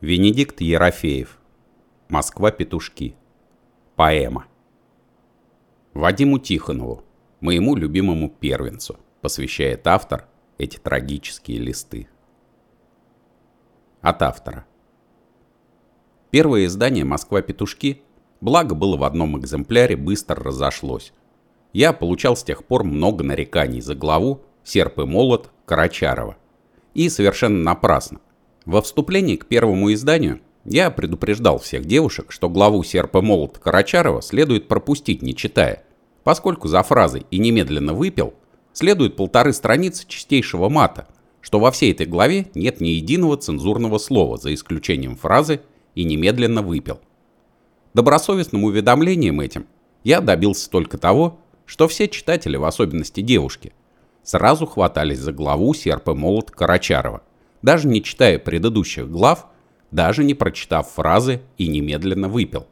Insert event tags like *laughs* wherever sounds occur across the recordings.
Венедикт Ерофеев. Москва-петушки. Поэма. Вадиму Тихонову, моему любимому первенцу, посвящает автор эти трагические листы. От автора. Первое издание «Москва-петушки» благо было в одном экземпляре, быстро разошлось. Я получал с тех пор много нареканий за главу «Серп и молот» Карачарова. И совершенно напрасно. Во вступлении к первому изданию я предупреждал всех девушек, что главу серпа молот Карачарова следует пропустить, не читая, поскольку за фразой «и немедленно выпил» следует полторы страницы чистейшего мата, что во всей этой главе нет ни единого цензурного слова, за исключением фразы «и немедленно выпил». Добросовестным уведомлением этим я добился только того, что все читатели, в особенности девушки, сразу хватались за главу серпа молот Карачарова, даже не читая предыдущих глав, даже не прочитав фразы и немедленно выпил.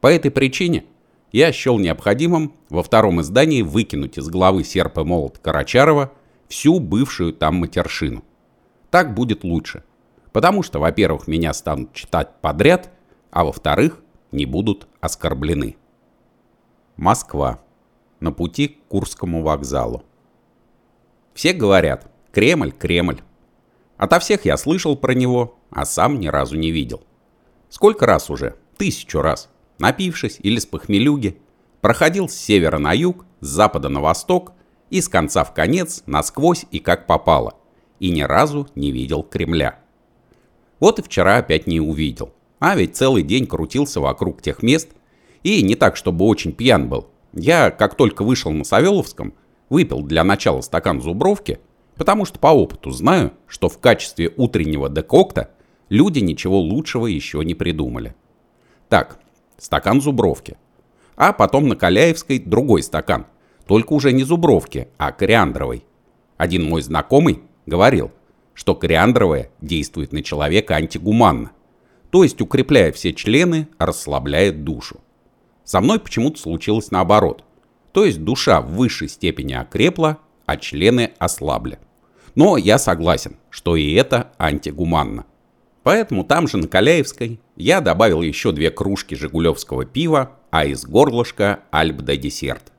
По этой причине я счел необходимым во втором издании выкинуть из главы «Серп и молот» Карачарова всю бывшую там матершину. Так будет лучше, потому что, во-первых, меня станут читать подряд, а во-вторых, не будут оскорблены. Москва. На пути к Курскому вокзалу. Все говорят «Кремль, Кремль». Ото всех я слышал про него, а сам ни разу не видел. Сколько раз уже? Тысячу раз. Напившись или с похмелюги, проходил с севера на юг, с запада на восток и с конца в конец, насквозь и как попало. И ни разу не видел Кремля. Вот и вчера опять не увидел. А ведь целый день крутился вокруг тех мест. И не так, чтобы очень пьян был. Я, как только вышел на Савеловском, выпил для начала стакан зубровки – Потому что по опыту знаю, что в качестве утреннего декокта люди ничего лучшего еще не придумали. Так, стакан зубровки. А потом на Каляевской другой стакан. Только уже не зубровки, а кориандровой. Один мой знакомый говорил, что кориандровая действует на человека антигуманно. То есть, укрепляя все члены, расслабляет душу. Со мной почему-то случилось наоборот. То есть душа в высшей степени окрепла, а члены ослабли. Но я согласен, что и это антигуманно. Поэтому там же на Каляевской я добавил еще две кружки жигулевского пива, а из горлышка альб де десерт.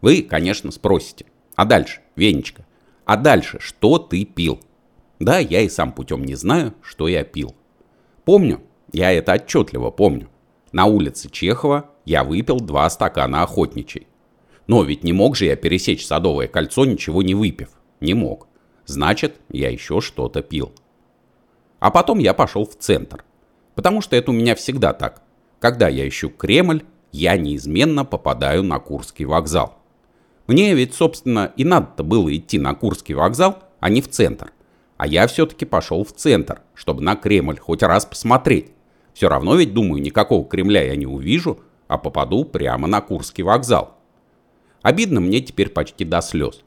Вы, конечно, спросите, а дальше, Венечка, а дальше что ты пил? Да, я и сам путем не знаю, что я пил. Помню, я это отчетливо помню. На улице Чехова я выпил два стакана охотничьей. Но ведь не мог же я пересечь Садовое кольцо, ничего не выпив. Не мог. Значит, я еще что-то пил. А потом я пошел в центр. Потому что это у меня всегда так. Когда я ищу Кремль, я неизменно попадаю на Курский вокзал. Мне ведь, собственно, и надо-то было идти на Курский вокзал, а не в центр. А я все-таки пошел в центр, чтобы на Кремль хоть раз посмотреть. Все равно ведь, думаю, никакого Кремля я не увижу, а попаду прямо на Курский вокзал. Обидно мне теперь почти до слез.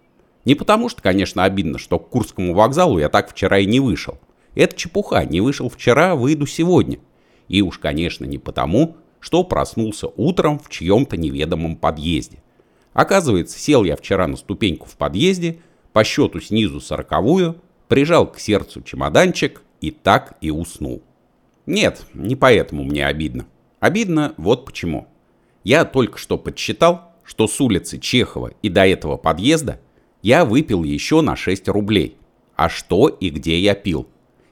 Не потому что, конечно, обидно, что к Курскому вокзалу я так вчера и не вышел. Это чепуха, не вышел вчера, выйду сегодня. И уж, конечно, не потому, что проснулся утром в чьем-то неведомом подъезде. Оказывается, сел я вчера на ступеньку в подъезде, по счету снизу сороковую, прижал к сердцу чемоданчик и так и уснул. Нет, не поэтому мне обидно. Обидно вот почему. Я только что подсчитал, что с улицы Чехова и до этого подъезда я выпил еще на 6 рублей. А что и где я пил?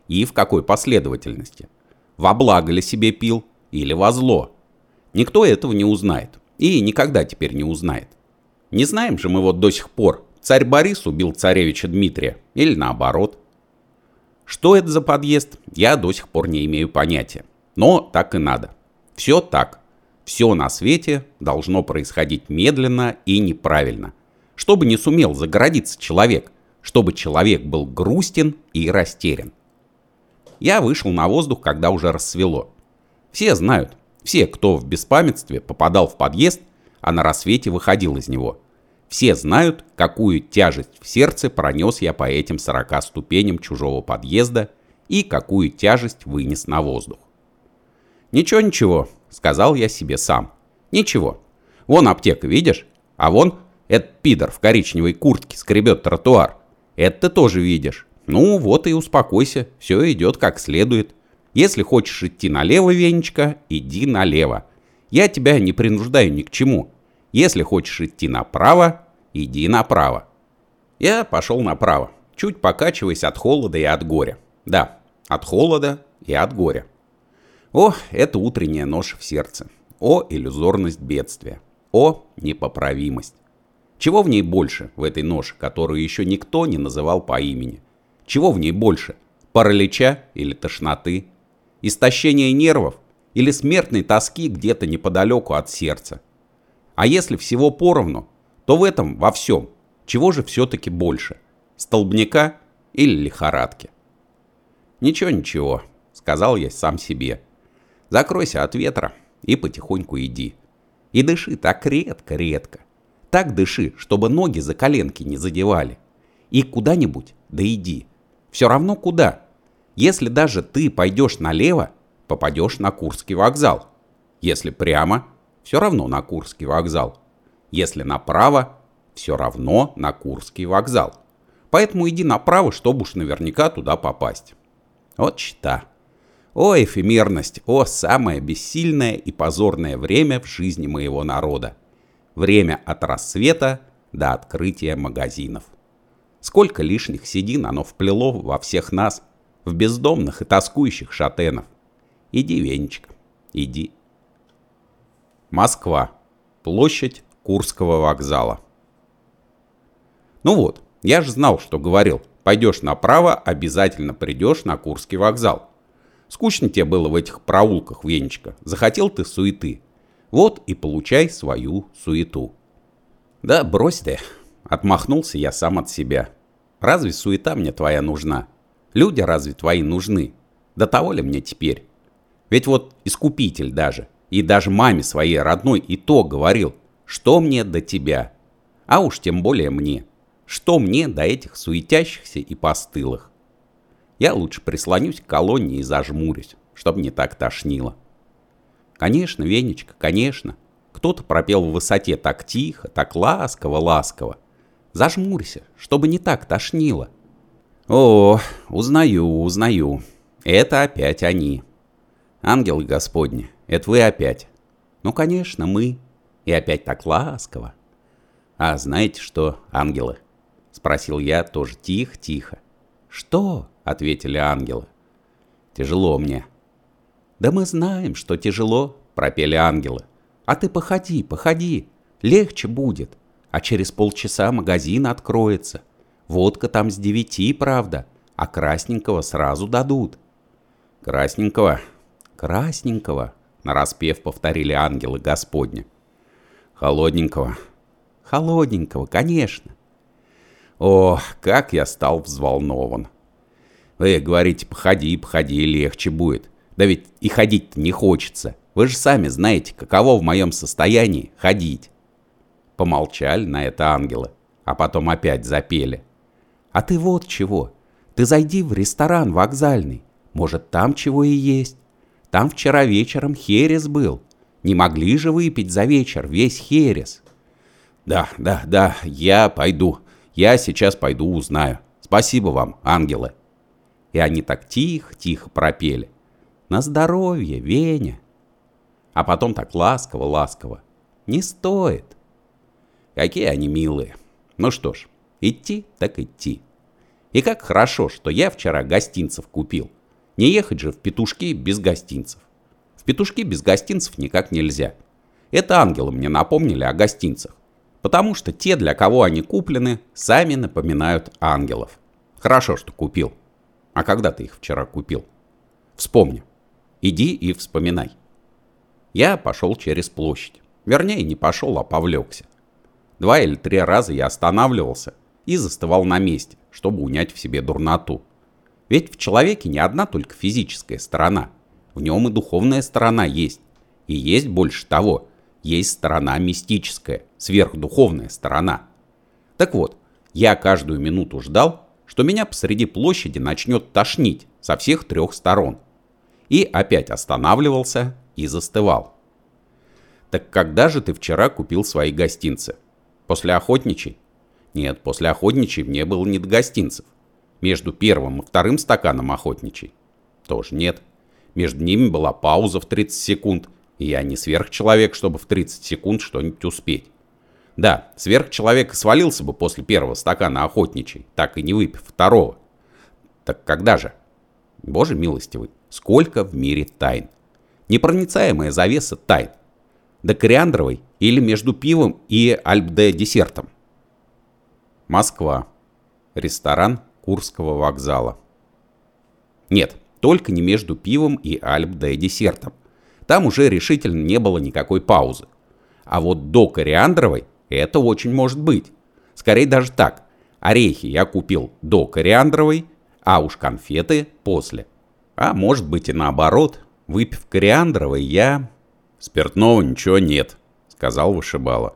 И в какой последовательности? Во благо ли себе пил или во зло? Никто этого не узнает. И никогда теперь не узнает. Не знаем же мы вот до сих пор, царь Борис убил царевича Дмитрия или наоборот. Что это за подъезд, я до сих пор не имею понятия. Но так и надо. Все так. Все на свете должно происходить медленно и неправильно. Чтобы не сумел загородиться человек, чтобы человек был грустен и растерян. Я вышел на воздух, когда уже рассвело. Все знают, все, кто в беспамятстве попадал в подъезд, а на рассвете выходил из него. Все знают, какую тяжесть в сердце пронес я по этим 40 ступеням чужого подъезда и какую тяжесть вынес на воздух. Ничего-ничего, сказал я себе сам. Ничего. Вон аптека, видишь? А вон этот пидор в коричневой куртке скребет тротуар. Это ты тоже видишь. Ну вот и успокойся, все идет как следует. Если хочешь идти налево, Венечка, иди налево. Я тебя не принуждаю ни к чему. Если хочешь идти направо, иди направо. Я пошел направо, чуть покачиваясь от холода и от горя. Да, от холода и от горя. О, это утренняя нож в сердце. О, иллюзорность бедствия. О, непоправимость. Чего в ней больше, в этой ноше, которую еще никто не называл по имени? Чего в ней больше? Паралича или тошноты? Истощения нервов? Или смертной тоски где-то неподалеку от сердца? А если всего поровну, то в этом, во всем, чего же все-таки больше? Столбняка или лихорадки? Ничего-ничего, сказал я сам себе. Закройся от ветра и потихоньку иди. И дыши так редко-редко. Так дыши, чтобы ноги за коленки не задевали. И куда-нибудь, да иди. Все равно куда. Если даже ты пойдешь налево, попадешь на Курский вокзал. Если прямо, все равно на Курский вокзал. Если направо, все равно на Курский вокзал. Поэтому иди направо, чтобы уж наверняка туда попасть. Вот чита. О, эфемерность, о, самое бессильное и позорное время в жизни моего народа. Время от рассвета до открытия магазинов. Сколько лишних седин оно вплело во всех нас, в бездомных и тоскующих шатенов. Иди, Венечка, иди. Москва. Площадь Курского вокзала. Ну вот, я же знал, что говорил. Пойдешь направо, обязательно придешь на Курский вокзал. Скучно тебе было в этих проулках, Венечка. Захотел ты суеты. Вот и получай свою суету. Да брось ты. Отмахнулся я сам от себя. Разве суета мне твоя нужна? Люди разве твои нужны? До того ли мне теперь? Ведь вот искупитель даже, и даже маме своей родной и то говорил, что мне до тебя? А уж тем более мне. Что мне до этих суетящихся и постылых? Я лучше прислонюсь к колонне и зажмурюсь, чтобы не так тошнило. Конечно, Венечка, конечно. Кто-то пропел в высоте так тихо, так ласково-ласково. Зажмурься, чтобы не так тошнило. О, узнаю, узнаю. Это опять они. Ангелы Господни, это вы опять. Ну, конечно, мы. И опять так ласково. А знаете что, ангелы? Спросил я тоже тихо-тихо. Что? ответили ангелы. Тяжело мне. Да мы знаем, что тяжело, пропели ангелы. А ты походи, походи, легче будет. А через полчаса магазин откроется. Водка там с девяти, правда, а красненького сразу дадут. Красненького, красненького, нараспев повторили ангелы Господня. Холодненького, холодненького, конечно. О, как я стал взволнован. Вы говорите, походи, походи, легче будет. Да ведь и ходить-то не хочется. Вы же сами знаете, каково в моем состоянии ходить. Помолчали на это ангелы, а потом опять запели. А ты вот чего. Ты зайди в ресторан вокзальный. Может, там чего и есть. Там вчера вечером херес был. Не могли же выпить за вечер весь херес. Да, да, да, я пойду. Я сейчас пойду узнаю. Спасибо вам, ангелы. И они так тихо-тихо пропели. «На здоровье, Веня!» А потом так ласково-ласково. «Не стоит!» Какие они милые. Ну что ж, идти так идти. И как хорошо, что я вчера гостинцев купил. Не ехать же в петушки без гостинцев. В петушки без гостинцев никак нельзя. Это ангелы мне напомнили о гостинцах. Потому что те, для кого они куплены, сами напоминают ангелов. Хорошо, что купил. А когда ты их вчера купил? Вспомни. Иди и вспоминай. Я пошел через площадь. Вернее, не пошел, а повлекся. Два или три раза я останавливался и застывал на месте, чтобы унять в себе дурноту. Ведь в человеке не одна только физическая сторона. В нем и духовная сторона есть. И есть больше того. Есть сторона мистическая, сверхдуховная сторона. Так вот, я каждую минуту ждал, что меня посреди площади начнет тошнить со всех трех сторон. И опять останавливался и застывал. Так когда же ты вчера купил свои гостинцы? После охотничьей? Нет, после охотничьей мне было не до гостинцев. Между первым и вторым стаканом охотничьей? Тоже нет. Между ними была пауза в 30 секунд, и я не сверхчеловек, чтобы в 30 секунд что-нибудь успеть. Да, сверхчеловек свалился бы после первого стакана охотничий, так и не выпив второго. Так когда же? Боже милостивый, сколько в мире тайн. Непроницаемая завеса тайн. До кориандровой или между пивом и альбде-десертом. Москва. Ресторан Курского вокзала. Нет, только не между пивом и альбде-десертом. Там уже решительно не было никакой паузы. А вот до кориандровой это очень может быть. Скорее даже так. Орехи я купил до кориандровой, а уж конфеты после. А может быть и наоборот. Выпив кориандровой, я... Спиртного ничего нет, сказал вышибала.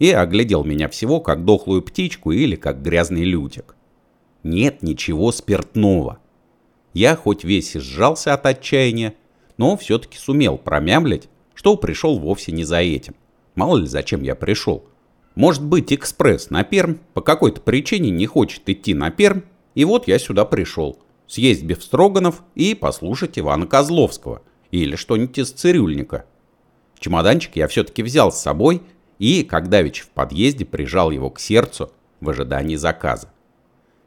И оглядел меня всего как дохлую птичку или как грязный лютик. Нет ничего спиртного. Я хоть весь и сжался от отчаяния, но все-таки сумел промямлить, что пришел вовсе не за этим. Мало ли зачем я пришел. Может быть, экспресс на Пермь по какой-то причине не хочет идти на Пермь, и вот я сюда пришел. Съесть Бефстроганов и послушать Ивана Козловского. Или что-нибудь из цирюльника. Чемоданчик я все-таки взял с собой и, как давеча в подъезде, прижал его к сердцу в ожидании заказа.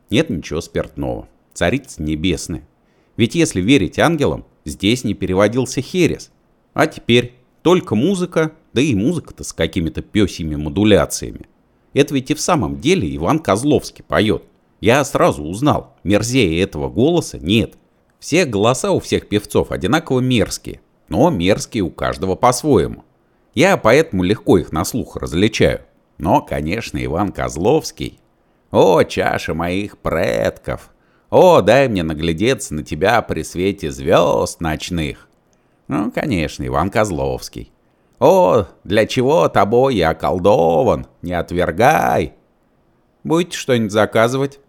Нет ничего спиртного. Царица небесная. Ведь если верить ангелам, здесь не переводился херес. А теперь только музыка, да и музыка-то с какими-то пёсьими модуляциями. Это ведь и в самом деле Иван Козловский поет. Я сразу узнал, мерзее этого голоса нет. Все голоса у всех певцов одинаково мерзкие, но мерзкие у каждого по-своему. Я поэтому легко их на слух различаю. Но, конечно, Иван Козловский. О, чаша моих предков! О, дай мне наглядеться на тебя при свете звезд ночных! Ну, конечно, Иван Козловский. О, для чего тобой я околдован, не отвергай. Будете что-нибудь заказывать?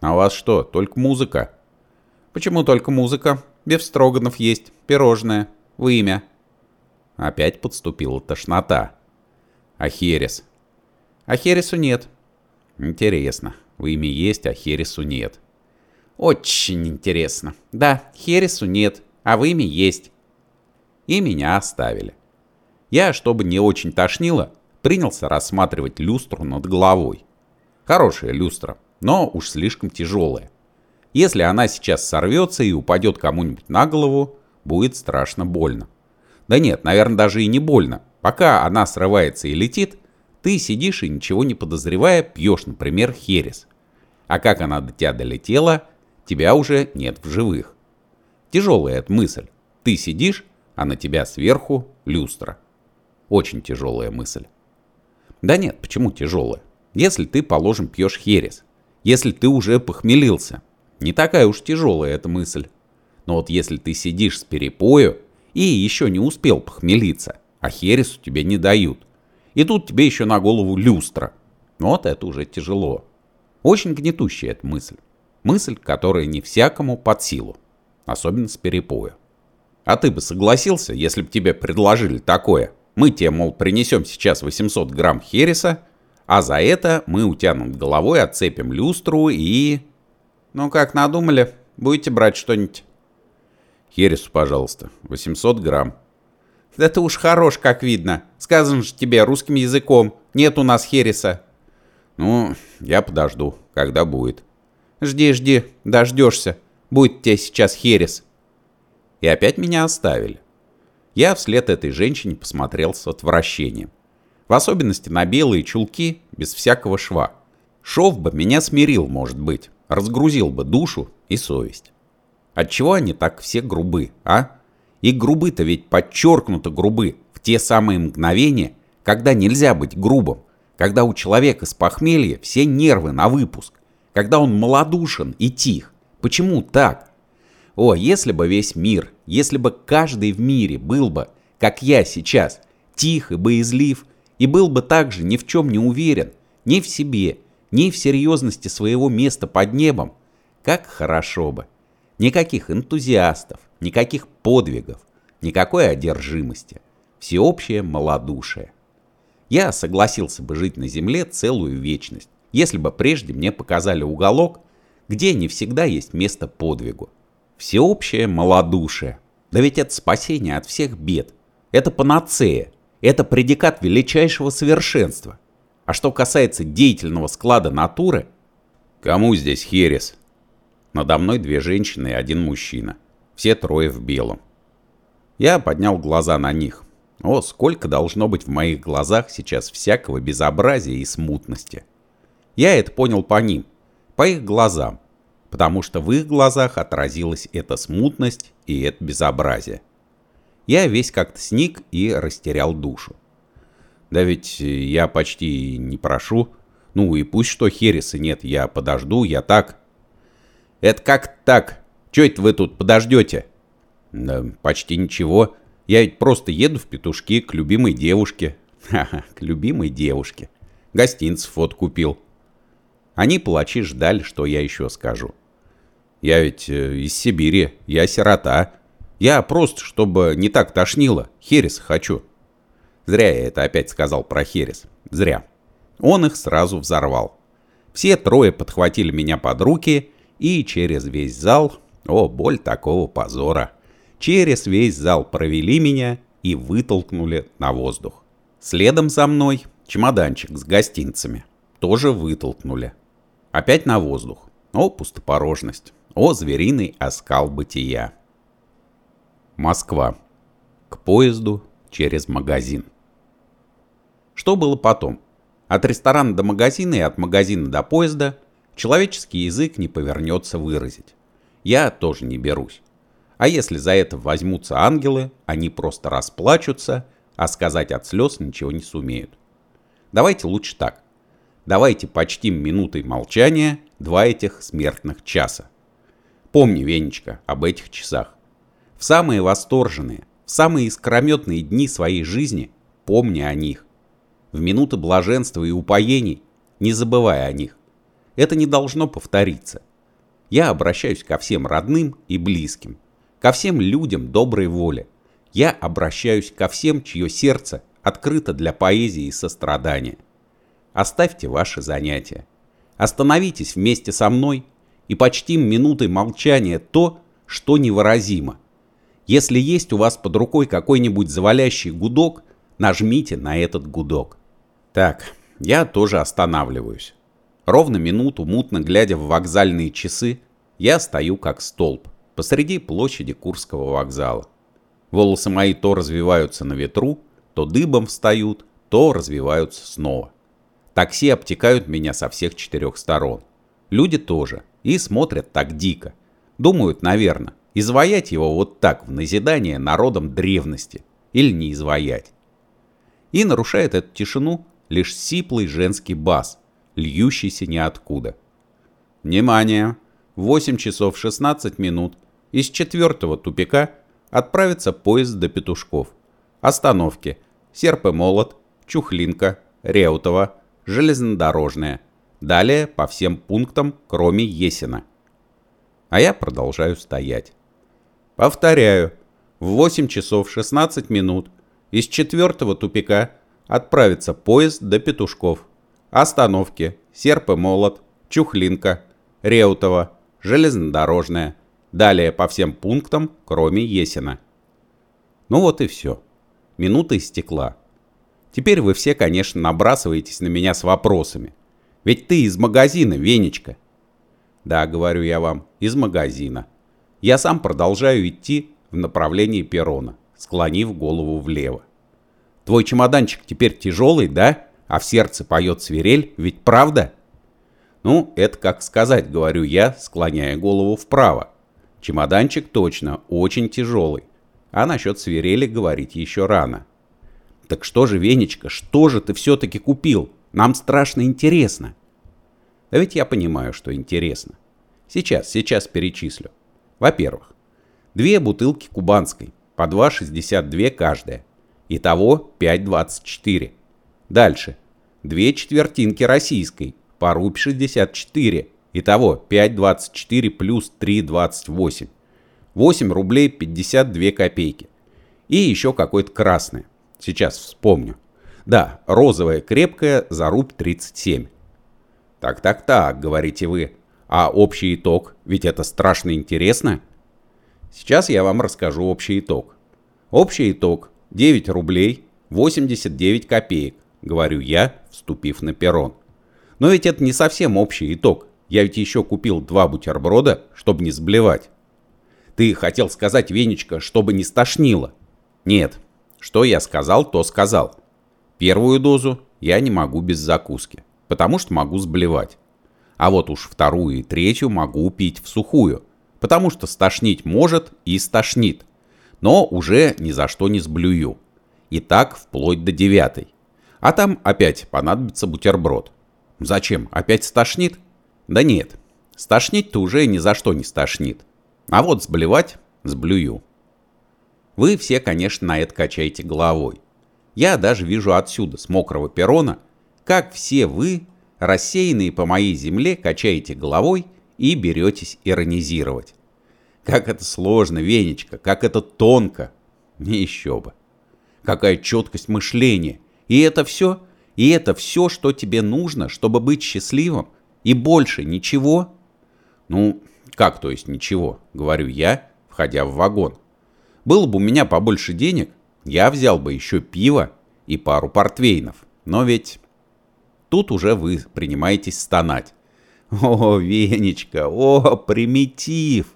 А у вас что, только музыка? Почему только музыка? Бефстроганов есть, пирожное, вымя. Опять подступила тошнота. А херес? А хересу нет. Интересно, вымя есть, а хересу нет. Очень интересно. Да, хересу нет, а вымя есть. И меня оставили. Я, чтобы не очень тошнило, принялся рассматривать люстру над головой. Хорошая люстра, но уж слишком тяжелая. Если она сейчас сорвется и упадет кому-нибудь на голову, будет страшно больно. Да нет, наверное, даже и не больно. Пока она срывается и летит, ты сидишь и ничего не подозревая пьешь, например, херес. А как она до тебя долетела, тебя уже нет в живых. Тяжелая эта мысль. Ты сидишь, а на тебя сверху люстра. Очень тяжелая мысль. Да нет, почему тяжелая? Если ты, положим, пьешь херес, если ты уже похмелился. Не такая уж тяжелая эта мысль. Но вот если ты сидишь с перепою и еще не успел похмелиться, а хересу тебе не дают, и тут тебе еще на голову люстра, вот это уже тяжело. Очень гнетущая эта мысль. Мысль, которая не всякому под силу, особенно с перепою. А ты бы согласился, если бы тебе предложили такое? Мы тебе, мол, принесем сейчас 800 грамм хереса, а за это мы у тебя над головой отцепим люстру и... Ну как, надумали? Будете брать что-нибудь? Хересу, пожалуйста, 800 грамм. Да ты уж хорош, как видно. Сказано же тебе русским языком. Нет у нас хереса. Ну, я подожду, когда будет. Жди, жди, дождешься. Будет тебе сейчас херес. И опять меня оставили. Я вслед этой женщине посмотрел с отвращением в особенности на белые чулки без всякого шва. Шов бы меня смирил, может быть, разгрузил бы душу и совесть. Отчего они так все грубы, а? И грубы-то ведь подчеркнуто грубы в те самые мгновения, когда нельзя быть грубым, когда у человека с похмелья все нервы на выпуск, когда он малодушен и тих. Почему так? О, если бы весь мир, если бы каждый в мире был бы, как я сейчас, тих и боязлив, и был бы также ни в чем не уверен, ни в себе, ни в серьезности своего места под небом, как хорошо бы. Никаких энтузиастов, никаких подвигов, никакой одержимости, всеобщее малодушие. Я согласился бы жить на земле целую вечность, если бы прежде мне показали уголок, где не всегда есть место подвигу. Всеобщее малодушие. Да ведь это спасение от всех бед. Это панацея. Это предикат величайшего совершенства. А что касается деятельного склада натуры... Кому здесь херес? Надо мной две женщины и один мужчина. Все трое в белом. Я поднял глаза на них. О, сколько должно быть в моих глазах сейчас всякого безобразия и смутности. Я это понял по ним, по их глазам, потому что в их глазах отразилась эта смутность и это безобразие. Я весь как-то сник и растерял душу. Да ведь я почти не прошу. Ну и пусть что хереса нет, я подожду, я так. Это как так? Чё это вы тут подождете? Да почти ничего. Я ведь просто еду в петушки к любимой девушке. Ха-ха, к любимой девушке. Гостинцев вот купил. Они, палачи, ждали, что я еще скажу. Я ведь э, из Сибири, я сирота. Я просто, чтобы не так тошнило, херес хочу. Зря я это опять сказал про херес. Зря. Он их сразу взорвал. Все трое подхватили меня под руки и через весь зал... О, боль такого позора. Через весь зал провели меня и вытолкнули на воздух. Следом за мной чемоданчик с гостинцами. Тоже вытолкнули. Опять на воздух. О, пустопорожность. О, звериный оскал бытия. Москва. К поезду через магазин. Что было потом? От ресторана до магазина и от магазина до поезда человеческий язык не повернется выразить. Я тоже не берусь. А если за это возьмутся ангелы, они просто расплачутся, а сказать от слез ничего не сумеют. Давайте лучше так. Давайте почтим минутой молчания два этих смертных часа. Помни, Венечка, об этих часах. В самые восторженные, в самые искрометные дни своей жизни помни о них. В минуты блаженства и упоений не забывай о них. Это не должно повториться. Я обращаюсь ко всем родным и близким ко всем людям доброй воли. Я обращаюсь ко всем, чье сердце открыто для поэзии и сострадания. Оставьте ваши занятия. Остановитесь вместе со мной и почтим минутой молчания то, что невыразимо. Если есть у вас под рукой какой-нибудь завалящий гудок, нажмите на этот гудок. Так, я тоже останавливаюсь. Ровно минуту, мутно глядя в вокзальные часы, я стою как столб посреди площади Курского вокзала. Волосы мои то развиваются на ветру, то дыбом встают, то развиваются снова. Такси обтекают меня со всех четырех сторон. Люди тоже. И смотрят так дико. Думают, наверное, изваять его вот так в назидание народом древности. Или не изваять. И нарушает эту тишину лишь сиплый женский бас, льющийся ниоткуда. Внимание! 8 часов 16 минут из четвертого тупика отправится поезд до Петушков. Остановки. Серп и молот, Чухлинка, Реутова, Железнодорожная. Далее по всем пунктам, кроме Есина. А я продолжаю стоять. Повторяю. В 8 часов 16 минут из четвертого тупика отправится поезд до Петушков. Остановки. Серп и молот, Чухлинка, Реутова, Железнодорожная. Далее по всем пунктам, кроме Есина. Ну вот и все. Минута истекла. Теперь вы все, конечно, набрасываетесь на меня с вопросами. Ведь ты из магазина, Венечка. Да, говорю я вам, из магазина. Я сам продолжаю идти в направлении перрона, склонив голову влево. Твой чемоданчик теперь тяжелый, да? А в сердце поет свирель, ведь правда? Ну, это как сказать, говорю я, склоняя голову вправо. Чемоданчик точно очень тяжелый. А насчет свирели говорить еще рано. Так что же, Венечка, что же ты все-таки купил? Нам страшно интересно. Да ведь я понимаю, что интересно. Сейчас, сейчас перечислю. Во-первых, две бутылки кубанской, по 2,62 каждая. Итого 5,24. Дальше. Две четвертинки российской, по рубь 64. Итого 5,24 плюс 3,28. 8 рублей 52 копейки. И еще какое-то красное. Сейчас вспомню. Да, розовая крепкая за рубь 37. Так-так-так, говорите вы. А общий итог, ведь это страшно интересно. Сейчас я вам расскажу общий итог. Общий итог 9 рублей 89 копеек, говорю я, вступив на перрон. Но ведь это не совсем общий итог. Я ведь еще купил два бутерброда, чтобы не сблевать. Ты хотел сказать, Венечка, чтобы не стошнило. Нет, что я сказал, то сказал. Первую дозу я не могу без закуски, потому что могу сблевать. А вот уж вторую и третью могу пить в сухую, потому что стошнить может и стошнит. Но уже ни за что не сблюю. И так вплоть до девятой. А там опять понадобится бутерброд. Зачем? Опять стошнит? Да нет, стошнить-то уже ни за что не стошнит. А вот сблевать сблюю. Вы все, конечно, на это качаете головой. Я даже вижу отсюда, с мокрого перона, как все вы, рассеянные по моей земле, качаете головой и беретесь иронизировать. Как это сложно, Венечка, как это тонко. Не еще бы. Какая четкость мышления. И это все, и это все, что тебе нужно, чтобы быть счастливым, и больше ничего. Ну, как то есть ничего, говорю я, входя в вагон. Было бы у меня побольше денег, я взял бы еще пиво и пару портвейнов. Но ведь тут уже вы принимаетесь стонать. О, Венечка, о, примитив.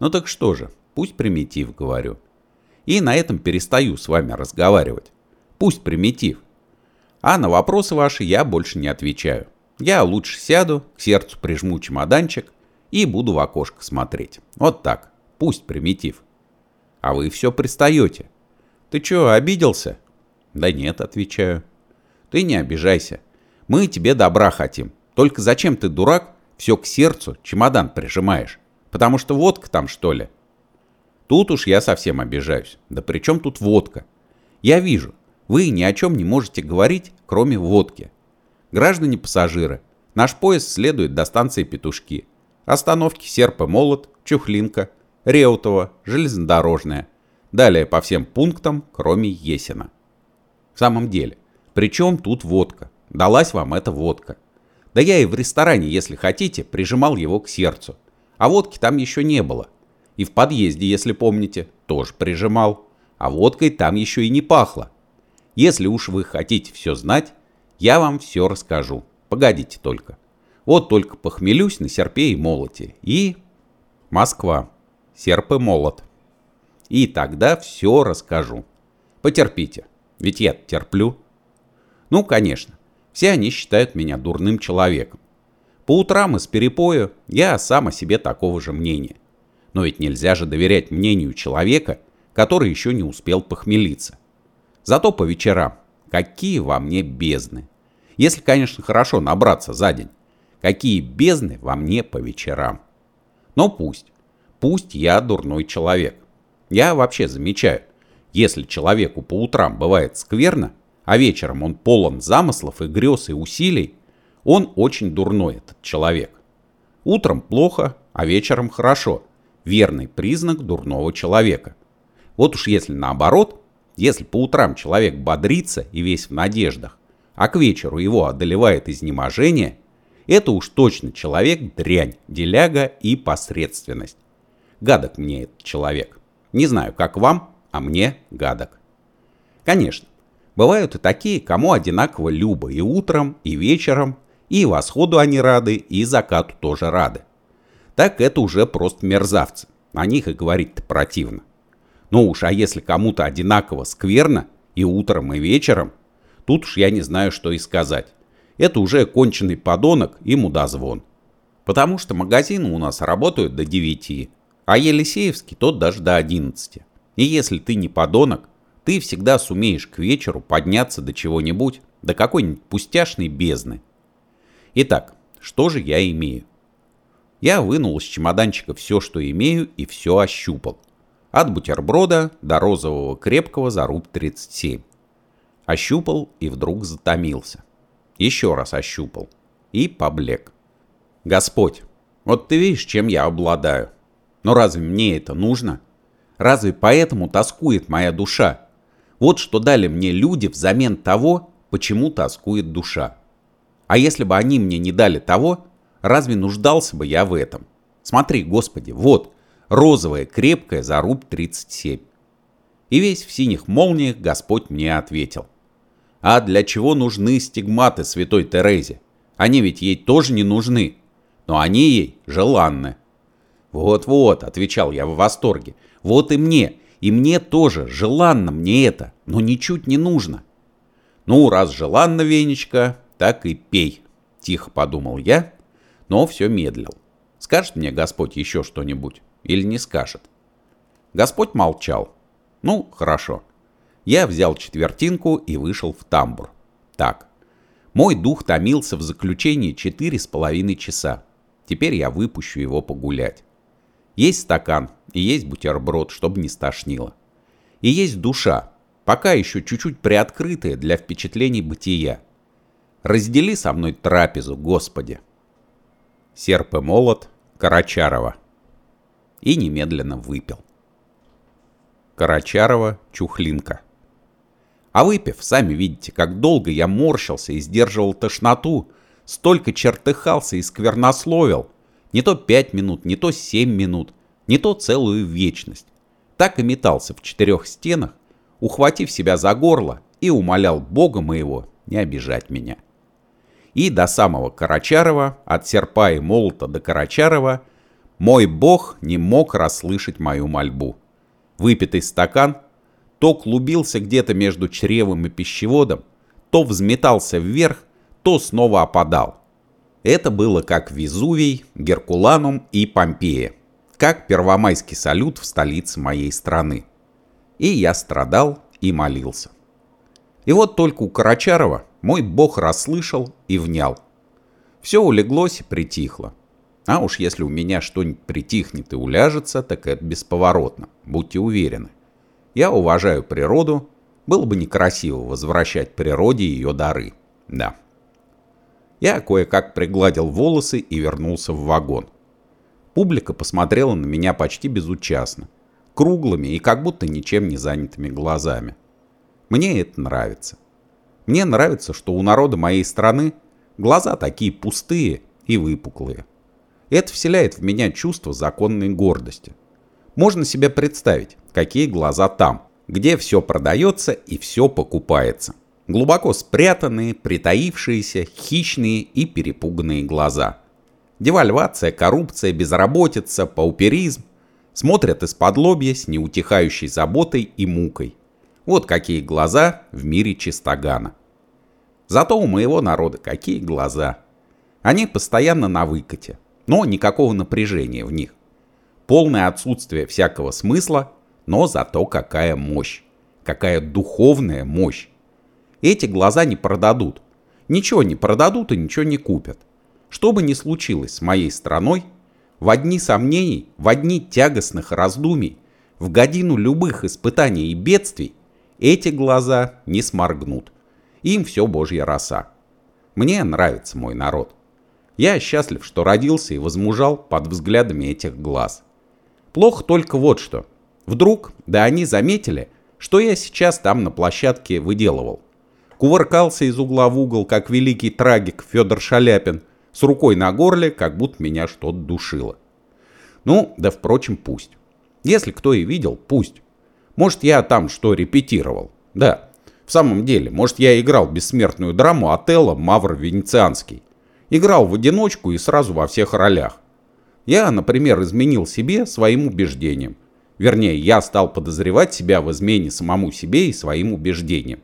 Ну так что же, пусть примитив, говорю. И на этом перестаю с вами разговаривать. Пусть примитив. А на вопросы ваши я больше не отвечаю. Я лучше сяду, к сердцу прижму чемоданчик и буду в окошко смотреть. Вот так. Пусть примитив. А вы все пристаете. Ты чё, обиделся? Да нет, отвечаю. Ты не обижайся. Мы тебе добра хотим. Только зачем ты, дурак, все к сердцу чемодан прижимаешь? Потому что водка там, что ли? Тут уж я совсем обижаюсь. Да при чем тут водка? Я вижу, вы ни о чем не можете говорить, кроме водки. Граждане пассажиры, наш поезд следует до станции Петушки. Остановки Серп и Молот, Чухлинка, Реутова, Железнодорожная. Далее по всем пунктам, кроме Есина. В самом деле, при чем тут водка? Далась вам эта водка. Да я и в ресторане, если хотите, прижимал его к сердцу. А водки там еще не было. И в подъезде, если помните, тоже прижимал. А водкой там еще и не пахло. Если уж вы хотите все знать, я вам все расскажу. Погодите только. Вот только похмелюсь на серпе и молоте. И... Москва. Серп и молот и тогда все расскажу. Потерпите, ведь я терплю. Ну, конечно, все они считают меня дурным человеком. По утрам из перепоя я сам о себе такого же мнения. Но ведь нельзя же доверять мнению человека, который еще не успел похмелиться. Зато по вечерам, какие во мне бездны. Если, конечно, хорошо набраться за день. Какие бездны во мне по вечерам. Но пусть, пусть я дурной человек. Я вообще замечаю, если человеку по утрам бывает скверно, а вечером он полон замыслов и грез и усилий, он очень дурной этот человек. Утром плохо, а вечером хорошо. Верный признак дурного человека. Вот уж если наоборот, если по утрам человек бодрится и весь в надеждах, а к вечеру его одолевает изнеможение, это уж точно человек дрянь, деляга и посредственность. Гадок мне этот человек. Не знаю, как вам, а мне гадок. Конечно, бывают и такие, кому одинаково любо и утром, и вечером, и восходу они рады, и закату тоже рады. Так это уже просто мерзавцы. О них и говорить-то противно. Ну уж, а если кому-то одинаково скверно, и утром, и вечером, тут уж я не знаю, что и сказать. Это уже конченый подонок и мудозвон. Потому что магазины у нас работают до 9, а Елисеевский тот даже до 11. И если ты не подонок, ты всегда сумеешь к вечеру подняться до чего-нибудь, до какой-нибудь пустяшной бездны. Итак, что же я имею? Я вынул из чемоданчика все, что имею, и все ощупал. От бутерброда до розового крепкого за руб 37. Ощупал и вдруг затомился. Еще раз ощупал. И поблек. Господь, вот ты видишь, чем я обладаю. Но разве мне это нужно? Разве поэтому тоскует моя душа? Вот что дали мне люди взамен того, почему тоскует душа. А если бы они мне не дали того, разве нуждался бы я в этом? Смотри, Господи, вот, розовая, крепкая, за рубь 37. И весь в синих молниях Господь мне ответил. А для чего нужны стигматы святой Терезе? Они ведь ей тоже не нужны, но они ей желанны. «Вот-вот», — отвечал я в восторге, — «вот и мне, и мне тоже, желанно мне это, но ничуть не нужно». «Ну, раз желанно, Венечка, так и пей», — тихо подумал я, но все медлил. Скажет мне Господь еще что-нибудь или не скажет? Господь молчал. Ну, хорошо. Я взял четвертинку и вышел в тамбур. Так. Мой дух томился в заключении четыре с половиной часа. Теперь я выпущу его погулять. Есть стакан и есть бутерброд, чтобы не стошнило. И есть душа, пока еще чуть-чуть приоткрытая для впечатлений бытия. Раздели со мной трапезу, Господи. Серп и молот Карачарова. И немедленно выпил. Карачарова Чухлинка. А выпив, сами видите, как долго я морщился и сдерживал тошноту, столько чертыхался и сквернословил. Не то пять минут, не то семь минут, не то целую вечность. Так и метался в четырех стенах, ухватив себя за горло и умолял Бога моего не обижать меня. И до самого Карачарова, от серпа и молота до Карачарова, мой Бог не мог расслышать мою мольбу. Выпитый стакан то клубился где-то между чревом и пищеводом, то взметался вверх, то снова опадал. Это было как Везувий, Геркуланум и Помпея, как первомайский салют в столице моей страны. И я страдал и молился. И вот только у Карачарова мой бог расслышал и внял. Все улеглось и притихло. А уж если у меня что-нибудь притихнет и уляжется, так это бесповоротно, будьте уверены. Я уважаю природу, было бы некрасиво возвращать природе ее дары. Да. Я кое-как пригладил волосы и вернулся в вагон. Публика посмотрела на меня почти безучастно, круглыми и как будто ничем не занятыми глазами. Мне это нравится. Мне нравится, что у народа моей страны глаза такие пустые и выпуклые. Это вселяет в меня чувство законной гордости. Можно себе представить, какие глаза там, где все продается и все покупается. Глубоко спрятанные, притаившиеся, хищные и перепуганные глаза. Девальвация, коррупция, безработица, пауперизм смотрят из-под лобья с неутихающей заботой и мукой. Вот какие глаза в мире чистогана. Зато у моего народа какие глаза. Они постоянно на выкате, но никакого напряжения в них. Полное отсутствие всякого смысла, но зато какая мощь. Какая духовная мощь. Эти глаза не продадут. Ничего не продадут и ничего не купят. Что бы ни случилось с моей страной, в одни сомнений, в одни тягостных раздумий, в годину любых испытаний и бедствий, эти глаза не сморгнут. Им все божья роса. Мне нравится мой народ. Я счастлив, что родился и возмужал под взглядами этих глаз. Плохо только вот что. Вдруг, да они заметили, что я сейчас там на площадке выделывал. Кувыркался из угла в угол, как великий трагик Федор Шаляпин, с рукой на горле, как будто меня что-то душило. Ну, да впрочем, пусть. Если кто и видел, пусть. Может, я там что репетировал. Да, в самом деле, может, я играл бессмертную драму Отелло Мавр Венецианский. Играл в одиночку и сразу во всех ролях. Я, например, изменил себе своим убеждением. Вернее, я стал подозревать себя в измене самому себе и своим убеждениям.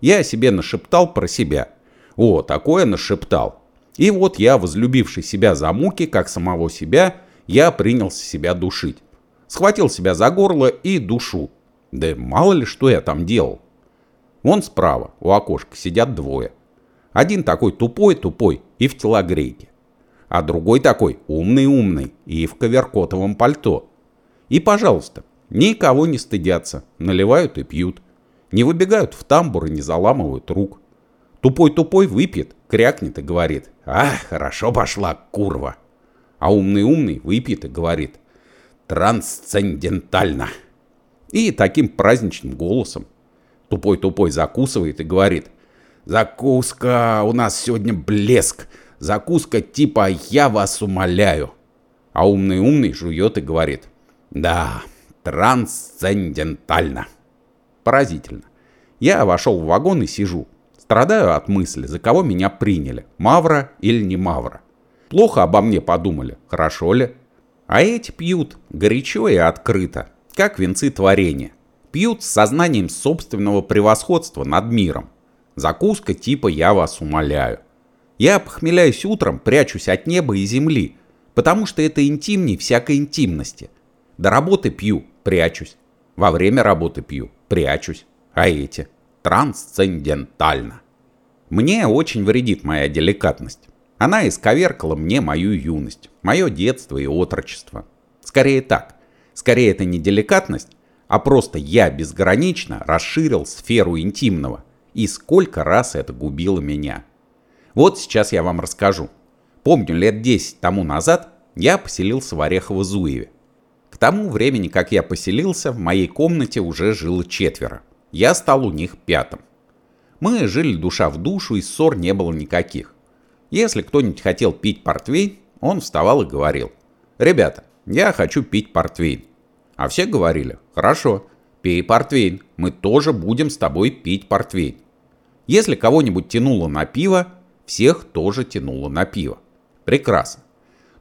Я себе нашептал про себя. О, такое нашептал. И вот я, возлюбивший себя за муки, как самого себя, я принялся себя душить. Схватил себя за горло и душу. Да мало ли, что я там делал. Вон справа, у окошка, сидят двое. Один такой тупой-тупой и в телогрейке а другой такой умный-умный и в коверкотовом пальто. И, пожалуйста, никого не стыдятся, наливают и пьют. Не выбегают в тамбур и не заламывают рук. Тупой-тупой выпьет, крякнет и говорит «А, хорошо пошла, курва». А умный-умный выпьет и говорит «Трансцендентально». И таким праздничным голосом тупой-тупой закусывает и говорит «Закуска, у нас сегодня блеск, Закуска типа «я вас умоляю». А умный-умный жует и говорит Да, трансцендентально. Поразительно. Я вошел в вагон и сижу. Страдаю от мысли, за кого меня приняли, Мавра или не Мавра. Плохо обо мне подумали, хорошо ли? А эти пьют горячо и открыто, как венцы творения. Пьют с сознанием собственного превосходства над миром. Закуска типа «я вас умоляю». Я похмеляюсь утром, прячусь от неба и земли, потому что это интимней всякой интимности. До работы пью, прячусь. Во время работы пью, прячусь. А эти? Трансцендентально. Мне очень вредит моя деликатность. Она исковеркала мне мою юность, мое детство и отрочество. Скорее так. Скорее это не деликатность, а просто я безгранично расширил сферу интимного. И сколько раз это губило меня. Вот сейчас я вам расскажу. Помню, лет 10 тому назад я поселился в Орехово-Зуеве. К тому времени, как я поселился, в моей комнате уже жило четверо. Я стал у них пятым. Мы жили душа в душу, и ссор не было никаких. Если кто-нибудь хотел пить портвейн, он вставал и говорил. «Ребята, я хочу пить портвейн». А все говорили, «Хорошо, пей портвейн, мы тоже будем с тобой пить портвейн». Если кого-нибудь тянуло на пиво, всех тоже тянуло на пиво. Прекрасно.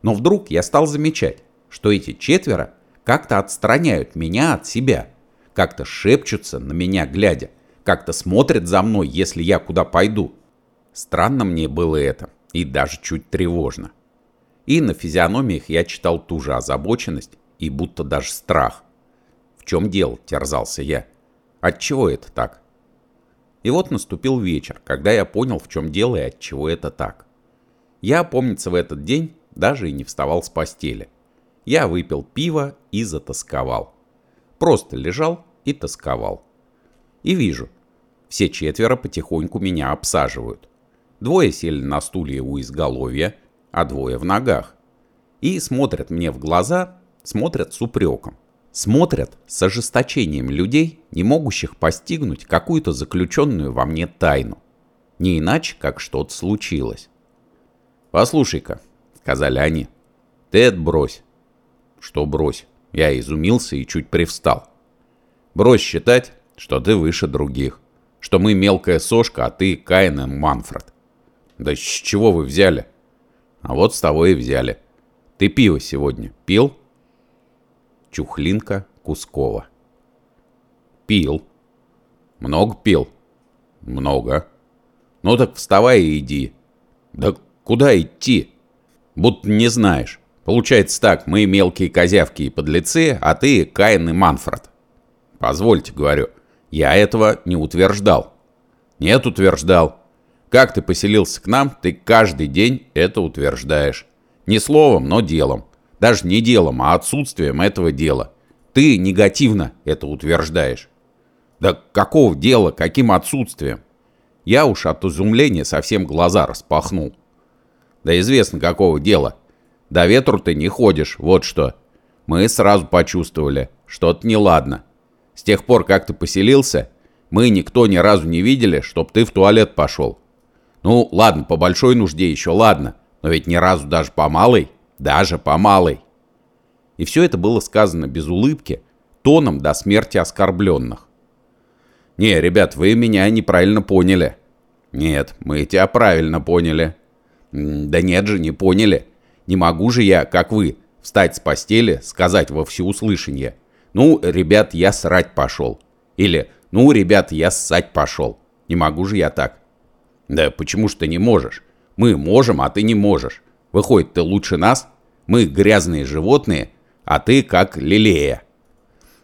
Но вдруг я стал замечать, что эти четверо как-то отстраняют меня от себя, как-то шепчутся на меня глядя, как-то смотрят за мной, если я куда пойду. Странно мне было это, и даже чуть тревожно. И на физиономиях я читал ту же озабоченность и будто даже страх. В чем дело, терзался я. Отчего это так? И вот наступил вечер, когда я понял, в чем дело и отчего это так. Я, помнится, в этот день даже и не вставал с постели. Я выпил пиво и затасковал. Просто лежал и тосковал. И вижу, все четверо потихоньку меня обсаживают. Двое сели на стулья у изголовья, а двое в ногах. И смотрят мне в глаза, смотрят с упреком. Смотрят с ожесточением людей, не могущих постигнуть какую-то заключенную во мне тайну. Не иначе, как что-то случилось. «Послушай-ка», — сказали они, — «ты это брось». «Что брось?» Я изумился и чуть привстал. «Брось считать, что ты выше других, что мы мелкая сошка, а ты Каин и Манфред. Да с чего вы взяли? А вот с того и взяли. Ты пиво сегодня пил? Чухлинка Кускова. Пил. Много пил? Много. Ну так вставай и иди. Да куда идти? Будто не знаешь. Получается так, мы мелкие козявки и подлецы, а ты Каин и Манфред. Позвольте, говорю, я этого не утверждал. Нет, утверждал. Как ты поселился к нам, ты каждый день это утверждаешь. Не словом, но делом. Даже не делом, а отсутствием этого дела. Ты негативно это утверждаешь. Да какого дела, каким отсутствием? Я уж от изумления совсем глаза распахнул. Да известно, какого дела. До ветру ты не ходишь, вот что. Мы сразу почувствовали, что-то неладно. С тех пор, как ты поселился, мы никто ни разу не видели, чтоб ты в туалет пошел. Ну, ладно, по большой нужде еще ладно, но ведь ни разу даже по малой, даже по малой. И все это было сказано без улыбки, тоном до смерти оскорбленных. «Не, ребят, вы меня неправильно поняли». «Нет, мы тебя правильно поняли». «Да нет же, не поняли. Не могу же я, как вы, встать с постели, сказать во всеуслышание. Ну, ребят, я срать пошел». Или «Ну, ребят, я ссать пошел». Не могу же я так. Да почему ж ты не можешь? Мы можем, а ты не можешь. Выходит, ты лучше нас? Мы грязные животные, а ты как лилея.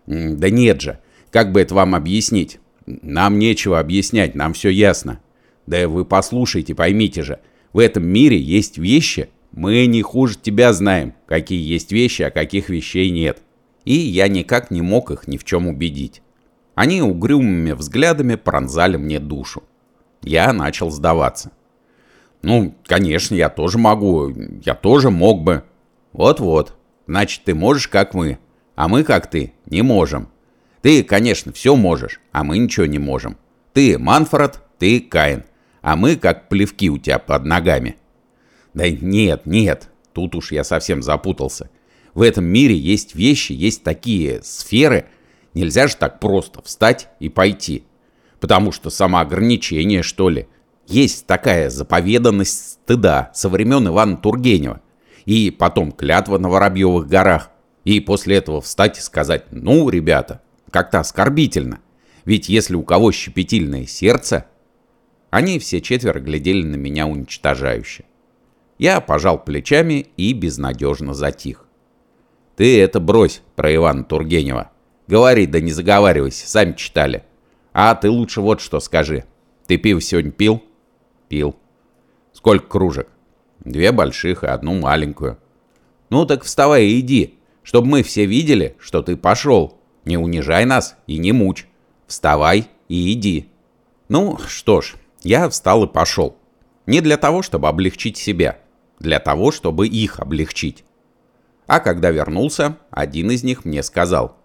Да нет же, как бы это вам объяснить? Нам нечего объяснять, нам все ясно. Да вы послушайте, поймите же, в этом мире есть вещи, мы не хуже тебя знаем, какие есть вещи, а каких вещей нет. И я никак не мог их ни в чем убедить. Они угрюмыми взглядами пронзали мне душу. Я начал сдаваться. Ну, конечно, я тоже могу. Я тоже мог бы. Вот-вот. Значит, ты можешь, как мы. А мы, как ты, не можем. Ты, конечно, все можешь, а мы ничего не можем. Ты Манфред, ты Каин. А мы, как плевки у тебя под ногами. Да нет, нет. Тут уж я совсем запутался. В этом мире есть вещи, есть такие сферы. Нельзя же так просто встать и пойти. Потому что самоограничение, что ли. Есть такая заповеданность стыда со времен Ивана Тургенева. И потом клятва на Воробьевых горах. И после этого встать и сказать, ну, ребята, как-то оскорбительно. Ведь если у кого щепетильное сердце... Они все четверо глядели на меня уничтожающе. Я пожал плечами и безнадежно затих. «Ты это брось про Ивана Тургенева. Говори, да не заговаривайся, сами читали. А ты лучше вот что скажи. Ты пиво сегодня пил?» «Пил». «Сколько кружек?» «Две больших и одну маленькую». «Ну так вставай и иди, чтобы мы все видели, что ты пошел. Не унижай нас и не мучь. Вставай и иди». Ну, что ж, я встал и пошел. Не для того, чтобы облегчить себя, для того, чтобы их облегчить. А когда вернулся, один из них мне сказал.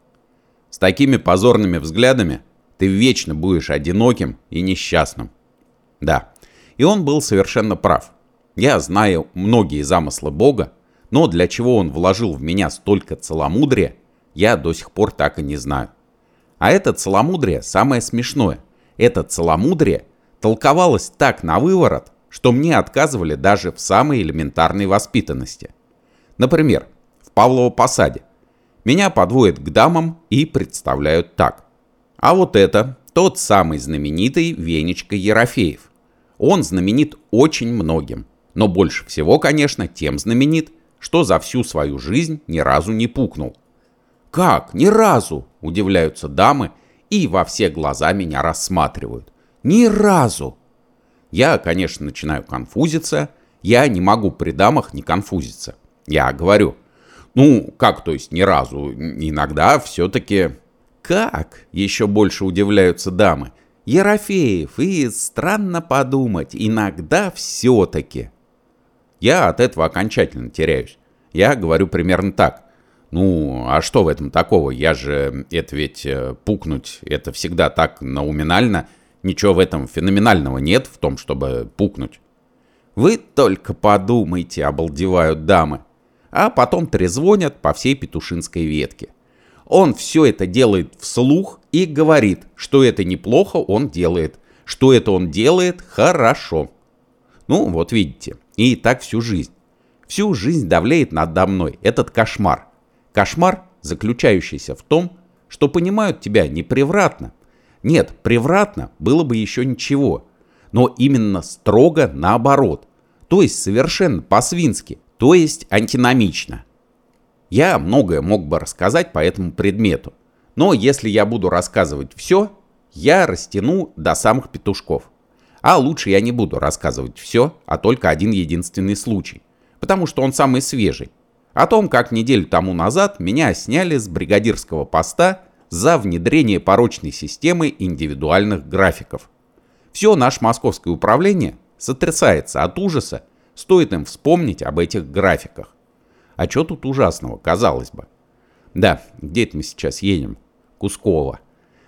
«С такими позорными взглядами ты вечно будешь одиноким и несчастным». Да, и он был совершенно прав. Я знаю многие замыслы Бога, но для чего он вложил в меня столько целомудрия, я до сих пор так и не знаю. А это целомудрие самое смешное. Это целомудрие толковалось так на выворот, что мне отказывали даже в самой элементарной воспитанности. Например, в Павлово посаде. Меня подводят к дамам и представляют так. А вот это тот самый знаменитый Венечка Ерофеев. Он знаменит очень многим, но больше всего, конечно, тем знаменит, что за всю свою жизнь ни разу не пукнул. «Как? Ни разу?» – удивляются дамы и во все глаза меня рассматривают. «Ни разу!» Я, конечно, начинаю конфузиться. Я не могу при дамах не конфузиться. Я говорю, ну, как, то есть, ни разу. Иногда все-таки... Как? Еще больше удивляются дамы. Ерофеев, и странно подумать, иногда все-таки. Я от этого окончательно теряюсь. Я говорю примерно так. Ну, а что в этом такого? Я же, это ведь э, пукнуть, это всегда так науминально. Ничего в этом феноменального нет в том, чтобы пукнуть. Вы только подумайте, обалдевают дамы. А потом трезвонят по всей петушинской ветке. Он все это делает вслух и говорит, что это неплохо он делает, что это он делает хорошо. Ну, вот видите, и так всю жизнь. Всю жизнь давляет надо мной этот кошмар. Кошмар, заключающийся в том, что понимают тебя не превратно, нет, превратно было бы еще ничего. Но именно строго наоборот. То есть совершенно по-свински. То есть антиномично. Я многое мог бы рассказать по этому предмету. Но если я буду рассказывать все, я растяну до самых петушков. А лучше я не буду рассказывать все, а только один единственный случай. Потому что он самый свежий. О том, как неделю тому назад меня сняли с бригадирского поста за внедрение порочной системы индивидуальных графиков. Все наше московское управление сотрясается от ужаса, стоит им вспомнить об этих графиках. А что тут ужасного, казалось бы? Да, где мы сейчас едем? Кусково.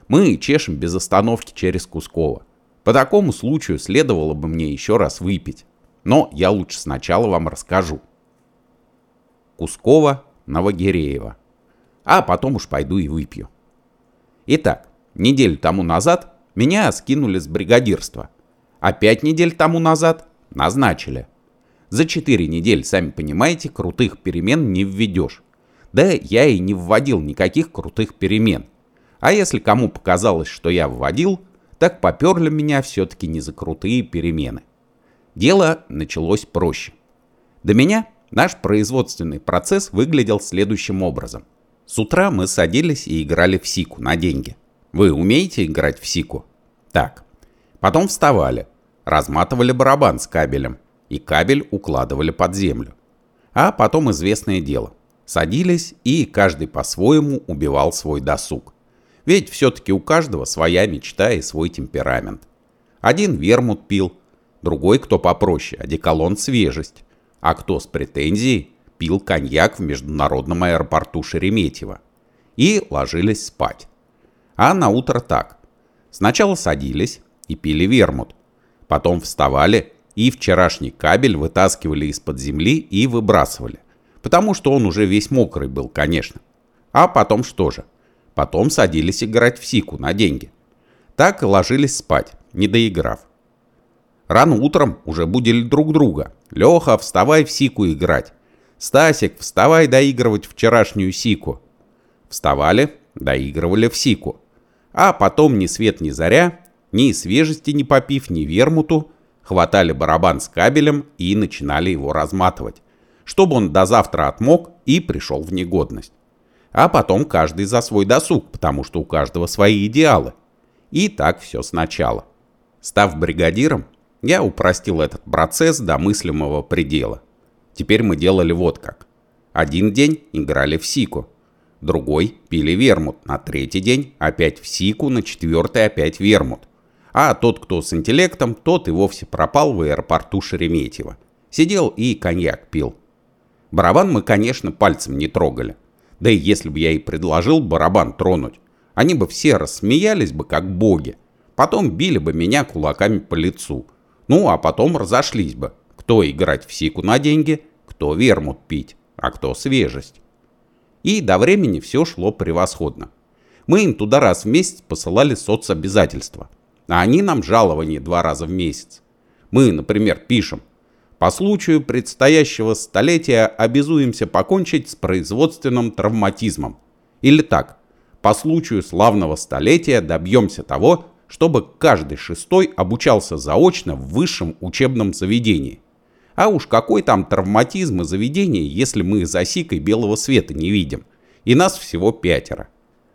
Мы чешем без остановки через Кусково. По такому случаю следовало бы мне еще раз выпить. Но я лучше сначала вам расскажу. Кусково, Новогиреево. А потом уж пойду и выпью. Итак, неделю тому назад меня скинули с бригадирства, а пять недель тому назад назначили. За четыре недели, сами понимаете, крутых перемен не введешь. Да я и не вводил никаких крутых перемен. А если кому показалось, что я вводил, так поперли меня все-таки не за крутые перемены. Дело началось проще. До меня наш производственный процесс выглядел следующим образом – с утра мы садились и играли в сику на деньги. Вы умеете играть в сику? Так. Потом вставали, разматывали барабан с кабелем, и кабель укладывали под землю. А потом известное дело. Садились, и каждый по-своему убивал свой досуг. Ведь все-таки у каждого своя мечта и свой темперамент. Один вермут пил, другой, кто попроще, одеколон свежесть, а кто с претензией, пил коньяк в международном аэропорту Шереметьево и ложились спать. А на утро так. Сначала садились и пили вермут, потом вставали и вчерашний кабель вытаскивали из-под земли и выбрасывали. Потому что он уже весь мокрый был, конечно. А потом что же? Потом садились играть в сику на деньги. Так и ложились спать, не доиграв. Рано утром уже будили друг друга. Леха, вставай в сику играть. Стасик, вставай доигрывать вчерашнюю сику. Вставали, доигрывали в сику. А потом ни свет ни заря, ни свежести не попив, ни вермуту, хватали барабан с кабелем и начинали его разматывать, чтобы он до завтра отмок и пришел в негодность. А потом каждый за свой досуг, потому что у каждого свои идеалы. И так все сначала. Став бригадиром, я упростил этот процесс до мыслимого предела. Теперь мы делали вот как. Один день играли в сику, другой пили вермут, на третий день опять в сику, на четвертый опять вермут. А тот, кто с интеллектом, тот и вовсе пропал в аэропорту Шереметьево. Сидел и коньяк пил. Барабан мы, конечно, пальцем не трогали. Да и если бы я и предложил барабан тронуть, они бы все рассмеялись бы, как боги. Потом били бы меня кулаками по лицу. Ну, а потом разошлись бы. Кто играть в сику на деньги, кто вермут пить, а кто свежесть. И до времени все шло превосходно. Мы им туда раз в месяц посылали соцобязательства, а они нам жалование два раза в месяц. Мы, например, пишем «По случаю предстоящего столетия обязуемся покончить с производственным травматизмом». Или так «По случаю славного столетия добьемся того, чтобы каждый шестой обучался заочно в высшем учебном заведении. А уж какой там травматизм и заведение, если мы за сикой белого света не видим. И нас всего пятеро.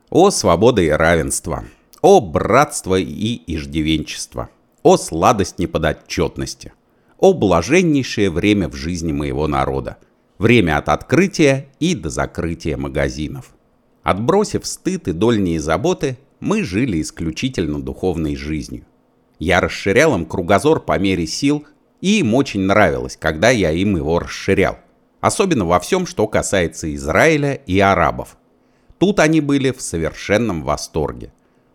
О свобода и равенство. О братство и иждивенчество. О сладость неподотчетности. О блаженнейшее время в жизни моего народа. Время от открытия и до закрытия магазинов. Отбросив стыд и дольние заботы, мы жили исключительно духовной жизнью. Я расширял им кругозор по мере сил и им очень нравилось, когда я им его расширял. Особенно во всем, что касается Израиля и арабов. Тут они были в совершенном восторге.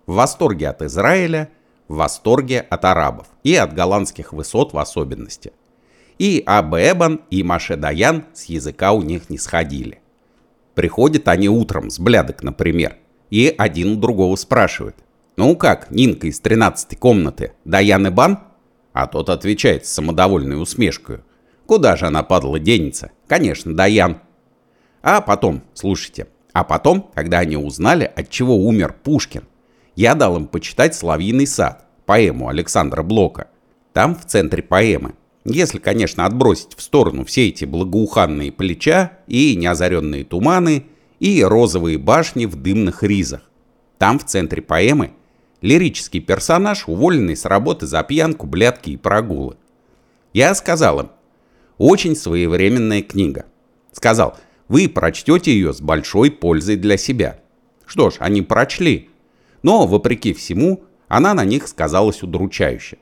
В восторге от Израиля, в восторге от арабов и от голландских высот в особенности. И Абэбан, и Маше Даян с языка у них не сходили. Приходят они утром с блядок, например, и один у другого спрашивает. «Ну как, Нинка из 13 комнаты, Даян и Бан?» А тот отвечает с самодовольной усмешкой. Куда же она, падла, денется? Конечно, Даян. А потом, слушайте, а потом, когда они узнали, от чего умер Пушкин, я дал им почитать «Соловьиный сад», поэму Александра Блока. Там, в центре поэмы, если, конечно, отбросить в сторону все эти благоуханные плеча и неозаренные туманы и розовые башни в дымных ризах. Там, в центре поэмы, Лирический персонаж, уволенный с работы за пьянку, блядки и прогулы. Я сказал им, очень своевременная книга. Сказал, вы прочтете ее с большой пользой для себя. Что ж, они прочли. Но, вопреки всему, она на них сказалась удручающе.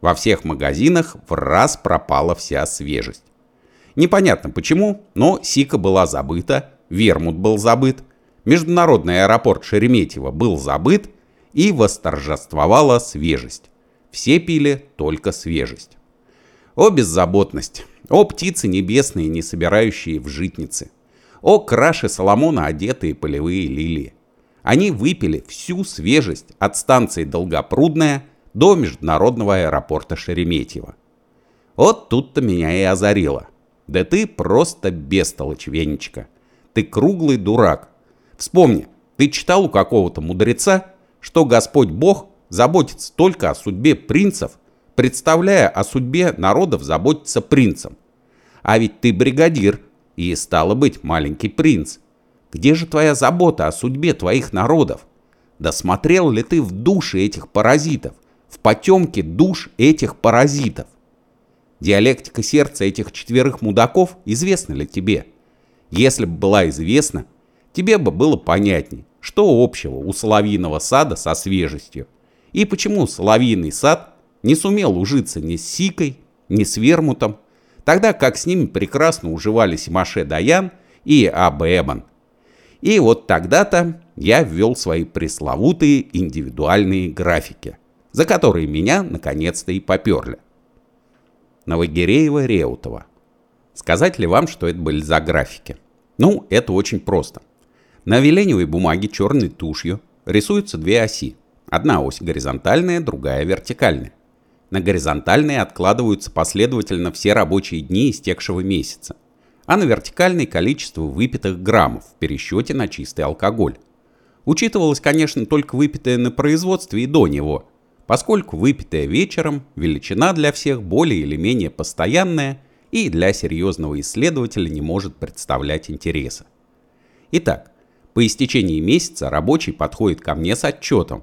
Во всех магазинах в раз пропала вся свежесть. Непонятно почему, но Сика была забыта, Вермут был забыт, международный аэропорт Шереметьево был забыт, и восторжествовала свежесть. Все пили только свежесть. О беззаботность! О птицы небесные, не собирающие в житницы! О краши Соломона, одетые полевые лилии! Они выпили всю свежесть от станции Долгопрудная до международного аэропорта Шереметьево. Вот тут-то меня и озарило. Да ты просто бестолочь, Венечка. Ты круглый дурак. Вспомни, ты читал у какого-то мудреца, что Господь Бог заботится только о судьбе принцев, представляя о судьбе народов заботиться принцам. А ведь ты бригадир, и стало быть маленький принц. Где же твоя забота о судьбе твоих народов? Да смотрел ли ты в души этих паразитов, в потемке душ этих паразитов? Диалектика сердца этих четверых мудаков известна ли тебе? Если бы была известна, тебе бы было понятней, что общего у соловьиного сада со свежестью? И почему соловьиный сад не сумел ужиться ни с Сикой, ни с Вермутом, тогда как с ними прекрасно уживались Маше Даян и Аб? И вот тогда-то я ввел свои пресловутые индивидуальные графики, за которые меня наконец-то и поперли. Новогиреева-Реутова. Сказать ли вам, что это были за графики? Ну, это очень просто. На веленевой бумаге черной тушью рисуются две оси. Одна ось горизонтальная, другая вертикальная. На горизонтальной откладываются последовательно все рабочие дни истекшего месяца, а на вертикальной количество выпитых граммов в пересчете на чистый алкоголь. Учитывалось, конечно, только выпитое на производстве и до него, поскольку выпитое вечером величина для всех более или менее постоянная и для серьезного исследователя не может представлять интереса. Итак, по истечении месяца рабочий подходит ко мне с отчетом.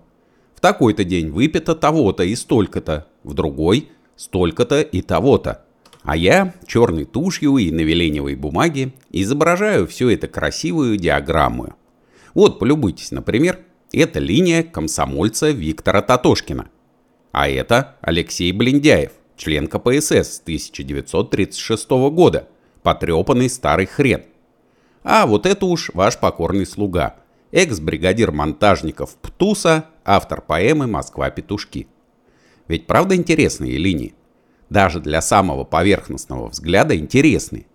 В такой-то день выпито того-то и столько-то, в другой – столько-то и того-то. А я черной тушью и на веленевой бумаге изображаю все это красивую диаграмму. Вот, полюбуйтесь, например, это линия комсомольца Виктора Татошкина. А это Алексей Блиндяев, член КПСС с 1936 года, потрепанный старый хрен – а вот это уж ваш покорный слуга. Экс-бригадир монтажников Птуса, автор поэмы «Москва-петушки». Ведь правда интересные линии? Даже для самого поверхностного взгляда интересные.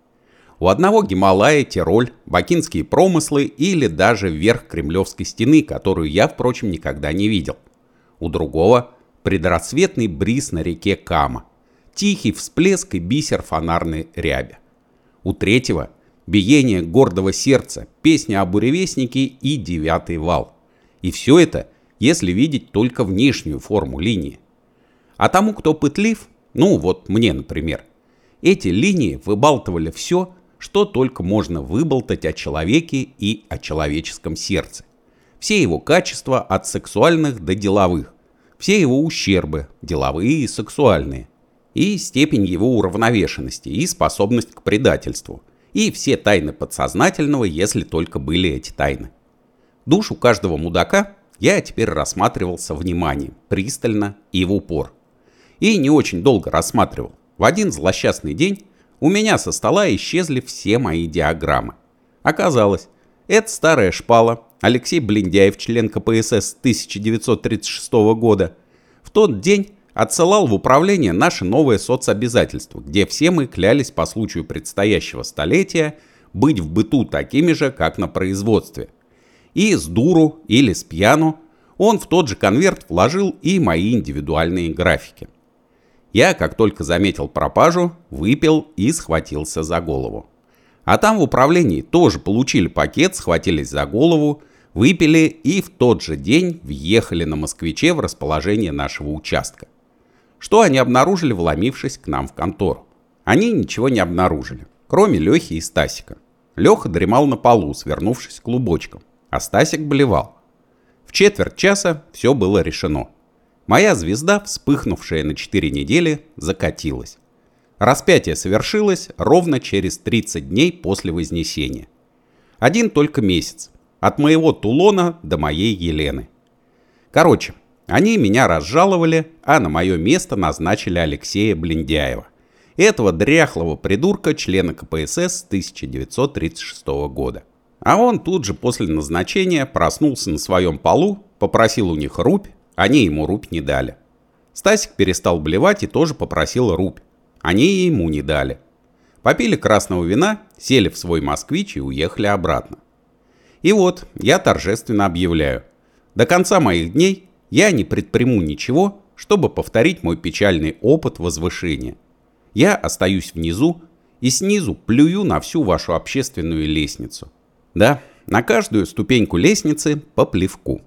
У одного Гималая, Тироль, бакинские промыслы или даже верх Кремлевской стены, которую я, впрочем, никогда не видел. У другого предрассветный бриз на реке Кама, тихий всплеск и бисер фонарной ряби. У третьего биение гордого сердца, песня о буревестнике и девятый вал. И все это, если видеть только внешнюю форму линии. А тому, кто пытлив, ну вот мне, например, эти линии выбалтывали все, что только можно выболтать о человеке и о человеческом сердце. Все его качества от сексуальных до деловых, все его ущербы, деловые и сексуальные, и степень его уравновешенности и способность к предательству – и все тайны подсознательного, если только были эти тайны. Душу каждого мудака я теперь рассматривал со вниманием, пристально и в упор. И не очень долго рассматривал. В один злосчастный день у меня со стола исчезли все мои диаграммы. Оказалось, это старая шпала, Алексей Блиндяев, член КПСС 1936 года, в тот день отсылал в управление наше новое соцобязательство, где все мы клялись по случаю предстоящего столетия быть в быту такими же, как на производстве. И с дуру или с пьяну он в тот же конверт вложил и мои индивидуальные графики. Я, как только заметил пропажу, выпил и схватился за голову. А там в управлении тоже получили пакет, схватились за голову, выпили и в тот же день въехали на москвиче в расположение нашего участка. Что они обнаружили, вломившись к нам в контору? Они ничего не обнаружили, кроме Лехи и Стасика. Леха дремал на полу, свернувшись клубочком, а Стасик блевал. В четверть часа все было решено. Моя звезда, вспыхнувшая на 4 недели, закатилась. Распятие совершилось ровно через 30 дней после Вознесения. Один только месяц. От моего Тулона до моей Елены. Короче, они меня разжаловали, а на мое место назначили Алексея Блиндяева. Этого дряхлого придурка, члена КПСС 1936 года. А он тут же после назначения проснулся на своем полу, попросил у них рубь, они ему рубь не дали. Стасик перестал блевать и тоже попросил рубь. Они ему не дали. Попили красного вина, сели в свой москвич и уехали обратно. И вот, я торжественно объявляю. До конца моих дней я не предприму ничего, чтобы повторить мой печальный опыт возвышения. Я остаюсь внизу и снизу плюю на всю вашу общественную лестницу. Да, на каждую ступеньку лестницы по плевку.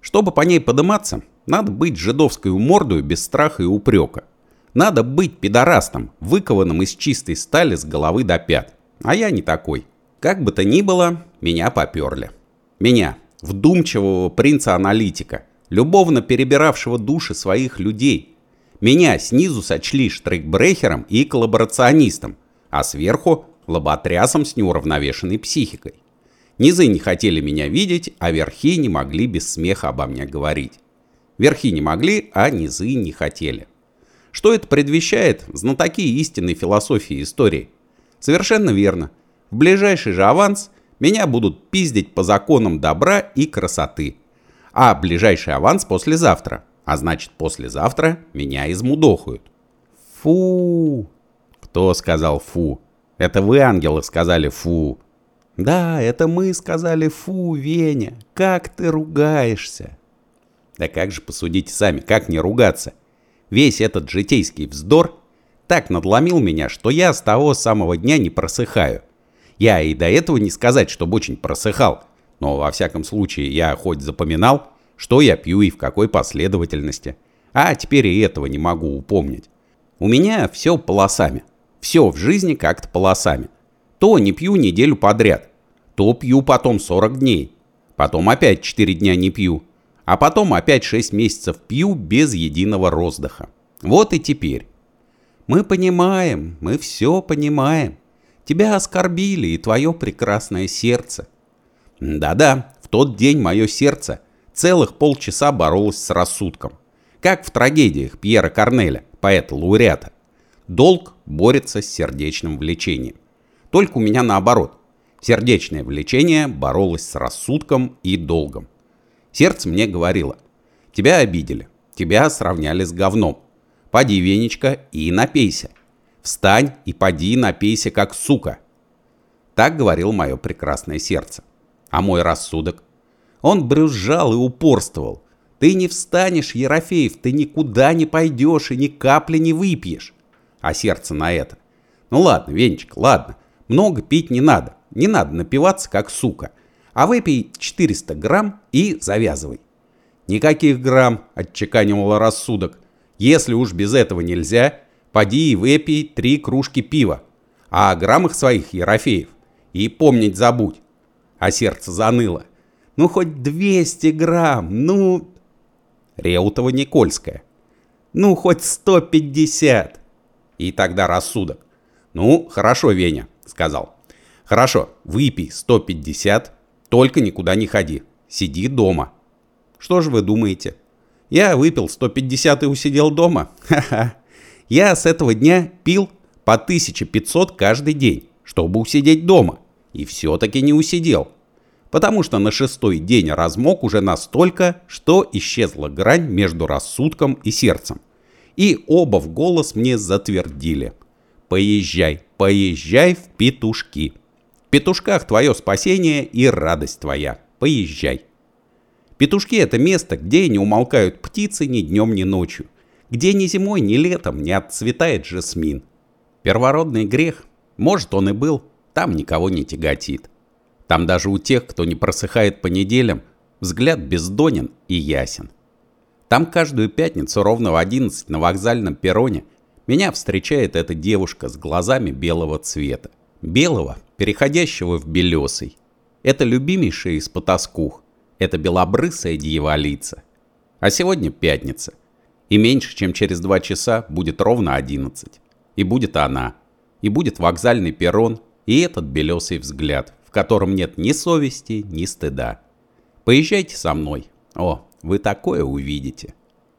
Чтобы по ней подниматься, надо быть жидовской мордою без страха и упрека. Надо быть пидорастом, выкованным из чистой стали с головы до пят. А я не такой. Как бы то ни было, меня поперли. Меня, вдумчивого принца-аналитика – любовно перебиравшего души своих людей. Меня снизу сочли штрейкбрехером и коллаборационистом, а сверху – лоботрясом с неуравновешенной психикой. Низы не хотели меня видеть, а верхи не могли без смеха обо мне говорить. Верхи не могли, а низы не хотели. Что это предвещает, знатоки истинной философии истории? Совершенно верно. В ближайший же аванс меня будут пиздить по законам добра и красоты – а ближайший аванс послезавтра. А значит, послезавтра меня измудохают. Фу! Кто сказал фу? Это вы, ангелы, сказали «фу». Да, это мы сказали «фу, Веня, как ты ругаешься». Да как же посудите сами, как не ругаться? Весь этот житейский вздор так надломил меня, что я с того самого дня не просыхаю. Я и до этого не сказать, чтобы очень просыхал, но во всяком случае я хоть запоминал, что я пью и в какой последовательности. А теперь и этого не могу упомнить. У меня все полосами. Все в жизни как-то полосами. То не пью неделю подряд, то пью потом 40 дней, потом опять 4 дня не пью, а потом опять 6 месяцев пью без единого роздыха. Вот и теперь. Мы понимаем, мы все понимаем. Тебя оскорбили и твое прекрасное сердце. Да-да, в тот день мое сердце целых полчаса боролось с рассудком. Как в трагедиях Пьера Корнеля, поэта-лауреата. Долг борется с сердечным влечением. Только у меня наоборот. Сердечное влечение боролось с рассудком и долгом. Сердце мне говорило, тебя обидели, тебя сравняли с говном. Поди, Венечка, и напейся. Встань и поди напейся, как сука. Так говорил мое прекрасное сердце. А мой рассудок? Он брюзжал и упорствовал. Ты не встанешь, Ерофеев, ты никуда не пойдешь и ни капли не выпьешь. А сердце на это. Ну ладно, Венечка, ладно. Много пить не надо. Не надо напиваться, как сука. А выпей 400 грамм и завязывай. Никаких грамм, отчеканивал рассудок. Если уж без этого нельзя, Поди и выпей три кружки пива, а о граммах своих, Ерофеев, и помнить забудь. А сердце заныло. Ну, хоть 200 грамм, ну... Реутова-Никольская. Ну, хоть 150. И тогда рассудок. Ну, хорошо, Веня, сказал. Хорошо, выпей 150, только никуда не ходи. Сиди дома. Что же вы думаете? Я выпил 150 и усидел дома? Ха-ха. Я с этого дня пил по 1500 каждый день, чтобы усидеть дома. И все-таки не усидел. Потому что на шестой день размок уже настолько, что исчезла грань между рассудком и сердцем. И оба в голос мне затвердили. Поезжай, поезжай в петушки. В петушках твое спасение и радость твоя. Поезжай. Петушки это место, где не умолкают птицы ни днем, ни ночью где ни зимой, ни летом не отцветает жасмин. Первородный грех, может он и был, там никого не тяготит. Там даже у тех, кто не просыхает по неделям, взгляд бездонен и ясен. Там каждую пятницу ровно в 11 на вокзальном перроне меня встречает эта девушка с глазами белого цвета. Белого, переходящего в белесый. Это любимейшая из потаскух. Это белобрысая дьяволица. А сегодня пятница. И меньше, чем через два часа будет ровно 11. И будет она. И будет вокзальный перрон и этот белесый взгляд, в котором нет ни совести, ни стыда. Поезжайте со мной. О, вы такое увидите.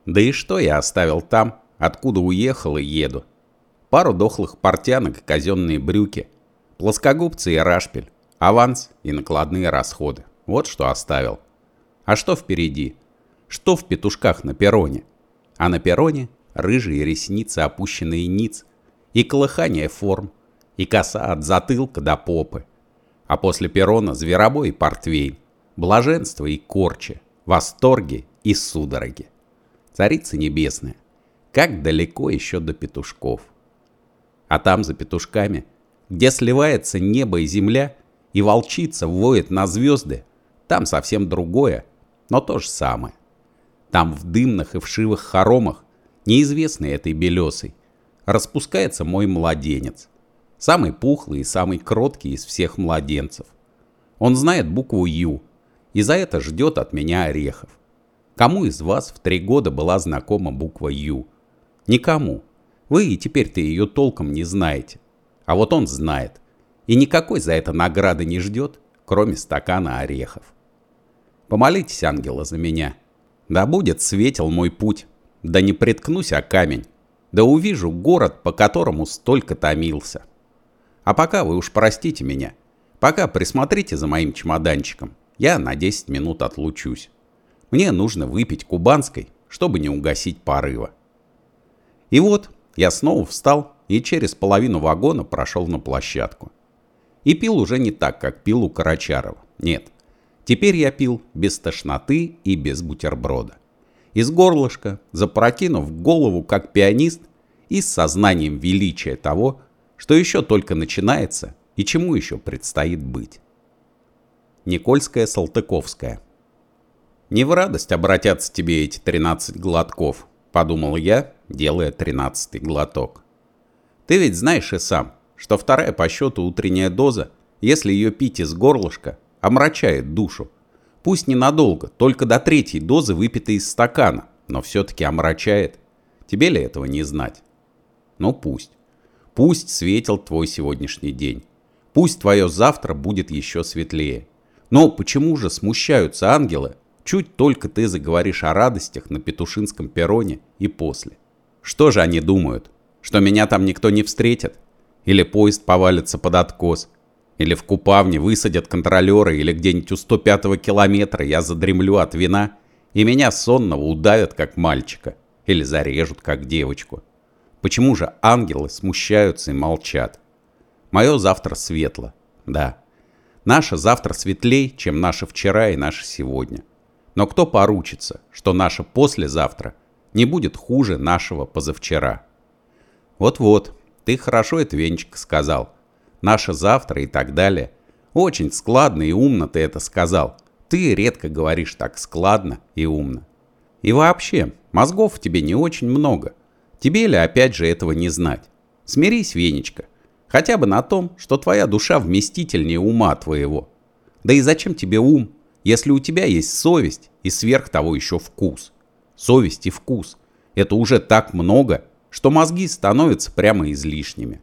Да и что я оставил там, откуда уехал и еду? Пару дохлых портянок и казенные брюки, плоскогубцы и рашпиль, аванс и накладные расходы. Вот что оставил. А что впереди? Что в петушках на перроне? а на перроне рыжие ресницы опущенные ниц, и колыхание форм, и коса от затылка до попы. А после перрона зверобой и портвейн, блаженство и корчи, восторги и судороги. Царица небесная, как далеко еще до петушков. А там за петушками, где сливается небо и земля, и волчица воет на звезды, там совсем другое, но то же самое. Там в дымных и вшивых хоромах, неизвестный этой белесой, распускается мой младенец. Самый пухлый и самый кроткий из всех младенцев. Он знает букву «Ю» и за это ждет от меня орехов. Кому из вас в три года была знакома буква «Ю»? Никому. Вы и теперь-то ее толком не знаете. А вот он знает. И никакой за это награды не ждет, кроме стакана орехов. Помолитесь, ангела, за меня. Да будет светел мой путь, да не приткнусь о камень, да увижу город, по которому столько томился. А пока вы уж простите меня, пока присмотрите за моим чемоданчиком, я на 10 минут отлучусь. Мне нужно выпить кубанской, чтобы не угасить порыва. И вот я снова встал и через половину вагона прошел на площадку. И пил уже не так, как пил у Карачарова. Нет. Теперь я пил без тошноты и без бутерброда. Из горлышка, запрокинув голову как пианист и с сознанием величия того, что еще только начинается и чему еще предстоит быть. Никольская Салтыковская «Не в радость обратятся тебе эти 13 глотков», — подумал я, делая 13 глоток. «Ты ведь знаешь и сам, что вторая по счету утренняя доза, если ее пить из горлышка, омрачает душу. Пусть ненадолго, только до третьей дозы выпитой из стакана, но все-таки омрачает. Тебе ли этого не знать? Ну пусть. Пусть светил твой сегодняшний день. Пусть твое завтра будет еще светлее. Но почему же смущаются ангелы, чуть только ты заговоришь о радостях на Петушинском перроне и после? Что же они думают? Что меня там никто не встретит? Или поезд повалится под откос? Или в Купавне высадят контролеры, или где-нибудь у 105-го километра я задремлю от вина, и меня сонного удавят, как мальчика, или зарежут, как девочку. Почему же ангелы смущаются и молчат? Мое завтра светло, да. Наше завтра светлей, чем наше вчера и наше сегодня. Но кто поручится, что наше послезавтра не будет хуже нашего позавчера? Вот-вот, ты хорошо это, Венчик, сказал наше завтра и так далее. Очень складно и умно ты это сказал. Ты редко говоришь так складно и умно. И вообще, мозгов в тебе не очень много. Тебе ли опять же этого не знать? Смирись, Венечка. Хотя бы на том, что твоя душа вместительнее ума твоего. Да и зачем тебе ум, если у тебя есть совесть и сверх того еще вкус? Совесть и вкус – это уже так много, что мозги становятся прямо излишними.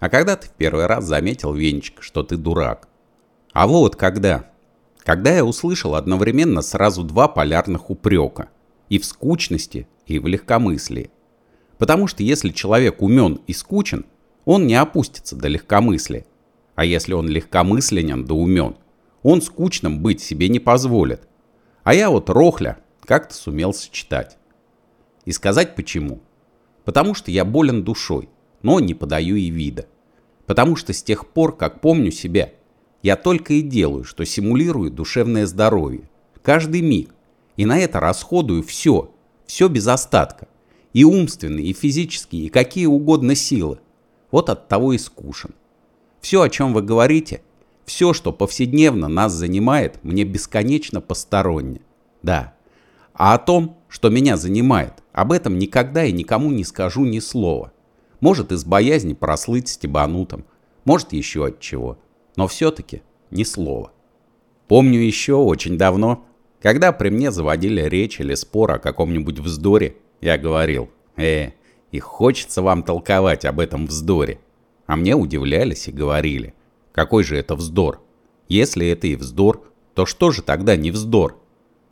А когда ты в первый раз заметил, Венчик, что ты дурак? А вот когда. Когда я услышал одновременно сразу два полярных упрека. И в скучности, и в легкомыслии. Потому что если человек умен и скучен, он не опустится до легкомыслия. А если он легкомысленен да умен, он скучным быть себе не позволит. А я вот рохля как-то сумел сочетать. И сказать почему? Потому что я болен душой, но не подаю и вида. Потому что с тех пор, как помню себя, я только и делаю, что симулирую душевное здоровье. Каждый миг. И на это расходую все. Все без остатка. И умственные, и физические, и какие угодно силы. Вот от того и скушен. Все, о чем вы говорите, все, что повседневно нас занимает, мне бесконечно посторонне. Да. А о том, что меня занимает, об этом никогда и никому не скажу ни слова. Может из боязни прослыть стебанутым, может еще от чего. Но все-таки ни слова. Помню еще очень давно, когда при мне заводили речь или спор о каком-нибудь вздоре, я говорил, э, и хочется вам толковать об этом вздоре. А мне удивлялись и говорили, какой же это вздор? Если это и вздор, то что же тогда не вздор?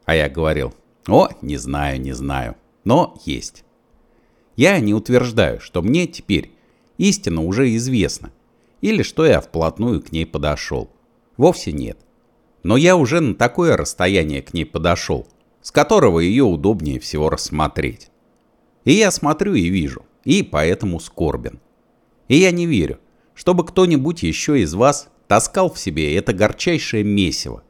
А я говорил, о, не знаю, не знаю, но есть. Я не утверждаю, что мне теперь истина уже известна, или что я вплотную к ней подошел. Вовсе нет. Но я уже на такое расстояние к ней подошел, с которого ее удобнее всего рассмотреть. И я смотрю и вижу, и поэтому скорбен. И я не верю, чтобы кто-нибудь еще из вас таскал в себе это горчайшее месиво.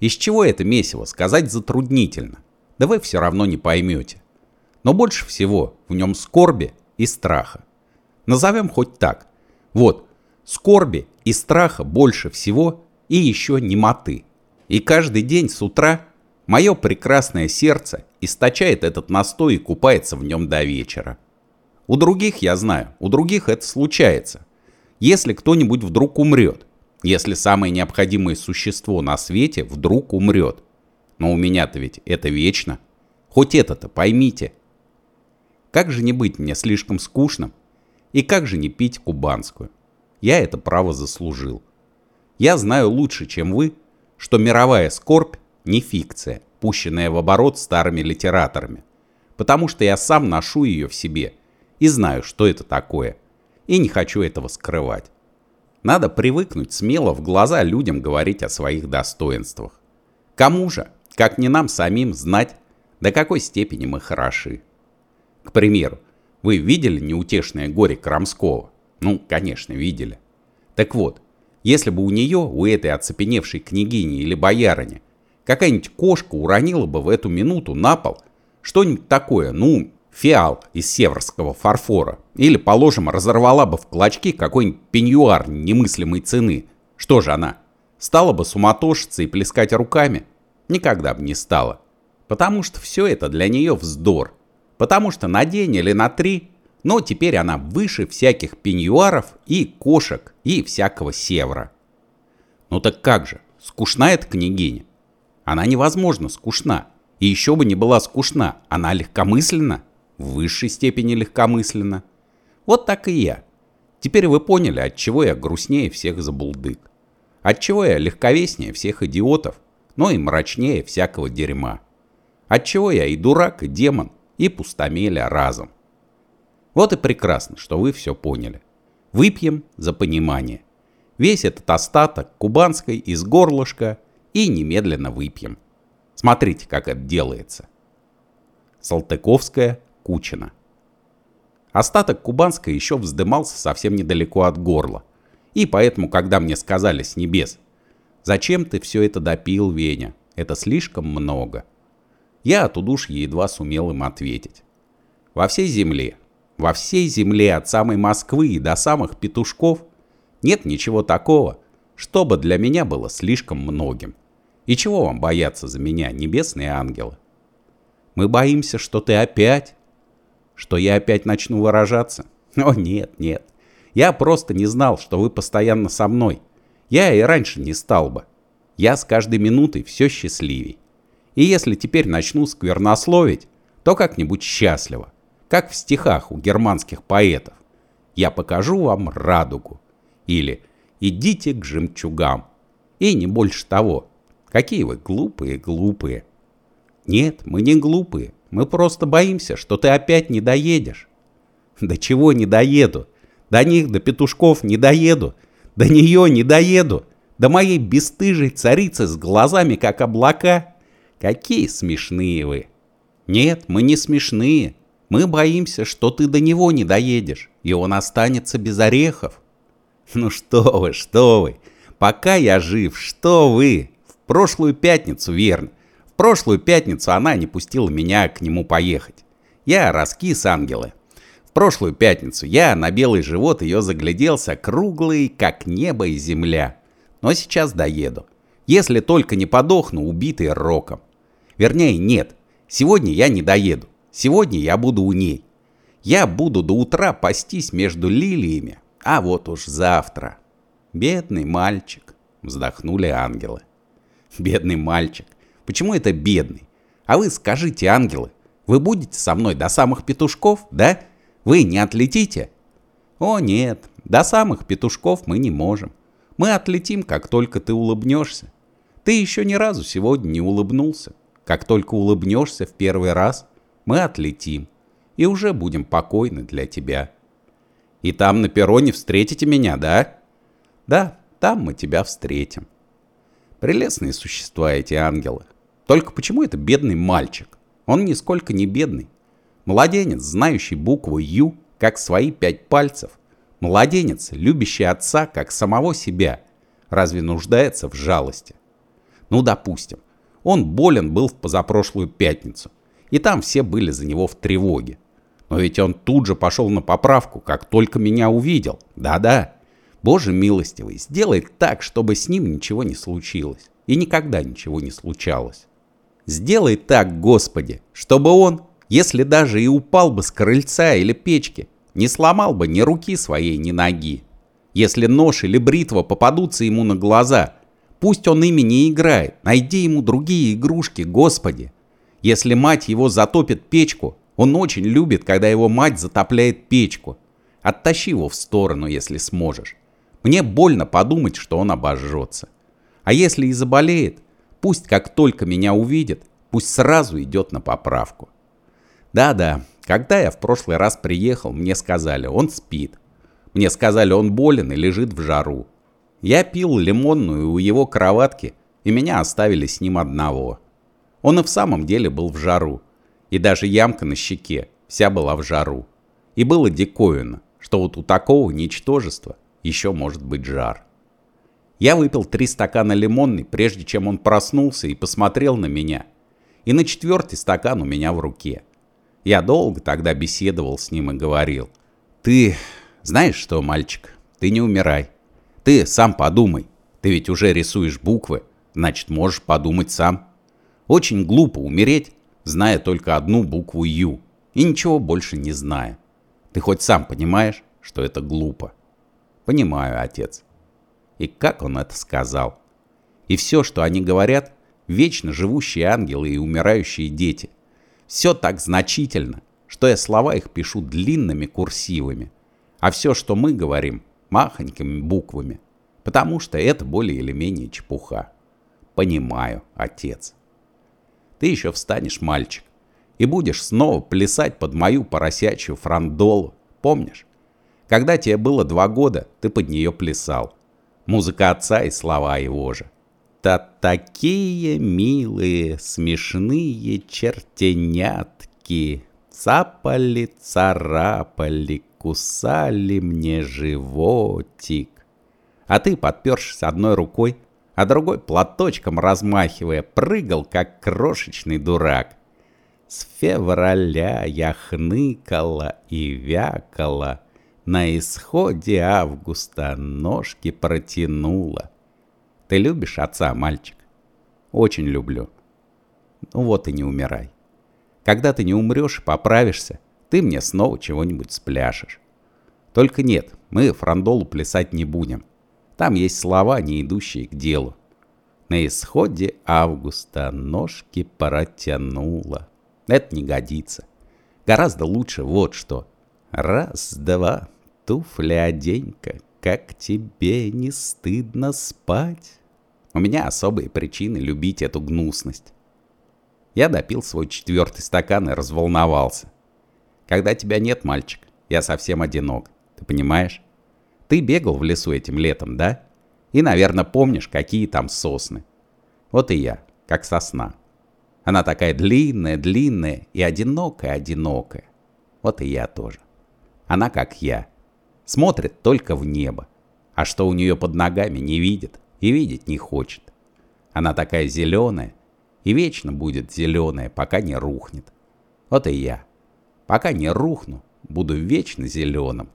Из чего это месиво, сказать затруднительно. Да вы все равно не поймете но больше всего в нем скорби и страха. Назовем хоть так. Вот, скорби и страха больше всего и еще немоты. И каждый день с утра мое прекрасное сердце источает этот настой и купается в нем до вечера. У других, я знаю, у других это случается. Если кто-нибудь вдруг умрет, если самое необходимое существо на свете вдруг умрет. Но у меня-то ведь это вечно. Хоть это-то поймите. Как же не быть мне слишком скучным? И как же не пить кубанскую? Я это право заслужил. Я знаю лучше, чем вы, что мировая скорбь не фикция, пущенная в оборот старыми литераторами. Потому что я сам ношу ее в себе и знаю, что это такое. И не хочу этого скрывать. Надо привыкнуть смело в глаза людям говорить о своих достоинствах. Кому же, как не нам самим, знать, до какой степени мы хороши. К примеру, Вы видели неутешное горе Крамского? Ну, конечно, видели. Так вот, если бы у нее, у этой оцепеневшей княгини или боярыни, какая-нибудь кошка уронила бы в эту минуту на пол что-нибудь такое, ну, фиал из северского фарфора, или, положим, разорвала бы в клочки какой-нибудь пеньюар немыслимой цены, что же она, стала бы суматошиться и плескать руками? Никогда бы не стала. Потому что все это для нее вздор. Потому что на день или на три, но теперь она выше всяких пеньюаров и кошек и всякого севра. Ну так как же, скучна эта княгиня? Она невозможно скучна. И еще бы не была скучна, она легкомысленна, в высшей степени легкомысленна. Вот так и я. Теперь вы поняли, от чего я грустнее всех забулдык. От чего я легковеснее всех идиотов, но и мрачнее всякого дерьма. От чего я и дурак, и демон, и пустомеля разом. Вот и прекрасно, что вы все поняли. Выпьем за понимание. Весь этот остаток кубанской из горлышка и немедленно выпьем. Смотрите, как это делается. Салтыковская, Кучина. Остаток кубанской еще вздымался совсем недалеко от горла. И поэтому, когда мне сказали с небес, «Зачем ты все это допил, Веня? Это слишком много». Я от удушья едва сумел им ответить. Во всей земле, во всей земле от самой Москвы и до самых петушков нет ничего такого, чтобы для меня было слишком многим. И чего вам бояться за меня, небесные ангелы? Мы боимся, что ты опять... Что я опять начну выражаться? *laughs* О, нет, нет. Я просто не знал, что вы постоянно со мной. Я и раньше не стал бы. Я с каждой минутой все счастливей. И если теперь начну сквернословить, то как-нибудь счастливо, как в стихах у германских поэтов. Я покажу вам радугу. Или идите к жемчугам. И не больше того. Какие вы глупые-глупые. Нет, мы не глупые. Мы просто боимся, что ты опять не доедешь. До чего не доеду? До них, до петушков не доеду. До нее не доеду. До моей бесстыжей царицы с глазами, как облака. Какие смешные вы. Нет, мы не смешные. Мы боимся, что ты до него не доедешь, и он останется без орехов. Ну что вы, что вы. Пока я жив, что вы? Прошлую пятницу, верно. В прошлую пятницу она не пустила меня к нему поехать. Я раскис, ангелы. В прошлую пятницу я на белый живот ее загляделся, круглый, как небо и земля. Но сейчас доеду. Если только не подохну, убитый роком. Вернее, нет. Сегодня я не доеду. Сегодня я буду у ней. Я буду до утра пастись между лилиями. А вот уж завтра. Бедный мальчик. Вздохнули ангелы. Бедный мальчик. Почему это бедный? А вы скажите, ангелы, вы будете со мной до самых петушков, да? Вы не отлетите? О нет, до самых петушков мы не можем. Мы отлетим, как только ты улыбнешься. Ты еще ни разу сегодня не улыбнулся. Как только улыбнешься в первый раз, мы отлетим. И уже будем покойны для тебя. И там на перроне встретите меня, да? Да, там мы тебя встретим. Прелестные существа эти ангелы. Только почему это бедный мальчик? Он нисколько не бедный. Младенец, знающий букву «Ю», как свои пять пальцев. Младенец, любящий отца, как самого себя. Разве нуждается в жалости? Ну, допустим. Он болен был в позапрошлую пятницу. И там все были за него в тревоге. Но ведь он тут же пошел на поправку, как только меня увидел. Да-да. Боже милостивый, сделай так, чтобы с ним ничего не случилось. И никогда ничего не случалось. Сделай так, Господи, чтобы он, если даже и упал бы с крыльца или печки, не сломал бы ни руки своей, ни ноги. Если нож или бритва попадутся ему на глаза, пусть он ими не играет, найди ему другие игрушки, Господи. Если мать его затопит печку, он очень любит, когда его мать затопляет печку. Оттащи его в сторону, если сможешь. Мне больно подумать, что он обожжется. А если и заболеет, пусть как только меня увидит, пусть сразу идет на поправку. Да-да, когда я в прошлый раз приехал, мне сказали, он спит. Мне сказали, он болен и лежит в жару. Я пил лимонную у его кроватки, и меня оставили с ним одного. Он и в самом деле был в жару. И даже ямка на щеке вся была в жару. И было диковинно, что вот у такого ничтожества еще может быть жар. Я выпил три стакана лимонной, прежде чем он проснулся и посмотрел на меня. И на четвертый стакан у меня в руке. Я долго тогда беседовал с ним и говорил. «Ты знаешь что, мальчик, ты не умирай. Ты сам подумай. Ты ведь уже рисуешь буквы, значит, можешь подумать сам. Очень глупо умереть, зная только одну букву «Ю» и ничего больше не зная. Ты хоть сам понимаешь, что это глупо? Понимаю, отец. И как он это сказал? И все, что они говорят, вечно живущие ангелы и умирающие дети. Все так значительно, что я слова их пишу длинными курсивами, а все, что мы говорим, махонькими буквами, потому что это более или менее чепуха. Понимаю, отец. Ты еще встанешь, мальчик, и будешь снова плясать под мою поросячью франдолу, помнишь? Когда тебе было два года, ты под нее плясал. Музыка отца и слова его же. Та такие милые, смешные чертенятки. Цапали, царапали, кусали мне животик. А ты, подпершись одной рукой, а другой платочком размахивая, прыгал, как крошечный дурак. С февраля я хныкала и вякала, На исходе августа ножки протянула. Ты любишь отца, мальчик? Очень люблю. Ну вот и не умирай. Когда ты не умрешь и поправишься, ты мне снова чего-нибудь спляшешь. Только нет, мы франдолу плясать не будем. Там есть слова, не идущие к делу. На исходе августа ножки протянула. Это не годится. Гораздо лучше вот что. Раз-два, туфля оденька, как тебе не стыдно спать? У меня особые причины любить эту гнусность. Я допил свой четвертый стакан и разволновался. Когда тебя нет, мальчик, я совсем одинок. Ты понимаешь? Ты бегал в лесу этим летом, да? И, наверное, помнишь, какие там сосны. Вот и я, как сосна. Она такая длинная-длинная и одинокая-одинокая. Вот и я тоже. Она как я. Смотрит только в небо. А что у нее под ногами не видит и видеть не хочет. Она такая зеленая и вечно будет зеленая, пока не рухнет. Вот и я. Пока не рухну, буду вечно зеленым.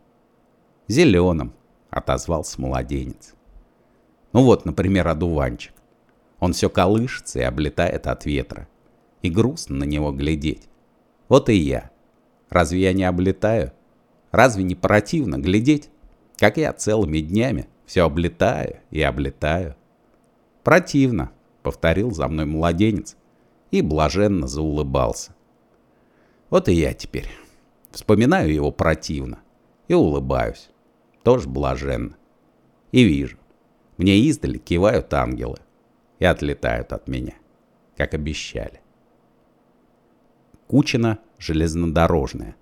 Зеленым, отозвался младенец. Ну вот, например, одуванчик. Он все колышется и облетает от ветра. И грустно на него глядеть. Вот и я. Разве я не облетаю? Разве не противно глядеть, как я целыми днями все облетаю и облетаю? Противно, повторил за мной младенец и блаженно заулыбался. Вот и я теперь. Вспоминаю его противно и улыбаюсь. Тоже блаженно. И вижу. Мне издали кивают ангелы и отлетают от меня, как обещали. Кучина железнодорожная.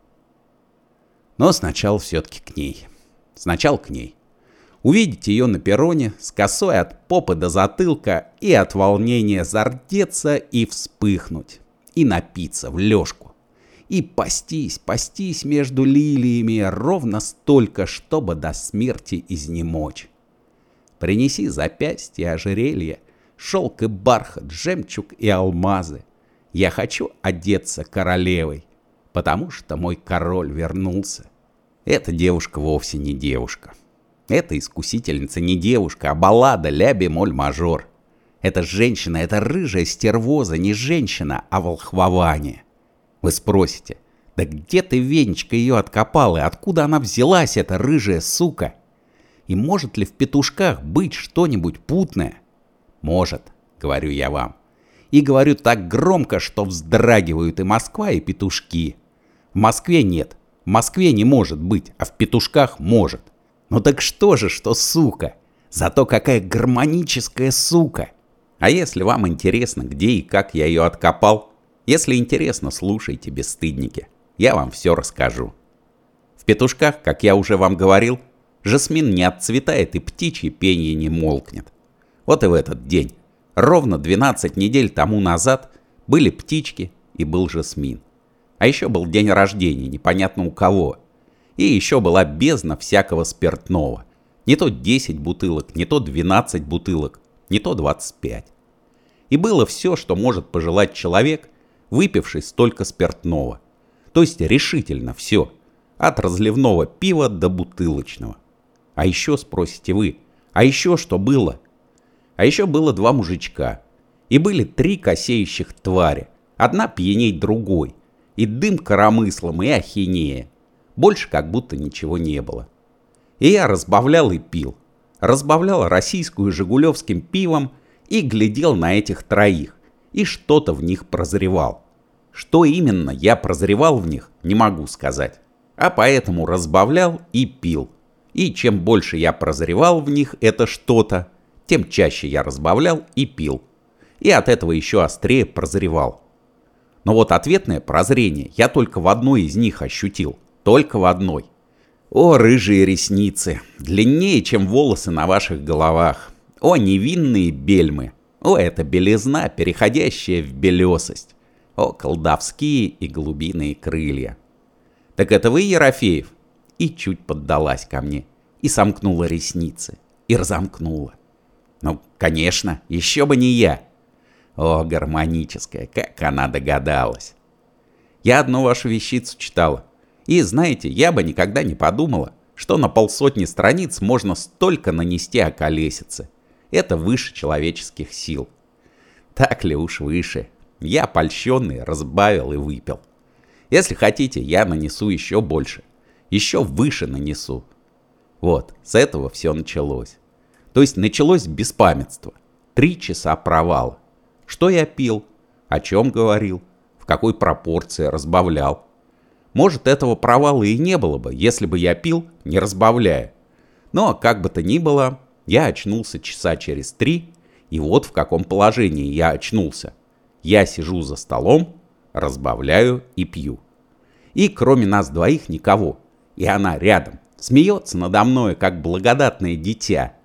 Но сначала все-таки к ней. Сначала к ней. Увидеть ее на перроне с косой от попы до затылка и от волнения зардеться и вспыхнуть. И напиться в лёжку и пастись, пастись между лилиями ровно столько, чтобы до смерти изнемочь. Принеси запястье, ожерелье, шелк и бархат, жемчуг и алмазы. Я хочу одеться королевой, потому что мой король вернулся. Эта девушка вовсе не девушка. Эта искусительница не девушка, а баллада ля-бемоль-мажор. Эта женщина, эта рыжая стервоза не женщина, а волхвование. Вы спросите, да где ты, Венечка, ее откопал, и откуда она взялась, эта рыжая сука? И может ли в петушках быть что-нибудь путное? Может, говорю я вам. И говорю так громко, что вздрагивают и Москва, и петушки. В Москве нет, в Москве не может быть, а в петушках может. Ну так что же, что сука? Зато какая гармоническая сука! А если вам интересно, где и как я ее откопал, если интересно, слушайте, бесстыдники. Я вам все расскажу. В петушках, как я уже вам говорил, жасмин не отцветает и птичье пение не молкнет. Вот и в этот день, ровно 12 недель тому назад, были птички и был жасмин. А еще был день рождения, непонятно у кого. И еще была бездна всякого спиртного. Не то 10 бутылок, не то 12 бутылок, не то 25. И было все, что может пожелать человек, выпивший столько спиртного. То есть решительно все. От разливного пива до бутылочного. А еще спросите вы, а еще что было? А еще было два мужичка. И были три косеющих твари. Одна пьяней другой. И дым коромыслом, и ахинея. Больше как будто ничего не было. И я разбавлял и пил. Разбавлял российскую жигулевским пивом и глядел на этих троих. И что-то в них прозревал. Что именно я прозревал в них, не могу сказать. А поэтому разбавлял и пил. И чем больше я прозревал в них это что-то, тем чаще я разбавлял и пил. И от этого еще острее прозревал. Но вот ответное прозрение я только в одной из них ощутил. Только в одной. О, рыжие ресницы, длиннее, чем волосы на ваших головах. О, невинные бельмы. О, это белизна, переходящая в белесость. О, колдовские и глубинные крылья. Так это вы, Ерофеев? И чуть поддалась ко мне. И сомкнула ресницы. И разомкнула. Ну, конечно, еще бы не я. О, гармоническая, как она догадалась. Я одну вашу вещицу читала. И знаете, я бы никогда не подумала, что на полсотни страниц можно столько нанести околесицы. Это выше человеческих сил. Так ли уж выше? Я польщенный разбавил и выпил. Если хотите, я нанесу еще больше. Еще выше нанесу. Вот, с этого все началось. То есть началось беспамятство. Три часа провала. Что я пил? О чем говорил? В какой пропорции разбавлял? Может, этого провала и не было бы, если бы я пил, не разбавляя. Но, как бы то ни было, я очнулся часа через три, и вот в каком положении я очнулся. Я сижу за столом, разбавляю и пью. И кроме нас двоих никого. И она рядом, смеется надо мной, как благодатное дитя.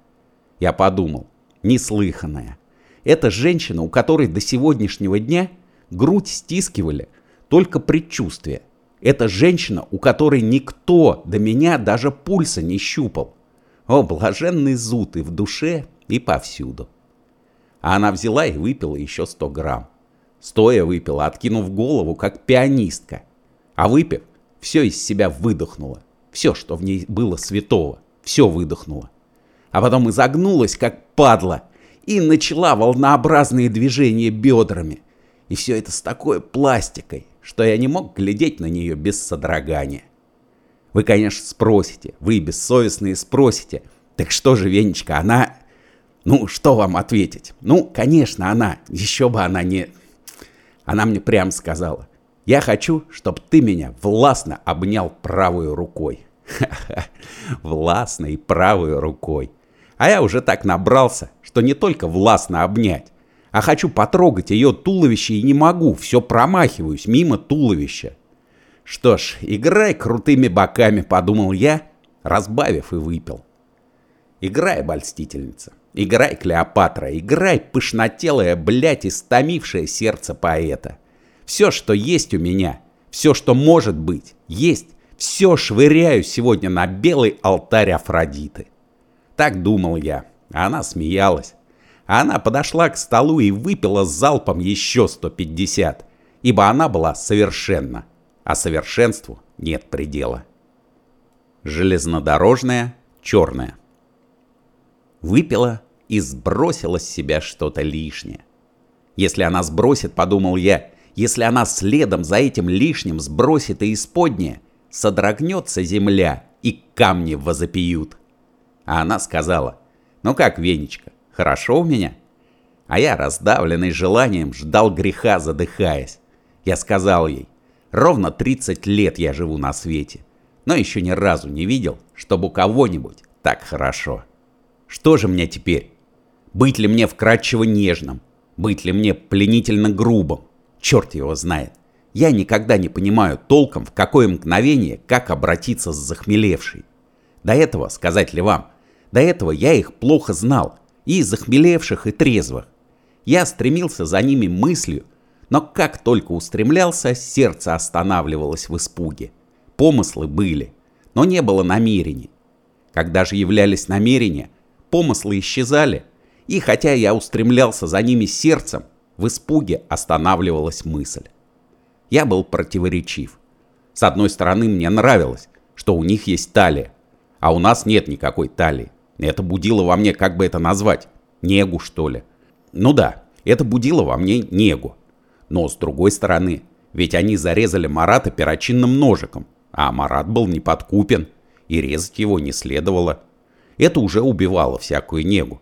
Я подумал, неслыханная. Это женщина, у которой до сегодняшнего дня грудь стискивали только предчувствия. Это женщина, у которой никто до меня даже пульса не щупал. О, блаженный зуд и в душе, и повсюду. А она взяла и выпила еще 100 грамм. Стоя выпила, откинув голову, как пианистка. А выпив, все из себя выдохнула. Все, что в ней было святого, все выдохнула. А потом изогнулась, как падла, и начала волнообразные движения бедрами. И все это с такой пластикой, что я не мог глядеть на нее без содрогания. Вы, конечно, спросите, вы бессовестные спросите, так что же, Венечка, она... Ну, что вам ответить? Ну, конечно, она, еще бы она не... Она мне прямо сказала, я хочу, чтобы ты меня властно обнял правой рукой. *laughs* Властно и правой рукой. А я уже так набрался, что не только властно обнять, а хочу потрогать ее туловище и не могу, все промахиваюсь мимо туловища. Что ж, играй крутыми боками, подумал я, разбавив и выпил. Играй, обольстительница, играй, Клеопатра, играй, пышнотелая, блядь, истомившее сердце поэта. Все, что есть у меня, все, что может быть, есть, все швыряю сегодня на белый алтарь Афродиты. Так думал я, она смеялась. Она подошла к столу и выпила залпом еще 150, ибо она была совершенна, а совершенству нет предела. Железнодорожная, черная. Выпила и сбросила с себя что-то лишнее. Если она сбросит, подумал я, если она следом за этим лишним сбросит и исподнее, содрогнется земля и камни возопьют. А она сказала, ну как, Венечка, Хорошо у меня? А я, раздавленный желанием, ждал греха, задыхаясь. Я сказал ей, ровно 30 лет я живу на свете, но еще ни разу не видел, чтобы у кого-нибудь так хорошо. Что же мне теперь? Быть ли мне вкрадчиво нежным? Быть ли мне пленительно грубым? Черт его знает. Я никогда не понимаю толком, в какое мгновение, как обратиться с захмелевшей. До этого, сказать ли вам, до этого я их плохо знал, и захмелевших, и трезвых. Я стремился за ними мыслью, но как только устремлялся, сердце останавливалось в испуге. Помыслы были, но не было намерений. Когда же являлись намерения, помыслы исчезали, и хотя я устремлялся за ними сердцем, в испуге останавливалась мысль. Я был противоречив. С одной стороны, мне нравилось, что у них есть талия, а у нас нет никакой талии. Это будило во мне, как бы это назвать, негу, что ли. Ну да, это будило во мне негу. Но с другой стороны, ведь они зарезали Марата перочинным ножиком, а Марат был не подкупен, и резать его не следовало. Это уже убивало всякую негу.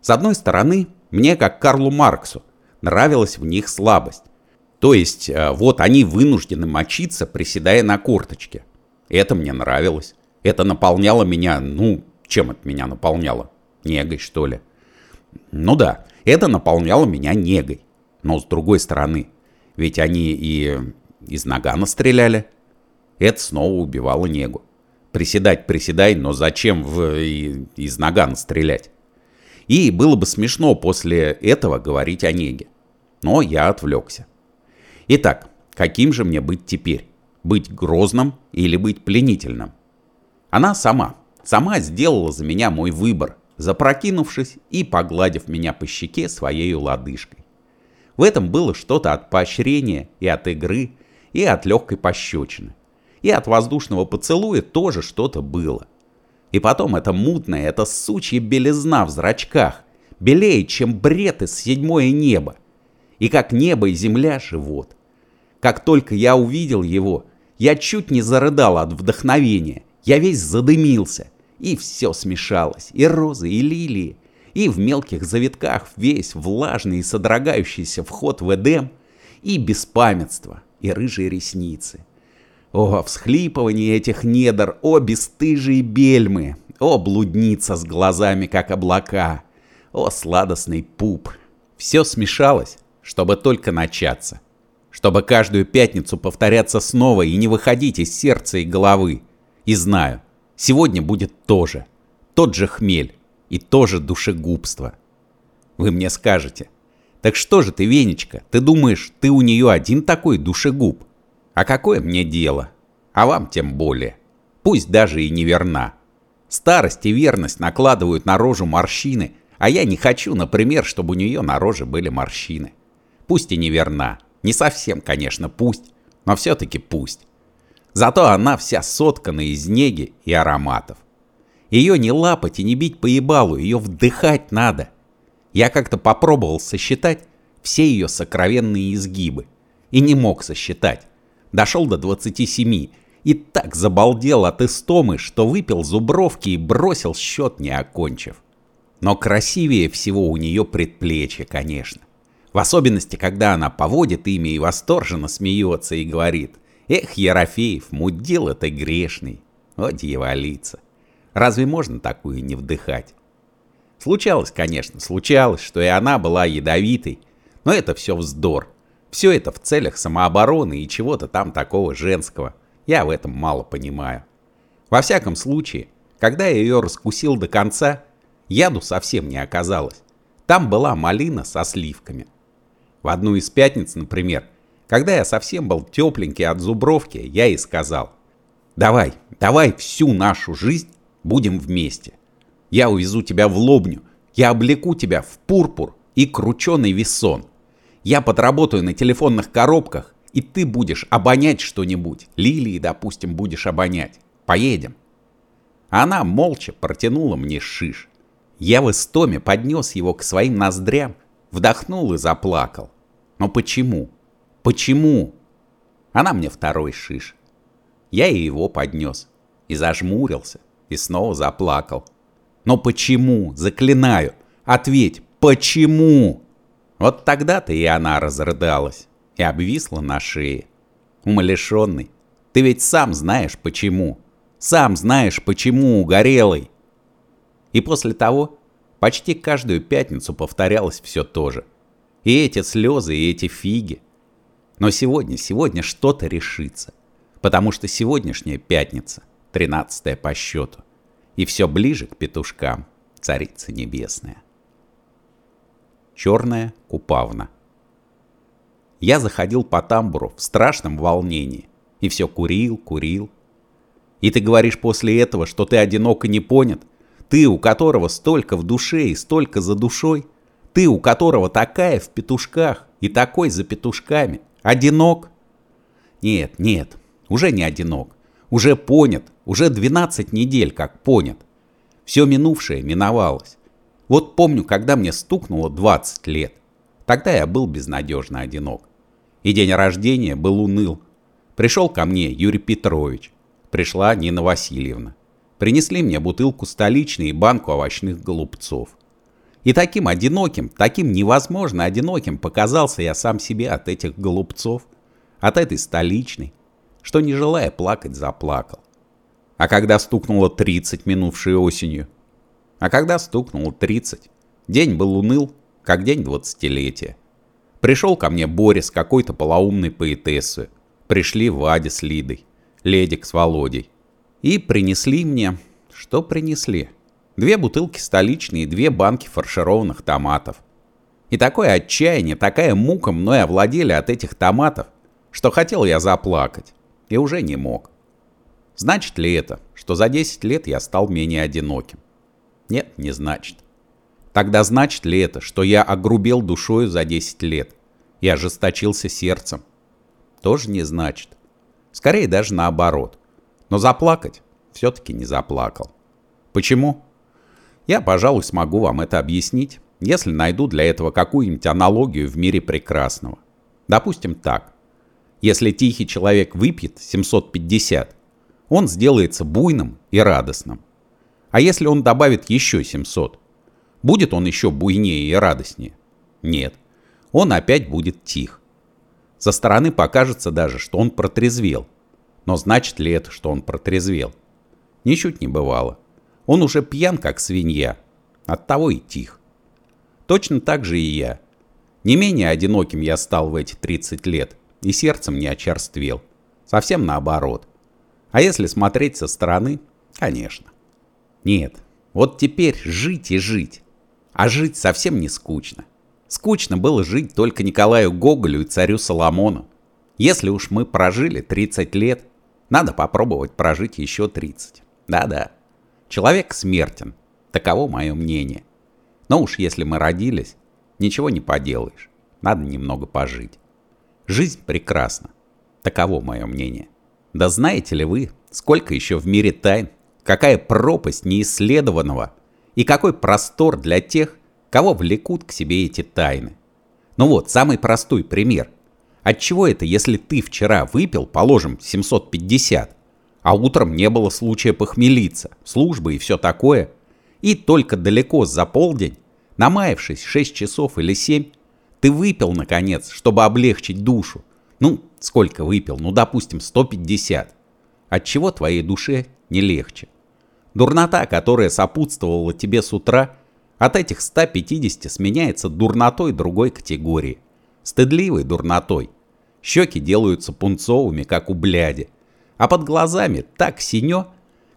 С одной стороны, мне, как Карлу Марксу, нравилась в них слабость. То есть, э, вот они вынуждены мочиться, приседая на корточке. Это мне нравилось. Это наполняло меня, ну, чем это меня наполняло? Негой, что ли? Ну да, это наполняло меня негой. Но с другой стороны, ведь они и из нагана стреляли. Это снова убивало негу. Приседать приседай, но зачем в, и, из нагана стрелять? И было бы смешно после этого говорить о неге. Но я отвлекся. Итак, каким же мне быть теперь? Быть грозным или быть пленительным? Она сама, сама сделала за меня мой выбор, запрокинувшись и погладив меня по щеке своей лодыжкой. В этом было что-то от поощрения и от игры, и от легкой пощечины. И от воздушного поцелуя тоже что-то было. И потом это мутная, это сучья белизна в зрачках, белее, чем бред из седьмое небо. И как небо и земля живот. Как только я увидел его, я чуть не зарыдал от вдохновения. Я весь задымился, и все смешалось, и розы, и лилии, и в мелких завитках весь влажный и содрогающийся вход в Эдем, и беспамятство, и рыжие ресницы. О, всхлипывание этих недр, о, бесстыжие бельмы, о, блудница с глазами, как облака, о, сладостный пуп. Все смешалось, чтобы только начаться. Чтобы каждую пятницу повторяться снова и не выходить из сердца и головы. И знаю, сегодня будет тоже. Тот же хмель и тоже душегубство. Вы мне скажете, так что же ты, Венечка, ты думаешь, ты у нее один такой душегуб? А какое мне дело? А вам тем более. Пусть даже и неверна. Старость и верность накладывают на рожу морщины, а я не хочу, например, чтобы у нее на роже были морщины. Пусть и неверна. Не совсем, конечно, пусть, но все-таки пусть. Зато она вся соткана из неги и ароматов. Ее не лапать и не бить по ебалу, ее вдыхать надо. Я как-то попробовал сосчитать все ее сокровенные изгибы. И не мог сосчитать. Дошел до 27 и так забалдел от истомы, что выпил зубровки и бросил счет не окончив. Но красивее всего у нее предплечье, конечно. В особенности, когда она поводит ими и восторженно смеется и говорит «Эх, Ерофеев, мудил ты грешный, о дьяволица». Разве можно такую не вдыхать? Случалось, конечно, случалось, что и она была ядовитой, но это все вздор. Все это в целях самообороны и чего-то там такого женского. Я в этом мало понимаю. Во всяком случае, когда я ее раскусил до конца, яду совсем не оказалось. Там была малина со сливками. В одну из пятниц, например, когда я совсем был тепленький от зубровки, я и сказал, «Давай, давай всю нашу жизнь будем вместе. Я увезу тебя в Лобню, я облеку тебя в пурпур и крученый весон. Я подработаю на телефонных коробках, и ты будешь обонять что-нибудь. Лилии, допустим, будешь обонять. Поедем. Она молча протянула мне шиш. Я в истоме поднес его к своим ноздрям, вдохнул и заплакал. Но почему? Почему? Она мне второй шиш. Я и его поднес. И зажмурился. И снова заплакал. Но почему? Заклинаю. Ответь, почему? Вот тогда-то и она разрыдалась и обвисла на шее. Умалишенный, ты ведь сам знаешь почему. Сам знаешь почему, угорелый. И после того почти каждую пятницу повторялось все то же. И эти слезы, и эти фиги. Но сегодня, сегодня что-то решится. Потому что сегодняшняя пятница, тринадцатая по счету. И все ближе к петушкам, царица небесная. Черная купавна. Я заходил по тамбуру в страшном волнении. И все курил, курил. И ты говоришь после этого, что ты одинок и не понят? Ты, у которого столько в душе и столько за душой? Ты, у которого такая в петушках и такой за петушками? Одинок? Нет, нет, уже не одинок. Уже понят, уже 12 недель как понят. Все минувшее миновалось. Вот помню, когда мне стукнуло 20 лет. Тогда я был безнадежно одинок. И день рождения был уныл. Пришел ко мне Юрий Петрович. Пришла Нина Васильевна. Принесли мне бутылку столичной и банку овощных голубцов. И таким одиноким, таким невозможно одиноким показался я сам себе от этих голубцов, от этой столичной, что не желая плакать, заплакал. А когда стукнуло 30 минувшей осенью? А когда стукнуло 30? День был уныл, как день двадцатилетия. Пришел ко мне Боря с какой-то полоумной поэтессой. Пришли Вадя с Лидой, Ледик с Володей. И принесли мне... Что принесли? Две бутылки столичные две банки фаршированных томатов. И такое отчаяние, такая мука мной овладели от этих томатов, что хотел я заплакать. И уже не мог. Значит ли это, что за 10 лет я стал менее одиноким? Нет, не значит. Тогда значит ли это, что я огрубел душою за 10 лет и ожесточился сердцем? Тоже не значит. Скорее даже наоборот. Но заплакать все-таки не заплакал. Почему? Я, пожалуй, смогу вам это объяснить, если найду для этого какую-нибудь аналогию в мире прекрасного. Допустим так. Если тихий человек выпьет 750, он сделается буйным и радостным. А если он добавит еще 700, будет он еще буйнее и радостнее? Нет, он опять будет тих. Со стороны покажется даже, что он протрезвел. Но значит ли это, что он протрезвел? Ничуть не бывало. Он уже пьян, как свинья. Оттого и тих. Точно так же и я. Не менее одиноким я стал в эти 30 лет, и сердцем не очерствел. Совсем наоборот. А если смотреть со стороны, конечно. Нет, вот теперь жить и жить. А жить совсем не скучно. Скучно было жить только Николаю Гоголю и царю Соломону. Если уж мы прожили 30 лет, надо попробовать прожить еще 30. Да-да. Человек смертен. Таково мое мнение. Но уж если мы родились, ничего не поделаешь. Надо немного пожить. Жизнь прекрасна. Таково мое мнение. Да знаете ли вы, сколько еще в мире тайн, какая пропасть неисследованного и какой простор для тех, кого влекут к себе эти тайны. Ну вот, самый простой пример. Отчего это, если ты вчера выпил, положим, 750, а утром не было случая похмелиться, службы и все такое, и только далеко за полдень, намаявшись 6 часов или 7, ты выпил, наконец, чтобы облегчить душу. Ну, сколько выпил? Ну, допустим, 150. Отчего твоей душе не легче? Дурнота, которая сопутствовала тебе с утра, от этих 150 сменяется дурнотой другой категории. Стыдливой дурнотой. Щеки делаются пунцовыми, как у бляди. А под глазами так синё,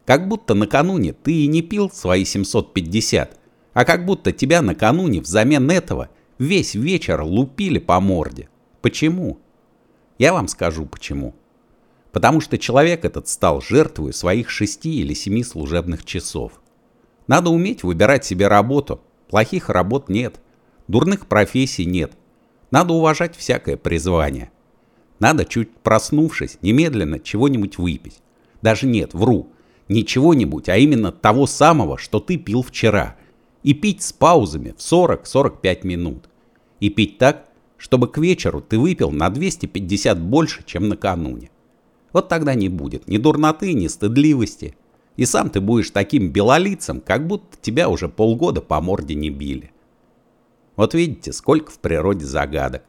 как будто накануне ты и не пил свои 750, а как будто тебя накануне взамен этого – Весь вечер лупили по морде. Почему? Я вам скажу почему. Потому что человек этот стал жертвой своих шести или семи служебных часов. Надо уметь выбирать себе работу. Плохих работ нет. Дурных профессий нет. Надо уважать всякое призвание. Надо, чуть проснувшись, немедленно чего-нибудь выпить. Даже нет, вру. Не чего-нибудь, а именно того самого, что ты пил вчера – и пить с паузами в 40-45 минут. И пить так, чтобы к вечеру ты выпил на 250 больше, чем накануне. Вот тогда не будет ни дурноты, ни стыдливости. И сам ты будешь таким белолицем, как будто тебя уже полгода по морде не били. Вот видите, сколько в природе загадок,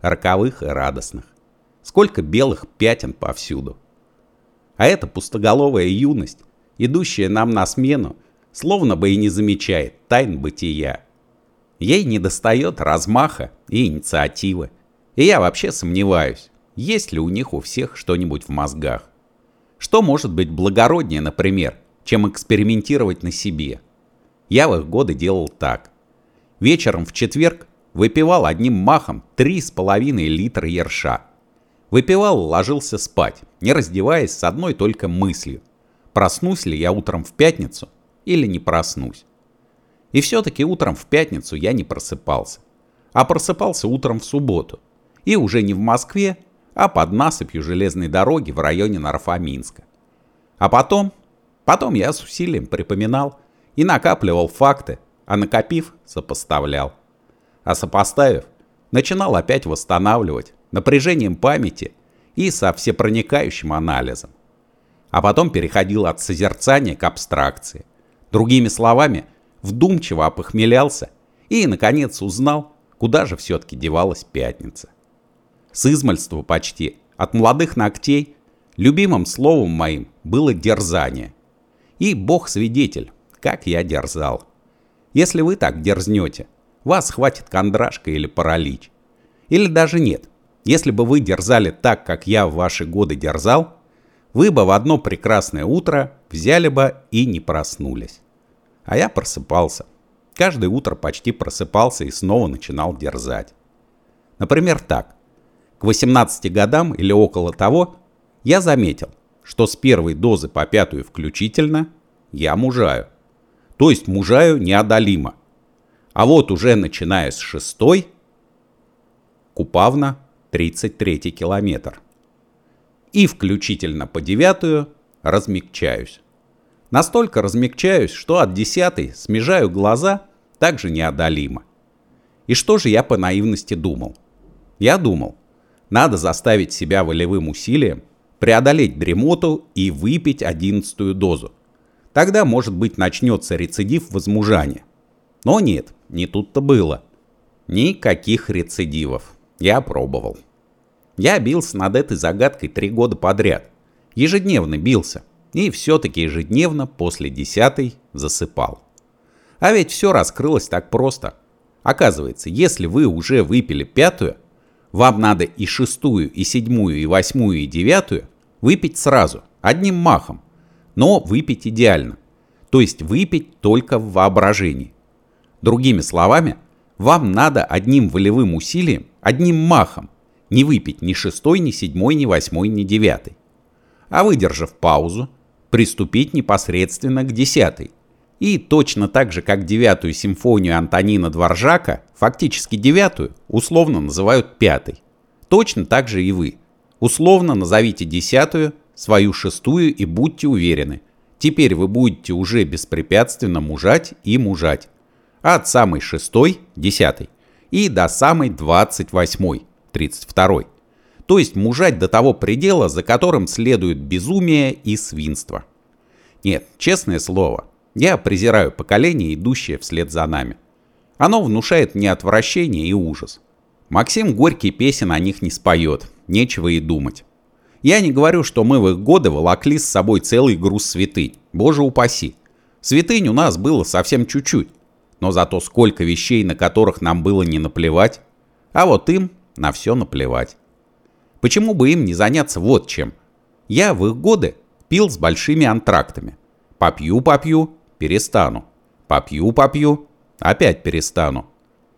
роковых и радостных. Сколько белых пятен повсюду. А эта пустоголовая юность, идущая нам на смену, словно бы и не замечает тайн бытия. Ей недостает размаха и инициативы. И я вообще сомневаюсь, есть ли у них у всех что-нибудь в мозгах. Что может быть благороднее, например, чем экспериментировать на себе? Я в их годы делал так. Вечером в четверг выпивал одним махом 3,5 литра ерша. Выпивал ложился спать, не раздеваясь с одной только мыслью проснусь ли я утром в пятницу или не проснусь. И все-таки утром в пятницу я не просыпался, а просыпался утром в субботу. И уже не в Москве, а под насыпью железной дороги в районе Нарфаминска. А потом, потом я с усилием припоминал и накапливал факты, а накопив, сопоставлял. А сопоставив, начинал опять восстанавливать напряжением памяти и со всепроникающим анализом. А потом переходил от созерцания к абстракции. Другими словами, вдумчиво опохмелялся и, наконец, узнал, куда же все-таки девалась пятница. С измальства почти, от молодых ногтей, любимым словом моим было дерзание. И бог свидетель, как я дерзал. Если вы так дерзнете, вас хватит кондрашка или паралич. Или даже нет. Если бы вы дерзали так, как я в ваши годы дерзал, вы бы в одно прекрасное утро взяли бы и не проснулись. А я просыпался. Каждое утро почти просыпался и снова начинал дерзать. Например, так. К 18 годам или около того я заметил, что с первой дозы по пятую включительно я мужаю. То есть мужаю неодолимо. А вот уже начиная с шестой, Купавна, 33 километр. И включительно по девятую размягчаюсь. Настолько размягчаюсь, что от десятой смежаю глаза также неодолимо. И что же я по наивности думал? Я думал, надо заставить себя волевым усилием преодолеть дремоту и выпить одиннадцатую дозу. Тогда, может быть, начнется рецидив возмужания. Но нет, не тут-то было. Никаких рецидивов. Я пробовал. Я бился над этой загадкой три года подряд. Ежедневно бился. И все-таки ежедневно после десятой засыпал. А ведь все раскрылось так просто. Оказывается, если вы уже выпили пятую, вам надо и шестую, и седьмую, и восьмую, и девятую выпить сразу, одним махом. Но выпить идеально. То есть выпить только в воображении. Другими словами, вам надо одним волевым усилием, одним махом, не выпить ни шестой, ни седьмой, ни восьмой, ни девятый. А выдержав паузу, приступить непосредственно к десятой, и точно так же, как девятую симфонию Антонина Дворжака, фактически девятую, условно называют пятой. Точно так же и вы. Условно назовите десятую, свою шестую и будьте уверены. Теперь вы будете уже беспрепятственно мужать и мужать. От самой шестой, десятой, и до самой двадцать восьмой, тридцать второй. То есть мужать до того предела, за которым следует безумие и свинство. Нет, честное слово, я презираю поколение, идущее вслед за нами. Оно внушает мне отвращение и ужас. Максим Горький песен о них не споет, нечего и думать. Я не говорю, что мы в их годы волокли с собой целый груз святынь, боже упаси. Святынь у нас было совсем чуть-чуть, но зато сколько вещей, на которых нам было не наплевать, а вот им на все наплевать. Почему бы им не заняться вот чем? Я в их годы пил с большими антрактами. Попью-попью, перестану. Попью-попью, опять перестану.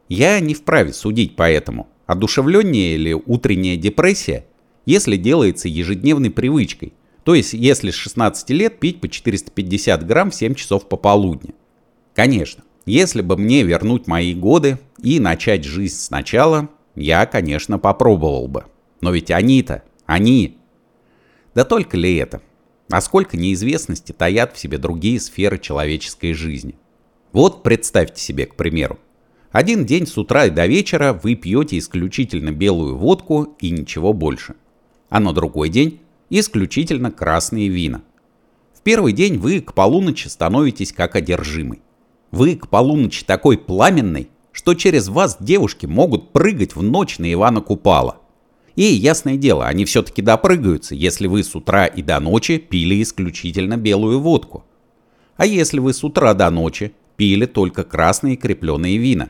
Я не вправе судить по этому, одушевленнее или утренняя депрессия, если делается ежедневной привычкой, то есть если с 16 лет пить по 450 грамм в 7 часов пополудня. Конечно, если бы мне вернуть мои годы и начать жизнь сначала, я, конечно, попробовал бы. Но ведь они-то, они... Да только ли это? а сколько неизвестности таят в себе другие сферы человеческой жизни. Вот представьте себе, к примеру, один день с утра и до вечера вы пьете исключительно белую водку и ничего больше. А на другой день исключительно красные вина. В первый день вы к полуночи становитесь как одержимый. Вы к полуночи такой пламенный, что через вас девушки могут прыгать в ночь на Ивана Купала. И, ясное дело, они все-таки допрыгаются, если вы с утра и до ночи пили исключительно белую водку. А если вы с утра до ночи пили только красные крепленые вина?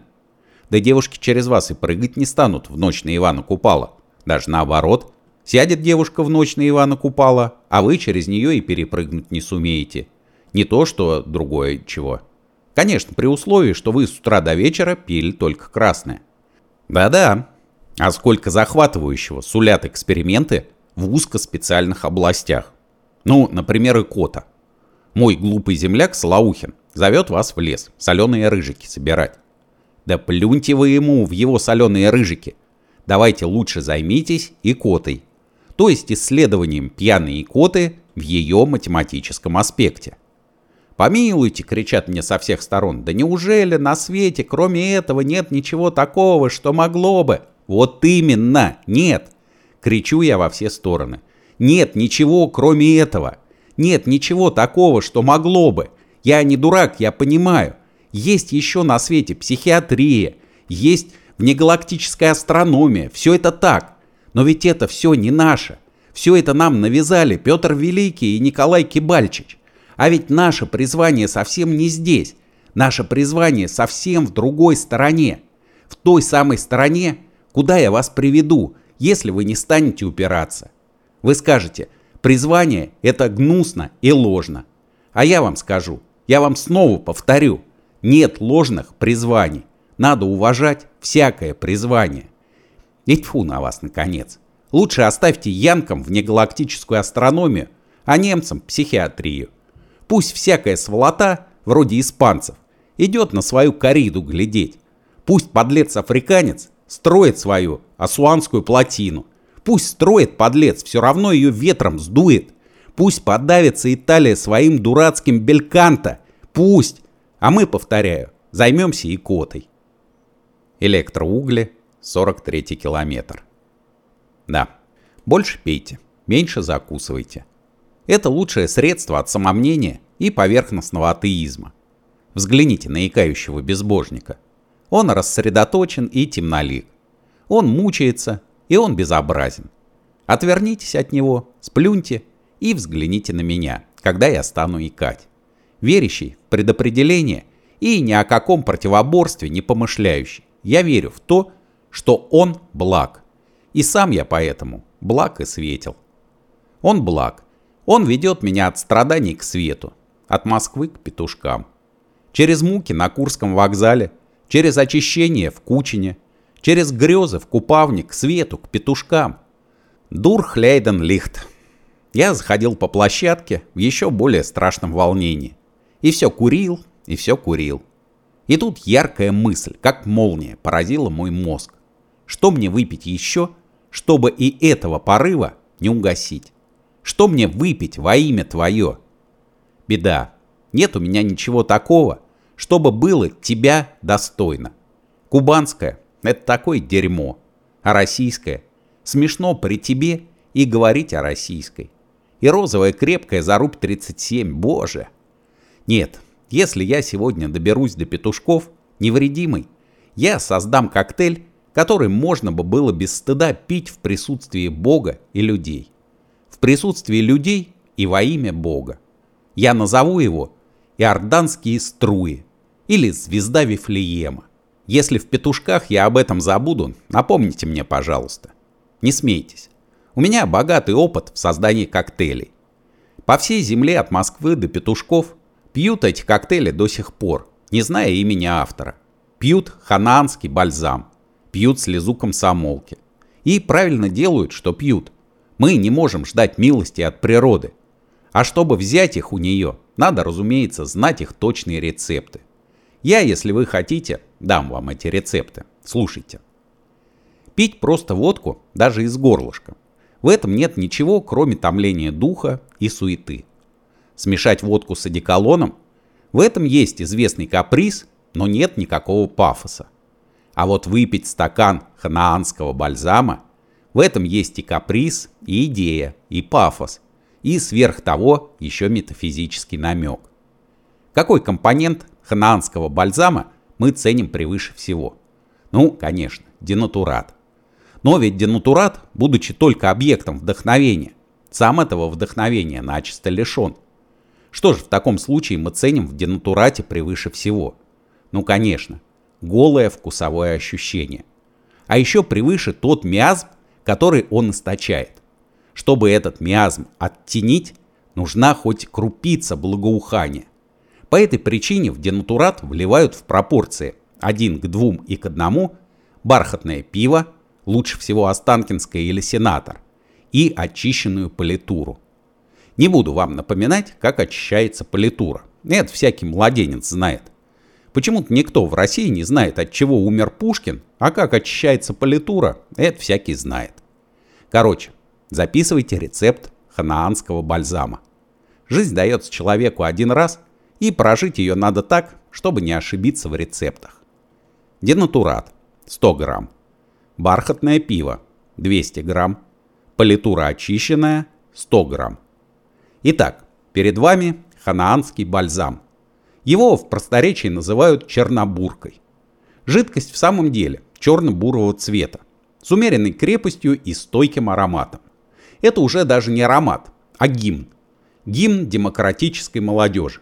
Да девушки через вас и прыгать не станут в ночь на Ивана Купала. Даже наоборот, сядет девушка в ночь на Ивана Купала, а вы через нее и перепрыгнуть не сумеете. Не то, что другое чего. Конечно, при условии, что вы с утра до вечера пили только красное. Да-да, а сколько захватывающего сулят эксперименты в узкоспециальных областях. Ну, например, икота. Мой глупый земляк Слаухин зовет вас в лес соленые рыжики собирать. Да плюньте вы ему в его соленые рыжики. Давайте лучше займитесь икотой, то есть исследованием пьяной икоты в ее математическом аспекте. «Помилуйте!» — кричат мне со всех сторон. «Да неужели на свете, кроме этого, нет ничего такого, что могло бы?» «Вот именно! Нет!» — кричу я во все стороны. «Нет ничего, кроме этого! Нет ничего такого, что могло бы! Я не дурак, я понимаю! Есть еще на свете психиатрия, есть внегалактическая астрономия, все это так. Но ведь это все не наше. Все это нам навязали Петр Великий и Николай Кибальчич. А ведь наше призвание совсем не здесь. Наше призвание совсем в другой стороне. В той самой стороне, куда я вас приведу, если вы не станете упираться. Вы скажете, призвание это гнусно и ложно. А я вам скажу, я вам снова повторю, нет ложных призваний. Надо уважать всякое призвание. И тьфу на вас, наконец. Лучше оставьте янкам внегалактическую астрономию, а немцам психиатрию. Пусть всякая сволота, вроде испанцев, идет на свою кориду глядеть. Пусть подлец-африканец строит свою асуанскую плотину. Пусть строит подлец, все равно ее ветром сдует. Пусть подавится Италия своим дурацким бельканто. Пусть. А мы, повторяю, займемся икотой. Электроугли, 43 километр. Да, больше пейте, меньше закусывайте. Это лучшее средство от самомнения и поверхностного атеизма. Взгляните на икающего безбожника. Он рассредоточен и темнолик. Он мучается, и он безобразен. Отвернитесь от него, сплюньте и взгляните на меня, когда я стану икать. Верящий в предопределение и ни о каком противоборстве не помышляющий. Я верю в то, что он благ. И сам я поэтому благ и светил. Он благ, он ведет меня от страданий к свету, от Москвы к петушкам. Через муки на Курском вокзале, через очищение в Кучине, через грезы в Купавне к свету, к петушкам. Дур Лейден Лихт. Я заходил по площадке в еще более страшном волнении. И все курил, и все курил. И тут яркая мысль, как молния, поразила мой мозг. Что мне выпить еще, чтобы и этого порыва не угасить? Что мне выпить во имя твое? Беда. Нет у меня ничего такого, чтобы было тебя достойно. Кубанское – это такое дерьмо. А российское – смешно при тебе и говорить о российской. И розовая крепкая за рубь 37, боже. Нет, если я сегодня доберусь до петушков, невредимый, я создам коктейль, который можно бы было без стыда пить в присутствии Бога и людей присутствии людей и во имя Бога. Я назову его Иорданские струи или Звезда Вифлеема. Если в петушках я об этом забуду, напомните мне, пожалуйста. Не смейтесь. У меня богатый опыт в создании коктейлей. По всей земле от Москвы до петушков пьют эти коктейли до сих пор, не зная имени автора. Пьют ханаанский бальзам, пьют слезу комсомолки. И правильно делают, что пьют, мы не можем ждать милости от природы. А чтобы взять их у нее, надо, разумеется, знать их точные рецепты. Я, если вы хотите, дам вам эти рецепты. Слушайте. Пить просто водку, даже из горлышка. В этом нет ничего, кроме томления духа и суеты. Смешать водку с одеколоном? В этом есть известный каприз, но нет никакого пафоса. А вот выпить стакан ханаанского бальзама в этом есть и каприз, и идея, и пафос, и сверх того еще метафизический намек. Какой компонент ханаанского бальзама мы ценим превыше всего? Ну, конечно, денатурат. Но ведь денатурат, будучи только объектом вдохновения, сам этого вдохновения начисто лишен. Что же в таком случае мы ценим в денатурате превыше всего? Ну, конечно, голое вкусовое ощущение. А еще превыше тот миазм, который он источает. Чтобы этот миазм оттенить, нужна хоть крупица благоухания. По этой причине в денатурат вливают в пропорции 1 к 2 и к 1 бархатное пиво, лучше всего Останкинское или Сенатор, и очищенную политуру. Не буду вам напоминать, как очищается политура. Это всякий младенец знает. Почему-то никто в России не знает, от чего умер Пушкин, а как очищается политура, это всякий знает. Короче, записывайте рецепт ханаанского бальзама. Жизнь дается человеку один раз, и прожить ее надо так, чтобы не ошибиться в рецептах. Денатурат 100 грамм. Бархатное пиво 200 грамм. Политура очищенная 100 грамм. Итак, перед вами ханаанский бальзам. Его в просторечии называют чернобуркой. Жидкость в самом деле черно-бурого цвета, с умеренной крепостью и стойким ароматом. Это уже даже не аромат, а гимн. Гимн демократической молодежи.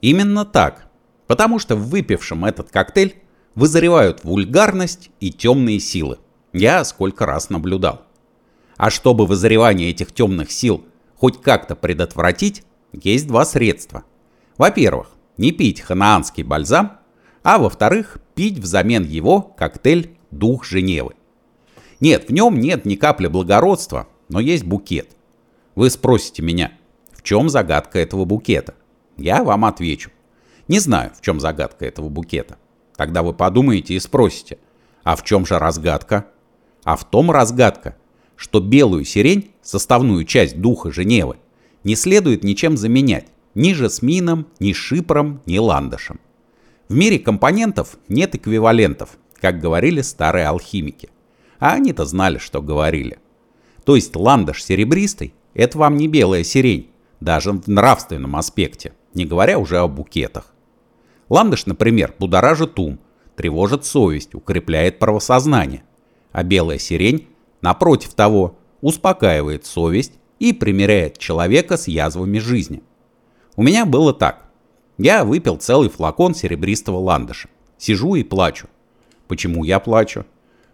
Именно так, потому что в выпившем этот коктейль вызревают вульгарность и темные силы. Я сколько раз наблюдал. А чтобы вызревание этих темных сил хоть как-то предотвратить, есть два средства. Во-первых, не пить ханаанский бальзам, а во-вторых, пить взамен его коктейль «Дух Женевы». Нет, в нем нет ни капли благородства, но есть букет. Вы спросите меня, в чем загадка этого букета? Я вам отвечу. Не знаю, в чем загадка этого букета. Тогда вы подумаете и спросите, а в чем же разгадка? А в том разгадка, что белую сирень, составную часть духа Женевы, не следует ничем заменять, ни жасмином, ни шипром, ни ландышем. В мире компонентов нет эквивалентов, как говорили старые алхимики. А они-то знали, что говорили. То есть ландыш серебристый – это вам не белая сирень, даже в нравственном аспекте, не говоря уже о букетах. Ландыш, например, будоражит ум, тревожит совесть, укрепляет правосознание. А белая сирень, напротив того, успокаивает совесть и примиряет человека с язвами жизни. У меня было так. Я выпил целый флакон серебристого ландыша. Сижу и плачу. Почему я плачу?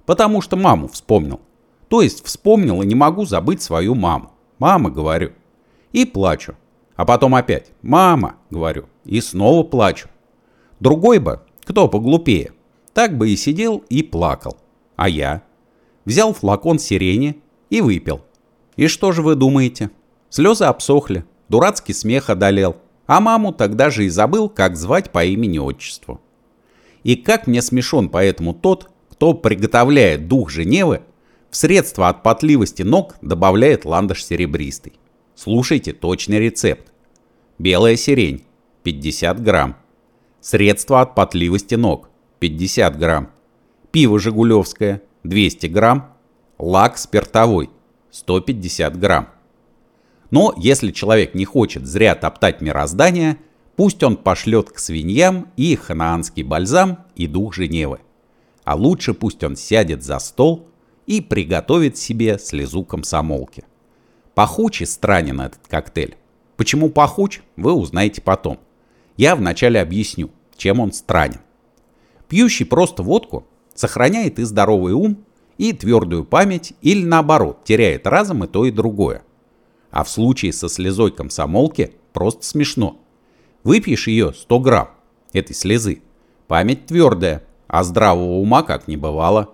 Потому что маму вспомнил. То есть вспомнил и не могу забыть свою маму. Мама, говорю. И плачу. А потом опять. Мама, говорю. И снова плачу. Другой бы, кто поглупее, так бы и сидел и плакал. А я? Взял флакон сирени и выпил. И что же вы думаете? Слезы обсохли, дурацкий смех одолел, а маму тогда же и забыл, как звать по имени-отчеству. И как мне смешон поэтому тот, кто приготовляет дух Женевы, в средство от потливости ног добавляет ландыш серебристый. Слушайте точный рецепт. Белая сирень 50 грамм. Средство от потливости ног 50 грамм. Пиво жигулевское 200 грамм. Лак спиртовой 150 грамм. Но если человек не хочет зря топтать мироздание, пусть он пошлет к свиньям и ханаанский бальзам и дух Женевы. А лучше пусть он сядет за стол и приготовит себе слезу комсомолки. Пахуч и странен этот коктейль. Почему пахуч, вы узнаете потом. Я вначале объясню, чем он странен. Пьющий просто водку сохраняет и здоровый ум, и твердую память, или наоборот, теряет разум и то и другое. А в случае со слезой комсомолки просто смешно. Выпьешь ее 100 грамм этой слезы. Память твердая, а здравого ума как не бывало.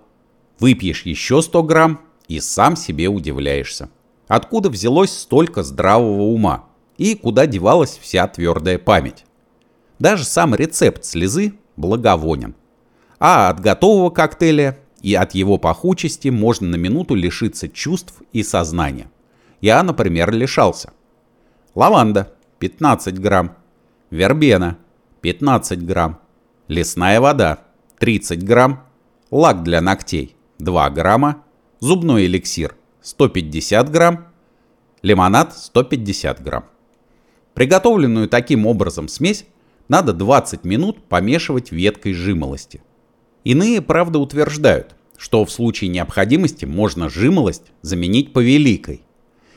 Выпьешь еще 100 грамм и сам себе удивляешься. Откуда взялось столько здравого ума? И куда девалась вся твердая память? Даже сам рецепт слезы благовонен. А от готового коктейля и от его пахучести можно на минуту лишиться чувств и сознания. Я, например, лишался. Лаванда 15 грамм. Вербена 15 грамм. Лесная вода 30 грамм. Лак для ногтей 2 грамма. Зубной эликсир 150 грамм. Лимонад 150 грамм. Приготовленную таким образом смесь надо 20 минут помешивать веткой жимолости. Иные, правда, утверждают, что в случае необходимости можно жимолость заменить повеликой.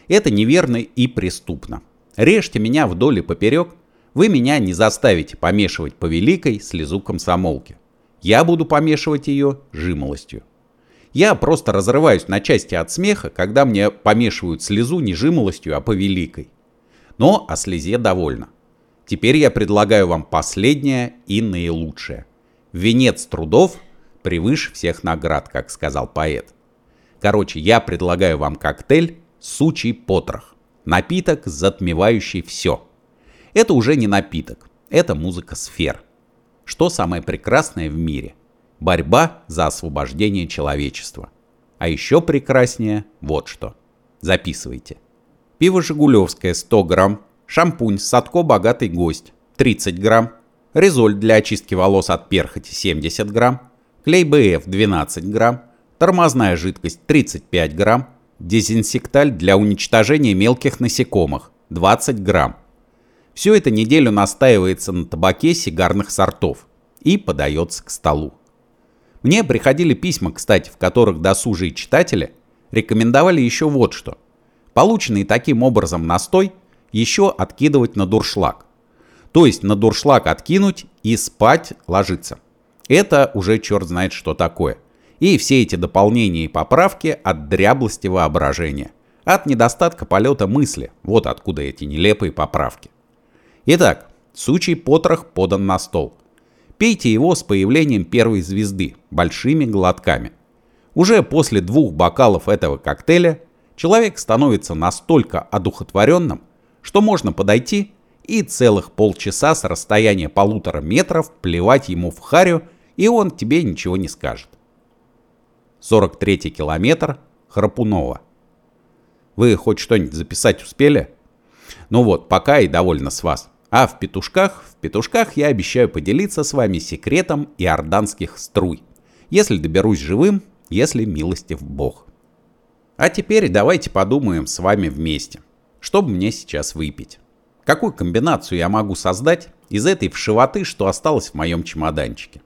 Это неверно и преступно. Режьте меня вдоль и поперек, вы меня не заставите помешивать по великой слезу комсомолки. Я буду помешивать ее жимолостью. Я просто разрываюсь на части от смеха, когда мне помешивают слезу не жимолостью, а по великой. Но о слезе довольно. Теперь я предлагаю вам последнее и наилучшее. Венец трудов превыше всех наград, как сказал поэт. Короче, я предлагаю вам коктейль Сучий потрох. Напиток, затмевающий все. Это уже не напиток, это музыка сфер. Что самое прекрасное в мире? Борьба за освобождение человечества. А еще прекраснее вот что. Записывайте. Пиво «Жигулевское» 100 грамм, шампунь «Садко богатый гость» 30 грамм, резоль для очистки волос от перхоти 70 грамм, клей БФ 12 грамм, тормозная жидкость 35 грамм, дезинсекталь для уничтожения мелких насекомых 20 грамм. Все это неделю настаивается на табаке сигарных сортов и подается к столу. Мне приходили письма, кстати, в которых досужие читатели рекомендовали еще вот что. Полученный таким образом настой еще откидывать на дуршлаг. То есть на дуршлаг откинуть и спать ложиться. Это уже черт знает что такое. И все эти дополнения и поправки от дряблости воображения. От недостатка полета мысли. Вот откуда эти нелепые поправки. Итак, сучий потрох подан на стол. Пейте его с появлением первой звезды, большими глотками. Уже после двух бокалов этого коктейля человек становится настолько одухотворенным, что можно подойти и целых полчаса с расстояния полутора метров плевать ему в харю, и он тебе ничего не скажет. 43 километр Храпунова. Вы хоть что-нибудь записать успели? Ну вот, пока и довольно с вас. А в петушках, в петушках я обещаю поделиться с вами секретом иорданских струй. Если доберусь живым, если милостив Бог. А теперь давайте подумаем с вами вместе. Что бы мне сейчас выпить? Какую комбинацию я могу создать из этой вшивоты, что осталось в моем чемоданчике?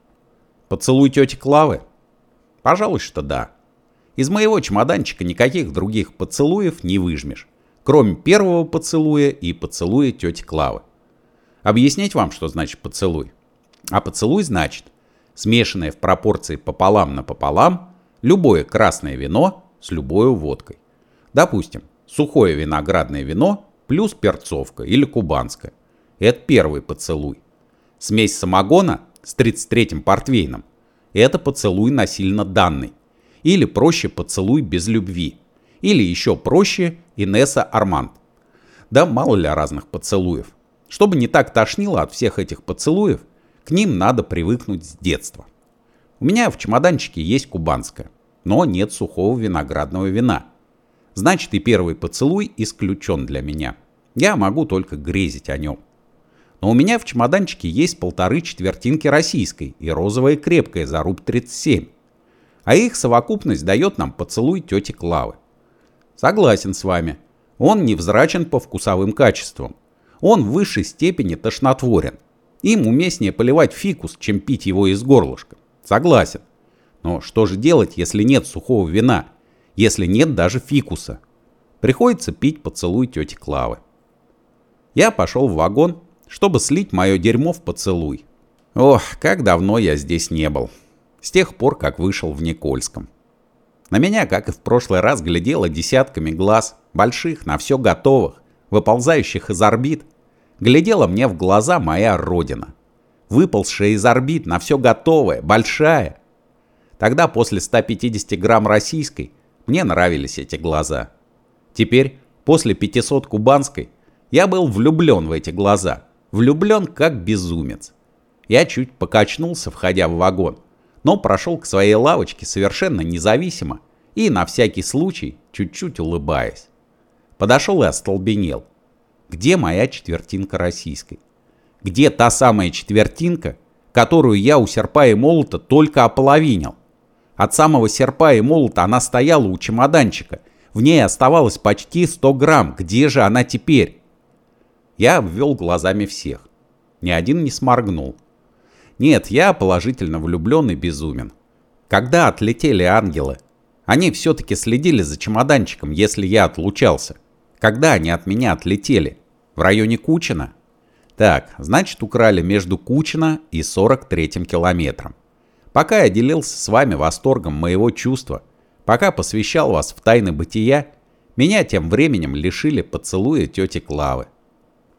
Поцелуй тети Клавы? Пожалуй, что да. Из моего чемоданчика никаких других поцелуев не выжмешь, кроме первого поцелуя и поцелуя тети Клавы. Объяснять вам, что значит поцелуй? А поцелуй значит смешанное в пропорции пополам на пополам любое красное вино с любой водкой. Допустим, сухое виноградное вино плюс перцовка или кубанское. Это первый поцелуй. Смесь самогона с 33-м портвейном – это поцелуй насильно данный. Или проще поцелуй без любви. Или еще проще Инесса Арманд. Да мало ли разных поцелуев. Чтобы не так тошнило от всех этих поцелуев, к ним надо привыкнуть с детства. У меня в чемоданчике есть кубанское, но нет сухого виноградного вина. Значит и первый поцелуй исключен для меня. Я могу только грезить о нем. Но у меня в чемоданчике есть полторы четвертинки российской и розовая крепкая за рубь 37. А их совокупность дает нам поцелуй тети Клавы. Согласен с вами. Он невзрачен по вкусовым качествам. Он в высшей степени тошнотворен. Им уместнее поливать фикус, чем пить его из горлышка. Согласен. Но что же делать, если нет сухого вина? Если нет даже фикуса? Приходится пить поцелуй тети Клавы. Я пошел в вагон, чтобы слить мое дерьмо в поцелуй. Ох, как давно я здесь не был. С тех пор, как вышел в Никольском. На меня, как и в прошлый раз, глядело десятками глаз, больших, на все готовых выползающих из орбит, глядела мне в глаза моя родина. Выползшая из орбит на все готовое, большая. Тогда после 150 грамм российской мне нравились эти глаза. Теперь, после 500 кубанской, я был влюблен в эти глаза. Влюблен как безумец. Я чуть покачнулся, входя в вагон, но прошел к своей лавочке совершенно независимо и на всякий случай чуть-чуть улыбаясь. Подошел и остолбенел. Где моя четвертинка российской? Где та самая четвертинка, которую я у серпа и молота только ополовинил? От самого серпа и молота она стояла у чемоданчика. В ней оставалось почти 100 грамм. Где же она теперь? Я обвел глазами всех. Ни один не сморгнул. Нет, я положительно влюблен и безумен. Когда отлетели ангелы, они все-таки следили за чемоданчиком, если я отлучался. Когда они от меня отлетели? В районе Кучина? Так, значит украли между Кучина и 43-м километром. Пока я делился с вами восторгом моего чувства, пока посвящал вас в тайны бытия, меня тем временем лишили поцелуя тети Клавы.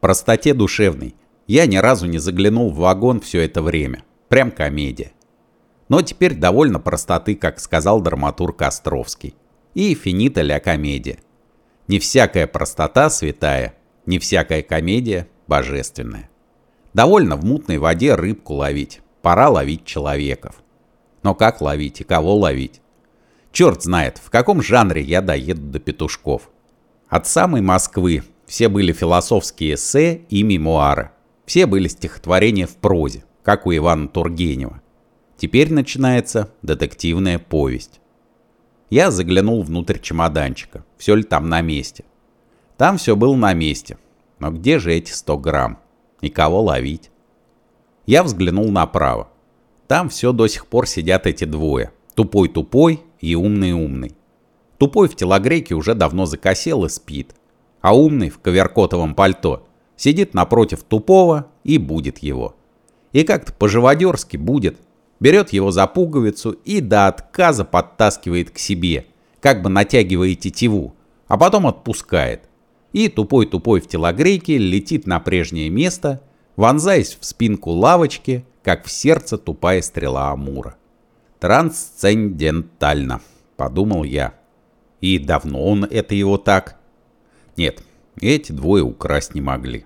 Простоте душевной. Я ни разу не заглянул в вагон все это время. Прям комедия. Но теперь довольно простоты, как сказал драматург Островский. И финита ля комедия. Не всякая простота святая, не всякая комедия божественная. Довольно в мутной воде рыбку ловить, пора ловить человеков. Но как ловить и кого ловить? Черт знает, в каком жанре я доеду до петушков. От самой Москвы все были философские эссе и мемуары. Все были стихотворения в прозе, как у Ивана Тургенева. Теперь начинается детективная повесть. Я заглянул внутрь чемоданчика, все ли там на месте. Там все было на месте. Но где же эти 100 грамм? И кого ловить? Я взглянул направо. Там все до сих пор сидят эти двое. Тупой-тупой и умный-умный. Тупой в телогрейке уже давно закосел и спит. А умный в коверкотовом пальто сидит напротив тупого и будет его. И как-то по-живодерски будет. Берет его за пуговицу и до отказа подтаскивает к себе, как бы натягивая тетиву, а потом отпускает. И тупой-тупой в телогрейке летит на прежнее место, вонзаясь в спинку лавочки, как в сердце тупая стрела Амура. Трансцендентально, подумал я. И давно он это его так? Нет, эти двое украсть не могли.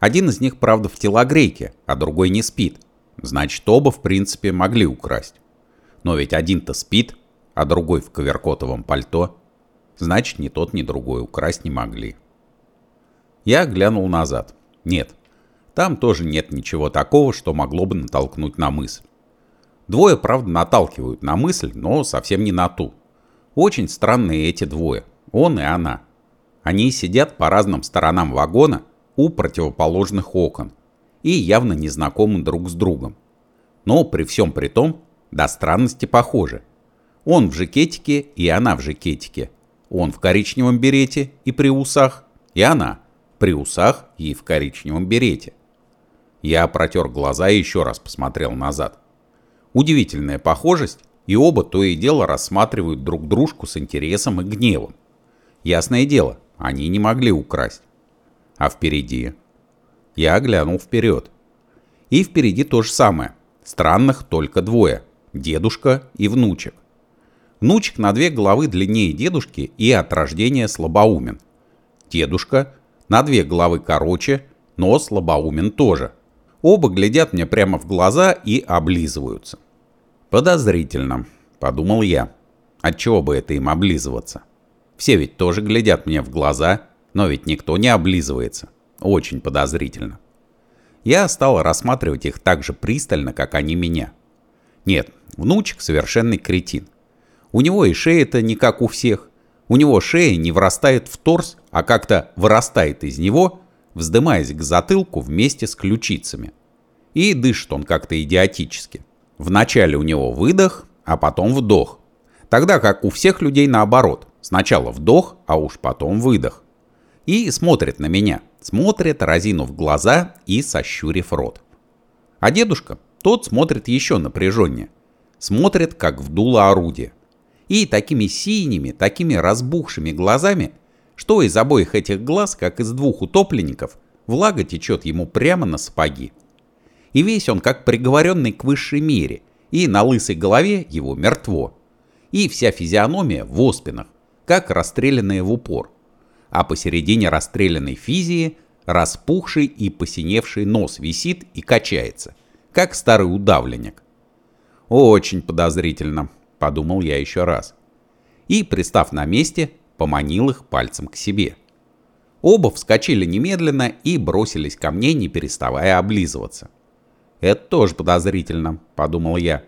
Один из них, правда, в телогрейке, а другой не спит. Значит, оба, в принципе, могли украсть. Но ведь один-то спит, а другой в коверкотовом пальто. Значит, ни тот, ни другой украсть не могли. Я глянул назад. Нет, там тоже нет ничего такого, что могло бы натолкнуть на мысль. Двое, правда, наталкивают на мысль, но совсем не на ту. Очень странные эти двое, он и она. Они сидят по разным сторонам вагона у противоположных окон и явно не знакомы друг с другом. Но при всем при том, до странности похожи. Он в жакетике и она в жакетике. Он в коричневом берете и при усах, и она при усах и в коричневом берете. Я протер глаза и еще раз посмотрел назад. Удивительная похожесть, и оба то и дело рассматривают друг дружку с интересом и гневом. Ясное дело, они не могли украсть. А впереди? Я глянул вперед. И впереди то же самое. Странных только двое. Дедушка и внучек. Внучек на две головы длиннее дедушки и от рождения слабоумен. Дедушка на две головы короче, но слабоумен тоже. Оба глядят мне прямо в глаза и облизываются. Подозрительно, подумал я. Отчего бы это им облизываться? Все ведь тоже глядят мне в глаза, но ведь никто не облизывается. Очень подозрительно. Я стал рассматривать их так же пристально, как они меня. Нет, внучек совершенный кретин. У него и шея-то не как у всех. У него шея не врастает в торс, а как-то вырастает из него, вздымаясь к затылку вместе с ключицами. И дышит он как-то идиотически. Вначале у него выдох, а потом вдох. Тогда как у всех людей наоборот. Сначала вдох, а уж потом выдох. И смотрит на меня. Смотрит, разинув глаза и сощурив рот. А дедушка, тот смотрит еще напряженнее. Смотрит, как в дуло орудие. И такими синими, такими разбухшими глазами, что из обоих этих глаз, как из двух утопленников, влага течет ему прямо на сапоги и весь он как приговоренный к высшей мере, и на лысой голове его мертво, и вся физиономия в оспинах, как расстрелянная в упор, а посередине расстрелянной физии распухший и посиневший нос висит и качается, как старый удавленник. «Очень подозрительно», — подумал я еще раз. И, пристав на месте, поманил их пальцем к себе. Оба вскочили немедленно и бросились ко мне, не переставая облизываться. Это тоже подозрительно, подумал я.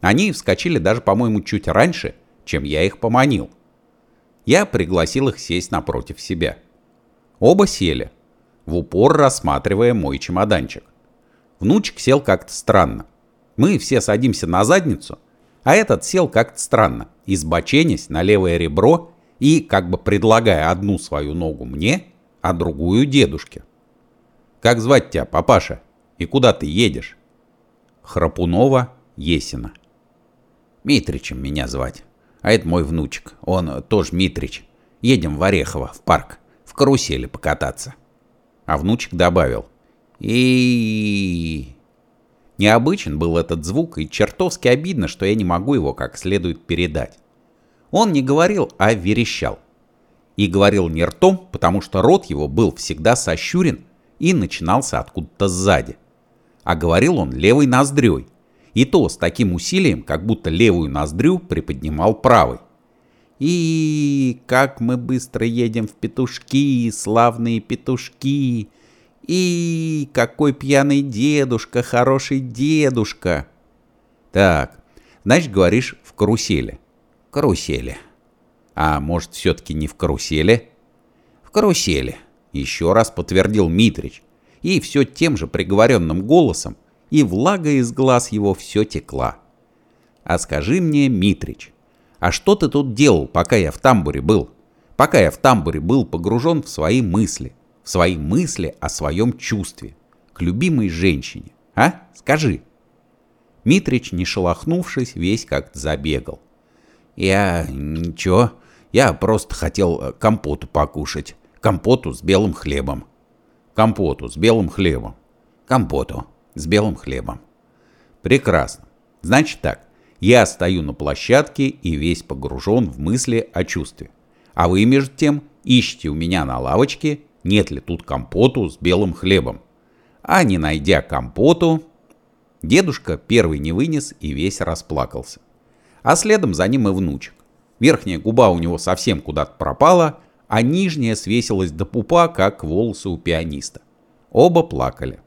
Они вскочили даже, по-моему, чуть раньше, чем я их поманил. Я пригласил их сесть напротив себя. Оба сели, в упор рассматривая мой чемоданчик. Внучек сел как-то странно. Мы все садимся на задницу, а этот сел как-то странно, избоченясь на левое ребро и как бы предлагая одну свою ногу мне, а другую дедушке. «Как звать тебя, папаша? И куда ты едешь?» Храпунова Есина. Митричем меня звать. А это мой внучек. Он тоже Митрич. Едем в Орехово, в парк. В карусели покататься. А внучек добавил. и Необычен был этот звук, и чертовски обидно, что я не могу его как следует передать. Он не говорил, а верещал. И говорил не ртом, потому что рот его был всегда сощурен и начинался откуда-то сзади. А говорил он левой ноздрёй, и то с таким усилием, как будто левую ноздрю приподнимал правой. И как мы быстро едем в петушки, славные петушки. И какой пьяный дедушка, хороший дедушка. Так, значит, говоришь в карусели. Карусели. А может, все-таки не в карусели? В карусели. Еще раз подтвердил Митрич. И все тем же приговоренным голосом, и влага из глаз его все текла. А скажи мне, Митрич, а что ты тут делал, пока я в тамбуре был? Пока я в тамбуре был погружен в свои мысли, в свои мысли о своем чувстве, к любимой женщине, а? Скажи. Митрич, не шелохнувшись, весь как забегал. Я... ничего, я просто хотел э, компоту покушать. Компоту с белым хлебом. Компоту с белым хлебом. Компоту с белым хлебом. Прекрасно. Значит так, я стою на площадке и весь погружен в мысли о чувстве. А вы, между тем, ищите у меня на лавочке, нет ли тут компоту с белым хлебом. А не найдя компоту, дедушка первый не вынес и весь расплакался. А следом за ним и внучек. Верхняя губа у него совсем куда-то пропала, а нижняя свесилась до пупа, как волосы у пианиста. Оба плакали.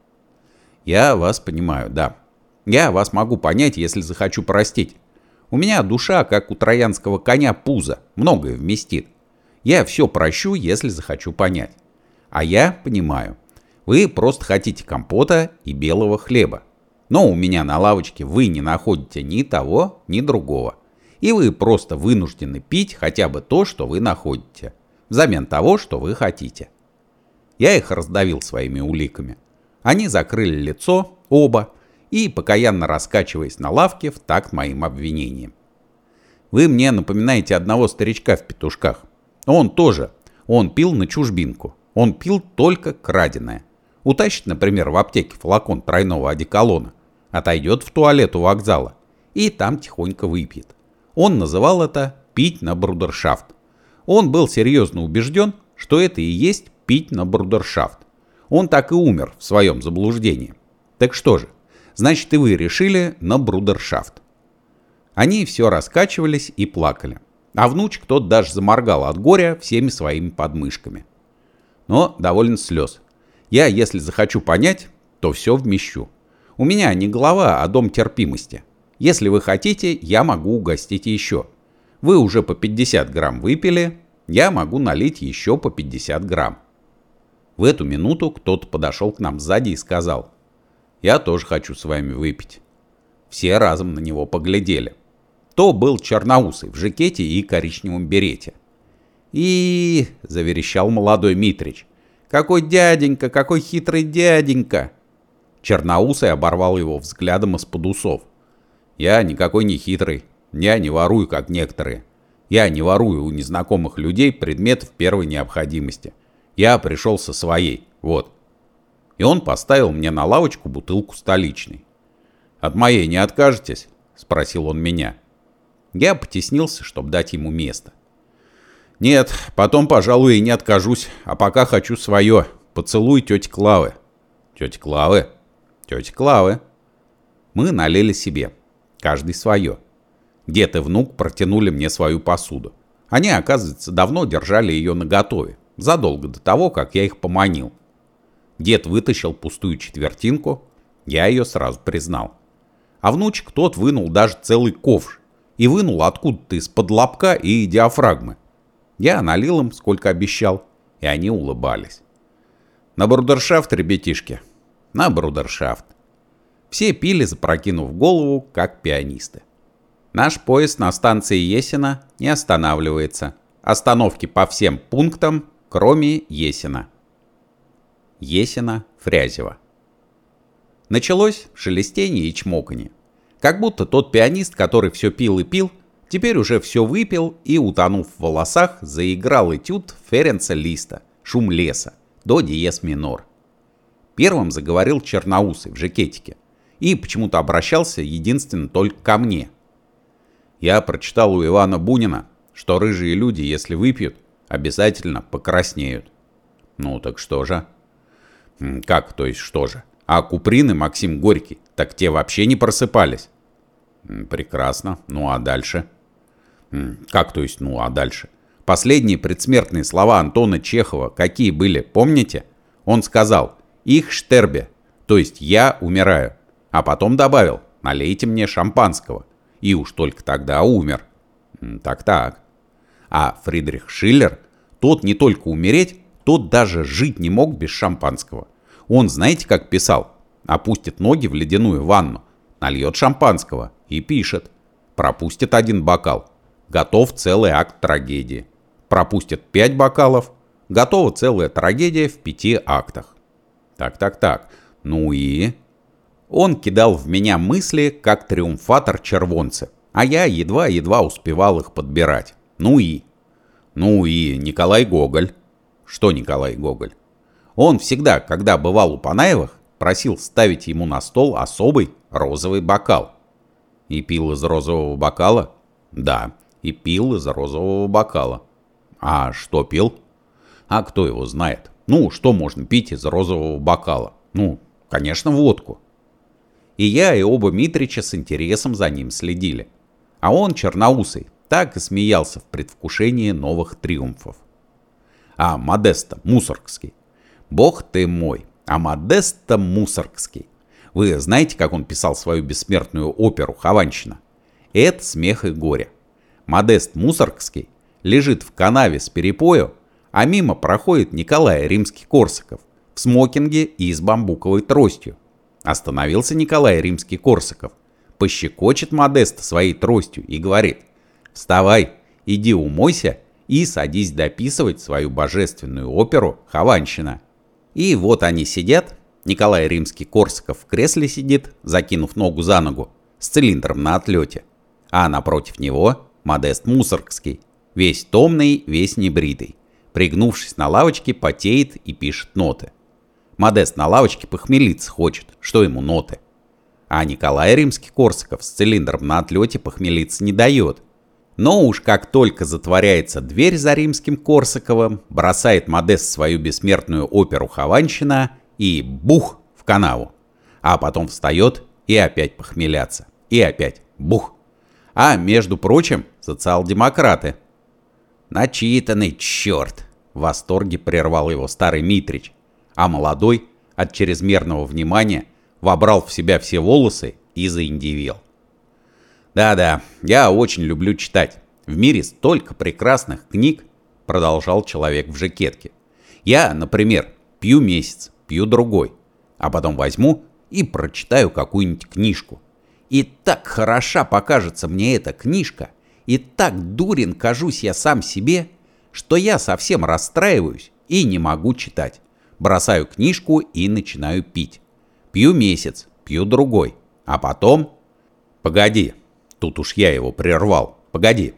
Я вас понимаю, да. Я вас могу понять, если захочу простить. У меня душа, как у троянского коня, пузо, многое вместит. Я все прощу, если захочу понять. А я понимаю. Вы просто хотите компота и белого хлеба. Но у меня на лавочке вы не находите ни того, ни другого. И вы просто вынуждены пить хотя бы то, что вы находите. Взамен того, что вы хотите. Я их раздавил своими уликами. Они закрыли лицо, оба, и, покаянно раскачиваясь на лавке, в такт моим обвинениям. Вы мне напоминаете одного старичка в петушках. Он тоже. Он пил на чужбинку. Он пил только краденое. Утащит, например, в аптеке флакон тройного одеколона, отойдет в туалет у вокзала и там тихонько выпьет. Он называл это «пить на брудершафт». Он был серьезно убежден, что это и есть пить на брудершафт. Он так и умер в своем заблуждении. Так что же, Значит, и вы решили на брудершафт. Они все раскачивались и плакали. А внучек тот даже заморгал от горя всеми своими подмышками. Но доволен слез. Я, если захочу понять, то все вмещу. У меня не голова, а дом терпимости. Если вы хотите, я могу угостить еще. Вы уже по 50 грамм выпили, я могу налить еще по 50 грамм. В эту минуту кто-то подошел к нам сзади и сказал, я тоже хочу с вами выпить. Все разом на него поглядели. То был черноусый в жакете и коричневом берете. И заверещал молодой Митрич. Какой дяденька, какой хитрый дяденька. Черноусый оборвал его взглядом из-под усов. Я никакой не хитрый. Я не ворую, как некоторые. Я не ворую у незнакомых людей предметов первой необходимости. Я пришел со своей. Вот и он поставил мне на лавочку бутылку столичной. «От моей не откажетесь?» – спросил он меня. Я потеснился, чтобы дать ему место. «Нет, потом, пожалуй, и не откажусь, а пока хочу свое. Поцелуй тети Клавы». «Тети Клавы?» «Тети Клавы». Мы налили себе. Каждый свое. Дед и внук протянули мне свою посуду. Они, оказывается, давно держали ее наготове, задолго до того, как я их поманил. Дед вытащил пустую четвертинку, я ее сразу признал. А внучек тот вынул даже целый ковш и вынул откуда-то из-под лобка и диафрагмы. Я налил им, сколько обещал, и они улыбались. На брудершафт, ребятишки, на брудершафт. Все пили, запрокинув голову, как пианисты. Наш поезд на станции Есина не останавливается. Остановки по всем пунктам, кроме Есина. Есина, Фрязева. Началось шелестение и чмоканье. Как будто тот пианист, который все пил и пил, теперь уже все выпил и, утонув в волосах, заиграл этюд Ференца Листа «Шум леса» до диез минор. Первым заговорил Черноусый в жакетике и почему-то обращался единственно только ко мне. Я прочитал у Ивана Бунина, что рыжие люди, если выпьют, обязательно покраснеют. Ну так что же? Как, то есть что же? А Куприн Максим Горький, так те вообще не просыпались. Прекрасно. Ну а дальше? Как, то есть, ну а дальше? Последние предсмертные слова Антона Чехова какие были, помните? Он сказал «Их штербе», то есть «я умираю», а потом добавил «налейте мне шампанского». И уж только тогда умер. Так-так. А Фридрих Шиллер, тот не только умереть, тот даже жить не мог без шампанского. Он, знаете, как писал? Опустит ноги в ледяную ванну, нальет шампанского и пишет. Пропустит один бокал. Готов целый акт трагедии. Пропустит пять бокалов. Готова целая трагедия в пяти актах. Так-так-так. Ну и... Он кидал в меня мысли, как триумфатор червонцы, а я едва-едва успевал их подбирать. Ну и... Ну и Николай Гоголь. Что Николай Гоголь? Он всегда, когда бывал у Панаевых, просил ставить ему на стол особый розовый бокал. И пил из розового бокала? Да, и пил из розового бокала. А что пил? А кто его знает? Ну, что можно пить из розового бокала? Ну, конечно, водку. И я, и оба Митрича с интересом за ним следили. А он, черноусый, так и смеялся в предвкушении новых триумфов. А Модеста Мусоргский. Бог ты мой, а Модеста Мусоргский. Вы знаете, как он писал свою бессмертную оперу «Хованщина»? Это смех и горе. Модест Мусоргский лежит в канаве с перепою, а мимо проходит Николай Римский-Корсаков в смокинге и с бамбуковой тростью. Остановился Николай Римский-Корсаков, пощекочет Модеста своей тростью и говорит «Вставай, иди умойся и садись дописывать свою божественную оперу «Хованщина». И вот они сидят, Николай Римский-Корсаков в кресле сидит, закинув ногу за ногу, с цилиндром на отлете, а напротив него Модест Мусоргский, весь томный, весь небритый, пригнувшись на лавочке, потеет и пишет ноты. Модест на лавочке похмелиться хочет, что ему ноты. А Николай Римский-Корсаков с цилиндром на отлете похмелиться не дает. Но уж как только затворяется дверь за Римским Корсаковым, бросает Модест свою бессмертную оперу «Хованщина» и бух в канаву. А потом встает и опять похмеляться. И опять бух. А между прочим, социал-демократы – «Начитанный черт!» — в восторге прервал его старый Митрич, а молодой, от чрезмерного внимания, вобрал в себя все волосы и заиндивел. «Да-да, я очень люблю читать. В мире столько прекрасных книг», — продолжал человек в жакетке. «Я, например, пью месяц, пью другой, а потом возьму и прочитаю какую-нибудь книжку. И так хороша покажется мне эта книжка, и так дурен кажусь я сам себе, что я совсем расстраиваюсь и не могу читать. Бросаю книжку и начинаю пить. Пью месяц, пью другой. А потом... Погоди, тут уж я его прервал. Погоди.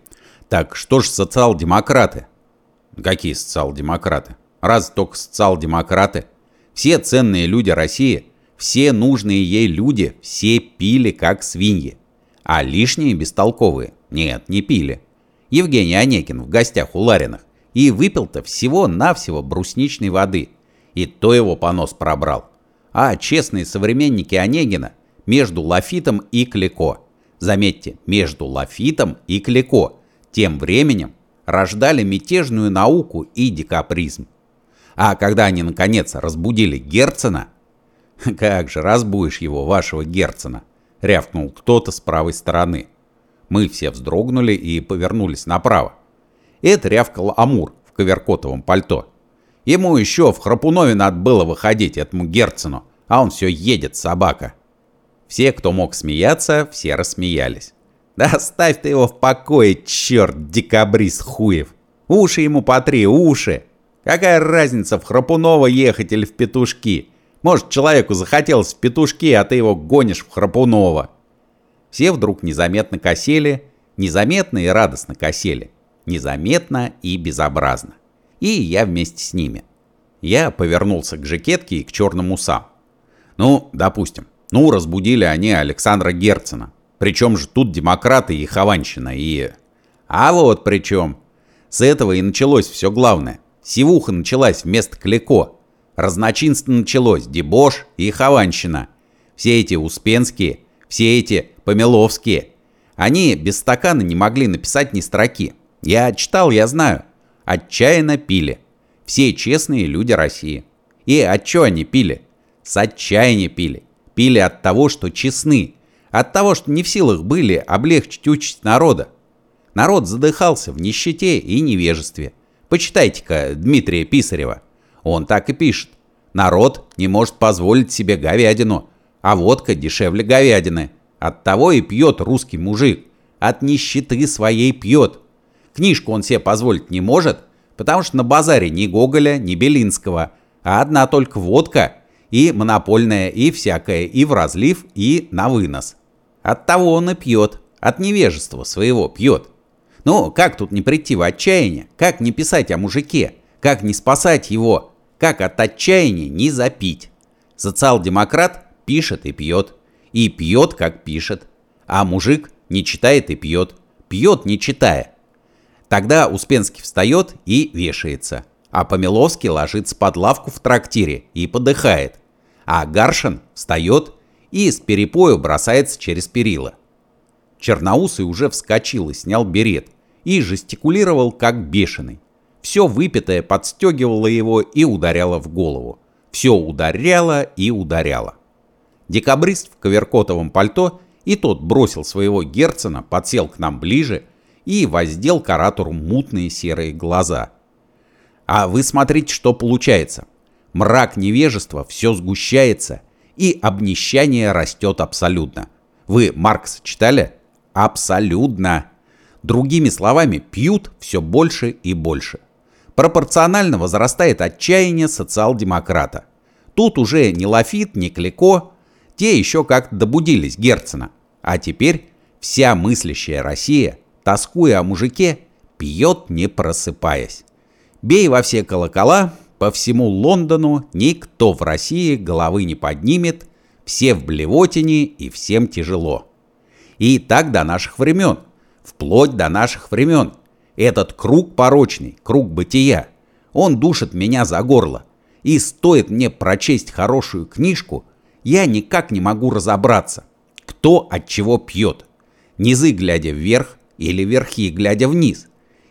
Так что ж социал-демократы? Какие социал-демократы? Раз только социал-демократы. Все ценные люди России, все нужные ей люди, все пили как свиньи. А лишние бестолковые нет, не пили. Евгений Онекин в гостях у Лариных. И выпил-то всего-навсего брусничной воды. И то его понос пробрал. А честные современники Онегина между Лафитом и Клико. Заметьте, между Лафитом и Клико. Тем временем рождали мятежную науку и декапризм. А когда они наконец разбудили Герцена... *laughs* «Как же разбудишь его, вашего Герцена?» — рявкнул кто-то с правой стороны. Мы все вздрогнули и повернулись направо. Это рявкал Амур в коверкотовом пальто. Ему еще в Храпунове надо было выходить, этому Герцену, а он все едет, собака. Все, кто мог смеяться, все рассмеялись. «Да оставь ты его в покое, черт, декабрист хуев! Уши ему потри, уши! Какая разница, в Храпунова ехать или в Петушки? Может, человеку захотелось в Петушки, а ты его гонишь в Храпунова!» Все вдруг незаметно косели, незаметно и радостно косели, незаметно и безобразно. И я вместе с ними. Я повернулся к жакетке и к черным усам. Ну, допустим, ну разбудили они Александра Герцена. Причем же тут демократы и Хованщина, и... А вот причем. С этого и началось все главное. Сивуха началась вместо Клико. Разночинство началось, дебош и хованщина. Все эти Успенские, все эти Помеловские. Они без стакана не могли написать ни строки. Я читал, я знаю. Отчаянно пили. Все честные люди России. И от чего они пили? С отчаяния пили. Пили от того, что честны. От того, что не в силах были облегчить участь народа. Народ задыхался в нищете и невежестве. Почитайте-ка Дмитрия Писарева. Он так и пишет. Народ не может позволить себе говядину, а водка дешевле говядины. Оттого и пьет русский мужик. От нищеты своей пьет. Книжку он себе позволить не может, потому что на базаре ни Гоголя, ни Белинского, а одна только водка и монопольная, и всякая, и в разлив, и на вынос. Оттого он и пьет, от невежества своего пьет. Ну, как тут не прийти в отчаяние? Как не писать о мужике? Как не спасать его? Как от отчаяния не запить? Социал-демократ пишет и пьет. И пьет, как пишет. А мужик не читает и пьет. Пьет, не читая. Тогда Успенский встает и вешается. А Помиловский ложится под лавку в трактире и подыхает. А Гаршин встает и с перепою бросается через перила. Черноусый уже вскочил и снял берет и жестикулировал как бешеный. Все выпитое подстегивало его и ударяло в голову. Все ударяло и ударяло. Декабрист в коверкотовом пальто и тот бросил своего Герцена, подсел к нам ближе и воздел к оратору мутные серые глаза. А вы смотрите, что получается. Мрак невежества все сгущается, и обнищание растет абсолютно. Вы Маркс читали? Абсолютно. Другими словами, пьют все больше и больше пропорционально возрастает отчаяние социал-демократа. Тут уже не Лафит, не Клико, те еще как-то добудились Герцена. А теперь вся мыслящая Россия, тоскуя о мужике, пьет не просыпаясь. Бей во все колокола, по всему Лондону никто в России головы не поднимет, все в блевотине и всем тяжело. И так до наших времен, вплоть до наших времен – этот круг порочный, круг бытия, он душит меня за горло. И стоит мне прочесть хорошую книжку, я никак не могу разобраться, кто от чего пьет. Низы глядя вверх или верхи глядя вниз.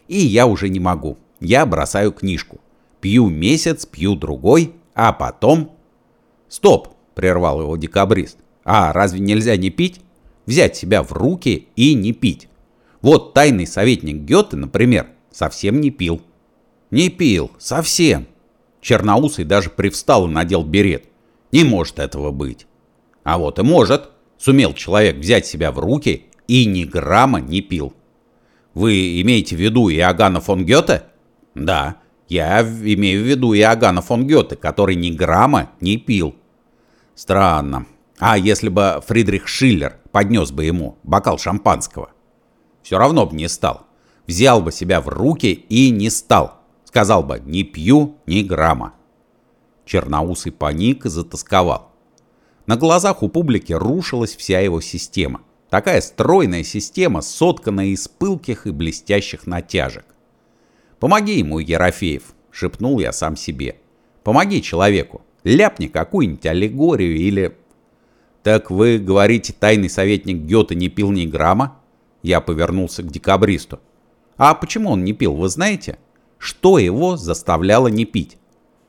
И я уже не могу. Я бросаю книжку. Пью месяц, пью другой, а потом... Стоп, прервал его декабрист. А разве нельзя не пить? Взять себя в руки и не пить. Вот тайный советник Гёте, например, совсем не пил. Не пил, совсем. Черноусый даже привстал и надел берет. Не может этого быть. А вот и может. Сумел человек взять себя в руки и ни грамма не пил. Вы имеете в виду Иоганна фон Гёте? Да, я имею в виду Иоганна фон Гёте, который ни грамма не пил. Странно. А если бы Фридрих Шиллер поднес бы ему бокал шампанского? все равно бы не стал. Взял бы себя в руки и не стал. Сказал бы, не пью ни грамма. Черноусый паник и затасковал. На глазах у публики рушилась вся его система. Такая стройная система, сотканная из пылких и блестящих натяжек. «Помоги ему, Ерофеев», — шепнул я сам себе. «Помоги человеку. Ляпни какую-нибудь аллегорию или...» «Так вы говорите, тайный советник Гёте не пил ни грамма?» Я повернулся к декабристу. А почему он не пил, вы знаете? Что его заставляло не пить?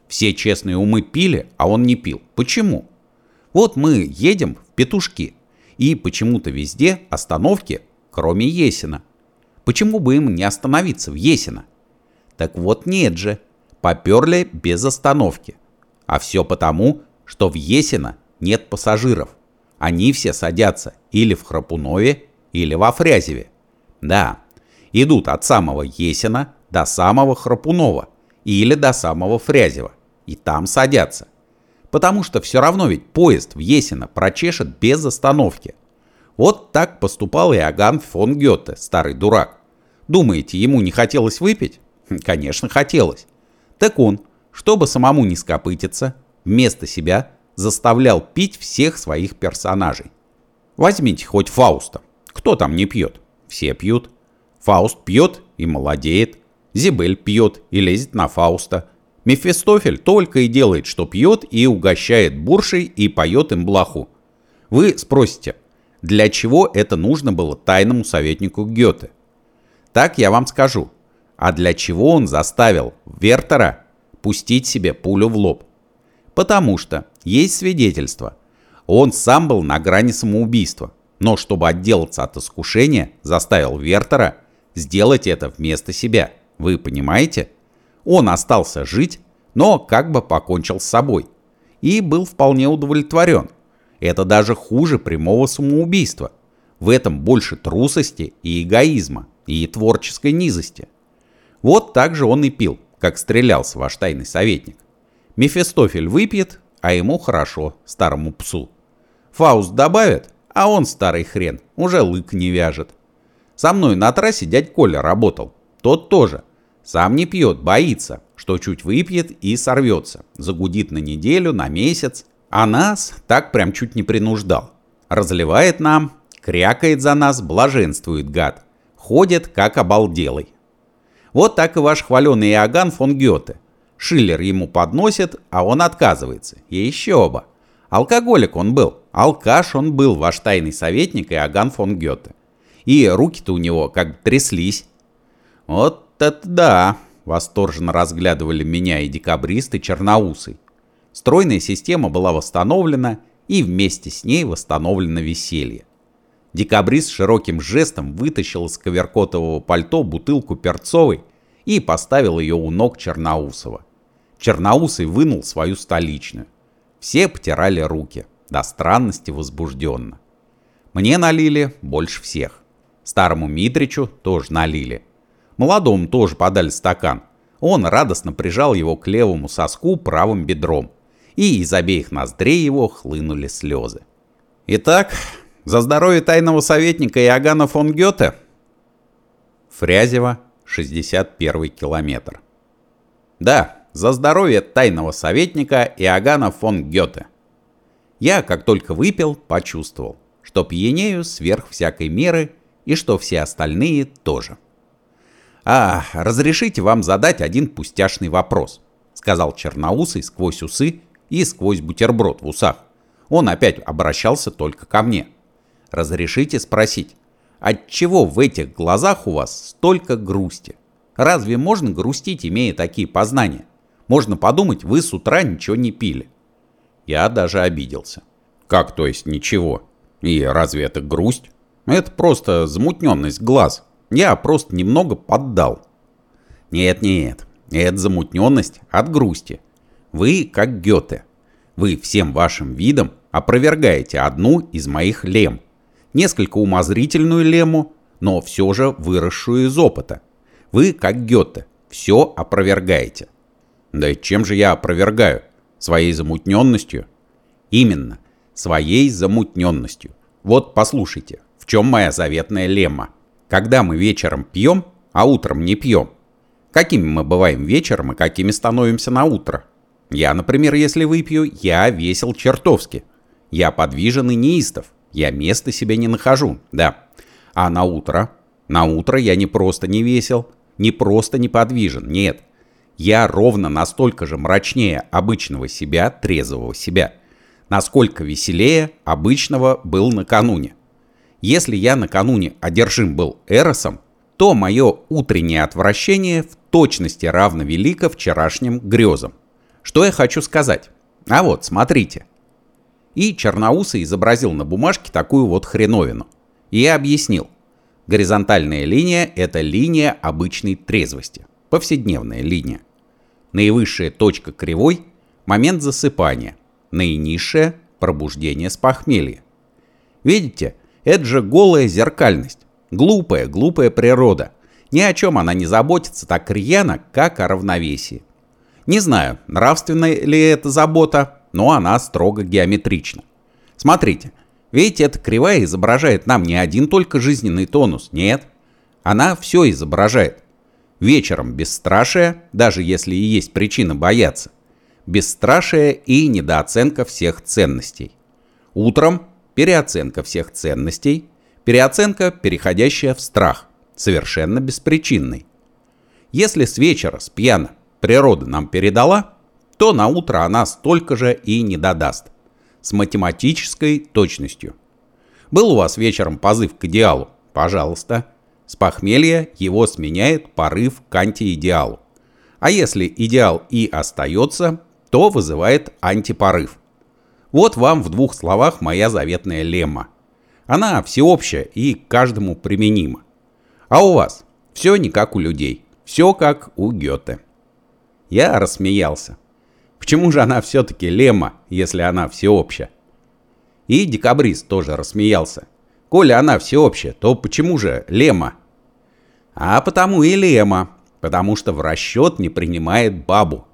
Все честные умы пили, а он не пил. Почему? Вот мы едем в петушки, и почему-то везде остановки, кроме Есина. Почему бы им не остановиться в Есина? Так вот нет же, поперли без остановки. А все потому, что в Есина нет пассажиров. Они все садятся или в Храпунове, или во Фрязеве. Да, идут от самого Есина до самого Храпунова или до самого Фрязева. И там садятся. Потому что все равно ведь поезд в Есино прочешет без остановки. Вот так поступал Иоганн фон Гёте, старый дурак. Думаете, ему не хотелось выпить? Хм, конечно, хотелось. Так он, чтобы самому не скопытиться, вместо себя заставлял пить всех своих персонажей. Возьмите хоть Фауста. Кто там не пьет? Все пьют. Фауст пьет и молодеет. Зибель пьет и лезет на Фауста. Мефистофель только и делает, что пьет и угощает буршей и поет им блоху. Вы спросите, для чего это нужно было тайному советнику Гёте? Так я вам скажу. А для чего он заставил Вертера пустить себе пулю в лоб? Потому что есть свидетельство. Он сам был на грани самоубийства, но чтобы отделаться от искушения, заставил Вертера сделать это вместо себя. Вы понимаете? Он остался жить, но как бы покончил с собой. И был вполне удовлетворен. Это даже хуже прямого самоубийства. В этом больше трусости и эгоизма, и творческой низости. Вот так же он и пил, как стрелялся ваш тайный советник. Мефистофель выпьет, а ему хорошо, старому псу. Фауст добавит, а он, старый хрен, уже лык не вяжет. Со мной на трассе дядь Коля работал. Тот тоже. Сам не пьет, боится, что чуть выпьет и сорвется. Загудит на неделю, на месяц. А нас так прям чуть не принуждал. Разливает нам, крякает за нас, блаженствует гад. Ходит, как обалделый. Вот так и ваш хваленый Иоганн фон Гёте. Шиллер ему подносит, а он отказывается. И еще бы. Алкоголик он был. Алкаш он был, ваш тайный советник Иоганн фон Гёте. И руки-то у него как тряслись. Вот это да, восторженно разглядывали меня и декабристы черноусый. Стройная система была восстановлена, и вместе с ней восстановлено веселье. Декабрист широким жестом вытащил из коверкотового пальто бутылку перцовой и поставил ее у ног Черноусова. Черноусый вынул свою столичную. Все потирали руки, до странности возбужденно. Мне налили больше всех. Старому Митричу тоже налили. Молодому тоже подали стакан. Он радостно прижал его к левому соску правым бедром. И из обеих ноздрей его хлынули слезы. Итак, за здоровье тайного советника Иоганна фон Гёте. Фрязева, 61 километр. Да, за здоровье тайного советника Иоганна фон Гёте. Я, как только выпил, почувствовал, что пьянею сверх всякой меры и что все остальные тоже. «А, разрешите вам задать один пустяшный вопрос», — сказал Черноусый сквозь усы и сквозь бутерброд в усах. Он опять обращался только ко мне. «Разрешите спросить, отчего в этих глазах у вас столько грусти? Разве можно грустить, имея такие познания?» Можно подумать, вы с утра ничего не пили. Я даже обиделся. Как то есть ничего? И разве это грусть? Это просто замутненность глаз. Я просто немного поддал. Нет-нет, это замутненность от грусти. Вы как Гёте. Вы всем вашим видом опровергаете одну из моих лем. Несколько умозрительную лему, но все же выросшую из опыта. Вы как Гёте. Все опровергаете. Да и чем же я опровергаю? Своей замутненностью? Именно, своей замутненностью. Вот послушайте, в чем моя заветная лемма. Когда мы вечером пьем, а утром не пьем, какими мы бываем вечером и какими становимся на утро? Я, например, если выпью, я весел чертовски. Я подвижен и неистов. Я места себе не нахожу, да. А на утро? На утро я не просто не весел, не просто неподвижен, нет я ровно настолько же мрачнее обычного себя, трезвого себя, насколько веселее обычного был накануне. Если я накануне одержим был Эросом, то мое утреннее отвращение в точности равно велико вчерашним грезам. Что я хочу сказать? А вот, смотрите. И Черноусый изобразил на бумажке такую вот хреновину. И объяснил. Горизонтальная линия – это линия обычной трезвости. Повседневная линия. Наивысшая точка кривой – момент засыпания, наинизшая – пробуждение с похмелья. Видите, это же голая зеркальность, глупая, глупая природа. Ни о чем она не заботится так рьяно, как о равновесии. Не знаю, нравственная ли это забота, но она строго геометрична. Смотрите, видите, эта кривая изображает нам не один только жизненный тонус, нет. Она все изображает. Вечером бесстрашие, даже если и есть причина бояться. Бесстрашие и недооценка всех ценностей. Утром переоценка всех ценностей, переоценка, переходящая в страх, совершенно беспричинный. Если с вечера, с пьяна, природа нам передала, то на утро она столько же и не додаст. С математической точностью. Был у вас вечером позыв к идеалу? Пожалуйста. С похмелья его сменяет порыв к антиидеалу. А если идеал и остается, то вызывает антипорыв. Вот вам в двух словах моя заветная лемма. Она всеобщая и каждому применима. А у вас все не как у людей, все как у Гёте. Я рассмеялся. Почему же она все-таки лемма, если она всеобщая? И декабрист тоже рассмеялся. Коли она всеобщая, то почему же лема? А потому и лема, потому что в расчет не принимает бабу.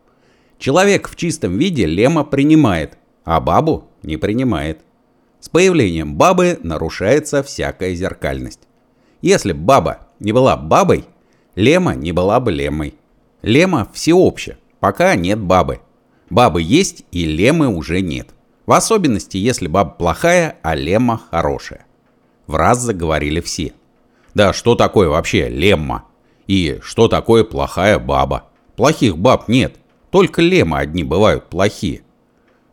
Человек в чистом виде лема принимает, а бабу не принимает. С появлением бабы нарушается всякая зеркальность. Если баба не была бабой, лема не была бы лемой. Лема всеобщая, пока нет бабы. Бабы есть и лемы уже нет. В особенности, если баба плохая, а лемма хорошая. В раз заговорили все. Да что такое вообще лемма? И что такое плохая баба? Плохих баб нет, только леммы одни бывают плохие.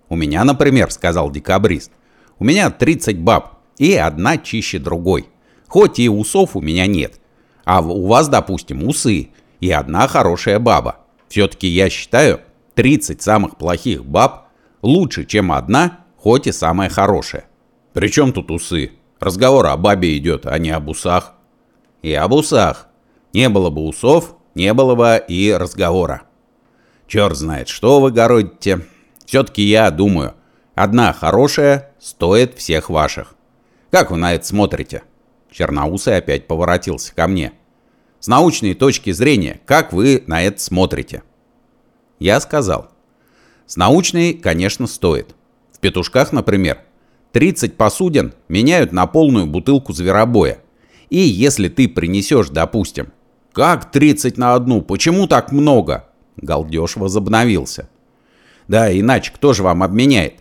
У меня, например, сказал декабрист, у меня 30 баб, и одна чище другой. Хоть и усов у меня нет. А у вас, допустим, усы, и одна хорошая баба. Все-таки я считаю, 30 самых плохих баб лучше, чем одна, хоть и самая хорошая. Причем тут усы? Разговор о бабе идет, а не об усах. И об усах. Не было бы усов, не было бы и разговора. Черт знает, что вы городите. Все-таки я думаю, одна хорошая стоит всех ваших. Как вы на это смотрите? Черноусый опять поворотился ко мне. С научной точки зрения, как вы на это смотрите? Я сказал. С научной, конечно, стоит. В петушках, например, 30 посудин меняют на полную бутылку зверобоя. И если ты принесешь, допустим, «Как 30 на одну? Почему так много?» Галдеж возобновился. «Да, иначе кто же вам обменяет?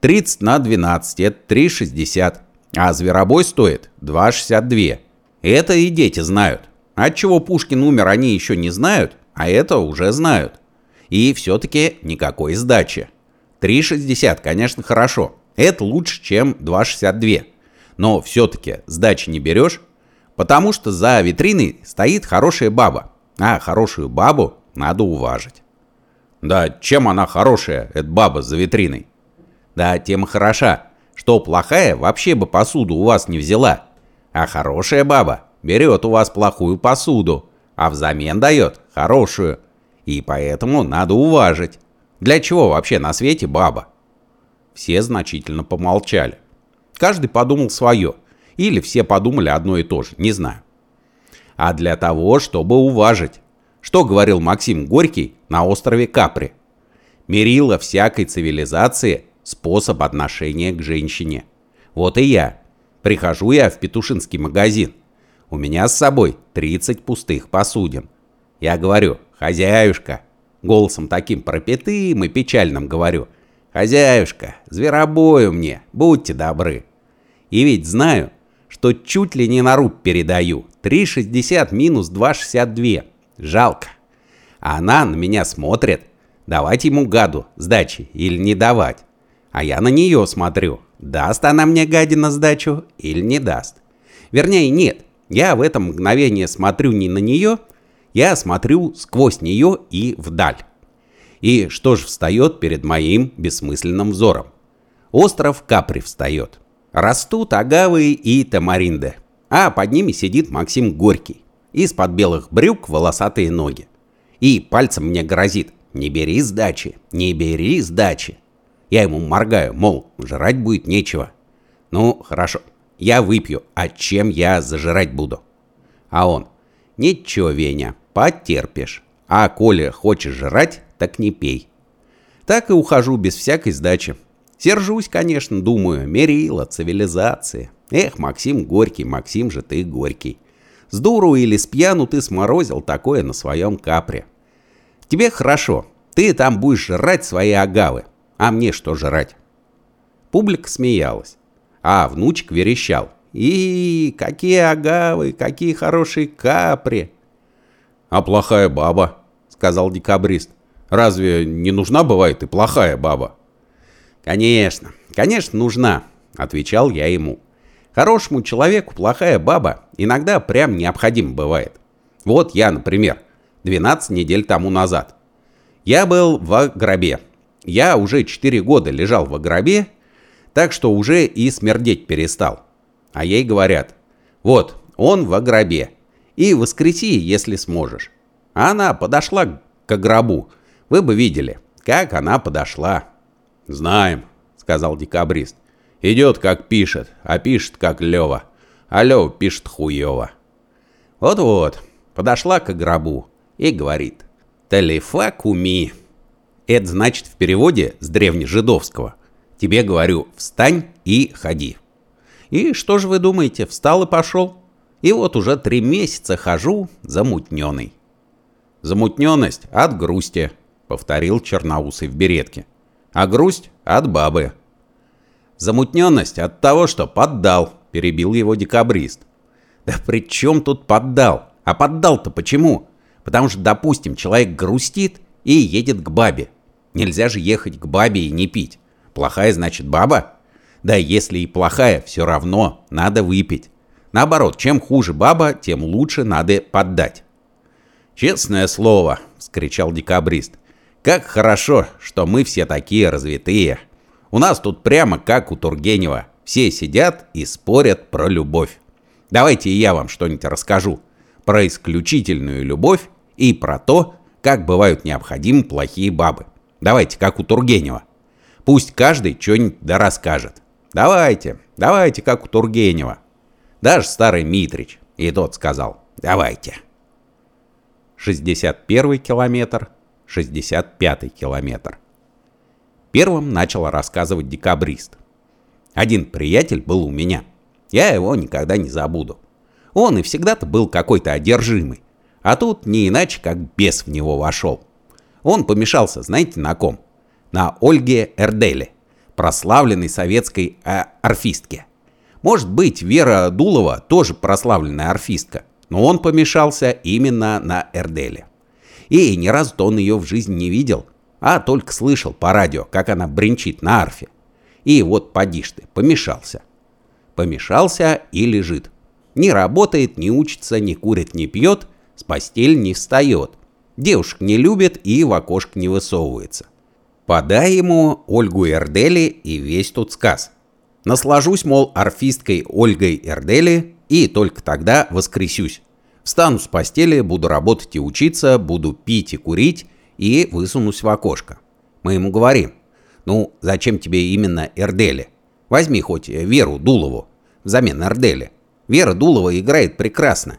30 на 12 – это 3,60. А зверобой стоит 2,62. Это и дети знают. Отчего Пушкин умер, они еще не знают, а это уже знают. И все-таки никакой сдачи. 3,60, конечно, хорошо. Это лучше, чем 2,62. Но все-таки сдачи не берешь, потому что за витриной стоит хорошая баба. А хорошую бабу надо уважить. Да чем она хорошая, эта баба за витриной? Да тем хороша, что плохая вообще бы посуду у вас не взяла. А хорошая баба берет у вас плохую посуду, а взамен дает хорошую. И поэтому надо уважить. Для чего вообще на свете баба? Все значительно помолчали. Каждый подумал свое. Или все подумали одно и то же, не знаю. А для того, чтобы уважить. Что говорил Максим Горький на острове Капри? Мерила всякой цивилизации способ отношения к женщине. Вот и я. Прихожу я в петушинский магазин. У меня с собой 30 пустых посудин. Я говорю, хозяюшка, голосом таким пропитым и печальным говорю – «Хозяюшка, зверобою мне, будьте добры». И ведь знаю, что чуть ли не на руб передаю. 3,60 минус 2,62. Жалко. А она на меня смотрит. Давать ему гаду сдачи или не давать. А я на нее смотрю. Даст она мне гадина сдачу или не даст. Вернее, нет. Я в это мгновение смотрю не на нее, я смотрю сквозь нее и вдаль. И что же встает перед моим бессмысленным взором? Остров Капри встает. Растут агавы и тамаринды. А под ними сидит Максим Горький. Из-под белых брюк волосатые ноги. И пальцем мне грозит. Не бери сдачи, не бери сдачи. Я ему моргаю, мол, жрать будет нечего. Ну, хорошо, я выпью, а чем я зажирать буду? А он, ничего, Веня, потерпишь. А коли хочешь жрать, так не пей. Так и ухожу без всякой сдачи. Сержусь, конечно, думаю, мерила, цивилизация. Эх, Максим Горький, Максим же ты Горький. С дуру или с пьяну ты сморозил такое на своем капре. Тебе хорошо, ты там будешь жрать свои агавы, а мне что жрать? Публика смеялась, а внучек верещал. И какие агавы, какие хорошие капри. «А плохая баба?» — сказал декабрист. «Разве не нужна бывает и плохая баба?» «Конечно, конечно нужна», — отвечал я ему. «Хорошему человеку плохая баба иногда прям необходим бывает. Вот я, например, 12 недель тому назад. Я был в гробе. Я уже 4 года лежал в гробе, так что уже и смердеть перестал. А ей говорят, вот, он в гробе, и воскреси, если сможешь. Она подошла к гробу. Вы бы видели, как она подошла. Знаем, сказал декабрист. Идет как пишет, а пишет как Лева. А Лева пишет хуево. Вот-вот, подошла к гробу и говорит. Талифа куми. Это значит в переводе с древнежидовского. Тебе говорю, встань и ходи. И что же вы думаете, встал и пошел? И вот уже три месяца хожу замутненный. Замутненность от грусти, повторил черноусый в беретке. А грусть от бабы. Замутненность от того, что поддал, перебил его декабрист. Да при чем тут поддал? А поддал-то почему? Потому что, допустим, человек грустит и едет к бабе. Нельзя же ехать к бабе и не пить. Плохая значит баба? Да если и плохая, все равно надо выпить. Наоборот, чем хуже баба, тем лучше надо поддать. «Честное слово!» — вскричал декабрист. «Как хорошо, что мы все такие развитые. У нас тут прямо как у Тургенева. Все сидят и спорят про любовь. Давайте я вам что-нибудь расскажу. Про исключительную любовь и про то, как бывают необходимы плохие бабы. Давайте, как у Тургенева. Пусть каждый что-нибудь да расскажет. Давайте, давайте, как у Тургенева. Даже старый Митрич. И тот сказал, давайте. 61 километр, 65 километр. Первым начал рассказывать декабрист. Один приятель был у меня. Я его никогда не забуду. Он и всегда-то был какой-то одержимый. А тут не иначе, как бес в него вошел. Он помешался, знаете, на ком? На Ольге Эрделе прославленной советской э, арфистке. Может быть, Вера Дулова тоже прославленная арфистка, но он помешался именно на Эрделе. И ни разу он ее в жизни не видел, а только слышал по радио, как она бренчит на арфе. И вот поди ты, помешался. Помешался и лежит. Не работает, не учится, не курит, не пьет, с постель не встает. Девушек не любит и в окошко не высовывается. Подай ему Ольгу Эрдели и весь тут сказ. Наслажусь, мол, арфисткой Ольгой Эрдели и только тогда воскресюсь. Встану с постели, буду работать и учиться, буду пить и курить и высунусь в окошко. Мы ему говорим, ну, зачем тебе именно Эрдели? Возьми хоть Веру Дулову взамен Эрдели. Вера Дулова играет прекрасно.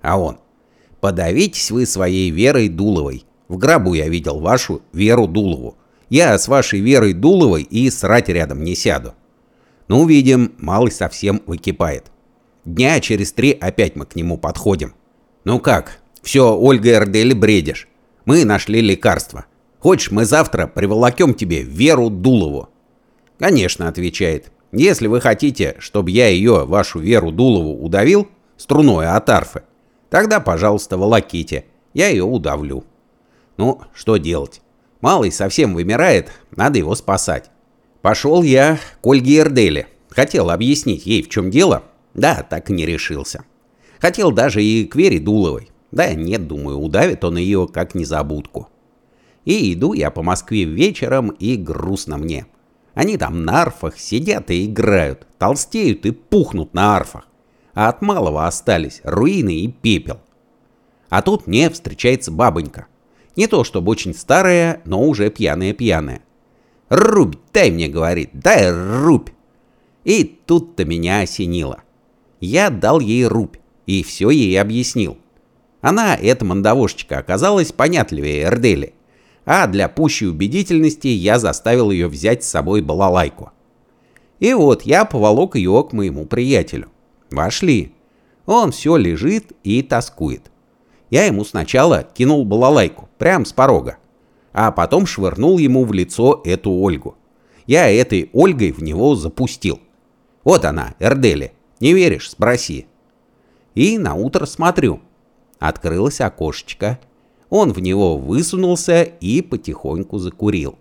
А он, подавитесь вы своей Верой Дуловой. В гробу я видел вашу Веру Дулову. Я с вашей Верой Дуловой и срать рядом не сяду. Ну, увидим, малый совсем выкипает. Дня через три опять мы к нему подходим. Ну как, все, Ольга Эрдели бредишь. Мы нашли лекарство. Хочешь, мы завтра приволокем тебе Веру Дулову? Конечно, отвечает. Если вы хотите, чтобы я ее, вашу Веру Дулову, удавил струной от арфы, тогда, пожалуйста, волоките. Я ее удавлю. Ну, что делать? Малый совсем вымирает, надо его спасать. Пошел я к Ольге Эрдели. Хотел объяснить ей, в чем дело. Да, так и не решился. Хотел даже и к Вере Дуловой. Да нет, думаю, удавит он ее как незабудку. И иду я по Москве вечером, и грустно мне. Они там на арфах сидят и играют, толстеют и пухнут на арфах. А от малого остались руины и пепел. А тут мне встречается бабонька. Не то чтобы очень старая, но уже пьяная-пьяная. «Рубь, дай мне», — говорит, — «дай рубь». И тут-то меня осенило. Я дал ей рубь и все ей объяснил. Она, эта мандавошечка, оказалась понятливее Эрдели. А для пущей убедительности я заставил ее взять с собой балалайку. И вот я поволок ее к моему приятелю. Вошли. Он все лежит и тоскует. Я ему сначала кинул балалайку, прямо с порога, а потом швырнул ему в лицо эту Ольгу. Я этой Ольгой в него запустил. Вот она, Эрдели. Не веришь? Спроси. И на утро смотрю. Открылось окошечко. Он в него высунулся и потихоньку закурил.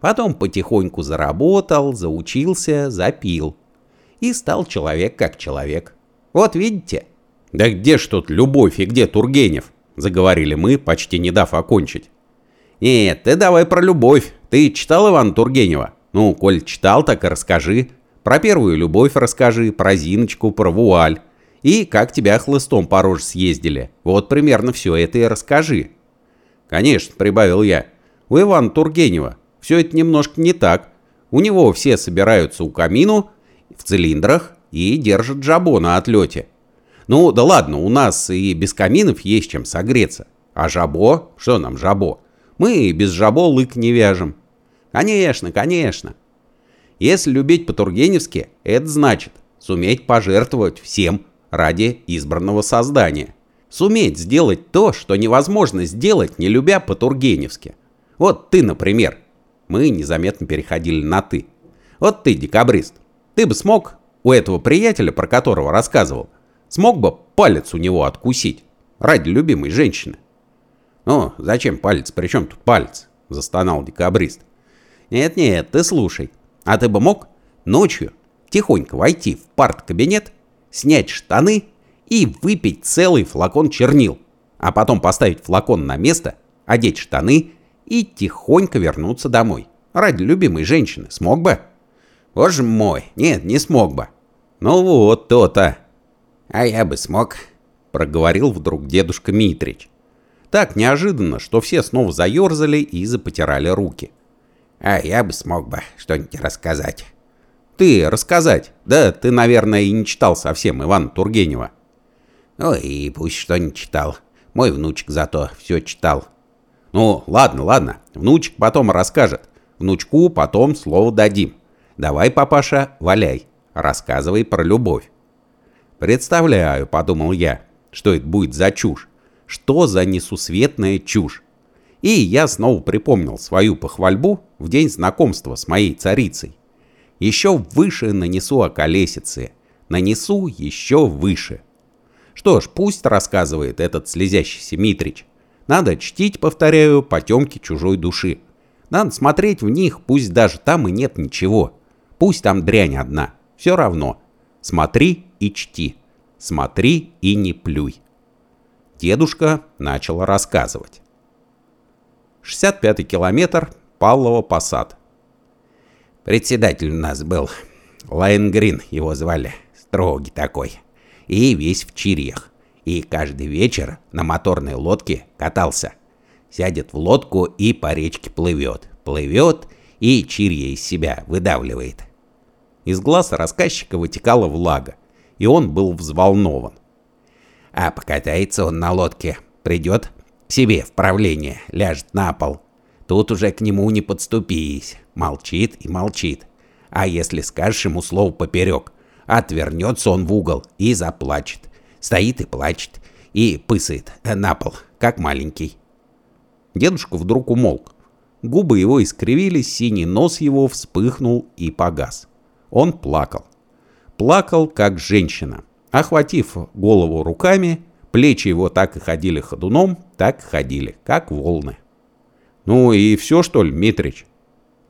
Потом потихоньку заработал, заучился, запил. И стал человек как человек. Вот видите? Да где ж тут любовь и где Тургенев? Заговорили мы, почти не дав окончить. Нет, ты давай про любовь. Ты читал Ивана Тургенева? Ну, коль читал, так и расскажи. Про первую любовь расскажи, про Зиночку, про вуаль. И как тебя хлыстом по роже съездили. Вот примерно все это и расскажи. Конечно, прибавил я. У Ивана Тургенева все это немножко не так. У него все собираются у камину, в цилиндрах и держат жабо на отлете. Ну да ладно, у нас и без каминов есть чем согреться. А жабо? Что нам жабо? Мы без жабо лык не вяжем. Конечно, конечно. Если любить по-тургеневски, это значит суметь пожертвовать всем ради избранного создания. Суметь сделать то, что невозможно сделать, не любя по-тургеневски. Вот ты, например. Мы незаметно переходили на «ты». Вот ты, декабрист. Ты бы смог у этого приятеля, про которого рассказывал, смог бы палец у него откусить ради любимой женщины. «Ну, зачем палец? При чем тут палец?» – застонал декабрист. «Нет-нет, ты слушай. А ты бы мог ночью тихонько войти в парт-кабинет, снять штаны и выпить целый флакон чернил, а потом поставить флакон на место, одеть штаны и тихонько вернуться домой. Ради любимой женщины. Смог бы?» «Боже мой, нет, не смог бы». «Ну вот то-то». «А я бы смог», — проговорил вдруг дедушка Митрич. Так неожиданно, что все снова заерзали и запотирали руки. А я бы смог бы что-нибудь рассказать. Ты рассказать? Да ты, наверное, и не читал совсем Ивана Тургенева. Ну и пусть что не читал. Мой внучек зато все читал. Ну, ладно, ладно. Внучек потом расскажет. Внучку потом слово дадим. Давай, папаша, валяй. Рассказывай про любовь. Представляю, подумал я, что это будет за чушь. Что за несусветная чушь? И я снова припомнил свою похвальбу в день знакомства с моей царицей. Еще выше нанесу околесицы. Нанесу еще выше. Что ж, пусть рассказывает этот слезящийся Митрич. Надо чтить, повторяю, потемки чужой души. Надо смотреть в них, пусть даже там и нет ничего. Пусть там дрянь одна. Все равно. Смотри и чти. Смотри и не плюй. Дедушка начал рассказывать. 65-й километр, Павлово Посад. Председатель у нас был. Лайнгрин его звали. Строгий такой. И весь в чирьях. И каждый вечер на моторной лодке катался. Сядет в лодку и по речке плывет. Плывет и чирья из себя выдавливает. Из глаз рассказчика вытекала влага, и он был взволнован. А покатается он на лодке, придет к себе в правление, ляжет на пол. Тут уже к нему не подступись, молчит и молчит. А если скажешь ему слово поперек, отвернется он в угол и заплачет. Стоит и плачет, и пысает на пол, как маленький. Дедушка вдруг умолк. Губы его искривились, синий нос его вспыхнул и погас. Он плакал. Плакал, как женщина. Охватив голову руками, плечи его так и ходили ходуном, так ходили, как волны. «Ну и все, что ли, Митрич?»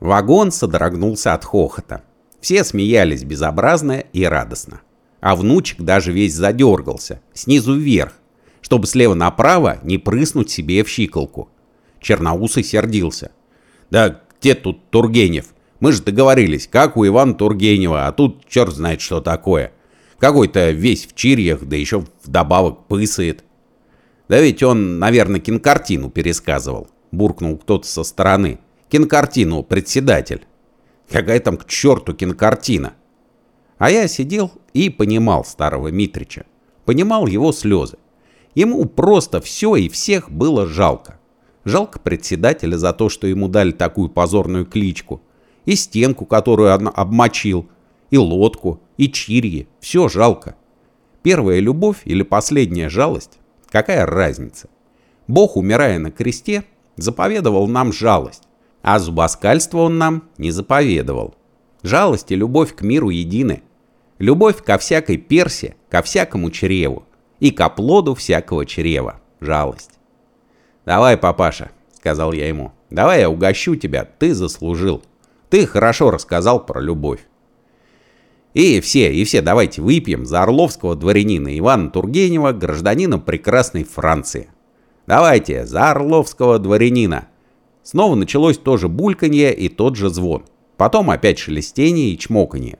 Вагон содрогнулся от хохота. Все смеялись безобразно и радостно. А внучек даже весь задергался, снизу вверх, чтобы слева направо не прыснуть себе в щиколку. Черноусый сердился. «Да где тут Тургенев? Мы же договорились, как у Ивана Тургенева, а тут черт знает что такое. Какой-то весь в чирьях, да еще вдобавок пысает. Да ведь он, наверное, кинокартину пересказывал, буркнул кто-то со стороны. Кинокартину, председатель. Какая там к черту кинокартина? А я сидел и понимал старого Митрича. Понимал его слезы. Ему просто все и всех было жалко. Жалко председателя за то, что ему дали такую позорную кличку. И стенку, которую он обмочил. И лодку и чирьи, все жалко. Первая любовь или последняя жалость? Какая разница? Бог, умирая на кресте, заповедовал нам жалость, а зубоскальство он нам не заповедовал. Жалость и любовь к миру едины. Любовь ко всякой персе, ко всякому чреву. И к оплоду всякого чрева. Жалость. «Давай, папаша», — сказал я ему. «Давай я угощу тебя, ты заслужил. Ты хорошо рассказал про любовь». И все, и все давайте выпьем за орловского дворянина Ивана Тургенева, гражданина прекрасной Франции. Давайте, за орловского дворянина. Снова началось то же бульканье и тот же звон. Потом опять шелестение и чмоканье.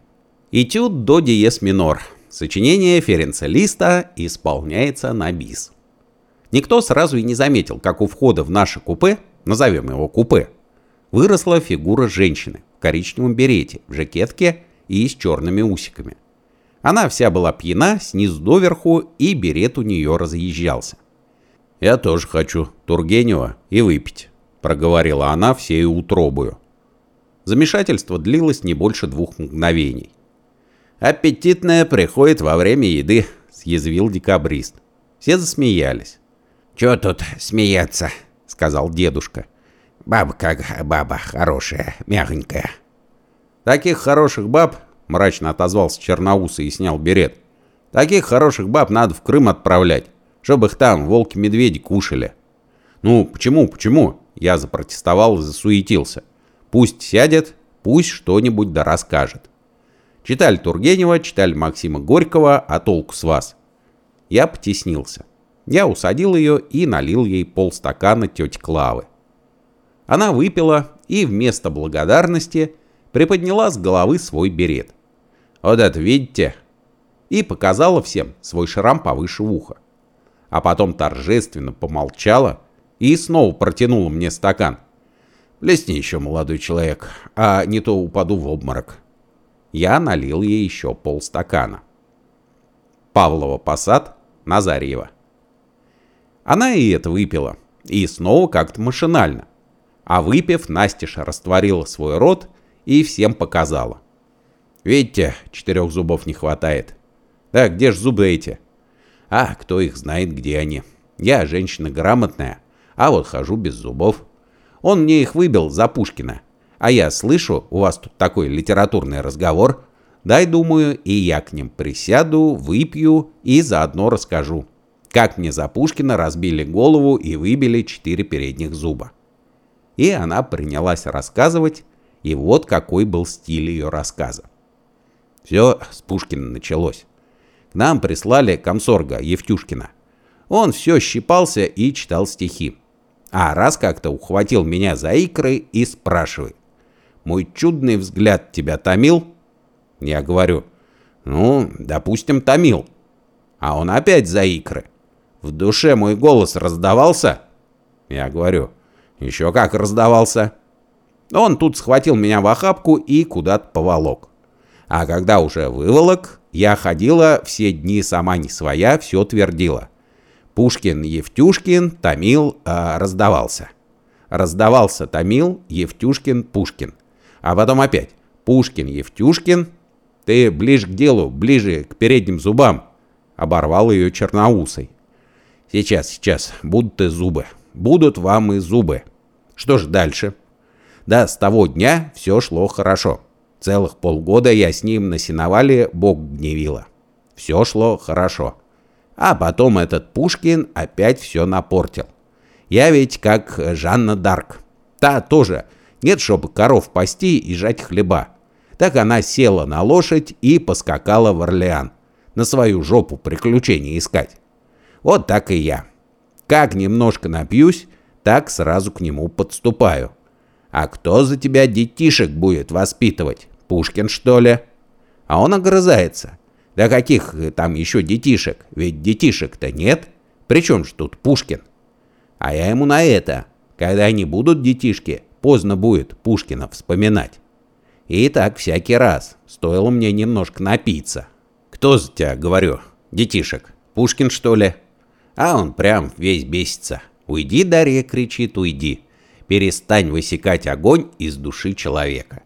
Этюд до диез минор. Сочинение Ференца Листа исполняется на бис. Никто сразу и не заметил, как у входа в наше купе, назовем его купе, выросла фигура женщины в коричневом берете, в жакетке и с черными усиками. Она вся была пьяна снизу доверху, и берет у нее разъезжался. «Я тоже хочу Тургенева и выпить», — проговорила она всей утробую. Замешательство длилось не больше двух мгновений. «Аппетитное приходит во время еды», — съязвил декабрист. Все засмеялись. «Чё тут смеяться?» — сказал дедушка. «Баба как баба, хорошая, мягонькая». «Таких хороших баб», — мрачно отозвался Черноусый и снял берет, «таких хороших баб надо в Крым отправлять, чтобы их там волки-медведи кушали». «Ну, почему, почему?» Я запротестовал и засуетился. «Пусть сядет, пусть что-нибудь да расскажет». Читали Тургенева, читали Максима Горького, а толку с вас? Я потеснился. Я усадил ее и налил ей полстакана тети Клавы. Она выпила и вместо благодарности приподняла с головы свой берет. «Вот это видите?» И показала всем свой шрам повыше уха. А потом торжественно помолчала и снова протянула мне стакан. «Плесни еще, молодой человек, а не то упаду в обморок». Я налил ей еще полстакана. Павлова Посад, Назарьева. Она и это выпила, и снова как-то машинально. А выпив, Настеша растворила свой рот и всем показала. Видите, четырех зубов не хватает. Да, где ж зубы эти? А, кто их знает, где они. Я женщина грамотная, а вот хожу без зубов. Он мне их выбил за Пушкина. А я слышу, у вас тут такой литературный разговор. Дай, думаю, и я к ним присяду, выпью и заодно расскажу. Как мне за Пушкина разбили голову и выбили четыре передних зуба. И она принялась рассказывать, и вот какой был стиль ее рассказа. Все с Пушкина началось. К нам прислали комсорга Евтюшкина. Он все щипался и читал стихи. А раз как-то ухватил меня за икры и спрашивает. «Мой чудный взгляд тебя томил?» Я говорю, «Ну, допустим, томил». А он опять за икры. «В душе мой голос раздавался?» Я говорю, «Еще как раздавался». Он тут схватил меня в охапку и куда-то поволок. А когда уже выволок, я ходила все дни сама не своя, все твердила. Пушкин, Евтюшкин, Томил, э, раздавался. Раздавался Томил, Евтюшкин, Пушкин. А потом опять Пушкин, Евтюшкин. Ты ближе к делу, ближе к передним зубам. Оборвал ее черноусой. Сейчас, сейчас, будут и зубы. Будут вам и зубы. Что ж дальше? Да, с того дня все шло хорошо. Целых полгода я с ним на сеновале бог гневила. Все шло хорошо. А потом этот Пушкин опять все напортил. Я ведь как Жанна Дарк. Та тоже. Нет, чтобы коров пасти и жать хлеба. Так она села на лошадь и поскакала в Орлеан. На свою жопу приключений искать. Вот так и я. Как немножко напьюсь, так сразу к нему подступаю. А кто за тебя детишек будет воспитывать? Пушкин, что ли? А он огрызается. Да каких там еще детишек? Ведь детишек-то нет. Причем ж тут Пушкин? А я ему на это. Когда они будут детишки, поздно будет Пушкина вспоминать. И так всякий раз. Стоило мне немножко напиться. Кто за тебя, говорю, детишек? Пушкин, что ли? А он прям весь бесится. Уйди, Дарья кричит, уйди перестань высекать огонь из души человека.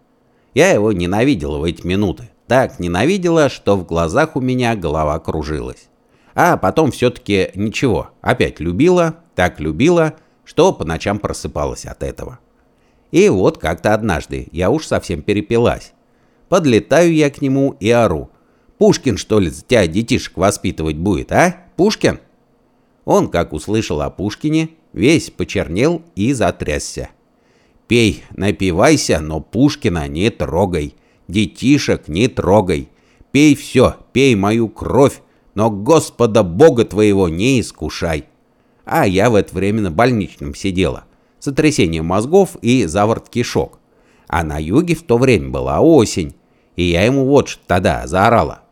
Я его ненавидела в эти минуты. Так ненавидела, что в глазах у меня голова кружилась. А потом все-таки ничего, опять любила, так любила, что по ночам просыпалась от этого. И вот как-то однажды я уж совсем перепилась. Подлетаю я к нему и ору. «Пушкин, что ли, тебя детишек воспитывать будет, а? Пушкин?» Он, как услышал о Пушкине, весь почернел и затрясся. «Пей, напивайся, но Пушкина не трогай, детишек не трогай. Пей все, пей мою кровь, но Господа Бога твоего не искушай». А я в это время на больничном сидела. Сотрясение мозгов и заворот кишок. А на юге в то время была осень. И я ему вот что тогда заорала.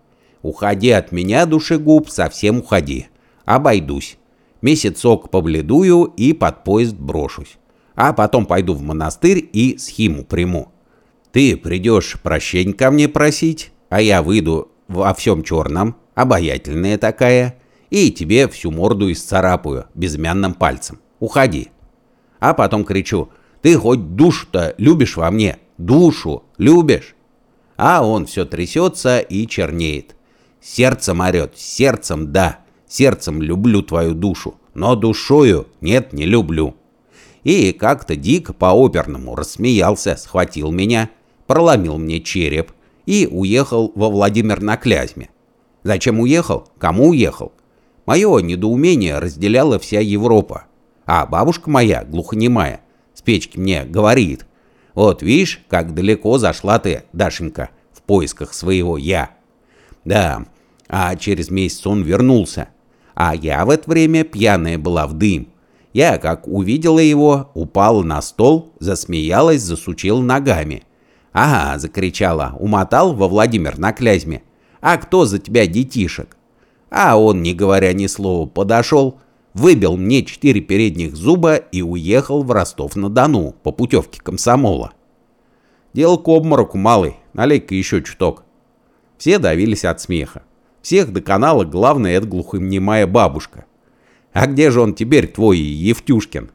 «Уходи от меня, душегуб, совсем уходи. Обойдусь. Месяцок побледую и под поезд брошусь. А потом пойду в монастырь и схиму приму. Ты придешь прощень ко мне просить, а я выйду во всем черном, обаятельная такая, и тебе всю морду исцарапаю безымянным пальцем. Уходи. А потом кричу, ты хоть душу-то любишь во мне? Душу любишь? А он все трясется и чернеет. Сердцем орет, сердцем да, сердцем люблю твою душу, но душою нет, не люблю. И как-то дико по-оперному рассмеялся, схватил меня, проломил мне череп и уехал во Владимир на Клязьме. Зачем уехал? Кому уехал? Мое недоумение разделяла вся Европа. А бабушка моя, глухонемая, с печки мне говорит, вот видишь, как далеко зашла ты, Дашенька, в поисках своего «я». Да, а через месяц он вернулся. А я в это время пьяная была в дым. Я, как увидела его, упала на стол, засмеялась, засучила ногами. «Ага», — закричала, умотал во Владимир на Клязьме. «А кто за тебя детишек?» А он, не говоря ни слова, подошел, выбил мне четыре передних зуба и уехал в Ростов-на-Дону по путевке комсомола. Дело к обмороку, малый, налей-ка еще чуток. Все давились от смеха. Всех доконала главная эта глухонемая бабушка. А где же он теперь, твой Евтюшкин?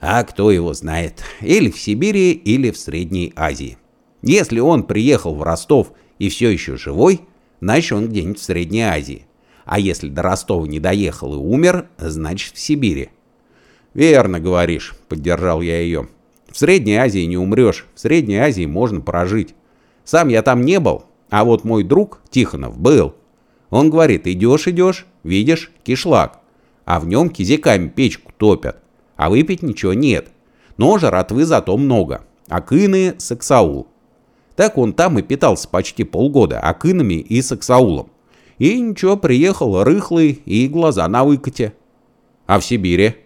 А кто его знает, или в Сибири, или в Средней Азии. Если он приехал в Ростов и все еще живой, значит он где-нибудь в Средней Азии. А если до Ростова не доехал и умер, значит в Сибири. «Верно говоришь», — поддержал я ее. «В Средней Азии не умрешь, в Средней Азии можно прожить. Сам я там не был, а вот мой друг Тихонов был. Он говорит, идешь-идешь, видишь, кишлак, а в нем кизиками печку топят, а выпить ничего нет. Но жратвы зато много, акины, саксаул. Так он там и питался почти полгода акинами и саксаулом. И ничего, приехал рыхлый и глаза на выкате. А в Сибири?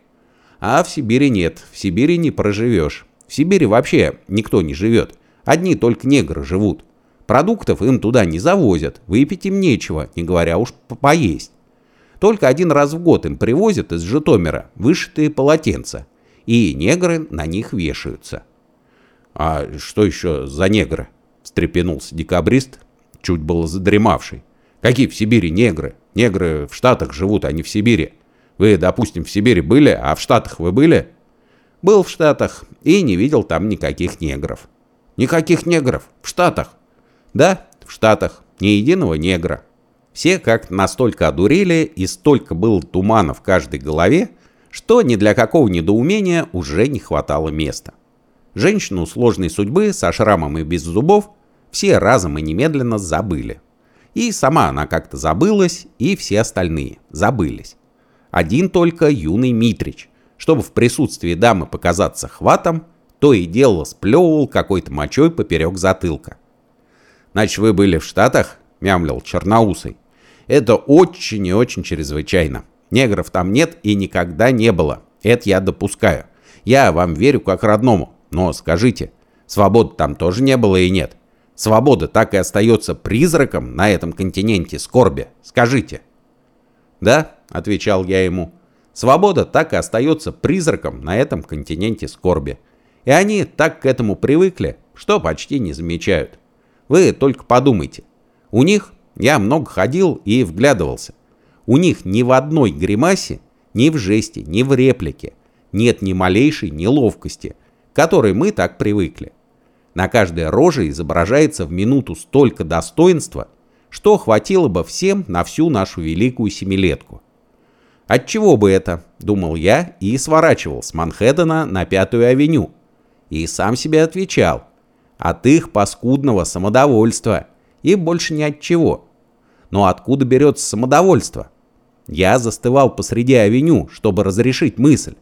А в Сибири нет, в Сибири не проживешь. В Сибири вообще никто не живет. Одни только негры живут. Продуктов им туда не завозят, выпить им нечего, не говоря уж поесть. Только один раз в год им привозят из Житомира вышитые полотенца, и негры на них вешаются. «А что еще за негры?» – встрепенулся декабрист, чуть было задремавший. Какие в Сибири негры? Негры в Штатах живут, а не в Сибири. Вы, допустим, в Сибири были, а в Штатах вы были? Был в Штатах и не видел там никаких негров. Никаких негров? В Штатах? Да, в Штатах. Ни единого негра. Все как настолько одурели и столько было тумана в каждой голове, что ни для какого недоумения уже не хватало места. Женщину сложной судьбы со шрамом и без зубов все разом и немедленно забыли. И сама она как-то забылась, и все остальные забылись. Один только юный Митрич, чтобы в присутствии дамы показаться хватом, то и дело сплевывал какой-то мочой поперек затылка. «Значит, вы были в Штатах?» — мямлил Черноусый. «Это очень и очень чрезвычайно. Негров там нет и никогда не было. Это я допускаю. Я вам верю как родному. Но скажите, свободы там тоже не было и нет. Свобода так и остается призраком на этом континенте скорби. Скажите. Да, отвечал я ему. Свобода так и остается призраком на этом континенте скорби. И они так к этому привыкли, что почти не замечают. Вы только подумайте. У них я много ходил и вглядывался. У них ни в одной гримасе, ни в жесте, ни в реплике нет ни малейшей неловкости, к которой мы так привыкли. На каждой роже изображается в минуту столько достоинства, что хватило бы всем на всю нашу великую семилетку. Отчего бы это, думал я и сворачивал с Манхэттена на Пятую авеню. И сам себе отвечал. От их паскудного самодовольства и больше ни от чего. Но откуда берется самодовольство? Я застывал посреди авеню, чтобы разрешить мысль.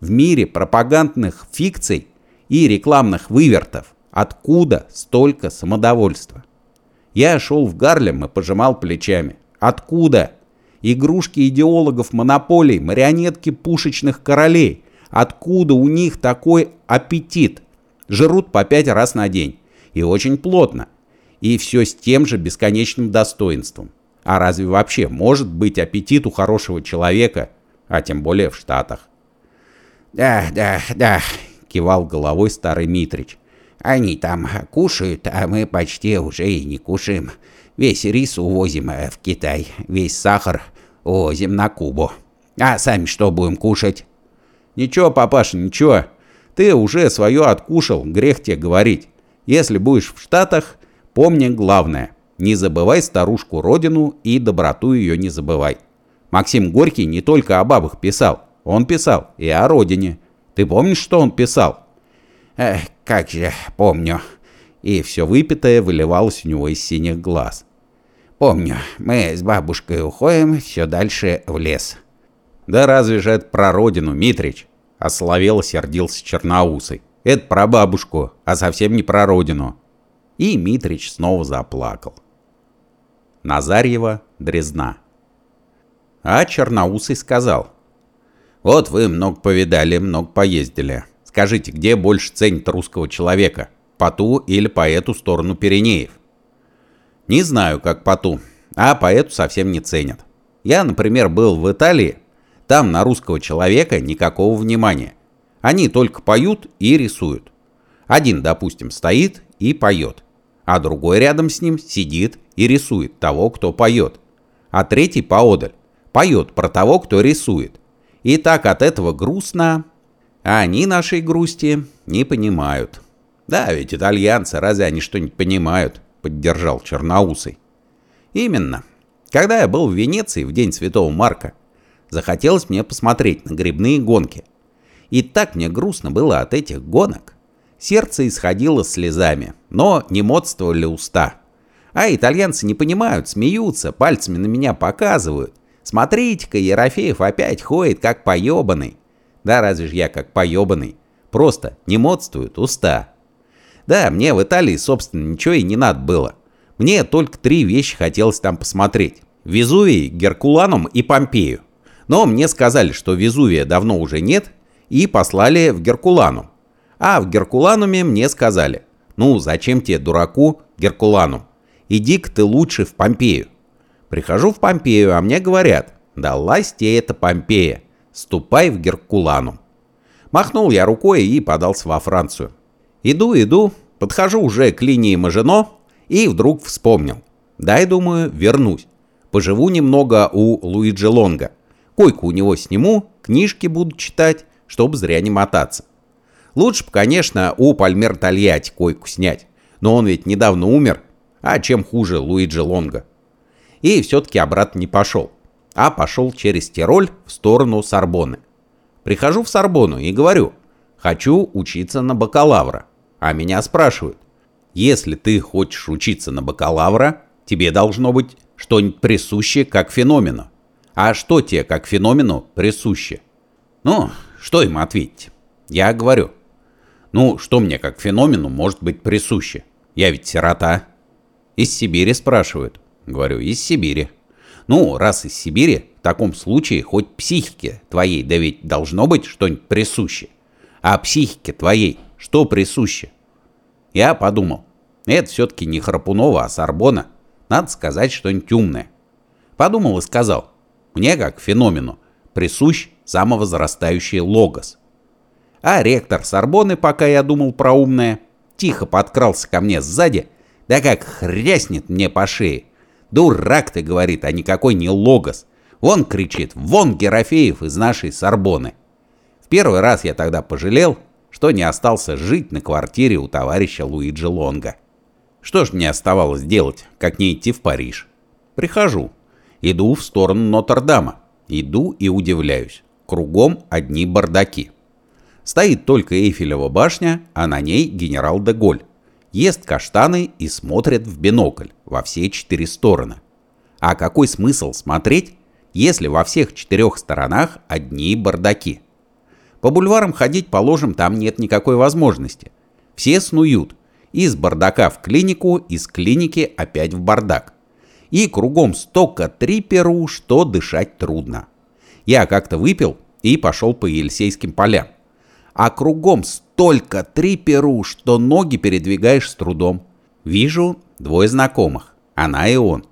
В мире пропагандных фикций и рекламных вывертов откуда столько самодовольства? Я шел в Гарлем и пожимал плечами. Откуда? Игрушки идеологов монополий, марионетки пушечных королей. Откуда у них такой аппетит? Жрут по пять раз на день. И очень плотно. И все с тем же бесконечным достоинством. А разве вообще может быть аппетит у хорошего человека, а тем более в Штатах? «Да, да, да», — кивал головой старый Митрич. «Они там кушают, а мы почти уже и не кушаем. Весь рис увозим э, в Китай, весь сахар увозим на Кубу. А сами что будем кушать?» «Ничего, папаша, ничего. Ты уже свое откушал, грех тебе говорить. Если будешь в Штатах, помни главное. Не забывай старушку родину и доброту ее не забывай. Максим Горький не только о бабах писал, он писал и о родине. Ты помнишь, что он писал? Эх, как же помню. И все выпитое выливалось у него из синих глаз. Помню, мы с бабушкой уходим все дальше в лес. Да разве же это про родину, Митрич? Ословел сердился черноусый. Это про бабушку, а совсем не про родину. И Митрич снова заплакал. Назарьева, Дрезна. А Черноусый сказал. Вот вы много повидали, много поездили. Скажите, где больше ценят русского человека? По ту или по эту сторону Пиренеев? Не знаю, как по ту, а по эту совсем не ценят. Я, например, был в Италии. Там на русского человека никакого внимания. Они только поют и рисуют. Один, допустим, стоит и поет, а другой рядом с ним сидит и рисует того, кто поет. А третий поодаль поет про того, кто рисует. И так от этого грустно, а они нашей грусти не понимают. Да, ведь итальянцы, разве они что-нибудь понимают? Поддержал Черноусый. Именно. Когда я был в Венеции в день Святого Марка, захотелось мне посмотреть на грибные гонки. И так мне грустно было от этих гонок. Сердце исходило слезами, но не модствовали уста. А итальянцы не понимают, смеются, пальцами на меня показывают. Смотрите-ка, Ерофеев опять ходит как поебанный. Да разве ж я как поебанный? Просто не модствуют уста. Да, мне в Италии, собственно, ничего и не надо было. Мне только три вещи хотелось там посмотреть. Везувий, Геркуланум и Помпею. Но мне сказали, что Везувия давно уже нет, и послали в Геркуланум. А в Геркулануме мне сказали, ну зачем тебе, дураку, Геркуланум? иди-ка ты лучше в Помпею. Прихожу в Помпею, а мне говорят, да ласте это Помпея, ступай в Геркулану. Махнул я рукой и подался во Францию. Иду, иду, подхожу уже к линии Мажино и вдруг вспомнил. Дай, думаю, вернусь. Поживу немного у Луиджи Лонга. Койку у него сниму, книжки буду читать, чтобы зря не мотаться. Лучше бы, конечно, у Пальмер Тольятти койку снять. Но он ведь недавно умер, а чем хуже Луиджи Лонга. И все-таки обратно не пошел, а пошел через Тироль в сторону Сорбоны. Прихожу в Сорбону и говорю, хочу учиться на бакалавра. А меня спрашивают, если ты хочешь учиться на бакалавра, тебе должно быть что-нибудь присущее как феномену. А что тебе как феномену присуще? Ну, что им ответить? Я говорю, ну, что мне как феномену может быть присуще? Я ведь сирота. Из Сибири спрашивают. Говорю, из Сибири. Ну, раз из Сибири, в таком случае хоть психике твоей, да ведь должно быть что-нибудь присуще. А психике твоей что присуще? Я подумал, это все-таки не Храпунова, а Сорбона. Надо сказать что-нибудь умное. Подумал и сказал, мне как феномену присущ самовозрастающий логос. А ректор Сорбоны, пока я думал про умное, тихо подкрался ко мне сзади да как хряснет мне по шее. Дурак ты, говорит, а никакой не логос. Вон кричит, вон Герофеев из нашей Сорбоны. В первый раз я тогда пожалел, что не остался жить на квартире у товарища Луиджи Лонга. Что ж мне оставалось делать, как не идти в Париж? Прихожу. Иду в сторону Нотр-Дама. Иду и удивляюсь. Кругом одни бардаки. Стоит только Эйфелева башня, а на ней генерал де Голь ест каштаны и смотрит в бинокль во все четыре стороны. А какой смысл смотреть, если во всех четырех сторонах одни бардаки? По бульварам ходить, положим, там нет никакой возможности. Все снуют. Из бардака в клинику, из клиники опять в бардак. И кругом столько триперу, что дышать трудно. Я как-то выпил и пошел по Елисейским полям. А кругом столько триперу, что ноги передвигаешь с трудом. Вижу двое знакомых, она и он.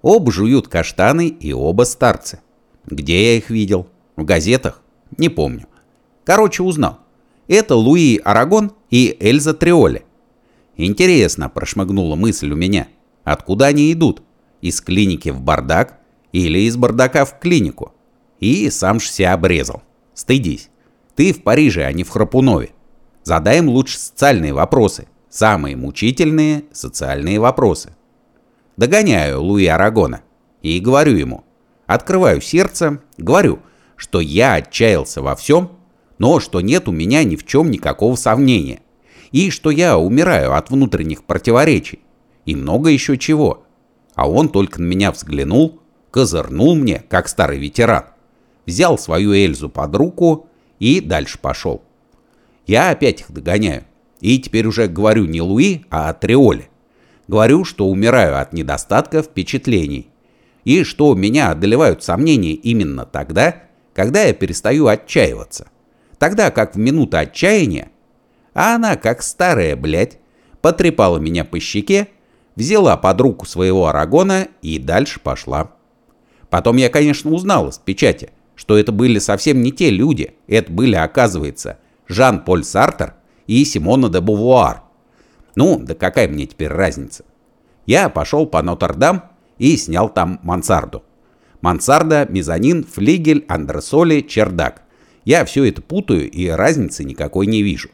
Оба жуют каштаны и оба старцы. Где я их видел? В газетах? Не помню. Короче, узнал. Это Луи Арагон и Эльза Триоли. Интересно, прошмыгнула мысль у меня. Откуда они идут? Из клиники в бардак или из бардака в клинику? И сам ж себя обрезал. Стыдись. Ты в Париже, а не в Храпунове. Задай им лучше социальные вопросы. Самые мучительные социальные вопросы. Догоняю Луи Арагона и говорю ему. Открываю сердце, говорю, что я отчаялся во всем, но что нет у меня ни в чем никакого сомнения. И что я умираю от внутренних противоречий. И много еще чего. А он только на меня взглянул, козырнул мне, как старый ветеран. Взял свою Эльзу под руку и дальше пошел. Я опять их догоняю. И теперь уже говорю не Луи, а о Триоле. Говорю, что умираю от недостатка впечатлений. И что меня одолевают сомнения именно тогда, когда я перестаю отчаиваться. Тогда как в минуту отчаяния, а она, как старая, блядь, потрепала меня по щеке, взяла под руку своего арагона и дальше пошла. Потом я, конечно, узнал из печати, что это были совсем не те люди, это были, оказывается, Жан-Поль Сартер и Симона де Бувуар, ну, да какая мне теперь разница? Я пошел по Нотр-Дам и снял там мансарду. Мансарда, мезонин, флигель, андресоли, чердак. Я все это путаю и разницы никакой не вижу.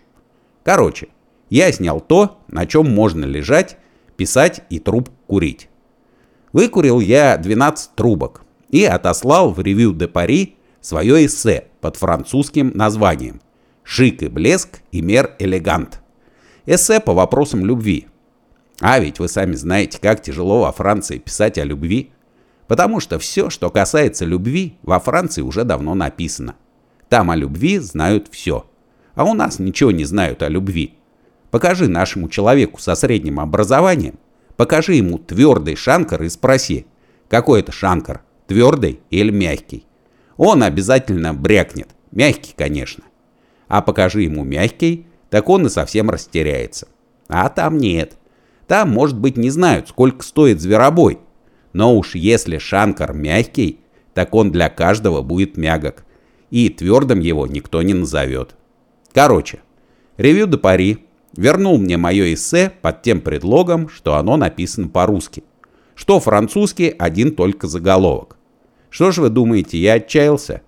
Короче, я снял то, на чем можно лежать, писать и трубку курить. Выкурил я 12 трубок и отослал в ревью де Пари свое эссе под французским названием «Шик и блеск и мер элегант» эссе по вопросам любви. А ведь вы сами знаете, как тяжело во Франции писать о любви. Потому что все, что касается любви, во Франции уже давно написано. Там о любви знают все. А у нас ничего не знают о любви. Покажи нашему человеку со средним образованием, покажи ему твердый шанкар и спроси, какой это шанкар, твердый или мягкий. Он обязательно брякнет, мягкий, конечно. А покажи ему мягкий, так он и совсем растеряется. А там нет. Там, может быть, не знают, сколько стоит зверобой. Но уж если шанкар мягкий, так он для каждого будет мягок. И твердым его никто не назовет. Короче, ревью до пари вернул мне мое эссе под тем предлогом, что оно написано по-русски. Что французский один только заголовок. Что ж вы думаете, я отчаялся?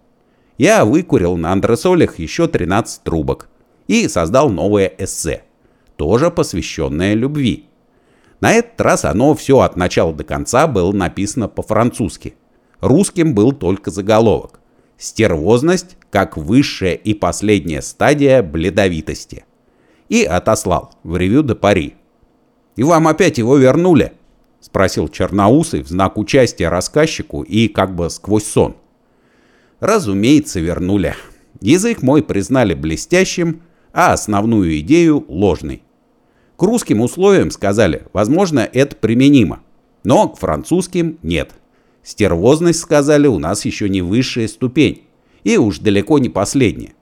Я выкурил на андресолях еще 13 трубок и создал новое эссе, тоже посвященное любви. На этот раз оно все от начала до конца было написано по-французски. Русским был только заголовок. Стервозность как высшая и последняя стадия бледовитости. И отослал в ревю де Пари. «И вам опять его вернули?» — спросил Черноусый в знак участия рассказчику и как бы сквозь сон. «Разумеется, вернули. Язык мой признали блестящим, а основную идею ложной. К русским условиям сказали, возможно, это применимо, но к французским нет. Стервозность, сказали, у нас еще не высшая ступень, и уж далеко не последняя.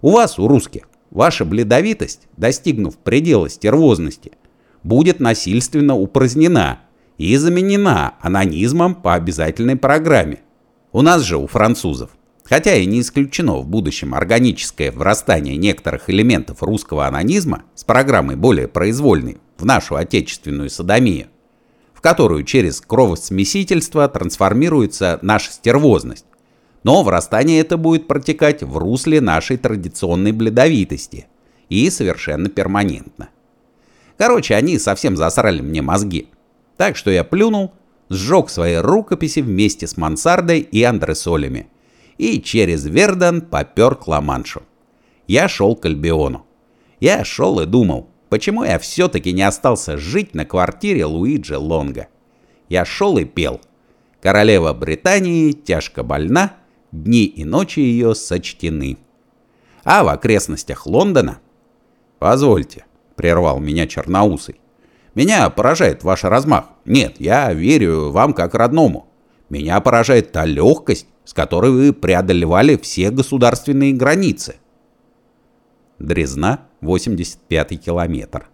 У вас, у русских, ваша бледовитость, достигнув предела стервозности, будет насильственно упразднена и заменена анонизмом по обязательной программе. У нас же, у французов, Хотя и не исключено в будущем органическое врастание некоторых элементов русского анонизма с программой более произвольной в нашу отечественную садомию, в которую через кровосмесительство трансформируется наша стервозность. Но врастание это будет протекать в русле нашей традиционной бледовитости и совершенно перманентно. Короче, они совсем засрали мне мозги. Так что я плюнул, сжег свои рукописи вместе с мансардой и андресолями и через Вердан попер к Ла-Маншу. Я шел к Альбиону. Я шел и думал, почему я все-таки не остался жить на квартире Луиджи Лонга. Я шел и пел. Королева Британии тяжко больна, дни и ночи ее сочтены. А в окрестностях Лондона... Позвольте, прервал меня Черноусый. Меня поражает ваш размах. Нет, я верю вам как родному. Меня поражает та легкость, с которой вы преодолевали все государственные границы. Дрезна, 85 километр.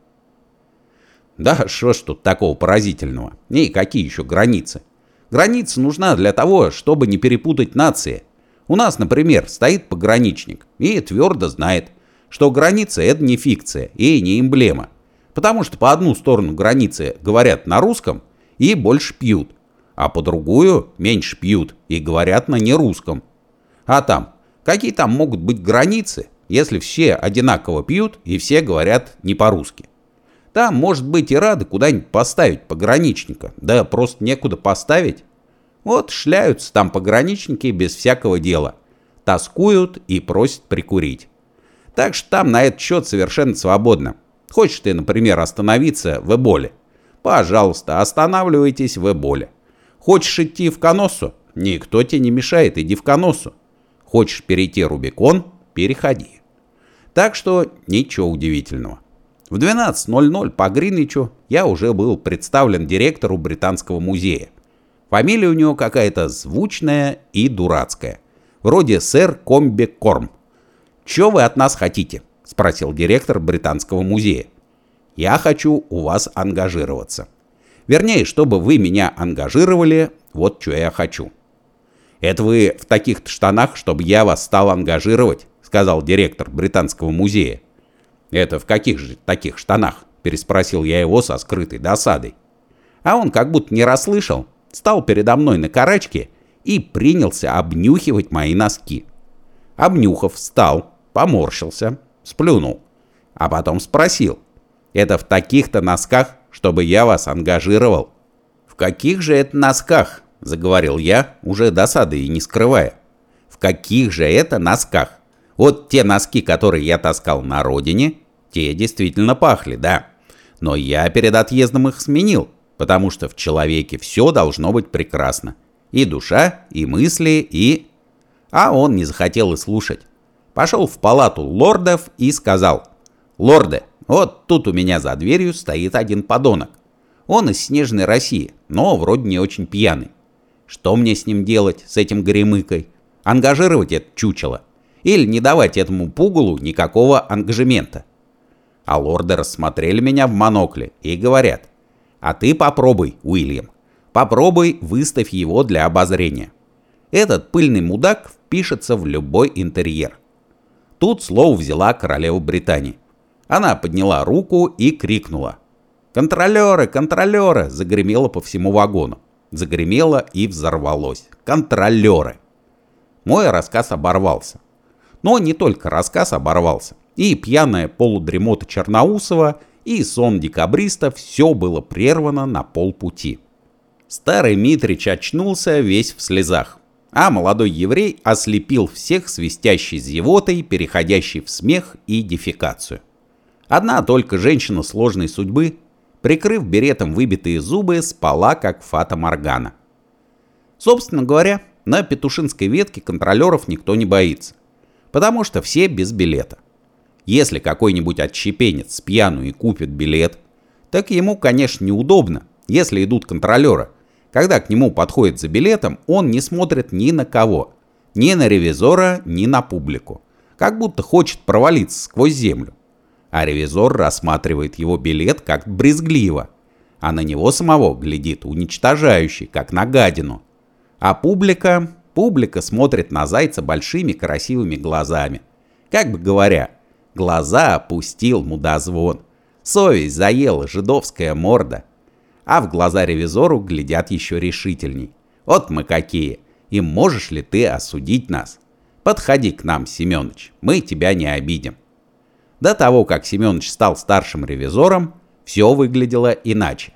Да что ж тут такого поразительного? И какие еще границы? Граница нужна для того, чтобы не перепутать нации. У нас, например, стоит пограничник и твердо знает, что граница это не фикция и не эмблема. Потому что по одну сторону границы говорят на русском и больше пьют, а по другую меньше пьют и говорят на нерусском. А там, какие там могут быть границы, если все одинаково пьют и все говорят не по-русски? Там, может быть, и рады куда-нибудь поставить пограничника. Да просто некуда поставить. Вот шляются там пограничники без всякого дела. Тоскуют и просят прикурить. Так что там на этот счет совершенно свободно. Хочешь ты, например, остановиться в Эболе? Пожалуйста, останавливайтесь в Эболе. Хочешь идти в Коносу? Никто тебе не мешает, иди в Коносу. Хочешь перейти Рубикон? Переходи. Так что ничего удивительного. В 12.00 по Гринвичу я уже был представлен директору Британского музея. Фамилия у него какая-то звучная и дурацкая. Вроде сэр Комби Корм. «Чё вы от нас хотите?» – спросил директор Британского музея. «Я хочу у вас ангажироваться. Вернее, чтобы вы меня ангажировали, вот что я хочу». «Это вы в таких штанах, чтобы я вас стал ангажировать?» – сказал директор Британского музея. «Это в каких же таких штанах?» – переспросил я его со скрытой досадой. А он как будто не расслышал, стал передо мной на карачке и принялся обнюхивать мои носки. Обнюхав, встал, поморщился, сплюнул, а потом спросил. «Это в таких-то носках, чтобы я вас ангажировал?» «В каких же это носках?» – заговорил я, уже досады и не скрывая. «В каких же это носках?» Вот те носки, которые я таскал на родине, те действительно пахли, да. Но я перед отъездом их сменил, потому что в человеке все должно быть прекрасно. И душа, и мысли, и... А он не захотел и слушать. Пошел в палату лордов и сказал, «Лорды, вот тут у меня за дверью стоит один подонок. Он из Снежной России, но вроде не очень пьяный. Что мне с ним делать, с этим горемыкой? Ангажировать это чучело? Или не давать этому пугалу никакого ангажемента. А лорды рассмотрели меня в монокле и говорят, а ты попробуй, Уильям. Попробуй, выставь его для обозрения. Этот пыльный мудак впишется в любой интерьер. Тут слово взяла королева Британии. Она подняла руку и крикнула. «Контролеры, контролеры!» загремело по всему вагону. Загремело и взорвалось. «Контролеры!» Мой рассказ оборвался. Но не только рассказ оборвался. И пьяная полудремота Черноусова, и сон декабриста все было прервано на полпути. Старый Митрич очнулся весь в слезах, а молодой еврей ослепил всех свистящей зевотой, переходящей в смех и дефекацию. Одна только женщина сложной судьбы, прикрыв беретом выбитые зубы, спала как фата Моргана. Собственно говоря, на Петушинской ветке контролеров никто не боится потому что все без билета. Если какой-нибудь отщепенец пьяну и купит билет, так ему, конечно, неудобно, если идут контролеры. Когда к нему подходит за билетом, он не смотрит ни на кого, ни на ревизора, ни на публику. Как будто хочет провалиться сквозь землю. А ревизор рассматривает его билет как брезгливо, а на него самого глядит уничтожающий, как на гадину. А публика Публика смотрит на зайца большими красивыми глазами. Как бы говоря, глаза опустил мудозвон. Совесть заела жидовская морда. А в глаза ревизору глядят еще решительней. Вот мы какие. И можешь ли ты осудить нас? Подходи к нам, Семёныч, мы тебя не обидим. До того, как Семёныч стал старшим ревизором, все выглядело иначе.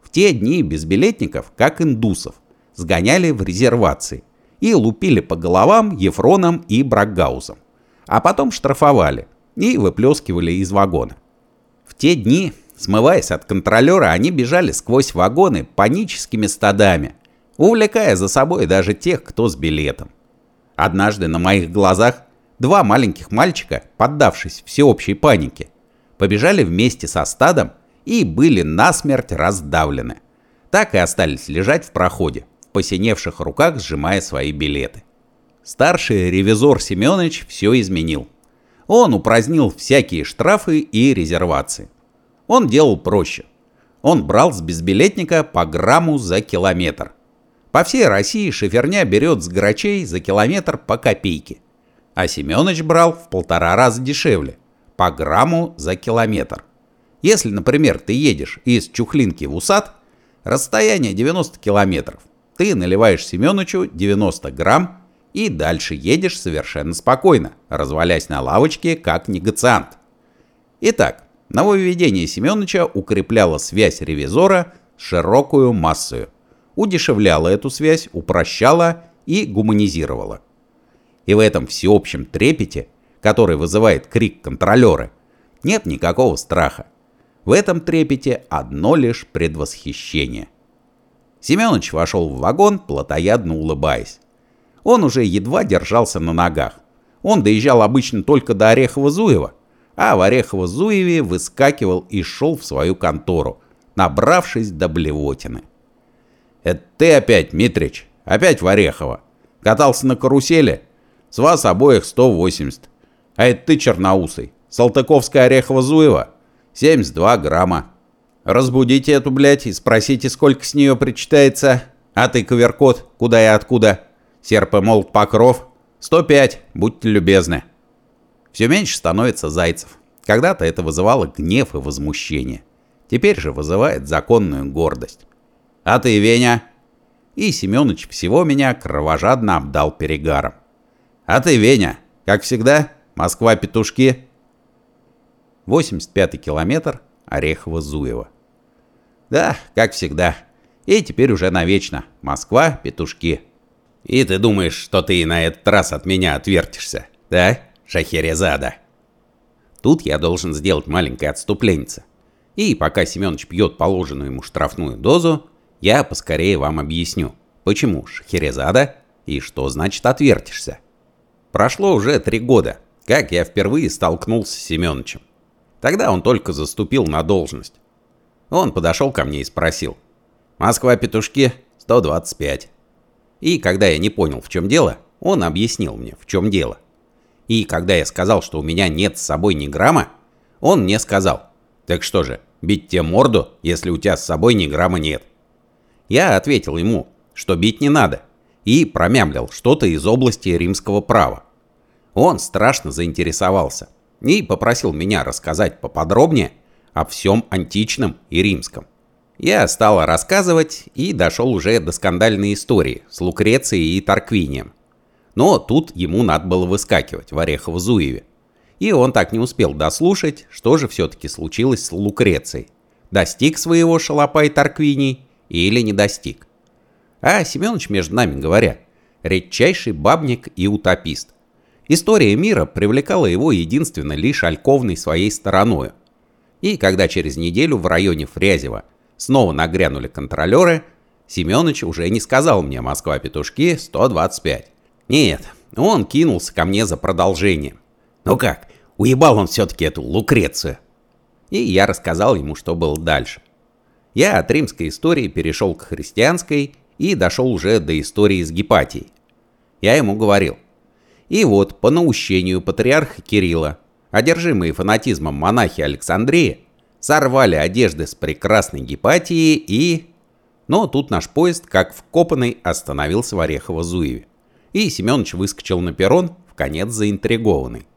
В те дни безбилетников, как индусов, сгоняли в резервации и лупили по головам Ефроном и Брагаузом. А потом штрафовали и выплескивали из вагона. В те дни, смываясь от контролера, они бежали сквозь вагоны паническими стадами. увлекая за собой даже тех, кто с билетом. Однажды на моих глазах два маленьких мальчика, поддавшись всеобщей панике, побежали вместе со стадом и были насмерть раздавлены. Так и остались лежать в проходе, в посиневших руках сжимая свои билеты. Старший ревизор Семенович все изменил. Он упразднил всякие штрафы и резервации. Он делал проще. Он брал с безбилетника по грамму за километр. По всей России шиферня берет с грачей за километр по копейке. А Семёныч брал в полтора раза дешевле, по грамму за километр. Если, например, ты едешь из Чухлинки в Усад, расстояние 90 километров, ты наливаешь Семёнычу 90 грамм и дальше едешь совершенно спокойно, развалясь на лавочке как негациант. Итак, нововведение Семёныча укрепляло связь ревизора с широкую массою, удешевляло эту связь, упрощало и гуманизировало. И в этом всеобщем трепете, который вызывает крик контролеры, нет никакого страха. В этом трепете одно лишь предвосхищение. Семёныч вошел в вагон, плотоядно улыбаясь. Он уже едва держался на ногах. Он доезжал обычно только до Орехово-Зуева, а в Орехово-Зуеве выскакивал и шел в свою контору, набравшись до блевотины. «Это ты опять, Митрич? Опять в Орехово? Катался на карусели? С вас обоих 180. А это ты, черноусый, Салтыковская Орехово-Зуева? 72 грамма. Разбудите эту, блядь, и спросите, сколько с нее причитается. А ты, коверкот, куда и откуда?» Серп и молот покров. 105, будьте любезны. Все меньше становится зайцев. Когда-то это вызывало гнев и возмущение. Теперь же вызывает законную гордость. А ты, Веня? И Семёныч всего меня кровожадно обдал перегаром. А ты, Веня, как всегда, Москва-Петушки. 85-й километр Орехово-Зуево. Да, как всегда. И теперь уже навечно. Москва-Петушки. И ты думаешь, что ты на этот раз от меня отвертишься, да, Шахерезада? Тут я должен сделать маленькое отступление. И пока Семёныч пьет положенную ему штрафную дозу, я поскорее вам объясню, почему Шахерезада и что значит отвертишься. Прошло уже три года, как я впервые столкнулся с Семёнычем. Тогда он только заступил на должность. Он подошел ко мне и спросил. «Москва-петушки, 125». И когда я не понял, в чем дело, он объяснил мне, в чем дело. И когда я сказал, что у меня нет с собой ни грамма, он мне сказал, так что же, бить тебе морду, если у тебя с собой ни грамма нет? Я ответил ему, что бить не надо, и промямлил что-то из области римского права. Он страшно заинтересовался и попросил меня рассказать поподробнее о всем античном и римском. Я стал рассказывать и дошел уже до скандальной истории с Лукрецией и Тарквинием. Но тут ему надо было выскакивать в Орехово-Зуеве. И он так не успел дослушать, что же все-таки случилось с Лукрецией. Достиг своего шалопай Тарквиний или не достиг. А Семенович, между нами говоря, редчайший бабник и утопист. История мира привлекала его единственно лишь альковной своей стороною. И когда через неделю в районе Фрязева Снова нагрянули контролеры. Семёныч уже не сказал мне «Москва-петушки 125». Нет, он кинулся ко мне за продолжением. Ну как, уебал он все-таки эту Лукрецию. И я рассказал ему, что было дальше. Я от римской истории перешел к христианской и дошел уже до истории с Гепатией. Я ему говорил. И вот, по наущению патриарха Кирилла, одержимые фанатизмом монахи Александрии, сорвали одежды с прекрасной Гепатии и... Но тут наш поезд, как вкопанный, остановился в Орехово-Зуеве. И Семёныч выскочил на перрон, в конец заинтригованный.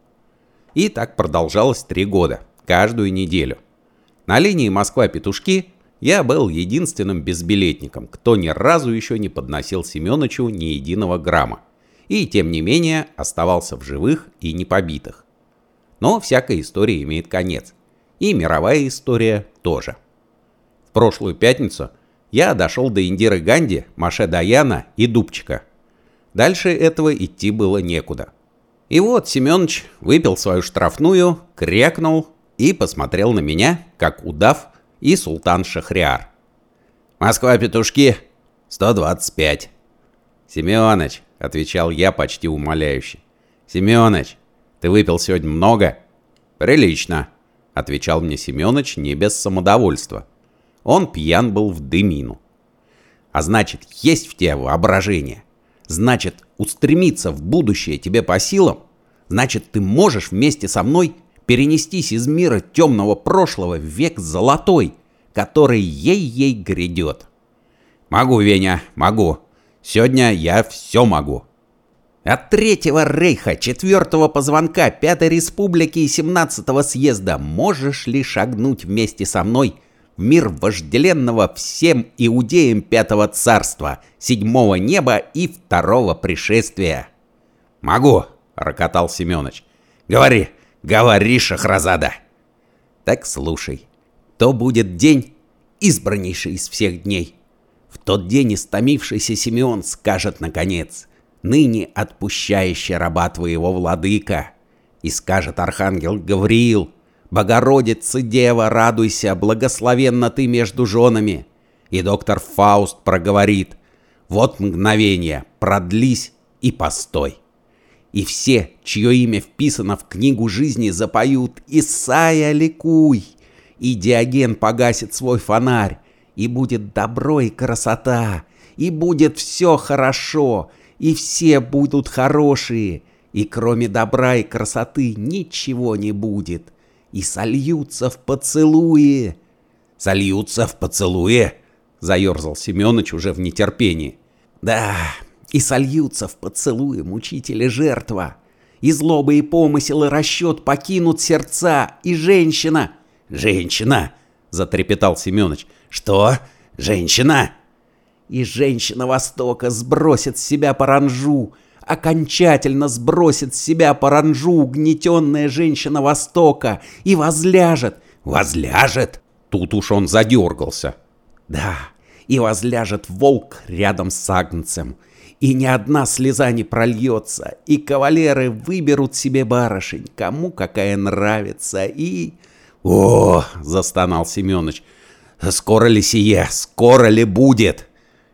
И так продолжалось три года, каждую неделю. На линии Москва-Петушки я был единственным безбилетником, кто ни разу еще не подносил Семёнычу ни единого грамма. И тем не менее оставался в живых и не побитых. Но всякая история имеет конец и мировая история тоже. В прошлую пятницу я дошел до Индиры Ганди, Маше Даяна и Дубчика. Дальше этого идти было некуда. И вот Семёныч выпил свою штрафную, крякнул и посмотрел на меня, как удав и султан Шахриар. «Москва-петушки, 125. Семёныч, отвечал я почти умоляюще. Семёныч, ты выпил сегодня много? Прилично, отвечал мне Семёныч не без самодовольства. Он пьян был в дымину. А значит, есть в тебе воображение. Значит, устремиться в будущее тебе по силам. Значит, ты можешь вместе со мной перенестись из мира темного прошлого в век золотой, который ей-ей грядет. Могу, Веня, могу. Сегодня я все могу. От Третьего Рейха, Четвертого Позвонка, Пятой Республики и Семнадцатого Съезда можешь ли шагнуть вместе со мной в мир вожделенного всем иудеям Пятого Царства, Седьмого Неба и Второго Пришествия? «Могу», — рокотал Семёныч. «Говори, говори, Шахразада!» «Так слушай, то будет день, избраннейший из всех дней». В тот день истомившийся Симеон скажет наконец, «Ныне отпущающий раба твоего владыка». И скажет архангел Гавриил, «Богородица Дева, радуйся, благословенна ты между женами». И доктор Фауст проговорит, «Вот мгновение, продлись и постой». И все, чье имя вписано в книгу жизни, запоют «Исайя, ликуй!» И Диоген погасит свой фонарь, и будет добро и красота, и будет все хорошо, и все будут хорошие, и кроме добра и красоты ничего не будет, и сольются в поцелуе. Сольются в поцелуе, заерзал Семёныч уже в нетерпении. Да, и сольются в поцелуе мучители жертва. И злоба, и помысел, и расчет покинут сердца, и женщина... Женщина! Затрепетал Семёныч. «Что? Женщина?» И женщина Востока сбросит с себя паранжу, окончательно сбросит с себя паранжу угнетенная женщина Востока и возляжет. Возляжет? Тут уж он задергался. Да, и возляжет волк рядом с агнцем. И ни одна слеза не прольется, и кавалеры выберут себе барышень, кому какая нравится, и... «О!» — застонал Семёныч. Скоро ли сие? Скоро ли будет?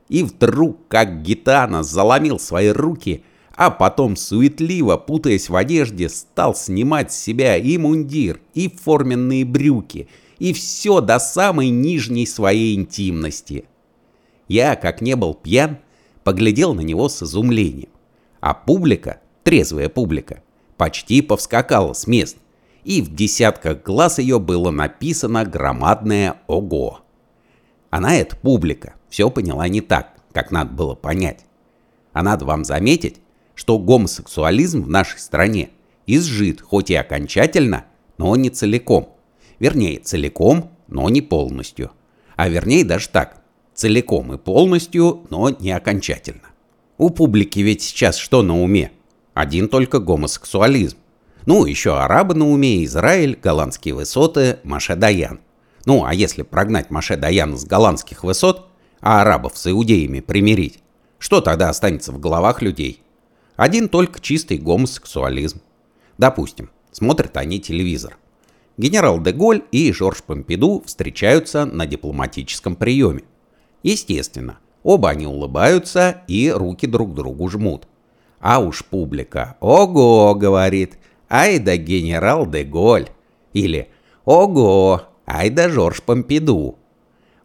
И вдруг, как гитана, заломил свои руки, а потом суетливо, путаясь в одежде, стал снимать с себя и мундир, и форменные брюки, и все до самой нижней своей интимности. Я, как не был пьян, поглядел на него с изумлением. А публика, трезвая публика, почти повскакала с мест и в десятках глаз ее было написано громадное «Ого». Она, эта публика, все поняла не так, как надо было понять. А надо вам заметить, что гомосексуализм в нашей стране изжит, хоть и окончательно, но не целиком. Вернее, целиком, но не полностью. А вернее даже так, целиком и полностью, но не окончательно. У публики ведь сейчас что на уме? Один только гомосексуализм. Ну, еще арабы на уме, Израиль, голландские высоты, Маше Даян. Ну, а если прогнать Маше Даяна с голландских высот, а арабов с иудеями примирить, что тогда останется в головах людей? Один только чистый гомосексуализм. Допустим, смотрят они телевизор. Генерал де Голь и Жорж Помпиду встречаются на дипломатическом приеме. Естественно, оба они улыбаются и руки друг другу жмут. А уж публика «Ого!» говорит – Ай да генерал де Голь. Или Ого, ай да Жорж Помпиду.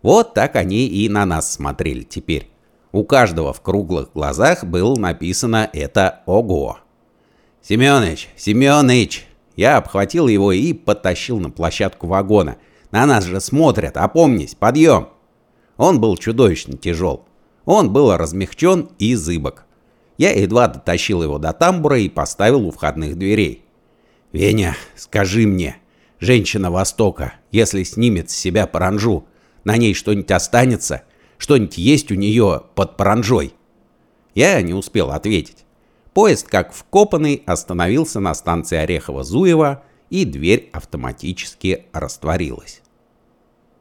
Вот так они и на нас смотрели теперь. У каждого в круглых глазах было написано это «Ого». «Семёныч, Семёныч!» Я обхватил его и потащил на площадку вагона. «На нас же смотрят, опомнись, подъем!» Он был чудовищно тяжел. Он был размягчен и зыбок. Я едва дотащил его до тамбура и поставил у входных дверей. «Веня, скажи мне, женщина Востока, если снимет с себя паранжу, на ней что-нибудь останется? Что-нибудь есть у нее под паранжой?» Я не успел ответить. Поезд, как вкопанный, остановился на станции Орехово-Зуево, и дверь автоматически растворилась.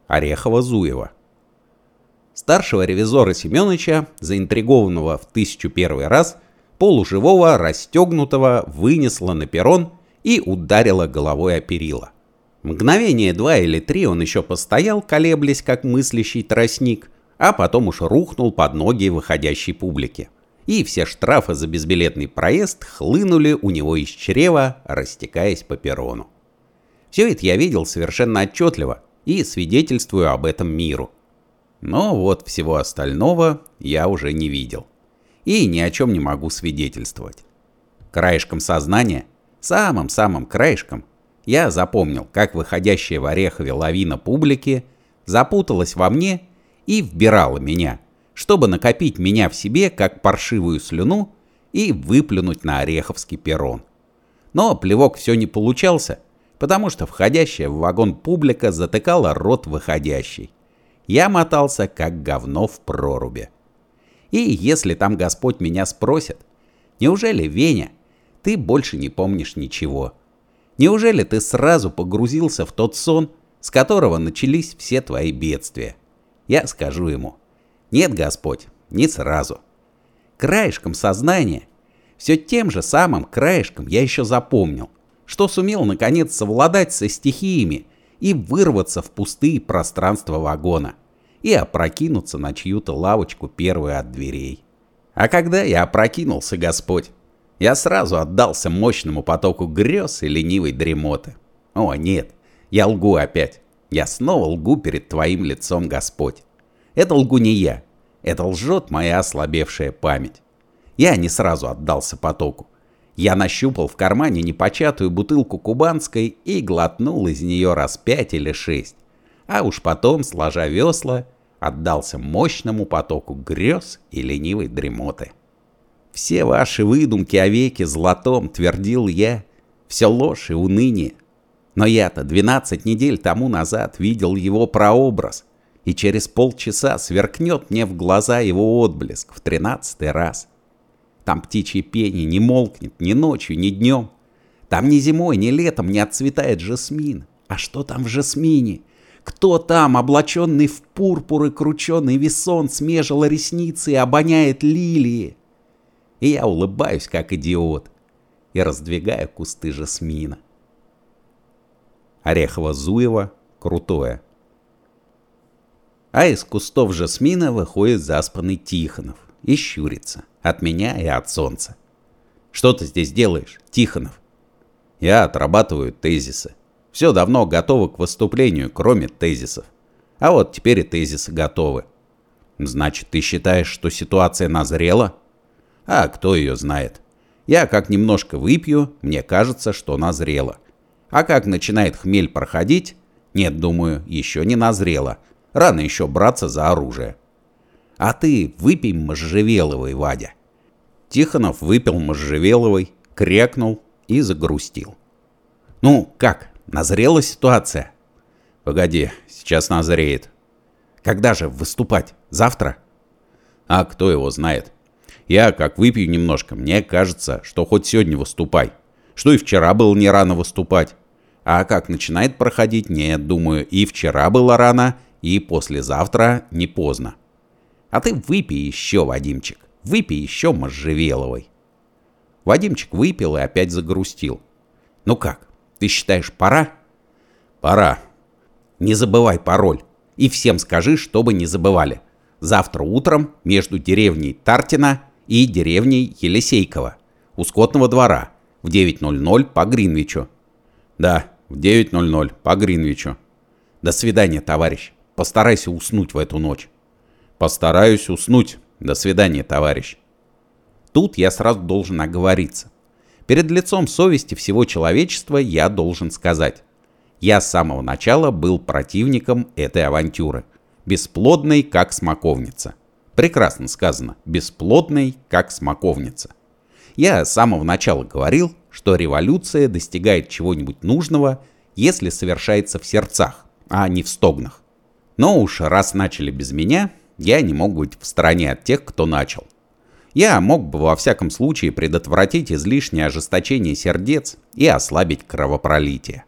Орехово-Зуево. Старшего ревизора Семеновича, заинтригованного в тысячу первый раз, полуживого, расстегнутого, вынесло на перрон и ударила головой о перила. Мгновение два или три он еще постоял, колеблясь, как мыслящий тростник, а потом уж рухнул под ноги выходящей публики. И все штрафы за безбилетный проезд хлынули у него из чрева, растекаясь по перрону. Все это я видел совершенно отчетливо и свидетельствую об этом миру. Но вот всего остального я уже не видел. И ни о чем не могу свидетельствовать. Краешком сознания, самым-самым краешком, я запомнил, как выходящая в Орехове лавина публики запуталась во мне и вбирала меня, чтобы накопить меня в себе, как паршивую слюну, и выплюнуть на Ореховский перрон. Но плевок все не получался, потому что входящая в вагон публика затыкала рот выходящей. Я мотался, как говно в проруби. И если там Господь меня спросит, неужели, Веня, ты больше не помнишь ничего? Неужели ты сразу погрузился в тот сон, с которого начались все твои бедствия? Я скажу ему, нет, Господь, не сразу. Краешком сознания, все тем же самым краешком я еще запомнил, что сумел наконец совладать со стихиями и вырваться в пустые пространства вагона и опрокинуться на чью-то лавочку первую от дверей. А когда я опрокинулся, Господь, я сразу отдался мощному потоку грез и ленивой дремоты. О, нет, я лгу опять. Я снова лгу перед Твоим лицом, Господь. Это лгу не я. Это лжет моя ослабевшая память. Я не сразу отдался потоку. Я нащупал в кармане непочатую бутылку кубанской и глотнул из нее раз пять или шесть. А уж потом, сложа весла, отдался мощному потоку грез и ленивой дремоты. Все ваши выдумки о веке золотом, твердил я, все ложь и уныние. Но я-то 12 недель тому назад видел его прообраз, и через полчаса сверкнет мне в глаза его отблеск в тринадцатый раз. Там птичье пение не молкнет ни ночью, ни днем. Там ни зимой, ни летом не отцветает жасмин. А что там в жасмине? Кто там, облаченный в пурпур и крученый весон, смежил ресницы и обоняет лилии? И я улыбаюсь, как идиот, и раздвигаю кусты жасмина. Орехово-Зуево крутое. А из кустов жасмина выходит заспанный Тихонов и щурится. От меня и от солнца. Что ты здесь делаешь, Тихонов? Я отрабатываю тезисы. Все давно готово к выступлению, кроме тезисов. А вот теперь и тезисы готовы. Значит, ты считаешь, что ситуация назрела? А кто ее знает? Я как немножко выпью, мне кажется, что назрела. А как начинает хмель проходить? Нет, думаю, еще не назрела. Рано еще браться за оружие. А ты выпей можжевеловой, Вадя. Тихонов выпил можжевеловой, крякнул и загрустил. Ну, как, назрела ситуация? Погоди, сейчас назреет. Когда же выступать? Завтра? А кто его знает? Я, как выпью немножко, мне кажется, что хоть сегодня выступай. Что и вчера было не рано выступать. А как начинает проходить, нет, думаю, и вчера было рано, и послезавтра не поздно. А ты выпей еще, Вадимчик, выпей еще можжевеловой. Вадимчик выпил и опять загрустил. Ну как, ты считаешь, пора? Пора. Не забывай пароль. И всем скажи, чтобы не забывали. Завтра утром между деревней Тартина и деревней Елисейкова у скотного двора в 9.00 по Гринвичу. Да, в 9.00 по Гринвичу. До свидания, товарищ. Постарайся уснуть в эту ночь. Постараюсь уснуть. До свидания, товарищ. Тут я сразу должен оговориться. Перед лицом совести всего человечества я должен сказать. Я с самого начала был противником этой авантюры. Бесплодной, как смоковница. Прекрасно сказано. Бесплодной, как смоковница. Я с самого начала говорил, что революция достигает чего-нибудь нужного, если совершается в сердцах, а не в стогнах. Но уж раз начали без меня, я не мог быть в стороне от тех, кто начал. Я мог бы во всяком случае предотвратить излишнее ожесточение сердец и ослабить кровопролитие.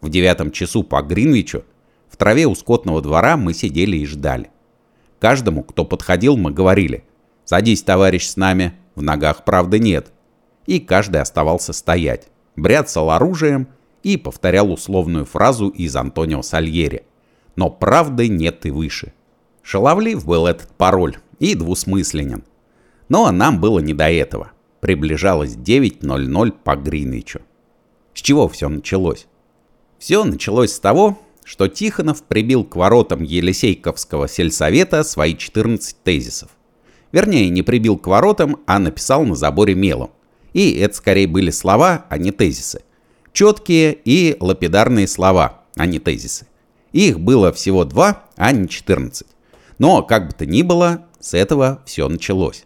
В девятом часу по Гринвичу в траве у скотного двора мы сидели и ждали. Каждому, кто подходил, мы говорили «Садись, товарищ, с нами, в ногах правды нет». И каждый оставался стоять, бряцал оружием и повторял условную фразу из Антонио Сальери «Но правды нет и выше». Шаловлив был этот пароль и двусмысленен. Но нам было не до этого. Приближалось 9.00 по Гринвичу. С чего все началось? Все началось с того, что Тихонов прибил к воротам Елисейковского сельсовета свои 14 тезисов. Вернее, не прибил к воротам, а написал на заборе мелом. И это скорее были слова, а не тезисы. Четкие и лапидарные слова, а не тезисы. Их было всего два, а не 14. Но, как бы то ни было, с этого все началось.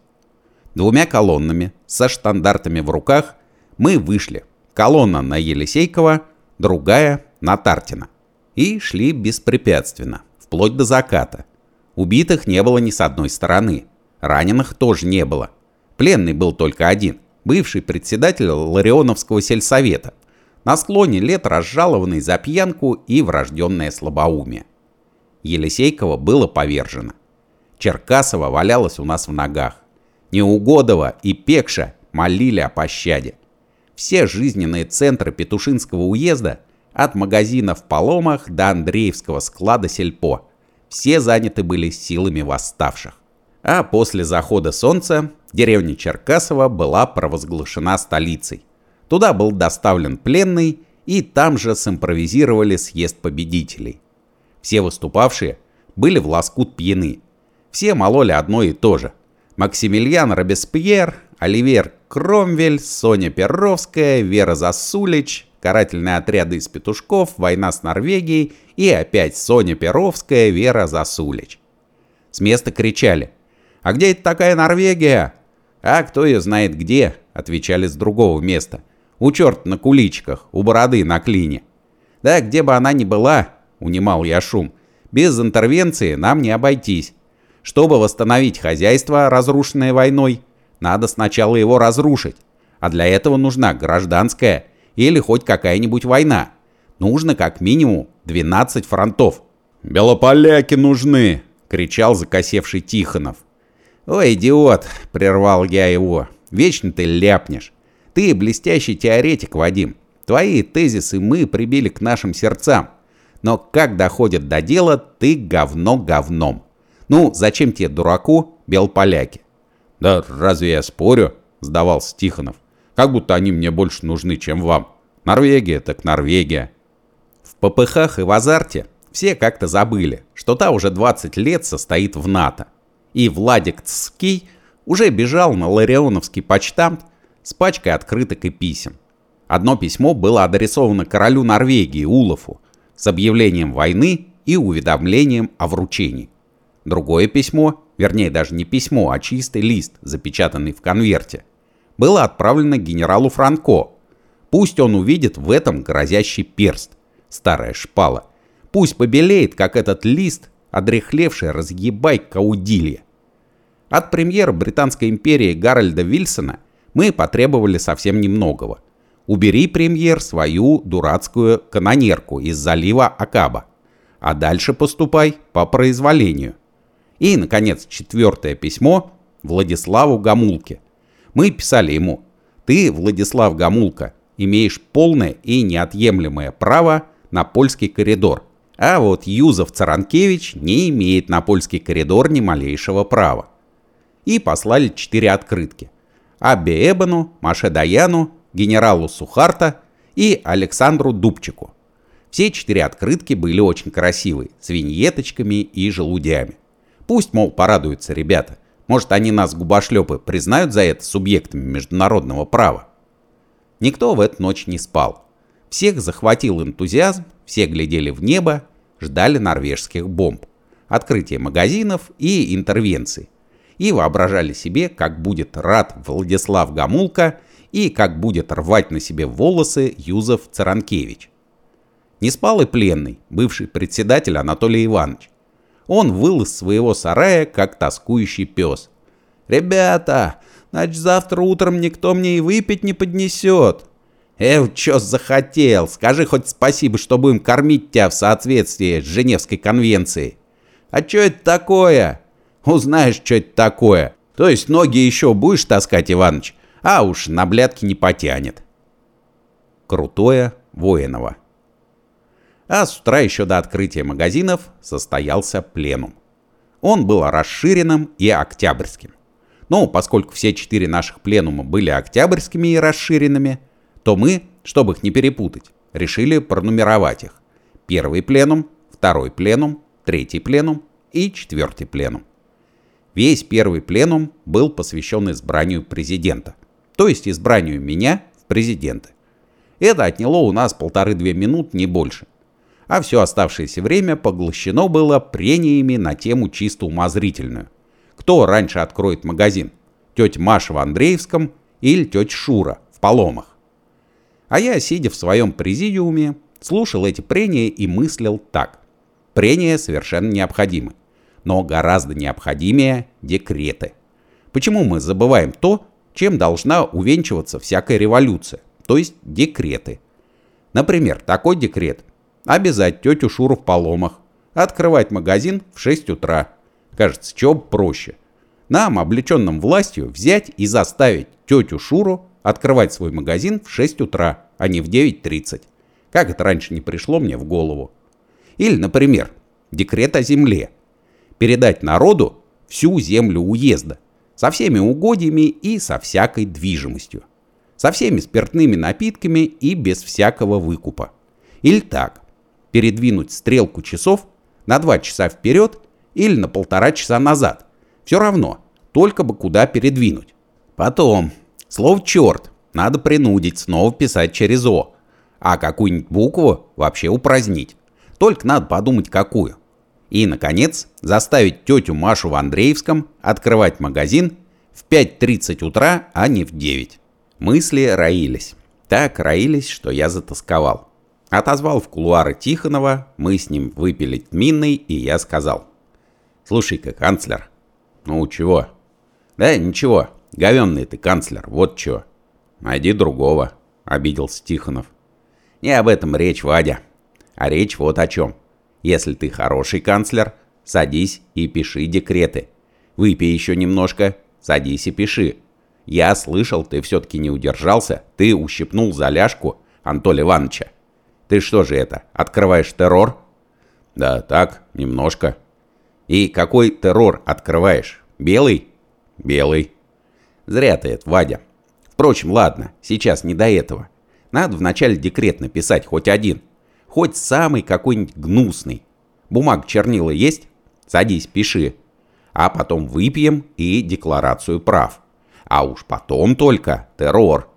Двумя колоннами, со штандартами в руках, мы вышли. Колонна на Елисейкова, другая на Тартина. И шли беспрепятственно, вплоть до заката. Убитых не было ни с одной стороны. Раненых тоже не было. Пленный был только один, бывший председатель Ларионовского сельсовета. На склоне лет разжалованный за пьянку и врожденное слабоумие. Елисейкова было повержено. Черкасова валялась у нас в ногах. Неугодова и Пекша молили о пощаде. Все жизненные центры Петушинского уезда, от магазина в Поломах до Андреевского склада Сельпо, все заняты были силами восставших. А после захода солнца деревня Черкасова была провозглашена столицей. Туда был доставлен пленный, и там же симпровизировали съезд победителей. Все выступавшие были в лоскут пьяны. Все мололи одно и то же. Максимилиан Робеспьер, Оливер Кромвель, Соня Перовская, Вера Засулич, карательные отряды из петушков, война с Норвегией и опять Соня Перовская, Вера Засулич. С места кричали «А где это такая Норвегия?» «А кто ее знает где?» — отвечали с другого места. «У черта на куличках, у бороды на клине». «Да где бы она ни была, — унимал я шум. «Без интервенции нам не обойтись. Чтобы восстановить хозяйство, разрушенное войной, надо сначала его разрушить. А для этого нужна гражданская или хоть какая-нибудь война. Нужно как минимум 12 фронтов». «Белополяки нужны!» — кричал закосевший Тихонов. «Ой, идиот!» — прервал я его. «Вечно ты ляпнешь. Ты блестящий теоретик, Вадим. Твои тезисы мы прибили к нашим сердцам. Но как доходит до дела, ты говно говном. Ну, зачем тебе, дураку, белополяки? Да разве я спорю? Сдавался Тихонов. Как будто они мне больше нужны, чем вам. Норвегия так Норвегия. В ППХ и в азарте все как-то забыли, что та уже 20 лет состоит в НАТО. И Владик Цский уже бежал на Ларионовский почтамт с пачкой открыток и писем. Одно письмо было адресовано королю Норвегии Улафу, с объявлением войны и уведомлением о вручении. Другое письмо, вернее даже не письмо, а чистый лист, запечатанный в конверте, было отправлено генералу Франко. Пусть он увидит в этом грозящий перст, старая шпала. Пусть побелеет, как этот лист, одрехлевший разъебай каудилья. От премьера Британской империи Гарольда Вильсона мы потребовали совсем немногого – Убери, премьер, свою дурацкую канонерку из залива Акаба. А дальше поступай по произволению. И, наконец, четвертое письмо Владиславу Гамулке. Мы писали ему, ты, Владислав Гамулка, имеешь полное и неотъемлемое право на польский коридор. А вот Юзов Царанкевич не имеет на польский коридор ни малейшего права. И послали четыре открытки. Аббе Эбану, Маше Даяну генералу Сухарта и Александру Дубчику. Все четыре открытки были очень красивые, с виньеточками и желудями. Пусть, мол, порадуются ребята. Может, они нас, губошлепы, признают за это субъектами международного права. Никто в эту ночь не спал. Всех захватил энтузиазм, все глядели в небо, ждали норвежских бомб, открытия магазинов и интервенций. И воображали себе, как будет рад Владислав Гамулка и как будет рвать на себе волосы Юзеф Царанкевич. Не спал и пленный, бывший председатель Анатолий Иванович. Он выл из своего сарая, как тоскующий пес. «Ребята, значит завтра утром никто мне и выпить не поднесет». «Эв, чё захотел? Скажи хоть спасибо, что будем кормить тебя в соответствии с Женевской конвенцией». «А чё это такое?» «Узнаешь, что это такое. То есть ноги еще будешь таскать, Иваныч? а уж на блядки не потянет. Крутое Воиново. А с утра еще до открытия магазинов состоялся пленум. Он был расширенным и октябрьским. Но поскольку все четыре наших пленума были октябрьскими и расширенными, то мы, чтобы их не перепутать, решили пронумеровать их. Первый пленум, второй пленум, третий пленум и четвертый пленум. Весь первый пленум был посвящен избранию президента, то есть избранию меня в президенты. Это отняло у нас полторы-две минут, не больше. А все оставшееся время поглощено было прениями на тему чисто умозрительную. Кто раньше откроет магазин? Тетя Маша в Андреевском или тетя Шура в Поломах? А я, сидя в своем президиуме, слушал эти прения и мыслил так. Прения совершенно необходимы. Но гораздо необходимее декреты. Почему мы забываем то, чем должна увенчиваться всякая революция, то есть декреты? Например, такой декрет. Обязать тетю Шуру в Поломах. Открывать магазин в 6 утра. Кажется, чего проще. Нам, облеченным властью, взять и заставить тетю Шуру открывать свой магазин в 6 утра, а не в 9.30. Как это раньше не пришло мне в голову? Или, например, декрет о земле. Передать народу всю землю уезда, со всеми угодьями и со всякой движимостью. Со всеми спиртными напитками и без всякого выкупа. Или так, передвинуть стрелку часов на 2 часа вперед или на полтора часа назад. Все равно, только бы куда передвинуть. Потом, слово «черт» надо принудить снова писать через «о», а какую-нибудь букву вообще упразднить. Только надо подумать, какую. И, наконец, заставить тетю Машу в Андреевском открывать магазин в 5.30 утра, а не в 9. Мысли роились. Так роились, что я затасковал. Отозвал в кулуары Тихонова, мы с ним выпили тминный, и я сказал. «Слушай-ка, канцлер». «Ну, чего?» «Да, ничего. Говенный ты, канцлер, вот чего». «Найди другого», — обиделся Тихонов. «Не об этом речь, Вадя. А речь вот о чем. Если ты хороший канцлер, садись и пиши декреты. Выпей еще немножко, садись и пиши. Я слышал, ты все-таки не удержался, ты ущипнул за ляжку Анатолия Ивановича. Ты что же это, открываешь террор? Да так, немножко. И какой террор открываешь? Белый? Белый. Зря ты это, Вадя. Впрочем, ладно, сейчас не до этого. Надо вначале декрет написать хоть один. Хоть самый какой-нибудь гнусный. Бумаг чернила есть? Садись, пиши. А потом выпьем и декларацию прав. А уж потом только террор.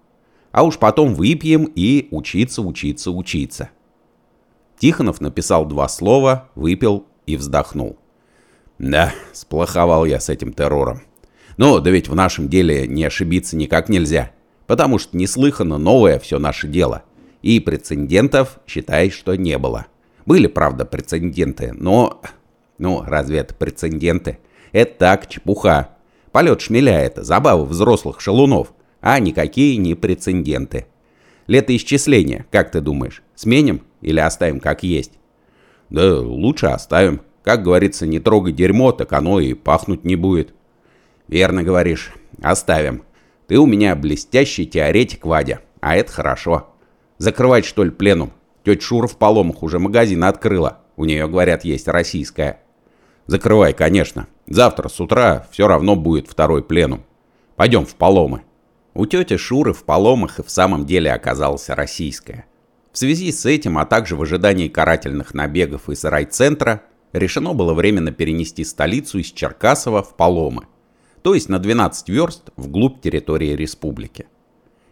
А уж потом выпьем и учиться, учиться, учиться. Тихонов написал два слова, выпил и вздохнул. Да, сплоховал я с этим террором. Ну, да ведь в нашем деле не ошибиться никак нельзя. Потому что неслыханно новое все наше дело. И прецедентов, считай, что не было. Были, правда, прецеденты, но... Ну, разве это прецеденты? Это так, чепуха. Полет шмеля это, забава взрослых шалунов а никакие не прецеденты. Летоисчисление, как ты думаешь, сменим или оставим как есть? Да лучше оставим. Как говорится, не трогай дерьмо, так оно и пахнуть не будет. Верно говоришь, оставим. Ты у меня блестящий теоретик, Вадя, а это хорошо. Закрывать, что ли, пленум? Тетя Шура в Поломах уже магазин открыла. У нее, говорят, есть российская. Закрывай, конечно. Завтра с утра все равно будет второй пленум. Пойдем в Поломы. У тети Шуры в Поломах и в самом деле оказалась российская. В связи с этим, а также в ожидании карательных набегов из райцентра, решено было временно перенести столицу из Черкасова в Поломы, то есть на 12 верст вглубь территории республики.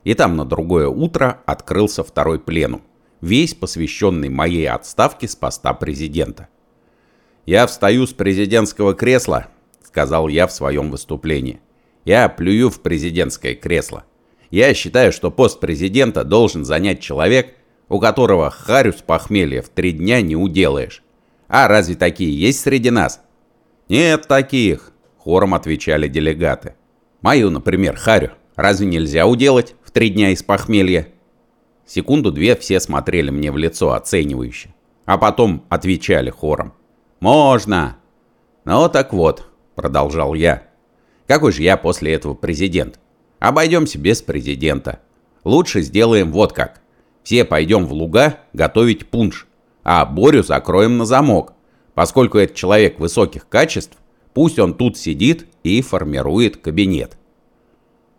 И там на другое утро открылся второй пленум, весь посвященный моей отставке с поста президента. «Я встаю с президентского кресла», — сказал я в своем выступлении. Я плюю в президентское кресло. Я считаю, что пост президента должен занять человек, у которого харю с похмелья в три дня не уделаешь. А разве такие есть среди нас? Нет таких, хором отвечали делегаты. Мою, например, харю разве нельзя уделать в три дня из похмелья? Секунду-две все смотрели мне в лицо оценивающе, а потом отвечали хором. «Можно!» «Ну так вот», — продолжал я, какой же я после этого президент? Обойдемся без президента. Лучше сделаем вот как. Все пойдем в луга готовить пунш, а Борю закроем на замок. Поскольку это человек высоких качеств, Пусть он тут сидит и формирует кабинет.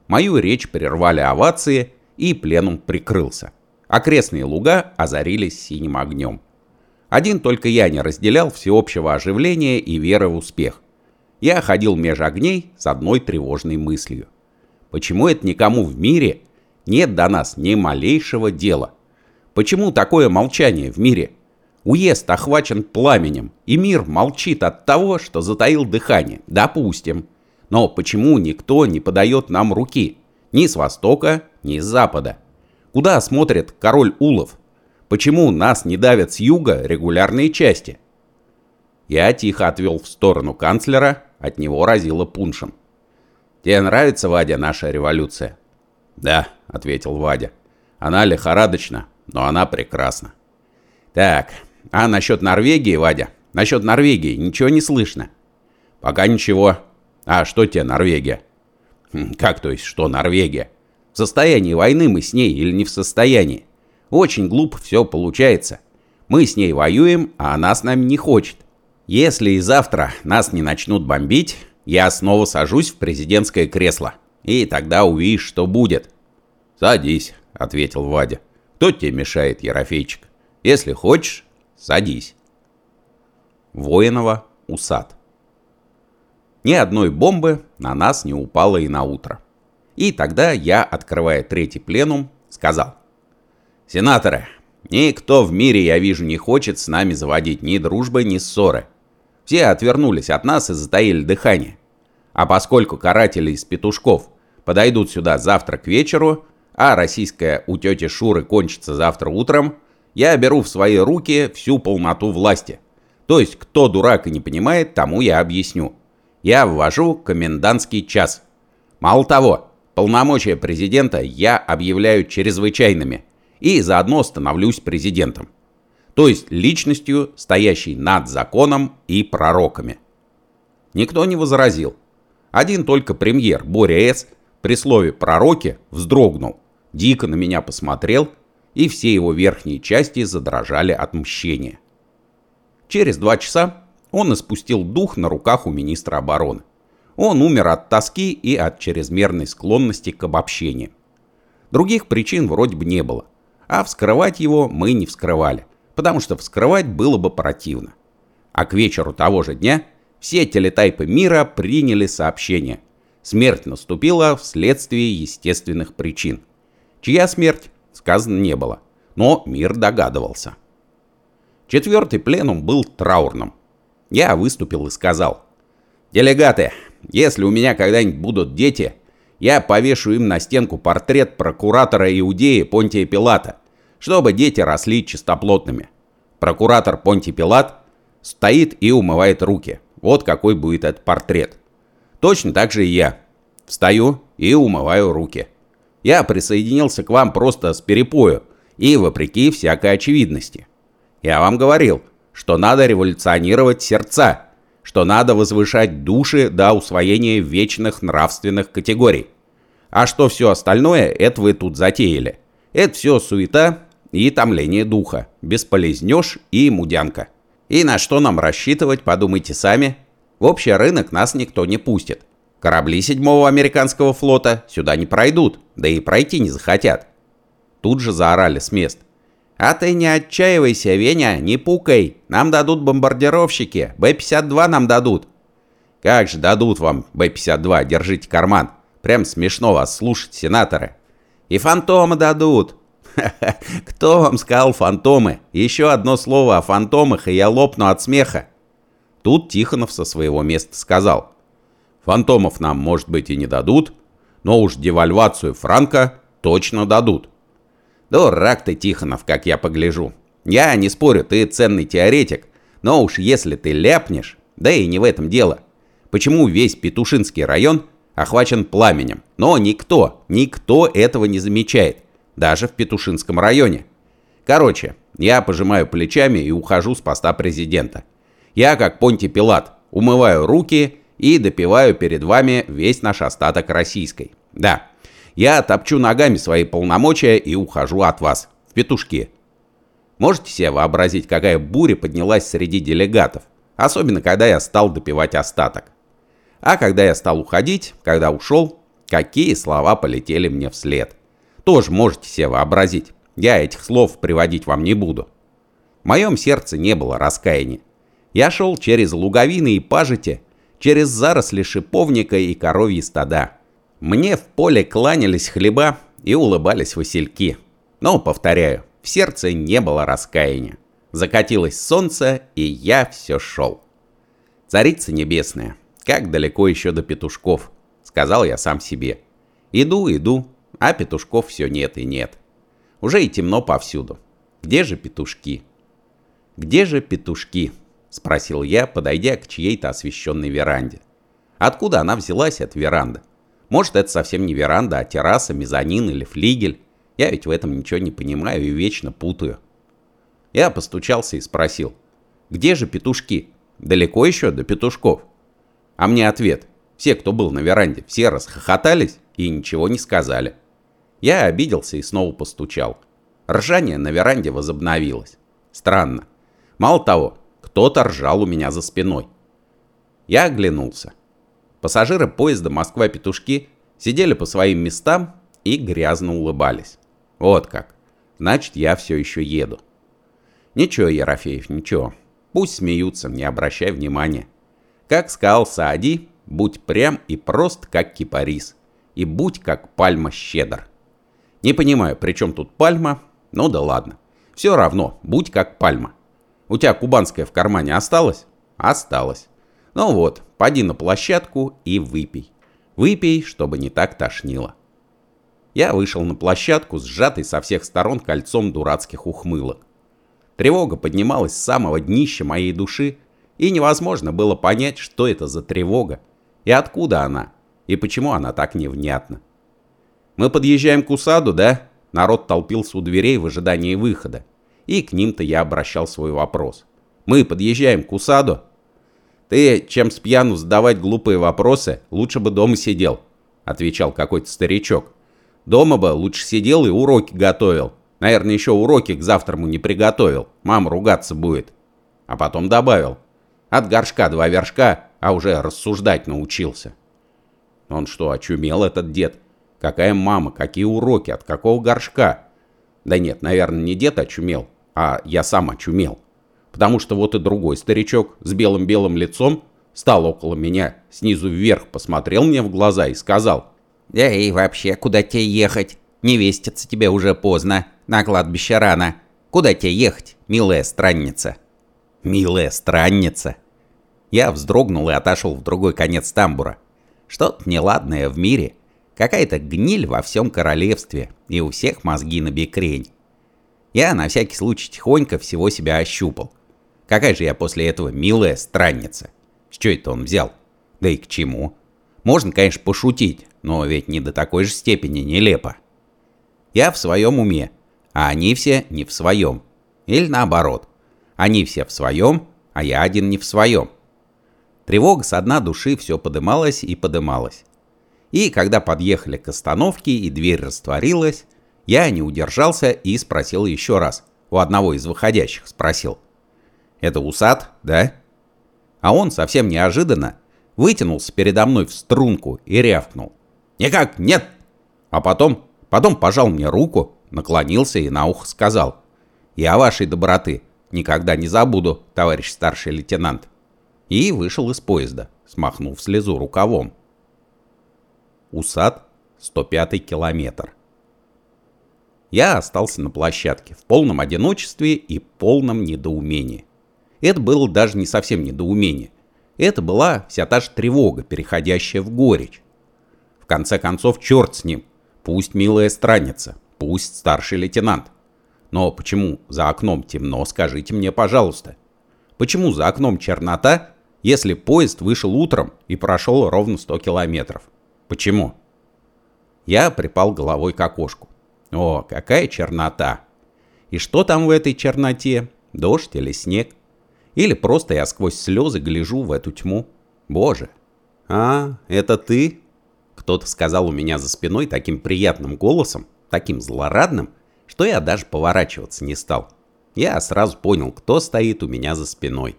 Мою речь прервали овации, и пленум прикрылся. Окрестные луга озарились синим огнем. Один только я не разделял всеобщего оживления и веры в успех. Я ходил меж огней с одной тревожной мыслью. Почему это никому в мире нет до нас ни малейшего дела? Почему такое молчание в мире? Уезд охвачен пламенем, и мир молчит от того, что затаил дыхание. Допустим. Но почему никто не подает нам руки? Ни с востока, ни с запада. Куда смотрит король Улов? Почему нас не давят с юга регулярные части? Я тихо отвел в сторону канцлера, от него разило пуншем. «Тебе нравится, Вадя, наша революция?» «Да», — ответил Вадя. «Она лихорадочна, но она прекрасна». «Так, а насчет Норвегии, Вадя? Насчет Норвегии ничего не слышно?» «Пока ничего. А что тебе Норвегия?» хм, «Как то есть, что Норвегия? В состоянии войны мы с ней или не в состоянии? Очень глупо все получается. Мы с ней воюем, а она с нами не хочет. Если и завтра нас не начнут бомбить, я снова сажусь в президентское кресло. И тогда увидишь, что будет. «Садись», — ответил Вадя. «Кто тебе мешает, Ерофейчик? Если хочешь, садись». Воинова усад. Ни одной бомбы на нас не упало и на утро. И тогда я, открывая третий пленум, сказал. «Сенаторы, никто в мире, я вижу, не хочет с нами заводить ни дружбы, ни ссоры. Все отвернулись от нас и затаили дыхание. А поскольку каратели из петушков подойдут сюда завтра к вечеру, а российская у тети Шуры кончится завтра утром, я беру в свои руки всю полноту власти. То есть, кто дурак и не понимает, тому я объясню. Я ввожу комендантский час. Мало того, полномочия президента я объявляю чрезвычайными и заодно становлюсь президентом. То есть личностью, стоящей над законом и пророками. Никто не возразил. Один только премьер Боря С. при слове «пророки» вздрогнул, дико на меня посмотрел, и все его верхние части задрожали от мщения. Через два часа он испустил дух на руках у министра обороны. Он умер от тоски и от чрезмерной склонности к обобщениям. Других причин вроде бы не было, а вскрывать его мы не вскрывали, потому что вскрывать было бы противно. А к вечеру того же дня – все телетайпы мира приняли сообщение. Смерть наступила вследствие естественных причин. Чья смерть, сказано не было, но мир догадывался. Четвертый пленум был траурным. Я выступил и сказал, «Делегаты, если у меня когда-нибудь будут дети, я повешу им на стенку портрет прокуратора Иудеи Понтия Пилата, чтобы дети росли чистоплотными. Прокуратор Понтий Пилат стоит и умывает руки. Вот какой будет этот портрет. Точно так же и я. Встаю и умываю руки. Я присоединился к вам просто с перепою и вопреки всякой очевидности. Я вам говорил, что надо революционировать сердца, что надо возвышать души до усвоения вечных нравственных категорий. А что все остальное, это вы тут затеяли. Это все суета и томление духа, бесполезнешь и мудянка. И на что нам рассчитывать, подумайте сами. В общий рынок нас никто не пустит. Корабли седьмого американского флота сюда не пройдут, да и пройти не захотят. Тут же заорали с мест. «А ты не отчаивайся, Веня, не пукай. Нам дадут бомбардировщики. Б-52 нам дадут». «Как же дадут вам Б-52, держите карман. Прям смешно вас слушать, сенаторы». «И фантомы дадут. *laughs* Кто вам сказал фантомы? Еще одно слово о фантомах, и я лопну от смеха. Тут Тихонов со своего места сказал. Фантомов нам, может быть, и не дадут, но уж девальвацию франка точно дадут. Дурак ты, Тихонов, как я погляжу. Я не спорю, ты ценный теоретик, но уж если ты ляпнешь, да и не в этом дело. Почему весь Петушинский район охвачен пламенем, но никто, никто этого не замечает? Даже в Петушинском районе. Короче, я пожимаю плечами и ухожу с поста президента. Я, как Понти Пилат, умываю руки и допиваю перед вами весь наш остаток российской. Да, я топчу ногами свои полномочия и ухожу от вас, в петушки. Можете себе вообразить, какая буря поднялась среди делегатов, особенно когда я стал допивать остаток. А когда я стал уходить, когда ушел, какие слова полетели мне вслед. Тоже можете себе вообразить. Я этих слов приводить вам не буду. В моем сердце не было раскаяния. Я шел через луговины и пажити, через заросли шиповника и коровьи стада. Мне в поле кланялись хлеба и улыбались васильки. Но, повторяю, в сердце не было раскаяния. Закатилось солнце, и я все шел. Царица небесная, как далеко еще до петушков, сказал я сам себе. Иду, иду, а петушков все нет и нет. Уже и темно повсюду. Где же петушки? Где же петушки? Спросил я, подойдя к чьей-то освещенной веранде. Откуда она взялась, эта веранда? Может, это совсем не веранда, а терраса, мезонин или флигель? Я ведь в этом ничего не понимаю и вечно путаю. Я постучался и спросил. Где же петушки? Далеко еще до петушков? А мне ответ. Все, кто был на веранде, все расхохотались и ничего не сказали. Я обиделся и снова постучал. Ржание на веранде возобновилось. Странно. Мало того, кто-то ржал у меня за спиной. Я оглянулся. Пассажиры поезда Москва-Петушки сидели по своим местам и грязно улыбались. Вот как. Значит, я все еще еду. Ничего, Ерофеев, ничего. Пусть смеются, не обращай внимания. Как сказал Саади, будь прям и прост, как кипарис. И будь как пальма щедр. Не понимаю, при чем тут пальма, ну да ладно. Все равно, будь как пальма. У тебя кубанская в кармане осталась? Осталась. Ну вот, поди на площадку и выпей. Выпей, чтобы не так тошнило. Я вышел на площадку, сжатый со всех сторон кольцом дурацких ухмылок. Тревога поднималась с самого днища моей души, и невозможно было понять, что это за тревога, и откуда она, и почему она так невнятна. Мы подъезжаем к усаду, да? Народ толпился у дверей в ожидании выхода, и к ним-то я обращал свой вопрос. Мы подъезжаем к усаду? Ты, чем с пьяну задавать глупые вопросы, лучше бы дома сидел, отвечал какой-то старичок. Дома бы лучше сидел и уроки готовил. Наверное, еще уроки к завтраму не приготовил. Мама ругаться будет. А потом добавил. От горшка два вершка, а уже рассуждать научился. Он что, очумел этот дед? Какая мама, какие уроки, от какого горшка? Да нет, наверное, не дед очумел, а я сам очумел. Потому что вот и другой старичок с белым-белым лицом стал около меня, снизу вверх посмотрел мне в глаза и сказал. Да и вообще, куда тебе ехать? Не вестится тебе уже поздно, на кладбище рано. Куда тебе ехать, милая странница? Милая странница? Я вздрогнул и отошел в другой конец тамбура. Что-то неладное в мире. Какая-то гниль во всем королевстве, и у всех мозги на бекрень. Я на всякий случай тихонько всего себя ощупал. Какая же я после этого милая странница? С чего это он взял? Да и к чему? Можно, конечно, пошутить, но ведь не до такой же степени нелепо. Я в своем уме, а они все не в своем. Или наоборот. Они все в своем, а я один не в своем. Тревога с дна души все подымалась и подымалась. И когда подъехали к остановке и дверь растворилась, я не удержался и спросил еще раз. У одного из выходящих спросил. «Это усад, да?» А он совсем неожиданно вытянулся передо мной в струнку и рявкнул. «Никак нет!» А потом, потом пожал мне руку, наклонился и на ухо сказал. «Я вашей доброты никогда не забуду, товарищ старший лейтенант». И вышел из поезда, смахнув слезу рукавом. Усад, 105 километр. Я остался на площадке в полном одиночестве и полном недоумении. Это было даже не совсем недоумение. Это была вся та же тревога, переходящая в горечь конце концов, черт с ним. Пусть милая странница, пусть старший лейтенант. Но почему за окном темно, скажите мне, пожалуйста. Почему за окном чернота, если поезд вышел утром и прошел ровно 100 километров? Почему? Я припал головой к окошку. О, какая чернота! И что там в этой черноте? Дождь или снег? Или просто я сквозь слезы гляжу в эту тьму? Боже! А, это ты? Кто-то сказал у меня за спиной таким приятным голосом, таким злорадным, что я даже поворачиваться не стал. Я сразу понял, кто стоит у меня за спиной.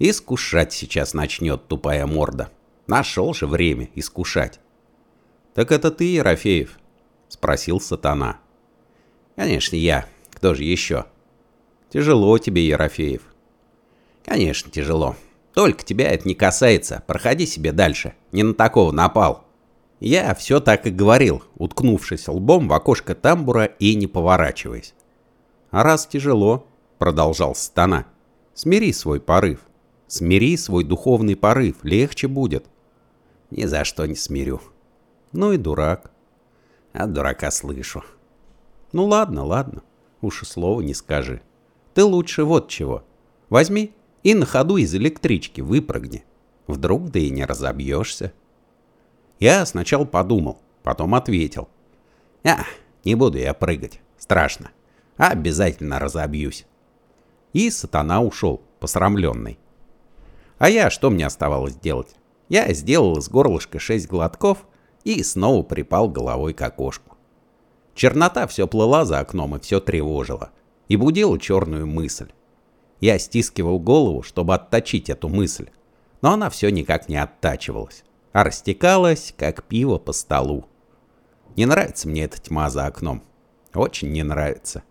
Искушать сейчас начнет тупая морда. Нашел же время искушать. «Так это ты, Ерофеев?» — спросил сатана. «Конечно, я. Кто же еще?» «Тяжело тебе, Ерофеев». «Конечно, тяжело. Только тебя это не касается. Проходи себе дальше. Не на такого напал». Я все так и говорил, уткнувшись лбом в окошко тамбура и не поворачиваясь. «А раз тяжело», — продолжал Стана, — «смири свой порыв. Смири свой духовный порыв, легче будет». «Ни за что не смирю». «Ну и дурак». «От дурака слышу». «Ну ладно, ладно, уж и слова не скажи. Ты лучше вот чего. Возьми и на ходу из электрички выпрыгни. Вдруг да и не разобьешься». Я сначала подумал, потом ответил. «А, не буду я прыгать, страшно. Обязательно разобьюсь. И сатана ушел, посрамленный. А я что мне оставалось делать? Я сделал из горлышка шесть глотков и снова припал головой к окошку. Чернота все плыла за окном и все тревожила. И будила черную мысль. Я стискивал голову, чтобы отточить эту мысль. Но она все никак не оттачивалась, а растекалась, как пиво по столу. Не нравится мне эта тьма за окном. Очень не нравится.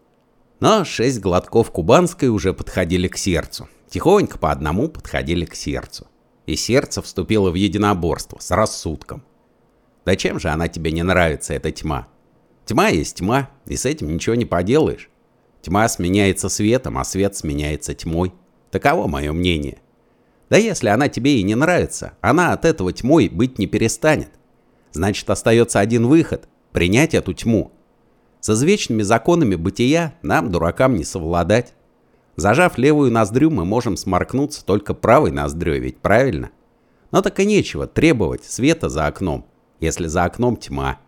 Но шесть глотков кубанской уже подходили к сердцу. Тихонько по одному подходили к сердцу. И сердце вступило в единоборство с рассудком. Да чем же она тебе не нравится, эта тьма? Тьма есть тьма, и с этим ничего не поделаешь. Тьма сменяется светом, а свет сменяется тьмой. Таково мое мнение. Да если она тебе и не нравится, она от этого тьмой быть не перестанет. Значит, остается один выход – принять эту тьму – с извечными законами бытия нам, дуракам, не совладать. Зажав левую ноздрю, мы можем сморкнуться только правой ноздрёй, ведь правильно? Но так и нечего требовать света за окном, если за окном тьма.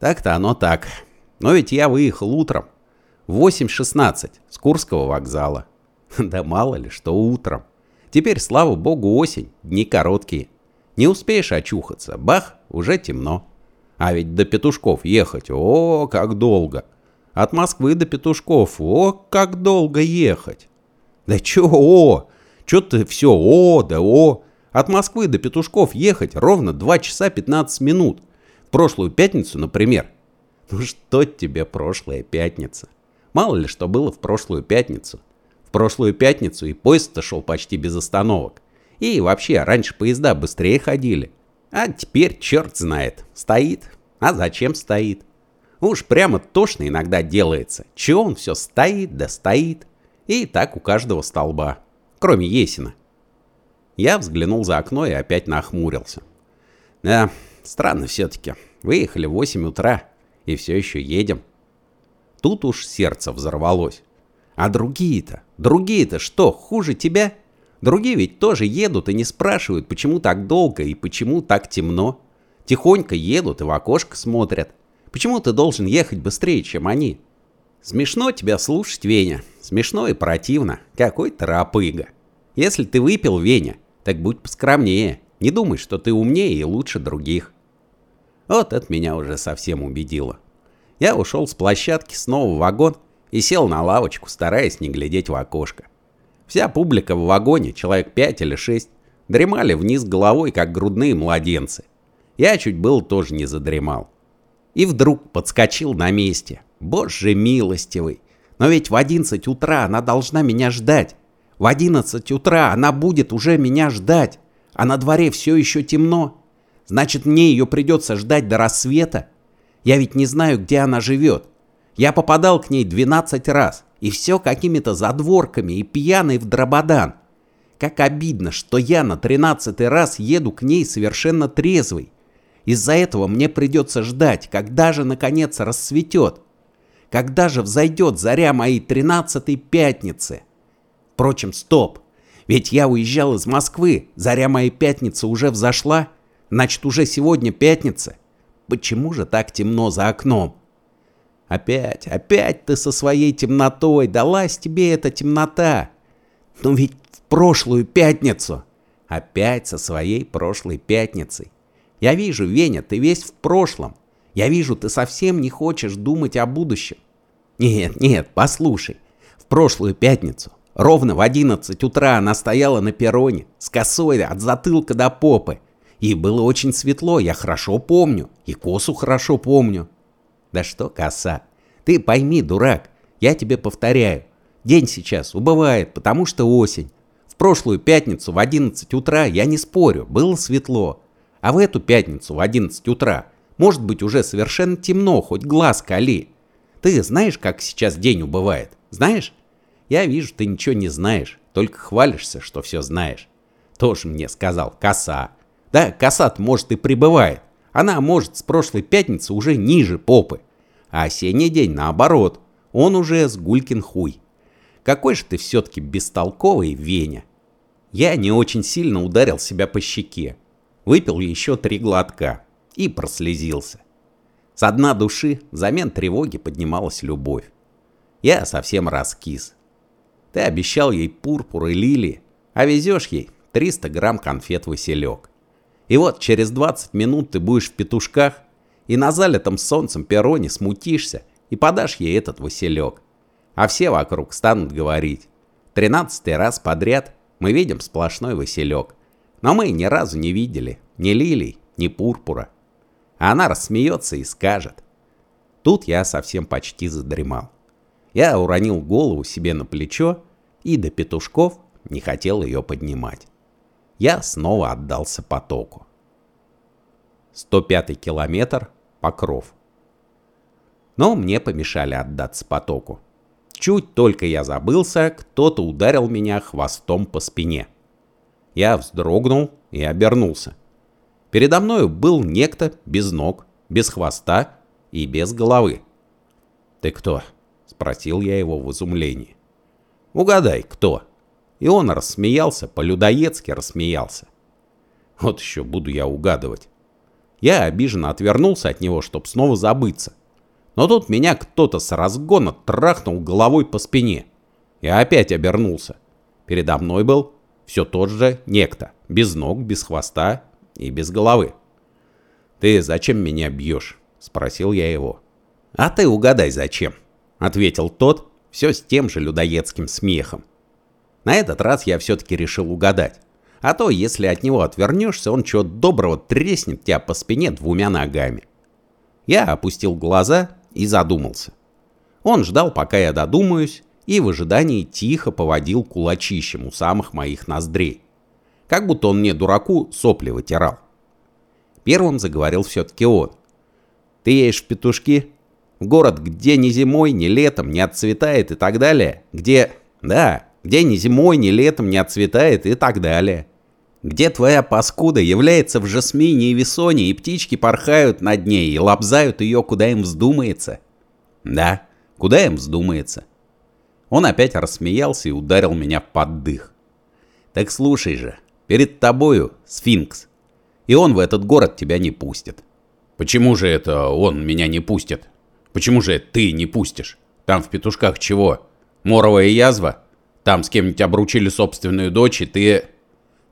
Так-то оно так. Но ведь я выехал утром. В 8.16 с Курского вокзала. *laughs* Да мало ли, что утром. Теперь, слава богу, осень, дни короткие. Не успеешь очухаться, бах, уже темно. А ведь до Петушков ехать, о, как долго. От Москвы до Петушков, о, как долго ехать. Да чё, о, чё ты все, о, да о. От Москвы до Петушков ехать ровно 2 часа 15 минут. В прошлую пятницу, например. Ну что тебе прошлая пятница? Мало ли что было в прошлую пятницу. В прошлую пятницу и поезд-то шел почти без остановок. И вообще, раньше поезда быстрее ходили. А теперь черт знает, стоит. А зачем стоит? Уж прямо тошно иногда делается. Чего он все стоит да стоит. И так у каждого столба. Кроме Есина. Я взглянул за окно и опять нахмурился. Да, странно все-таки. Выехали в 8 утра и все еще едем. Тут уж сердце взорвалось. А другие-то? Другие-то что, хуже тебя? Другие ведь тоже едут и не спрашивают, почему так долго и почему так темно. Тихонько едут и в окошко смотрят. Почему ты должен ехать быстрее, чем они? Смешно тебя слушать, Веня. Смешно и противно. Какой ты. Если ты выпил, Веня, так будь поскромнее. Не думай, что ты умнее и лучше других. Вот это меня уже совсем убедило. Я ушел с площадки снова в вагон и сел на лавочку, стараясь не глядеть в окошко. Вся публика в вагоне, человек пять или шесть, дремали вниз головой, как грудные младенцы. Я чуть было тоже не задремал. И вдруг подскочил на месте. Боже милостивый! Но ведь в 11 утра она должна меня ждать. В 11 утра она будет уже меня ждать. А на дворе все еще темно. Значит, мне ее придется ждать до рассвета. Я ведь не знаю, где она живет. Я попадал к ней 12 раз. И все какими-то задворками и пьяный в дрободан. Как обидно, что я на тринадцатый раз еду к ней совершенно трезвый. Из-за этого мне придется ждать, когда же наконец рассветет. Когда же взойдет заря моей тринадцатой пятницы. Впрочем, стоп. Ведь я уезжал из Москвы, заря моей пятницы уже взошла. Значит, уже сегодня пятница. Почему же так темно за окном? Опять, опять ты со своей темнотой, далась тебе эта темнота. Ну ведь в прошлую пятницу. Опять со своей прошлой пятницей. Я вижу, Веня, ты весь в прошлом. Я вижу, ты совсем не хочешь думать о будущем. Нет, нет, послушай. В прошлую пятницу, ровно в 11 утра она стояла на перроне, с косой от затылка до попы, И было очень светло, я хорошо помню. И косу хорошо помню. Да что коса? Ты пойми, дурак, я тебе повторяю. День сейчас убывает, потому что осень. В прошлую пятницу в 11 утра, я не спорю, было светло. А в эту пятницу в 11 утра, может быть уже совершенно темно, хоть глаз кали. Ты знаешь, как сейчас день убывает? Знаешь? Я вижу, ты ничего не знаешь, только хвалишься, что все знаешь. Тоже мне сказал, коса. Да, коса может и прибывает. Она может с прошлой пятницы уже ниже попы. А осенний день наоборот, он уже с гулькин хуй. Какой же ты все-таки бестолковый, Веня. Я не очень сильно ударил себя по щеке. Выпил еще три глотка и прослезился. Со дна души взамен тревоги поднималась любовь. Я совсем раскис. Ты обещал ей пурпур и лилии, а везешь ей 300 грамм конфет-василек. И вот через 20 минут ты будешь в петушках и на залитом солнцем перроне смутишься и подашь ей этот василек. А все вокруг станут говорить. Тринадцатый раз подряд мы видим сплошной василек. Но мы ни разу не видели ни лилий, ни пурпура. А она рассмеется и скажет. Тут я совсем почти задремал. Я уронил голову себе на плечо и до петушков не хотел ее поднимать я снова отдался потоку. 105 километр, Покров. Но мне помешали отдаться потоку. Чуть только я забылся, кто-то ударил меня хвостом по спине. Я вздрогнул и обернулся. Передо мною был некто без ног, без хвоста и без головы. «Ты кто?» — спросил я его в изумлении. «Угадай, кто?» И он рассмеялся, по-людоедски рассмеялся. Вот еще буду я угадывать. Я обиженно отвернулся от него, чтобы снова забыться. Но тут меня кто-то с разгона трахнул головой по спине. Я опять обернулся. Передо мной был все тот же некто. Без ног, без хвоста и без головы. «Ты зачем меня бьешь?» — спросил я его. «А ты угадай, зачем?» — ответил тот, все с тем же людоедским смехом. На этот раз я все-таки решил угадать. А то, если от него отвернешься, он чего доброго треснет тебя по спине двумя ногами. Я опустил глаза и задумался. Он ждал, пока я додумаюсь, и в ожидании тихо поводил кулачищем у самых моих ноздрей. Как будто он мне, дураку, сопли вытирал. Первым заговорил все-таки он. «Ты едешь в петушки? Город, где ни зимой, ни летом не отцветает и так далее? Где... Да, где ни зимой, ни летом не отцветает и так далее. Где твоя паскуда является в жасмине и весоне, и птички порхают над ней и лобзают ее, куда им вздумается. Да, куда им вздумается. Он опять рассмеялся и ударил меня под дых. Так слушай же, перед тобою сфинкс, и он в этот город тебя не пустит. Почему же это он меня не пустит? Почему же ты не пустишь? Там в петушках чего? Моровая язва? Там с кем-нибудь обручили собственную дочь, и ты...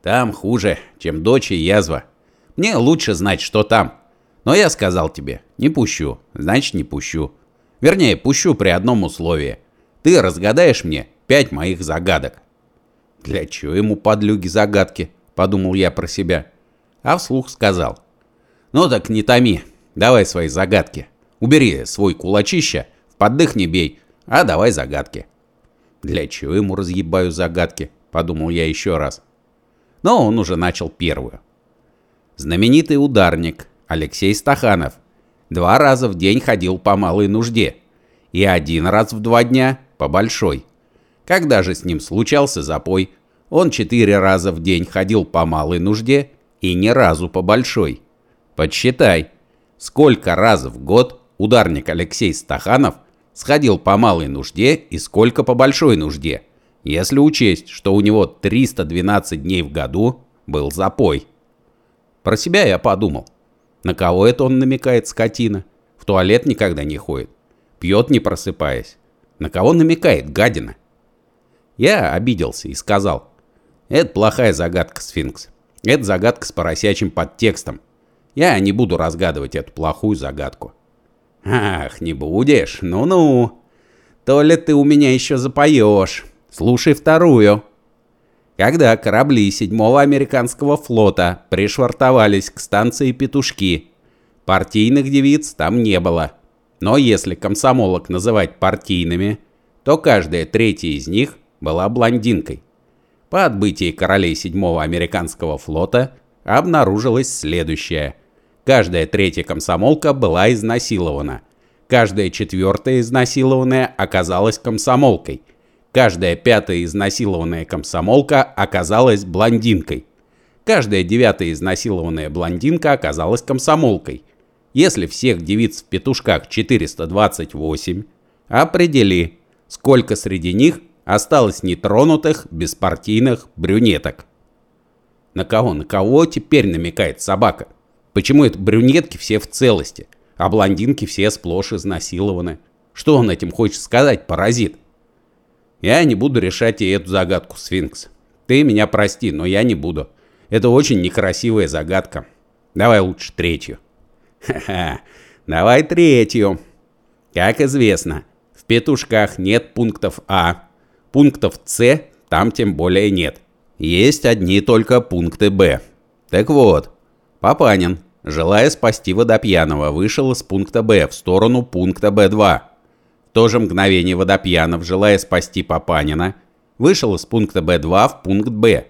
Там хуже, чем дочь и язва. Мне лучше знать, что там. Но я сказал тебе, не пущу, значит не пущу. Вернее, пущу при одном условии. Ты разгадаешь мне пять моих загадок. Для чего ему подлюги загадки, подумал я про себя. А вслух сказал. Ну так не томи, давай свои загадки. Убери свой кулачище, в поддых не бей, а давай загадки. Для чего ему разъебаю загадки, подумал я еще раз. Но он уже начал первую. Знаменитый ударник Алексей Стаханов два раза в день ходил по малой нужде и один раз в два дня по большой. Когда же с ним случался запой, он четыре раза в день ходил по малой нужде и ни разу по большой. Подсчитай, сколько раз в год ударник Алексей Стаханов – сходил по малой нужде и сколько по большой нужде, если учесть, что у него 312 дней в году был запой. Про себя я подумал. На кого это он намекает, скотина? В туалет никогда не ходит. Пьет, не просыпаясь. На кого намекает, гадина? Я обиделся и сказал. Это плохая загадка, сфинкс. Это загадка с поросячьим подтекстом. Я не буду разгадывать эту плохую загадку. Ах, не будешь? Ну-ну. То ли ты у меня еще запоешь. Слушай вторую. когда корабли 7-го американского флота пришвартовались к станции Петушки. Партийных девиц там не было. Но если комсомолок называть партийными, то каждая третья из них была блондинкой. По отбытии королей 7-го американского флота обнаружилось следующее. Каждая третья комсомолка была изнасилована. Каждая четвертая изнасилованная оказалась комсомолкой. Каждая пятая изнасилованная комсомолка оказалась блондинкой. Каждая девятая изнасилованная блондинка оказалась комсомолкой. Если всех девиц в петушках 428, определи, сколько среди них осталось нетронутых беспартийных брюнеток. На кого, на кого теперь намекает собака? Почему это брюнетки все в целости, а блондинки все сплошь изнасилованы? Что он этим хочет сказать, паразит? Я не буду решать и эту загадку, сфинкс. Ты меня прости, но я не буду. Это очень некрасивая загадка. Давай лучше третью. Ха-ха, давай третью. Как известно, в петушках нет пунктов А, Пунктов С там тем более нет. Есть одни только пункты Б. Так вот, Папанин, желая спасти водопьяного, вышел из пункта Б в сторону пункта Б2. В то же мгновение Водопьянов, желая спасти Папанина, вышел из пункта Б2 в пункт Б.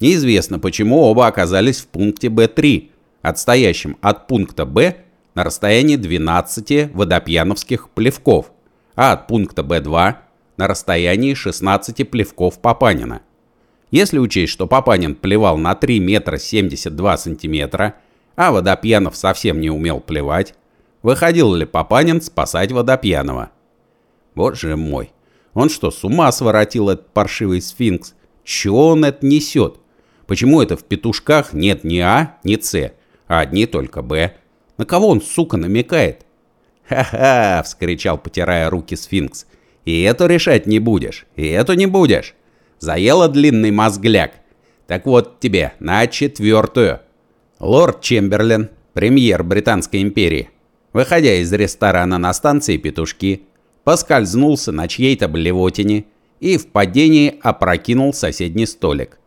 Неизвестно, почему оба оказались в пункте Б3, отстоящем от пункта Б на расстоянии 12 водопьяновских плевков, а от пункта Б2 на расстоянии 16 плевков Папанина. Если учесть, что Папанин плевал на 3 метра 72 сантиметра, а Водопьянов совсем не умел плевать, выходил ли Папанин спасать Водопьянова? Боже мой, он что, с ума своротил этот паршивый сфинкс? Чего он это несет? Почему это в петушках нет ни А, ни С, а одни только Б? На кого он, сука, намекает? «Ха-ха!» — вскричал, потирая руки сфинкс. И эту решать не будешь, и эту не будешь. Заело длинный мозгляк. Так вот тебе, на четвертую. Лорд Чемберлен, премьер Британской империи, выходя из ресторана на станции «Петушки», поскользнулся на чьей-то блевотине и в падении опрокинул соседний столик.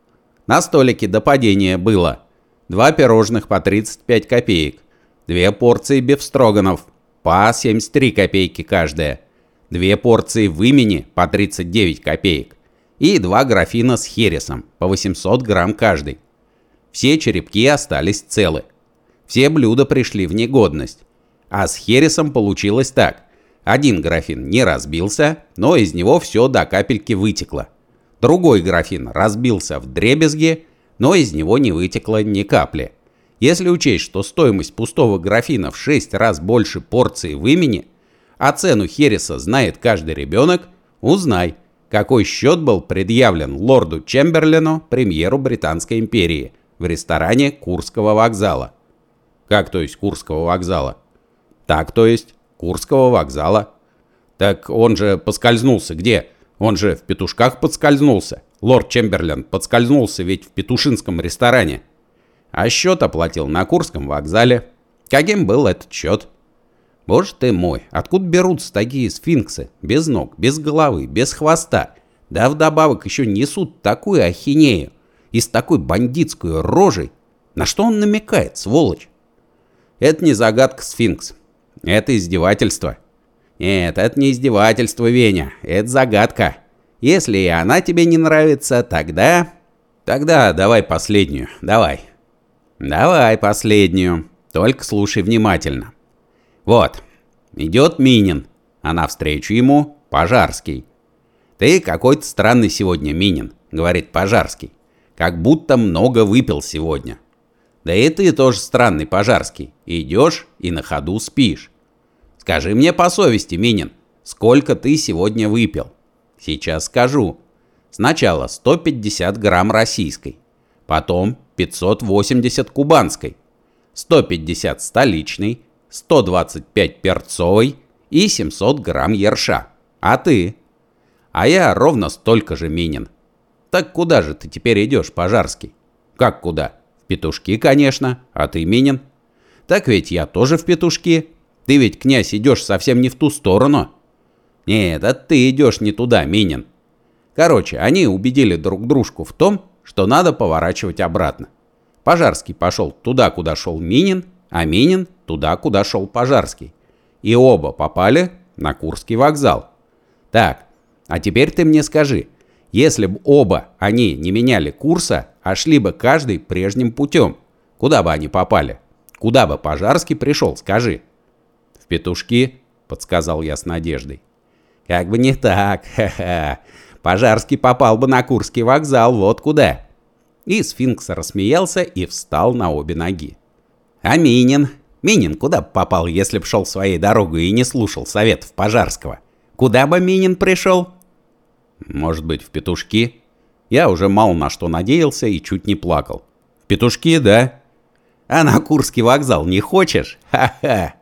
На столике до падения было два пирожных по 35 копеек, две порции бифстроганов по 73 копейки каждая, две порции вымени по 39 копеек и два графина с хересом по 800 грамм каждый. Все черепки остались целы. Все блюда пришли в негодность. А с хересом получилось так. Один графин не разбился, но из него все до капельки вытекло. Другой графин разбился в дребезги, но из него не вытекло ни капли. Если учесть, что стоимость пустого графина в 6 раз больше порции вымени, а цену Хереса знает каждый ребенок, узнай, какой счет был предъявлен лорду Чемберлену, премьеру Британской империи, в ресторане Курского вокзала. Как то есть Курского вокзала? Так то есть Курского вокзала. Так он же поскользнулся где? Он же в петушках подскользнулся. Лорд Чемберлен подскользнулся ведь в петушинском ресторане. А счет оплатил на Курском вокзале. Каким был этот счет? Боже ты мой, откуда берутся такие сфинксы? Без ног, без головы, без хвоста. Да вдобавок еще несут такую ахинею. И с такой бандитской рожей. На что он намекает, сволочь? Это не загадка сфинкс. Это издевательство. Нет, это не издевательство, Веня. Это загадка. Если и она тебе не нравится, тогда... Тогда давай последнюю, давай. Давай последнюю. Только слушай внимательно. Вот, идет Минин, а навстречу ему Пожарский. «Ты какой-то странный сегодня, Минин», — говорит Пожарский. «Как будто много выпил сегодня». «Да и ты тоже странный, Пожарский. Идешь и на ходу спишь». «Скажи мне по совести, Минин, сколько ты сегодня выпил?» «Сейчас скажу. Сначала 150 грамм российской, потом 580 кубанской, 150 столичной, 125 перцовой и 700 грамм ерша. А ты? А я ровно столько же минин. Так куда же ты теперь идешь, Пожарский? Как куда? В петушки, конечно. А ты минин? Так ведь я тоже в петушки. Ты ведь, князь, идешь совсем не в ту сторону. Нет, а ты идешь не туда, Минин. Короче, они убедили друг дружку в том, что надо поворачивать обратно. Пожарский пошел туда, куда шел Минин, а Минин туда, куда шел Пожарский. И оба попали на Курский вокзал. Так, а теперь ты мне скажи, если бы оба они не меняли курса, а шли бы каждый прежним путем, куда бы они попали? Куда бы Пожарский пришел, скажи? В петушки, подсказал я с надеждой. Как бы не так, *laughs* ха-ха. Пожарский попал бы на Курский вокзал, вот куда. И сфинкс рассмеялся и встал на обе ноги. А Минин? Минин куда бы попал, если б шел своей дорогой и не слушал советов Пожарского? Куда бы Минин пришел? Может быть, в петушки? Я уже мало на что надеялся и чуть не плакал. В петушки, да? А на Курский вокзал не хочешь? Ха-ха.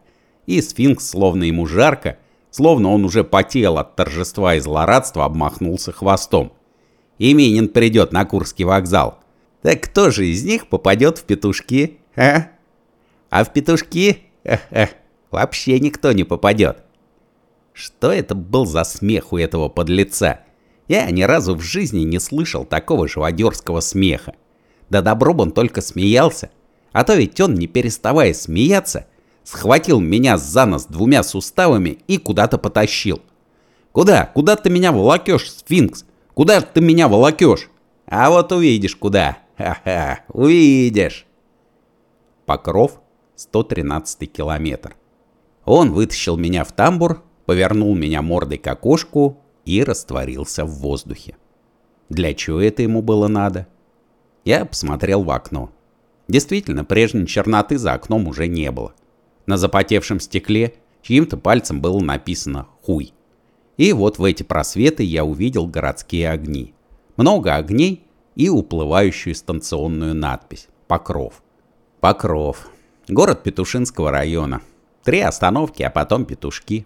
И сфинкс, словно ему жарко, словно он уже потел от торжества и злорадства, обмахнулся хвостом. Именин придет на Курский вокзал. Так кто же из них попадет в петушки, а? А в петушки ха-ха, вообще никто не попадет. Что это был за смех у этого подлеца? Я ни разу в жизни не слышал такого живодерского смеха. Да добро бы он только смеялся. А то ведь он, не переставая смеяться, схватил меня за нос двумя суставами и куда-то потащил. «Куда? Куда ты меня волокешь, сфинкс? Куда ты меня волокешь? А вот увидишь куда. Ха-ха, увидишь!» Покров, 113 километр. Он вытащил меня в тамбур, повернул меня мордой к окошку и растворился в воздухе. Для чего это ему было надо? Я посмотрел в окно. Действительно, прежней черноты за окном уже не было. На запотевшем стекле чьим-то пальцем было написано «Хуй». И вот в эти просветы я увидел городские огни. Много огней и уплывающую станционную надпись «Покров». Покров. Город Петушинского района. Три остановки, а потом петушки.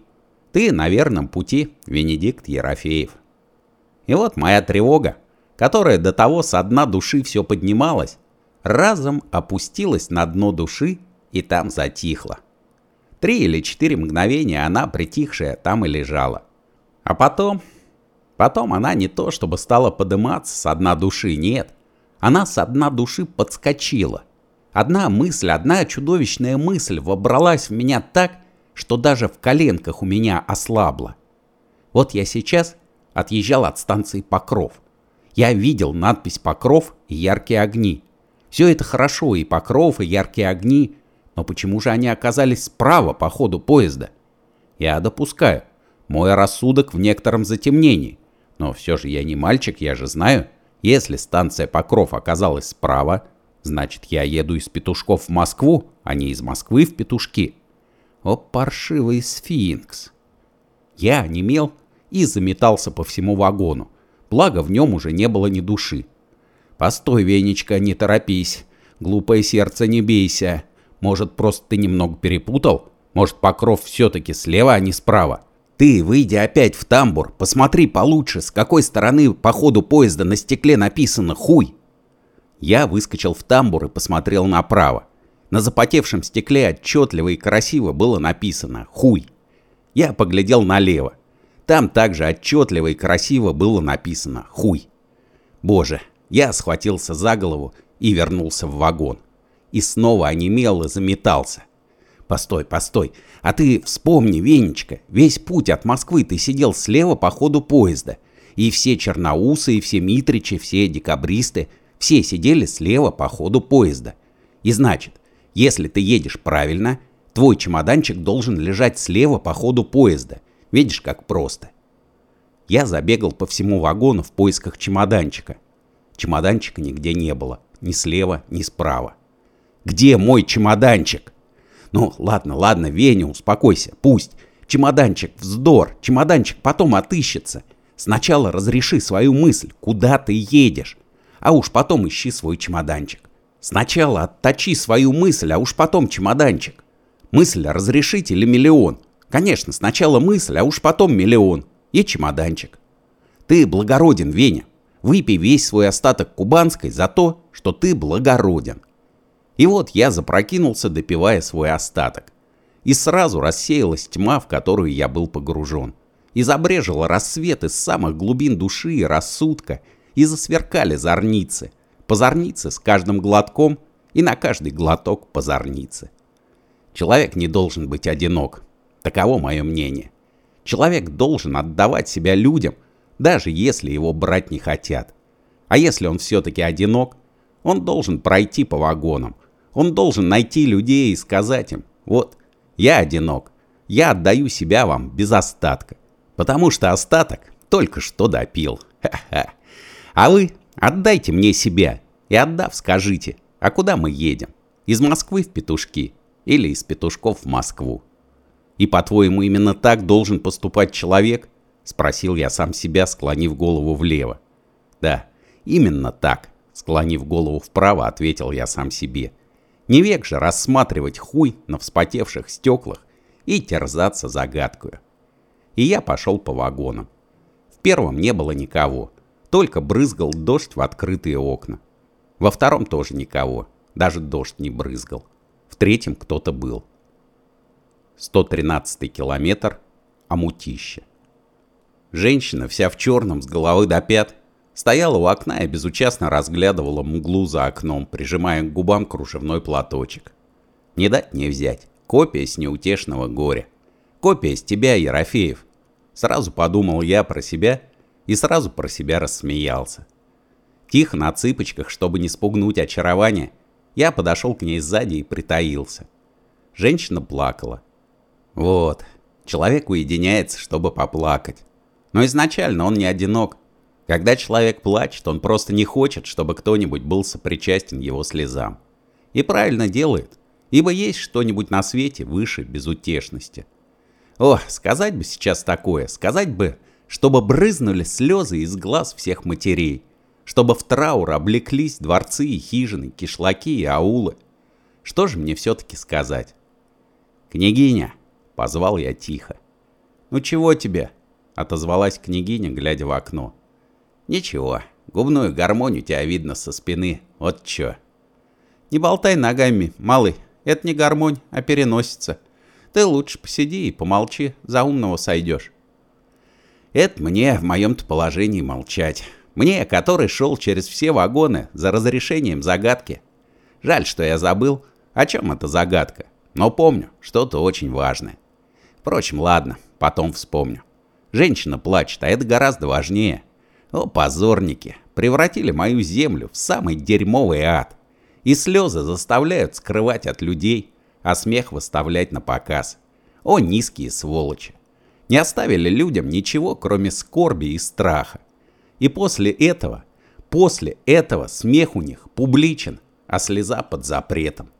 Ты на верном пути, Венедикт Ерофеев. И вот моя тревога, которая до того со дна души все поднималась, разом опустилась на дно души и там затихла. Три или четыре мгновения она, притихшая, там и лежала. А потом... Потом она не то чтобы стала подниматься со дна души, нет. Она со дна души подскочила. Одна мысль, одна чудовищная мысль вобралась в меня так, что даже в коленках у меня ослабло. Вот я сейчас отъезжал от станции Покров. Я видел надпись «Покров» и яркие огни. Все это хорошо, и Покров, и яркие огни, но почему же они оказались справа по ходу поезда? Я допускаю. Мой рассудок в некотором затемнении. Но все же я не мальчик, я же знаю. Если станция Покров оказалась справа, значит я еду из Петушков в Москву, а не из Москвы в Петушки. О, паршивый сфинкс! Я онемел и заметался по всему вагону. Благо в нем уже не было ни души. «Постой, Венечка, не торопись. Глупое сердце, не бейся. Может, просто ты немного перепутал? Может, покров все-таки слева, а не справа? Ты, выйди опять в тамбур, посмотри получше, с какой стороны по ходу поезда на стекле написано «Хуй». Я выскочил в тамбур и посмотрел направо. На запотевшем стекле отчетливо и красиво было написано «Хуй». Я поглядел налево. Там также отчетливо и красиво было написано «Хуй». Боже, я схватился за голову и вернулся в вагон и снова онемел и заметался. Постой, постой, а ты вспомни, Венечка, весь путь от Москвы ты сидел слева по ходу поезда. И все черноусы, и все митричи, все декабристы, все сидели слева по ходу поезда. И значит, если ты едешь правильно, твой чемоданчик должен лежать слева по ходу поезда. Видишь, как просто. Я забегал по всему вагону в поисках чемоданчика. Чемоданчика нигде не было, ни слева, ни справа. Где мой чемоданчик? Ну, ладно, ладно, Веня, успокойся, пусть. Чемоданчик, вздор, чемоданчик потом отыщется. Сначала разреши свою мысль, куда ты едешь, а уж потом ищи свой чемоданчик. Сначала отточи свою мысль, а уж потом чемоданчик. Мысль разрешить или миллион? Конечно, сначала мысль, а уж потом миллион. И чемоданчик. Ты благороден, Веня. Выпей весь свой остаток кубанской за то, что ты благороден. И вот я запрокинулся, допивая свой остаток. И сразу рассеялась тьма, в которую я был погружен. И забрежил рассвет из самых глубин души и рассудка, и засверкали зорницы. Позорницы с каждым глотком, и на каждый глоток позорницы. Человек не должен быть одинок. Таково мое мнение. Человек должен отдавать себя людям, даже если его брать не хотят. А если он все-таки одинок, он должен пройти по вагонам. Он должен найти людей и сказать им, вот, я одинок, я отдаю себя вам без остатка, потому что остаток только что допил. Ха-ха. А вы отдайте мне себя и отдав скажите, а куда мы едем? Из Москвы в Петушки или из Петушков в Москву? И по-твоему именно так должен поступать человек? Спросил я сам себя, склонив голову влево. Да, именно так, склонив голову вправо, ответил я сам себе. Не век же рассматривать хуй на вспотевших стеклах и терзаться загадкою. И я пошел по вагонам. В первом не было никого, только брызгал дождь в открытые окна. Во втором тоже никого, даже дождь не брызгал. В третьем кто-то был. 113 километр, Амутище. Женщина, вся в черном, с головы до пят, стояла у окна и безучастно разглядывала мглу за окном, прижимая к губам кружевной платочек. Не дать не взять. Копия с неутешного горя. Копия с тебя, Ерофеев. Сразу подумал я про себя и сразу про себя рассмеялся. Тихо на цыпочках, чтобы не спугнуть очарование, я подошел к ней сзади и притаился. Женщина плакала. Вот, человек уединяется, чтобы поплакать. Но изначально он не одинок. Когда человек плачет, он просто не хочет, чтобы кто-нибудь был сопричастен его слезам. И правильно делает, ибо есть что-нибудь на свете выше безутешности. О, сказать бы сейчас такое, сказать бы, чтобы брызнули слезы из глаз всех матерей, чтобы в траур облеклись дворцы и хижины, кишлаки и аулы. Что же мне все-таки сказать? «Княгиня!» — позвал я тихо. «Ну чего тебе?» — отозвалась княгиня, глядя в окно. «Ничего, губную гармонию тебя видно со спины, вот чё». «Не болтай ногами, малый, это не гармонь, а переносится. Ты лучше посиди и помолчи, за умного сойдешь». «Это мне в моем-то положении молчать». Мне, который шел через все вагоны за разрешением загадки. Жаль, что я забыл, о чем эта загадка, но помню, что-то очень важное. Впрочем, ладно, потом вспомню. Женщина плачет, а это гораздо важнее. О, позорники, превратили мою землю в самый дерьмовый ад. И слезы заставляют скрывать от людей, а смех выставлять на показ. О, низкие сволочи. Не оставили людям ничего, кроме скорби и страха. И после этого, после этого смех у них публичен, а слеза под запретом.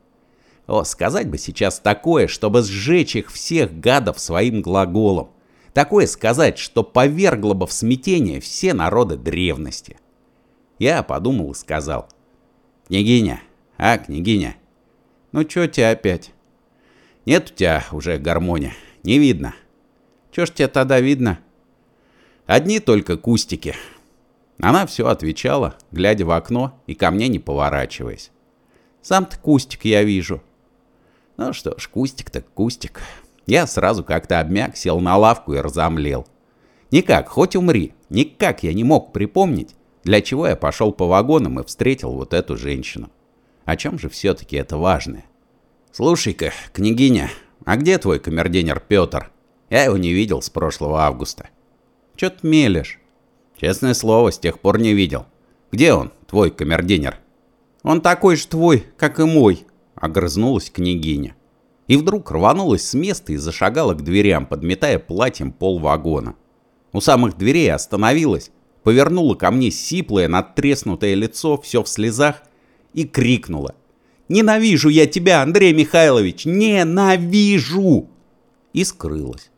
О, сказать бы сейчас такое, чтобы сжечь их всех гадов своим глаголом. Такое сказать, что повергло бы в смятение все народы древности. Я подумал и сказал. Княгиня, а, княгиня, ну чё тебя опять? Нет у тебя уже гармония, не видно. Чё ж тебе тогда видно? Одни только кустики, она все отвечала, глядя в окно и ко мне не поворачиваясь. «Сам-то кустик я вижу». Ну что ж, кустик так кустик. Я сразу как-то обмяк, сел на лавку и разомлел. Никак, хоть умри, никак я не мог припомнить, для чего я пошел по вагонам и встретил вот эту женщину. О чем же все-таки это важное? Слушай-ка, княгиня, а где твой камердинер Петр? Я его не видел с прошлого августа. Че ты мелешь? Честное слово, с тех пор не видел. Где он, твой камердинер? Он такой же твой, как и мой, огрызнулась княгиня. И вдруг рванулась с места и зашагала к дверям, подметая платьем пол вагона. У самых дверей остановилась, повернула ко мне сиплое, надтреснутое лицо, все в слезах, и крикнула. «Ненавижу я тебя, Андрей Михайлович! Ненавижу!» И скрылась.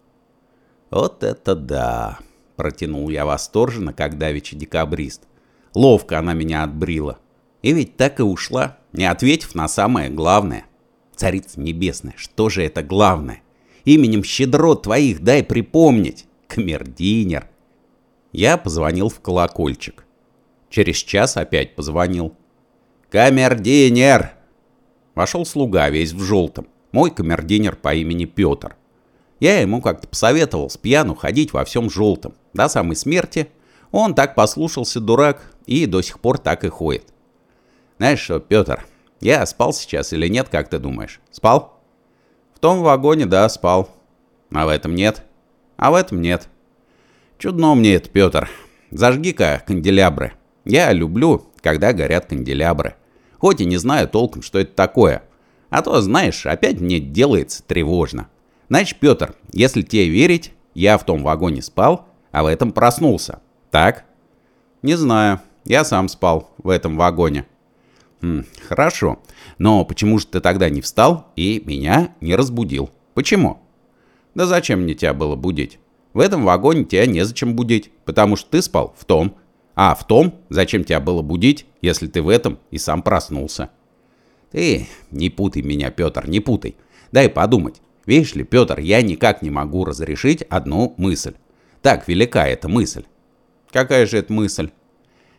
Вот это да! Протянул я восторженно, как давеча декабрист. Ловко она меня отбрила. И ведь так и ушла, не ответив на самое главное. Царица небесная, что же это главное? Именем щедрот твоих дай припомнить. Камердинер. Я позвонил в колокольчик. Через час опять позвонил. «Камердинер!» Вошел слуга, весь в желтом. Мой камердинер по имени Петр. Я ему как-то посоветовал с пьяну ходить во всем желтом, до самой смерти. Он так послушался, дурак, и до сих пор так и ходит. Знаешь что, Петр, я спал сейчас или нет, как ты думаешь? Спал? В том вагоне, да, спал. А в этом нет? А в этом нет. Чудно мне это, Петр. Зажги-ка канделябры. Я люблю, когда горят канделябры. Хоть и не знаю толком, что это такое. А то, знаешь, опять мне делается тревожно. Значит, Петр, если тебе верить, я в том вагоне спал, а в этом проснулся. Так? Не знаю. Я сам спал в этом вагоне. Хм, хорошо. Но почему же ты тогда не встал и меня не разбудил? Почему? Да зачем мне тебя было будить? В этом вагоне тебя незачем будить, потому что ты спал в том. А в том, зачем тебя было будить, если ты в этом и сам проснулся. Ты не путай меня, Петр, не путай. Дай подумать. Видишь ли, Петр, я никак не могу разрешить одну мысль. Так велика эта мысль. Какая же это мысль?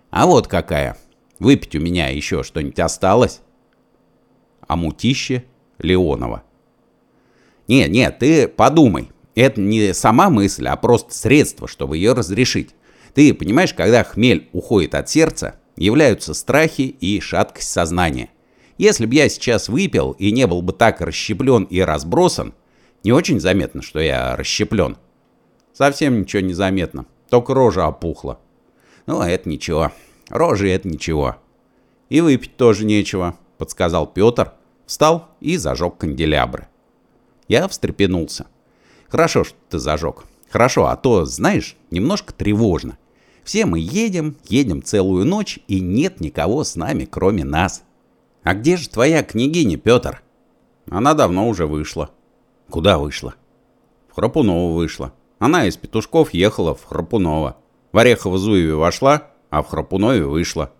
А вот какая. Выпить у меня еще что-нибудь осталось? А мутище Леонова. Не, не, ты подумай. Это не сама мысль, а просто средство, чтобы ее разрешить. Ты понимаешь, когда хмель уходит от сердца, являются страхи и шаткость сознания. Если бы я сейчас выпил и не был бы так расщеплен и разбросан, не очень заметно, что я расщеплен. Совсем ничего не заметно, только рожа опухла. Ну, а это ничего. Рожи это ничего. И выпить тоже нечего, подсказал Петр, встал и зажег канделябры. Я встрепенулся. Хорошо, что ты зажег. Хорошо, а то, знаешь, немножко тревожно. Все мы едем, едем целую ночь, и нет никого с нами, кроме нас. А где же твоя княгиня, Петр? Она давно уже вышла. Куда вышла? В Храпунова вышла. Она из Петушков ехала в Храпуново. В Орехово-Зуеве вошла, а в Храпунове вышла.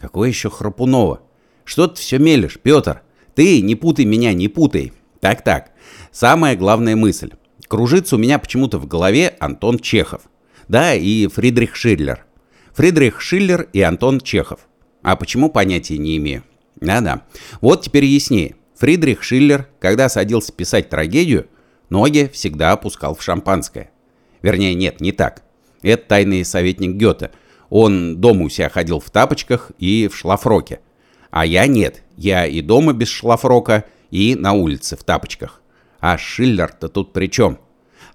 Какое еще Храпуново? Что ты все мелешь, Петр? Ты не путай меня, не путай. Так-так, самая главная мысль. Кружится у меня почему-то в голове Антон Чехов. Да, и Фридрих Шиллер. Фридрих Шиллер и Антон Чехов. А почему, понятия не имею. Да-да. Вот теперь яснее. Фридрих Шиллер, когда садился писать трагедию, ноги всегда опускал в шампанское. Вернее, нет, не так. Это тайный советник Гёте. Он дома у себя ходил в тапочках и в шлафроке. А я нет. Я и дома без шлафрока, и на улице в тапочках. А Шиллер-то тут при чем?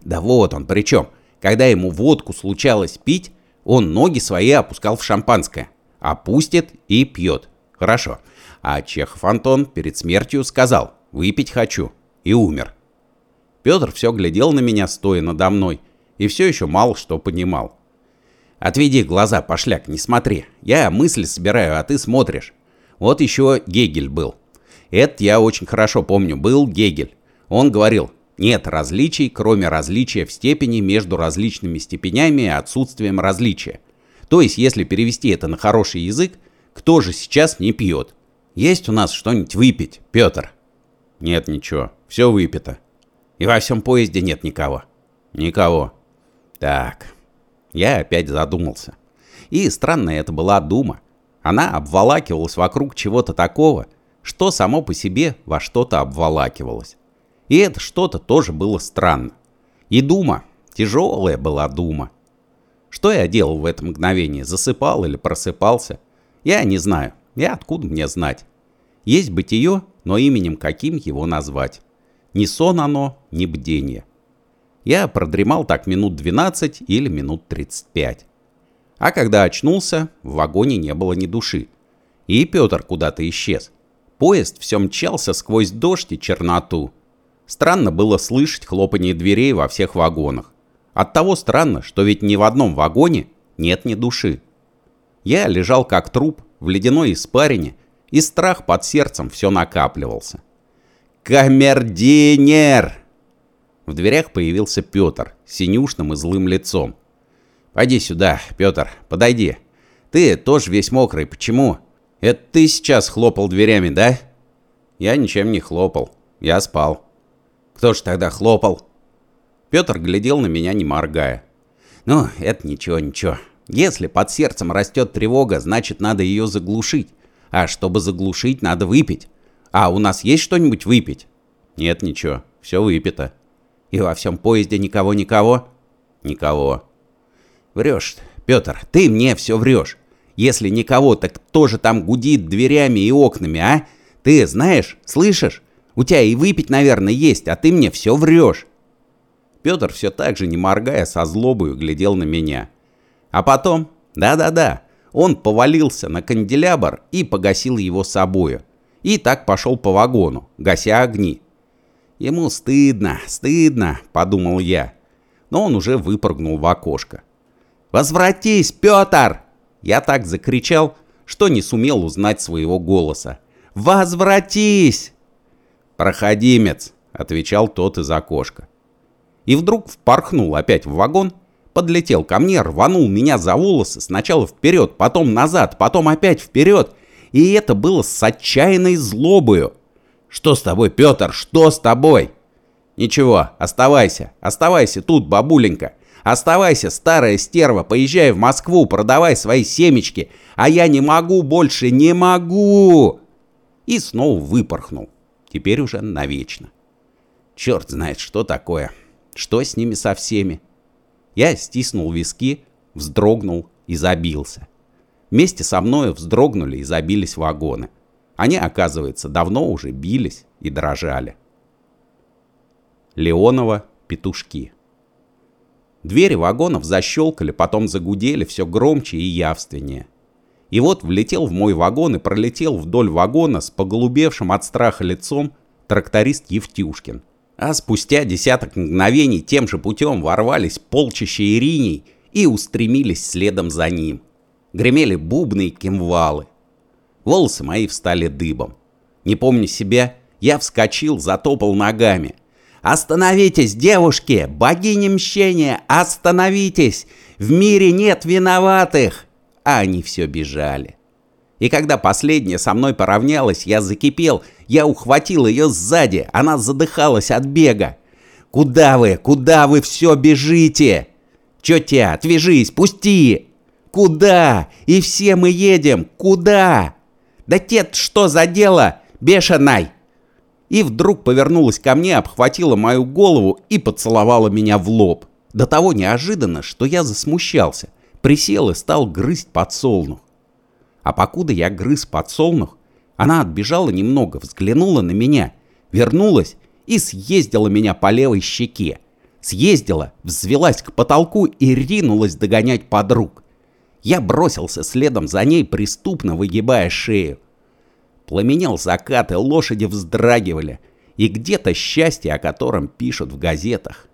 Да вот он при чем. Когда ему водку случалось пить, он ноги свои опускал в шампанское. Опустит и пьет. Хорошо. А Чехов Антон перед смертью сказал «выпить хочу» и умер. Петр все глядел на меня, стоя надо мной, и все еще мало что понимал. «Отведи глаза, пошляк, не смотри. Я мысли собираю, а ты смотришь. Вот еще Гегель был. Это я очень хорошо помню, был Гегель. Он говорил, нет различий, кроме различия в степени между различными степенями и отсутствием различия. То есть, если перевести это на хороший язык, кто же сейчас не пьет? Есть у нас что-нибудь выпить, Петр? Нет ничего, все выпито. И во всем поезде нет никого? Никого. Так, я опять задумался. И странная это была дума. Она обволакивалась вокруг чего-то такого, что само по себе во что-то обволакивалось. И это что-то тоже было странно. И дума, тяжелая была дума. Что я делал в это мгновение, засыпал или просыпался? Я не знаю, и откуда мне знать? Есть бытие, но именем каким его назвать? Ни сон оно, ни бдение. Я продремал так минут 12 или минут 35. А когда очнулся, в вагоне не было ни души. И Петр куда-то исчез. Поезд все мчался сквозь дождь и черноту. Странно было слышать хлопанье дверей во всех вагонах. Оттого странно, что ведь ни в одном вагоне нет ни души. Я лежал как труп в ледяной испарине, и страх под сердцем все накапливался. «Камердинер!» В дверях появился Петр, синюшным и злым лицом. «Пойди сюда, Петр, подойди. Ты тоже весь мокрый, почему?» «Это ты сейчас хлопал дверями, да?» «Я ничем не хлопал. Я спал». «Кто ж тогда хлопал?» Петр глядел на меня, не моргая. «Ну, это ничего, ничего. Если под сердцем растет тревога, значит надо ее заглушить. А чтобы заглушить, надо выпить. А у нас есть что-нибудь выпить?» «Нет, ничего. Все выпито». И во всем поезде никого-никого? Никого. Врешь, Петр, ты мне все врешь. Если никого, так кто же там гудит дверями и окнами, а? Ты знаешь, слышишь? У тебя и выпить, наверное, есть, а ты мне все врешь. Петр все так же, не моргая, со злобою глядел на меня. А потом, да-да-да, он повалился на канделябр и погасил его собою. И так пошел по вагону, гася огни. Ему стыдно, стыдно, подумал я. Но он уже выпрыгнул в окошко. «Возвратись, Петр!» Я так закричал, что не сумел узнать своего голоса. «Возвратись!» «Проходимец!» — отвечал тот из окошка. И вдруг впорхнул опять в вагон, подлетел ко мне, рванул меня за волосы, сначала вперед, потом назад, потом опять вперед, и это было с отчаянной злобою. «Что с тобой, Петр, что с тобой?» «Ничего, оставайся, оставайся тут, бабуленька. Оставайся, старая стерва, поезжай в Москву, продавай свои семечки, а я не могу больше, не могу!» И снова выпорхнул, теперь уже навечно. Черт знает, что такое, что с ними со всеми. Я стиснул виски, вздрогнул и забился. Вместе со мною вздрогнули и забились вагоны. Они, оказывается, давно уже бились и дрожали. Леонова петушки. Двери вагонов защелкали, потом загудели все громче и явственнее. И вот влетел в мой вагон и пролетел вдоль вагона с поголубевшим от страха лицом тракторист Евтюшкин. А спустя десяток мгновений тем же путем ворвались полчища ириней и устремились следом за ним. Гремели бубны и кимвалы. Волосы мои встали дыбом. Не помня себя, я вскочил, затопал ногами. «Остановитесь, девушки! Богини мщения! Остановитесь! В мире нет виноватых!» А они все бежали. И когда последняя со мной поравнялась, я закипел, я ухватил ее сзади, она задыхалась от бега. «Куда вы? Куда вы все бежите?» «Тетя, отвяжись, пусти!» «Куда? И все мы едем! Куда?» «Да тет, что за дело? Бешеной!» и вдруг повернулась ко мне, обхватила мою голову и поцеловала меня в лоб. До того неожиданно, что я засмущался, присел и стал грызть подсолнух. А покуда я грыз подсолнух, она отбежала немного, взглянула на меня, вернулась и съездила меня по левой щеке. Съездила, взвелась к потолку и ринулась догонять подруг. Я бросился следом за ней, преступно выгибая шею. Пламенел закат, и лошади вздрагивали. И где-то счастье, о котором пишут в газетах.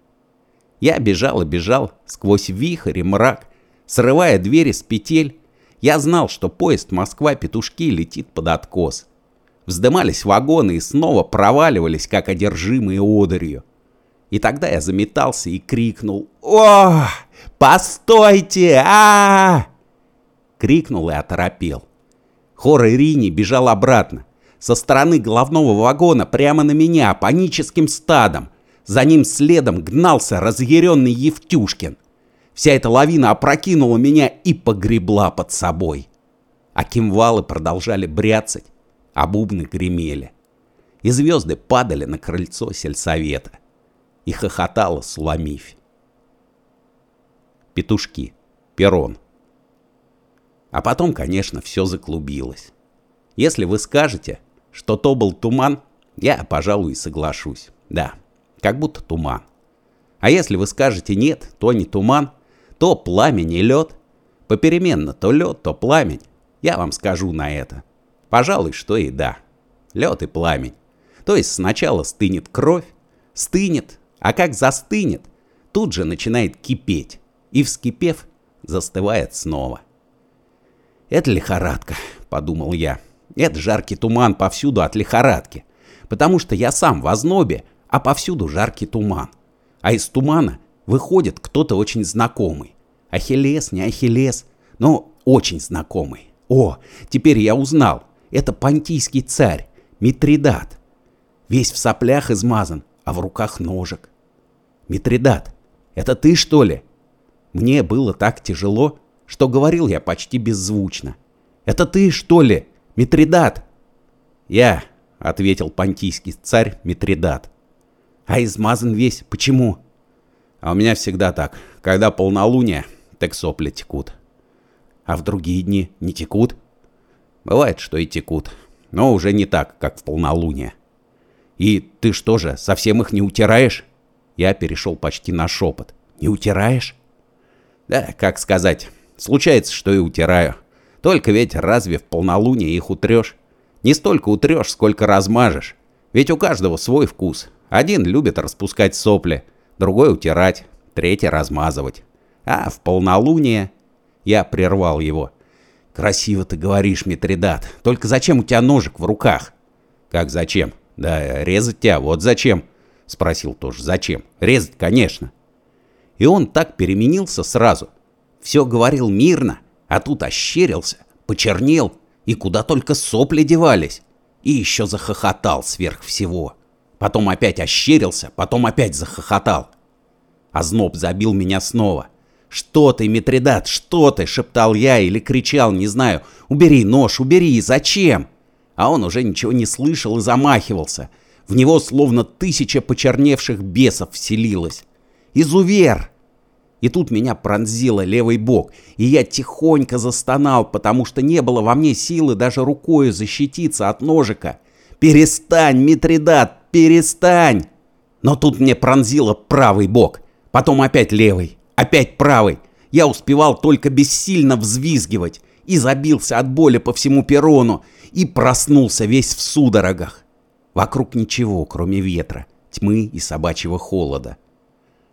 Я бежал и бежал сквозь вихрь и мрак, срывая двери с петель. Я знал, что поезд Москва-Петушки летит под откос. Вздымались вагоны и снова проваливались, как одержимые одырью. И тогда я заметался и крикнул «О, постойте! а, Крикнул и оторопел. Хор Ирини бежал обратно. Со стороны головного вагона прямо на меня, паническим стадом. За ним следом гнался разъяренный Евтюшкин. Вся эта лавина опрокинула меня и погребла под собой. А кимвалы продолжали бряцать, а бубны гремели. И звезды падали на крыльцо сельсовета. И хохотала Суламифь. Петушки. Перрон. А потом, конечно, все заклубилось. Если вы скажете, что то был туман, я, пожалуй, соглашусь. Да, как будто туман. А если вы скажете нет, то не туман, то пламень и лед. Попеременно то лед, то пламень. Я вам скажу на это. Пожалуй, что и да. Лед и пламень. То есть сначала стынет кровь, стынет, а как застынет, тут же начинает кипеть. И вскипев, застывает снова. «Это лихорадка», — подумал я. «Это жаркий туман повсюду от лихорадки. Потому что я сам в ознобе, а повсюду жаркий туман. А из тумана выходит кто-то очень знакомый. Ахиллес, не Ахиллес, но очень знакомый. О, теперь я узнал. Это понтийский царь, Митридат. Весь в соплях измазан, а в руках ножик. Митридат, это ты что ли? Мне было так тяжело, что говорил я почти беззвучно. «Это ты, что ли, Митридат?» «Я», — ответил понтийский царь Митридат. А измазан весь. Почему? А у меня всегда так. Когда полнолуние, так сопли текут. А в другие дни не текут? Бывает, что и текут. Но уже не так, как в полнолуние. И ты что же, совсем их не утираешь? Я перешел почти на шепот. Не утираешь? Да, как сказать. Случается, что и утираю. Только ведь разве в полнолуние их утрешь? Не столько утрешь, сколько размажешь. Ведь у каждого свой вкус. Один любит распускать сопли, другой утирать, третий размазывать. А в полнолуние... Я прервал его. Красиво ты говоришь, Митридат. Только зачем у тебя ножик в руках? Как зачем? Да резать тебя, вот зачем. Спросил тоже, зачем? Резать, конечно. И он так переменился сразу. Все говорил мирно, а тут ощерился, почернел, и куда только сопли девались. И еще захохотал сверх всего. Потом опять ощерился, потом опять захохотал. Озноб забил меня снова. «Что ты, Митридат, что ты?» — шептал я или кричал, не знаю. «Убери нож, убери, зачем?» А он уже ничего не слышал и замахивался. В него словно тысяча почерневших бесов вселилось. «Изувер!» И тут меня пронзило левый бок, и я тихонько застонал, потому что не было во мне силы даже рукою защититься от ножика. «Перестань, Митридат, перестань!» Но тут мне пронзило правый бок, потом опять левый, опять правый. Я успевал только бессильно взвизгивать и забился от боли по всему перрону и проснулся весь в судорогах. Вокруг ничего, кроме ветра, тьмы и собачьего холода.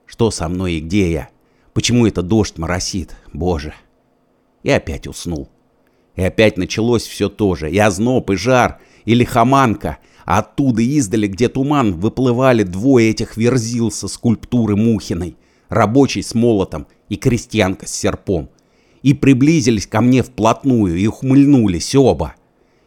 Что со мной и где я? Почему это дождь моросит? Боже. И опять уснул. И опять началось все то же. И озноб, и жар, и лихоманка. Оттуда издали, где туман, выплывали двое этих верзил со скульптуры Мухиной. Рабочий с молотом и крестьянка с серпом. И приблизились ко мне вплотную и ухмыльнулись оба.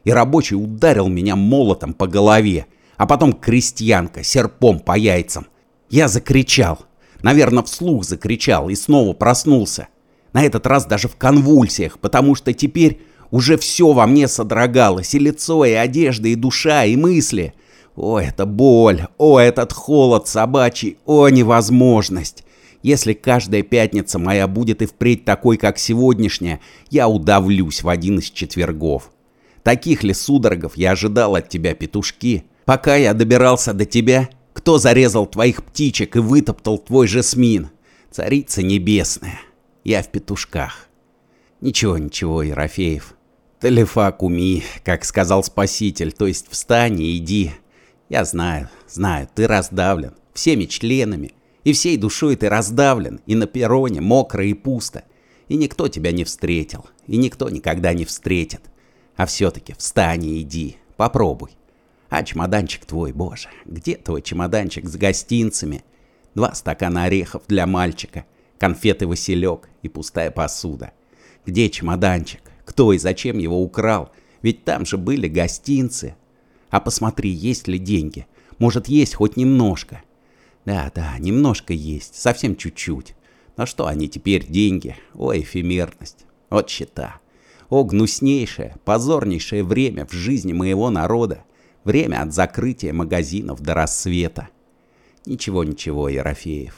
И рабочий ударил меня молотом по голове, а потом крестьянка серпом по яйцам. Я закричал. Наверное, вслух закричал и снова проснулся. На этот раз даже в конвульсиях, потому что теперь уже все во мне содрогалось, и лицо, и одежда, и душа, и мысли. О, это боль, о, этот холод собачий, о, невозможность. Если каждая пятница моя будет и впредь такой, как сегодняшняя, я удавлюсь в один из четвергов. Таких ли судорогов я ожидал от тебя, петушки? Пока я добирался до тебя, кто зарезал твоих птичек и вытоптал твой жасмин? Царица небесная. Я в петушках. Ничего, ничего, Ерофеев. Талифа куми, как сказал спаситель, то есть встань и иди. Я знаю, знаю, ты раздавлен, всеми членами, и всей душой ты раздавлен, и на перроне мокро и пусто, и никто тебя не встретил, и никто никогда не встретит. А все-таки встань и иди, попробуй. А чемоданчик твой, боже, где твой чемоданчик с гостинцами? Два стакана орехов для мальчика, конфеты-василек и пустая посуда. Где чемоданчик? Кто и зачем его украл? Ведь там же были гостинцы. А посмотри, есть ли деньги. Может, есть хоть немножко. Да, да, немножко есть, совсем чуть-чуть. Но что они теперь деньги? О, эфемерность. Вот счета. О, гнуснейшее, позорнейшее время в жизни моего народа. Время от закрытия магазинов до рассвета. Ничего, ничего, Ерофеев.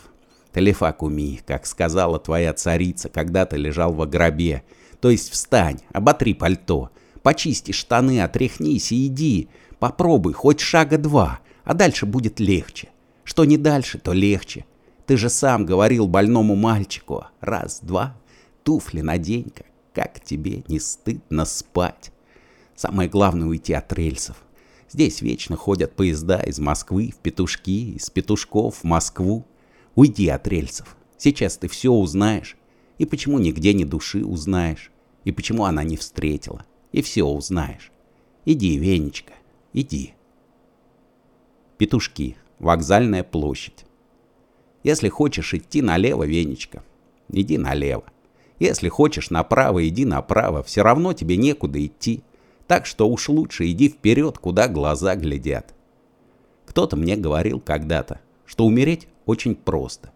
Талифа куми, как сказала твоя царица, когда ты лежал во гробе. То есть встань, оботри пальто, почисти штаны, отряхнись и иди. Попробуй хоть шага два, а дальше будет легче. Что не дальше, то легче. Ты же сам говорил больному мальчику. Раз, два, туфли надень-ка. Как тебе не стыдно спать? Самое главное уйти от рельсов. Здесь вечно ходят поезда из Москвы в Петушки, из Петушков в Москву. Уйди от рельсов. Сейчас ты все узнаешь. И почему нигде ни души узнаешь. И почему она не встретила. И все узнаешь. Иди, Венечка, иди. Петушки. Вокзальная площадь. Если хочешь идти налево, Венечка, иди налево. Если хочешь направо, иди направо. Все равно тебе некуда идти. Так что уж лучше иди вперед, куда глаза глядят. Кто-то мне говорил когда-то, что умереть очень просто.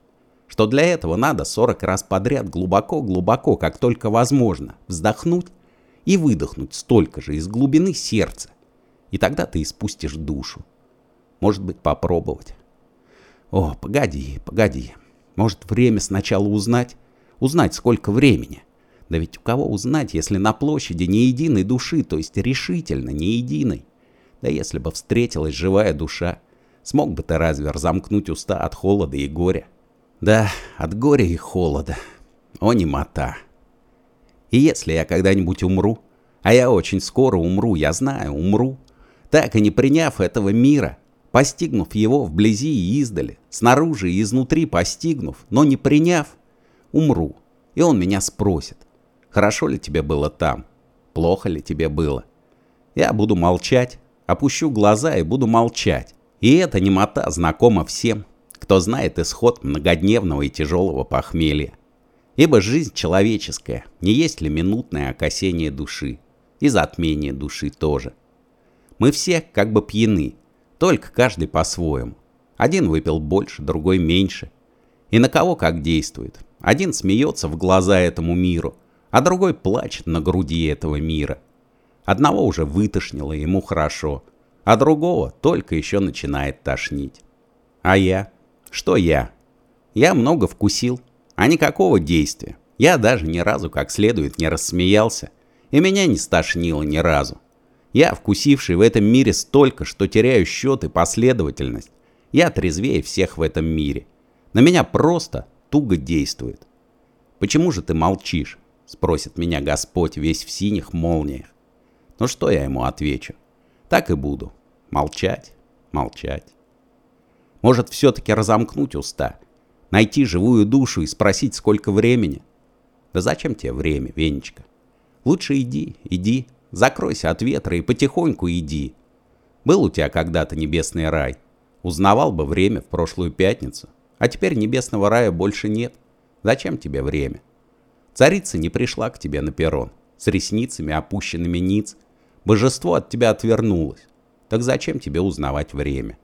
Что для этого надо 40 раз подряд глубоко-глубоко, как только возможно, вздохнуть и выдохнуть столько же из глубины сердца. И тогда ты испустишь душу. Может быть, попробовать. О, погоди, погоди. Может, время сначала узнать? Узнать, сколько времени? Да ведь у кого узнать, если на площади ни единой души, то есть решительно ни единой? Да если бы встретилась живая душа, смог бы ты разве разомкнуть уста от холода и горя? Да, от горя и холода. О, немота. И если я когда-нибудь умру, а я очень скоро умру, я знаю, умру, так и не приняв этого мира, постигнув его вблизи и издали, снаружи и изнутри постигнув, но не приняв, умру. И он меня спросит, хорошо ли тебе было там, плохо ли тебе было. Я буду молчать, опущу глаза и буду молчать. И эта немота знакома всем, кто знает исход многодневного и тяжелого похмелья. Ибо жизнь человеческая не есть ли минутное окосение души, и затмение души тоже. Мы все как бы пьяны, только каждый по-своему. Один выпил больше, другой меньше. И на кого как действует. Один смеется в глаза этому миру, а другой плачет на груди этого мира. Одного уже вытошнило, ему хорошо, а другого только еще начинает тошнить. А я? Что я? Я много вкусил, а никакого действия. Я даже ни разу как следует не рассмеялся, и меня не стошнило ни разу. Я, вкусивший в этом мире столько, что теряю счет и последовательность. Я трезвее всех в этом мире. На меня просто туго действует. «Почему же ты молчишь?» — спросит меня Господь весь в синих молниях. Ну что я ему отвечу? Так и буду. Молчать, молчать. Может, все-таки разомкнуть уста, найти живую душу и спросить, сколько времени? Да зачем тебе время, Венечка? Лучше иди, иди, Закройся от ветра и потихоньку иди. Был у тебя когда-то небесный рай. Узнавал бы время в прошлую пятницу. А теперь небесного рая больше нет. Зачем тебе время? Царица не пришла к тебе на перрон. С ресницами, опущенными ниц. Божество от тебя отвернулось. Так зачем тебе узнавать время?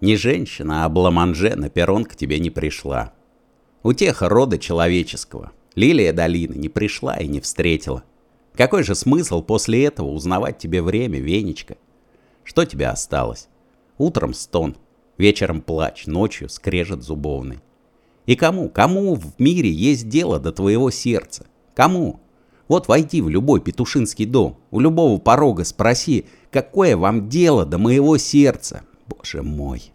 Не женщина, а Бламанже на перрон к тебе не пришла. Утеха рода человеческого. Лилия долины не пришла и не встретила. Какой же смысл после этого узнавать тебе время, Венечка? Что тебе осталось? Утром стон, вечером плач, ночью скрежет зубовный. И кому, кому в мире есть дело до твоего сердца? Кому? Вот войди в любой петушинский дом, у любого порога спроси, какое вам дело до моего сердца? Боже мой.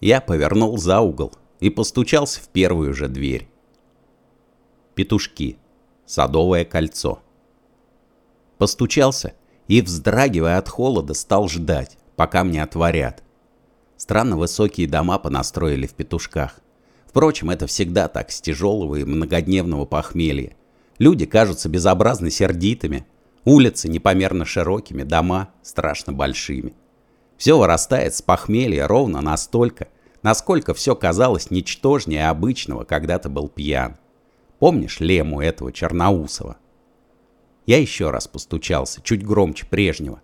Я повернул за угол и постучался в первую же дверь. Петушки. Садовое кольцо. Постучался и, вздрагивая от холода, стал ждать, пока мне отворят. Странно высокие дома понастроили в петушках. Впрочем, это всегда так с тяжелого и многодневного похмелья. Люди кажутся безобразно сердитыми, улицы непомерно широкими, дома страшно большими. Все вырастает с похмелья ровно настолько, насколько все казалось ничтожнее обычного, когда ты был пьян. Помнишь лему этого Черноусова? Я еще раз постучался, чуть громче прежнего.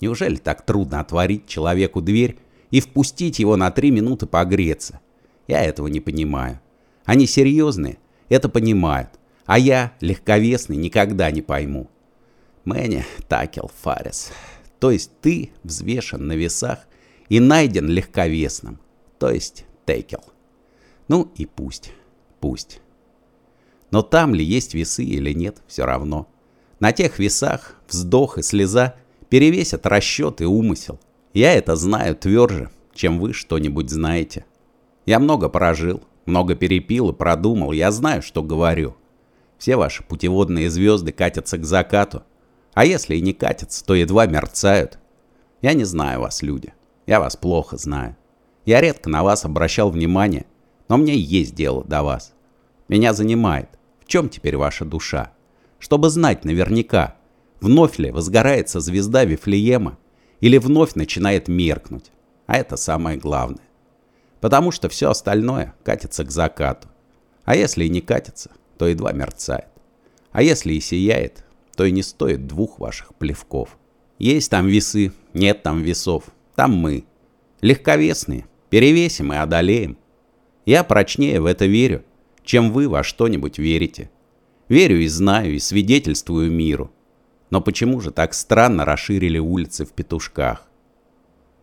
Неужели так трудно отворить человеку дверь и впустить его на три минуты погреться? Я этого не понимаю. Они серьезные, это понимают, а я, легковесный, никогда не пойму. Мэнни Такел Фарис. То есть ты взвешен на весах и найден легковесным. То есть Текел. Ну и пусть, пусть. Но там ли есть весы или нет, все равно. На тех весах вздох и слеза перевесят расчет и умысел. Я это знаю тверже, чем вы что-нибудь знаете. Я много прожил, много перепил и продумал, я знаю, что говорю. Все ваши путеводные звезды катятся к закату, а если и не катятся, то едва мерцают. Я не знаю вас, люди, я вас плохо знаю. Я редко на вас обращал внимание, но мне есть дело до вас. Меня занимает, в чем теперь ваша душа? чтобы знать наверняка, вновь ли возгорается звезда Вифлеема или вновь начинает меркнуть. А это самое главное. Потому что все остальное катится к закату. А если и не катится, то едва мерцает. А если и сияет, то и не стоит двух ваших плевков. Есть там весы, нет там весов. Там мы. Легковесные. Перевесим и одолеем. Я прочнее в это верю, чем вы во что-нибудь верите. Верю и знаю, и свидетельствую миру. Но почему же так странно расширили улицы в петушках?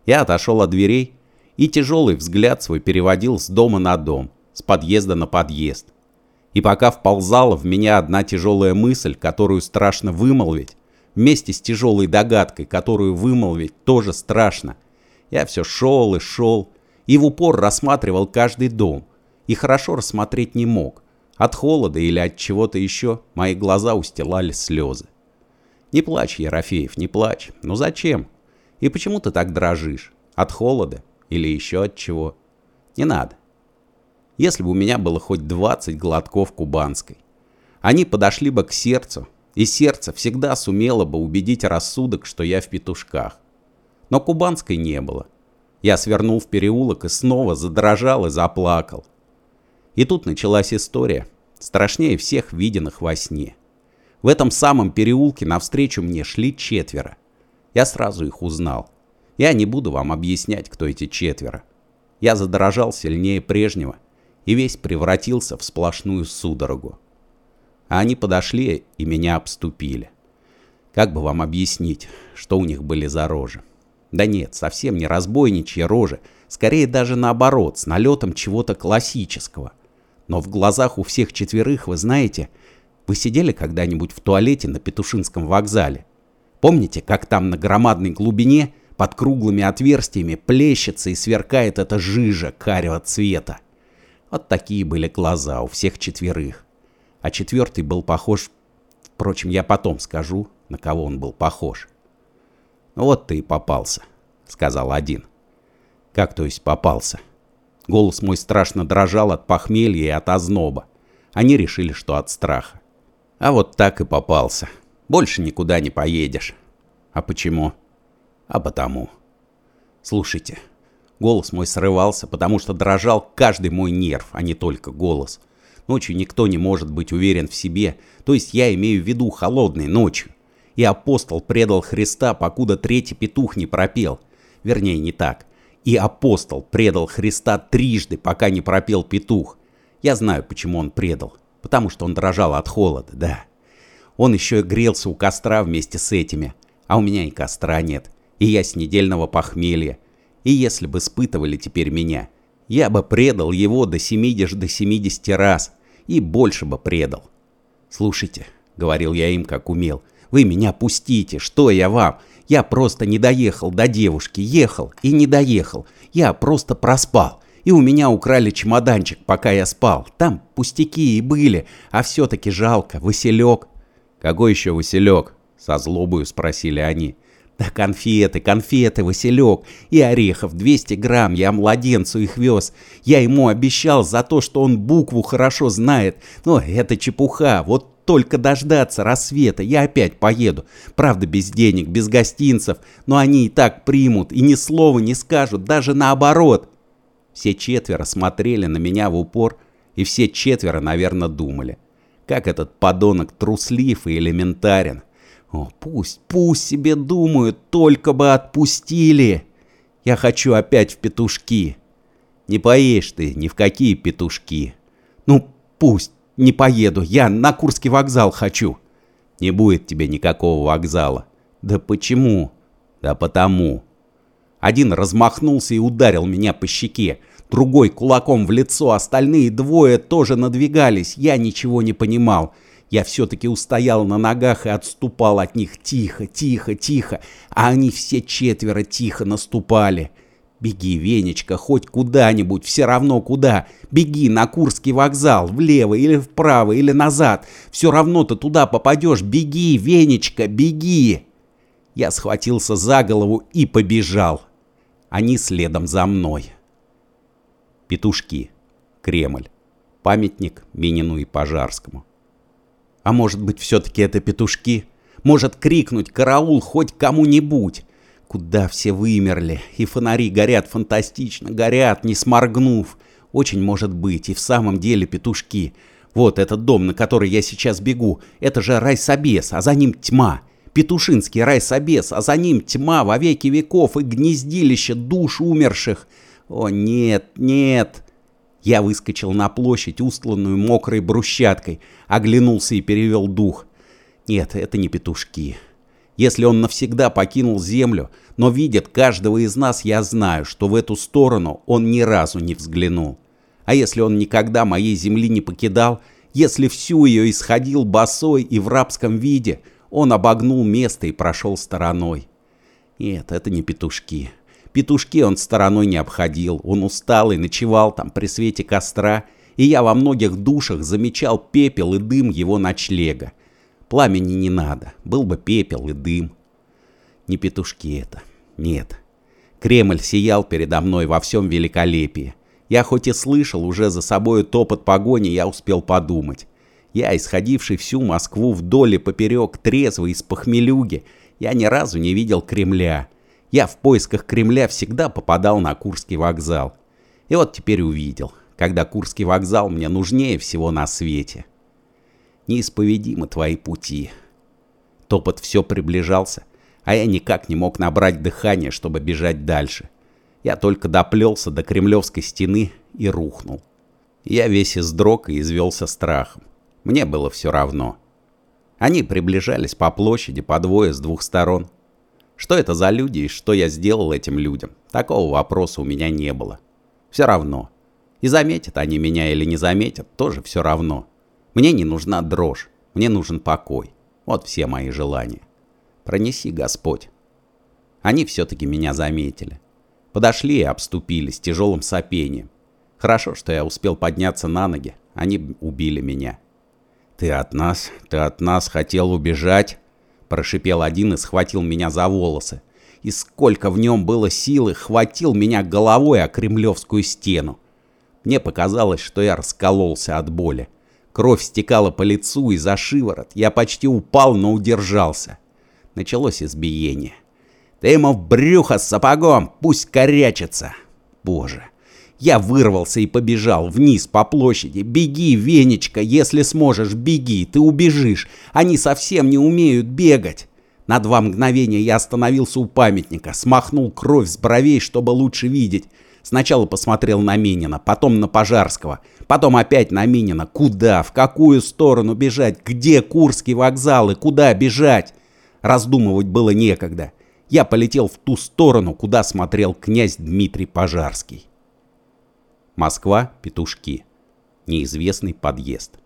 Я отошел от дверей и тяжелый взгляд свой переводил с дома на дом, с подъезда на подъезд. И пока вползала в меня одна тяжелая мысль, которую страшно вымолвить, вместе с тяжелой догадкой, которую вымолвить тоже страшно, я все шел и шел, и в упор рассматривал каждый дом, и хорошо рассмотреть не мог. От холода или от чего-то еще мои глаза устилали слезы. Не плачь, Ерофеев, не плачь. Ну зачем? И почему ты так дрожишь? От холода? Или еще от чего? Не надо. Если бы у меня было хоть 20 глотков кубанской, они подошли бы к сердцу, и сердце всегда сумело бы убедить рассудок, что я в петушках. Но кубанской не было. Я свернул в переулок и снова задрожал и заплакал. И тут началась история, страшнее всех виденных во сне. В этом самом переулке навстречу мне шли четверо. Я сразу их узнал. Я не буду вам объяснять, кто эти четверо. Я задрожал сильнее прежнего и весь превратился в сплошную судорогу. А они подошли и меня обступили. Как бы вам объяснить, что у них были за рожи? Да нет, совсем не разбойничьи рожи, скорее даже наоборот, с налетом чего-то классического. Но в глазах у всех четверых, вы знаете, вы сидели когда-нибудь в туалете на Петушинском вокзале? Помните, как там на громадной глубине под круглыми отверстиями плещется и сверкает эта жижа карего цвета? Вот такие были глаза у всех четверых. А четвертый был похож... Впрочем, я потом скажу, на кого он был похож. «Ну «Вот ты и попался», — сказал один. «Как то есть попался?» Голос мой страшно дрожал от похмелья и от озноба. Они решили, что от страха. А вот так и попался. Больше никуда не поедешь. А почему? А потому. Слушайте, голос мой срывался, потому что дрожал каждый мой нерв, а не только голос. Ночью никто не может быть уверен в себе, то есть я имею в виду холодной ночью. И апостол предал Христа, покуда третий петух не пропел. Вернее, не так. И апостол предал Христа трижды, пока не пропел петух. Я знаю, почему он предал потому что он дрожал от холода, да. Он еще и грелся у костра вместе с этими, а у меня и костра нет, и я с недельного похмелья. И если бы испытывали теперь меня, я бы предал его до 70 до 70 раз, и больше бы предал. «Слушайте», — говорил я им как умел, — «вы меня пустите, что я вам? Я просто не доехал до девушки, ехал и не доехал, я просто проспал». И у меня украли чемоданчик, пока я спал. Там пустяки и были, а все-таки жалко. Василек. Какой еще Василек? Со злобою спросили они. Да *laughs* конфеты, конфеты, Василек. И орехов 200 грамм, я младенцу их вез. Я ему обещал за то, что он букву хорошо знает. Но это чепуха, вот только дождаться рассвета, я опять поеду. Правда, без денег, без гостинцев, но они и так примут и ни слова не скажут, даже наоборот. Все четверо смотрели на меня в упор, и все четверо, наверное, думали. Как этот подонок труслив и элементарен. О, пусть, пусть себе думают, только бы отпустили. Я хочу опять в петушки. Не поешь ты ни в какие петушки. Ну, пусть, не поеду, я на Курский вокзал хочу. Не будет тебе никакого вокзала. Да почему? Да потому. Один размахнулся и ударил меня по щеке, другой кулаком в лицо, остальные двое тоже надвигались, я ничего не понимал. Я все-таки устоял на ногах и отступал от них тихо, тихо, тихо, а они все четверо тихо наступали. Беги, Венечка, хоть куда-нибудь, все равно куда. Беги на Курский вокзал, влево или вправо или назад. Все равно ты туда попадешь. Беги, Венечка, беги. Я схватился за голову и побежал они следом за мной. Петушки. Кремль. Памятник Минину и Пожарскому. А может быть, все-таки это петушки? Может крикнуть «Караул!» хоть кому-нибудь? Куда все вымерли, и фонари горят фантастично, горят, не сморгнув. Очень может быть, и в самом деле петушки. Вот этот дом, на который я сейчас бегу, это же райсобес, а за ним тьма. Петушинский райсобес, а за ним тьма во веки веков и гнездилище душ умерших. О, нет, нет. Я выскочил на площадь, устланную мокрой брусчаткой, оглянулся и перевел дух. Нет, это не петушки. Если он навсегда покинул Землю, но видит каждого из нас, я знаю, что в эту сторону он ни разу не взглянул. А если он никогда моей Земли не покидал, если всю ее исходил босой и в рабском виде, он обогнул место и прошел стороной. Нет, это не петушки. Петушки он стороной не обходил, он устал и ночевал там при свете костра, и я во многих душах замечал пепел и дым его ночлега. Пламени не надо, был бы пепел и дым. Не петушки это, нет. Кремль сиял передо мной во всем великолепии. Я хоть и слышал уже за собой топот погони, я успел подумать. Я, исходивший всю Москву вдоль и поперек, трезвый из похмелюги, я ни разу не видел Кремля. Я в поисках Кремля всегда попадал на Курский вокзал. И вот теперь увидел, когда Курский вокзал мне нужнее всего на свете неисповедимы твои пути. Топот все приближался, а я никак не мог набрать дыхание, чтобы бежать дальше. Я только доплелся до кремлевской стены и рухнул. Я весь издрог и извелся страхом. Мне было все равно. Они приближались по площади по двое с двух сторон. Что это за люди и что я сделал этим людям? Такого вопроса у меня не было. Все равно. И заметят они меня или не заметят, тоже все равно. Мне не нужна дрожь, мне нужен покой. Вот все мои желания. Пронеси, Господь. Они все-таки меня заметили. Подошли и обступили с тяжелым сопением. Хорошо, что я успел подняться на ноги. Они убили меня. «Ты от нас, ты от нас хотел убежать?» Прошипел один и схватил меня за волосы. И сколько в нем было силы, хватил меня головой о кремлевскую стену. Мне показалось, что я раскололся от боли. Кровь стекала по лицу и за шиворот. Я почти упал, но удержался. Началось избиение. «Ты ему в брюхо с сапогом! Пусть корячится!» Боже! Я вырвался и побежал вниз по площади. «Беги, Венечка, если сможешь, беги, ты убежишь. Они совсем не умеют бегать!» На два мгновения я остановился у памятника, смахнул кровь с бровей, чтобы лучше видеть. Сначала посмотрел на Минина, потом на Пожарского, потом опять на Минина. Куда, в какую сторону бежать, где Курский вокзал и куда бежать? Раздумывать было некогда. Я полетел в ту сторону, куда смотрел князь Дмитрий Пожарский. Москва, Петушки. Неизвестный подъезд.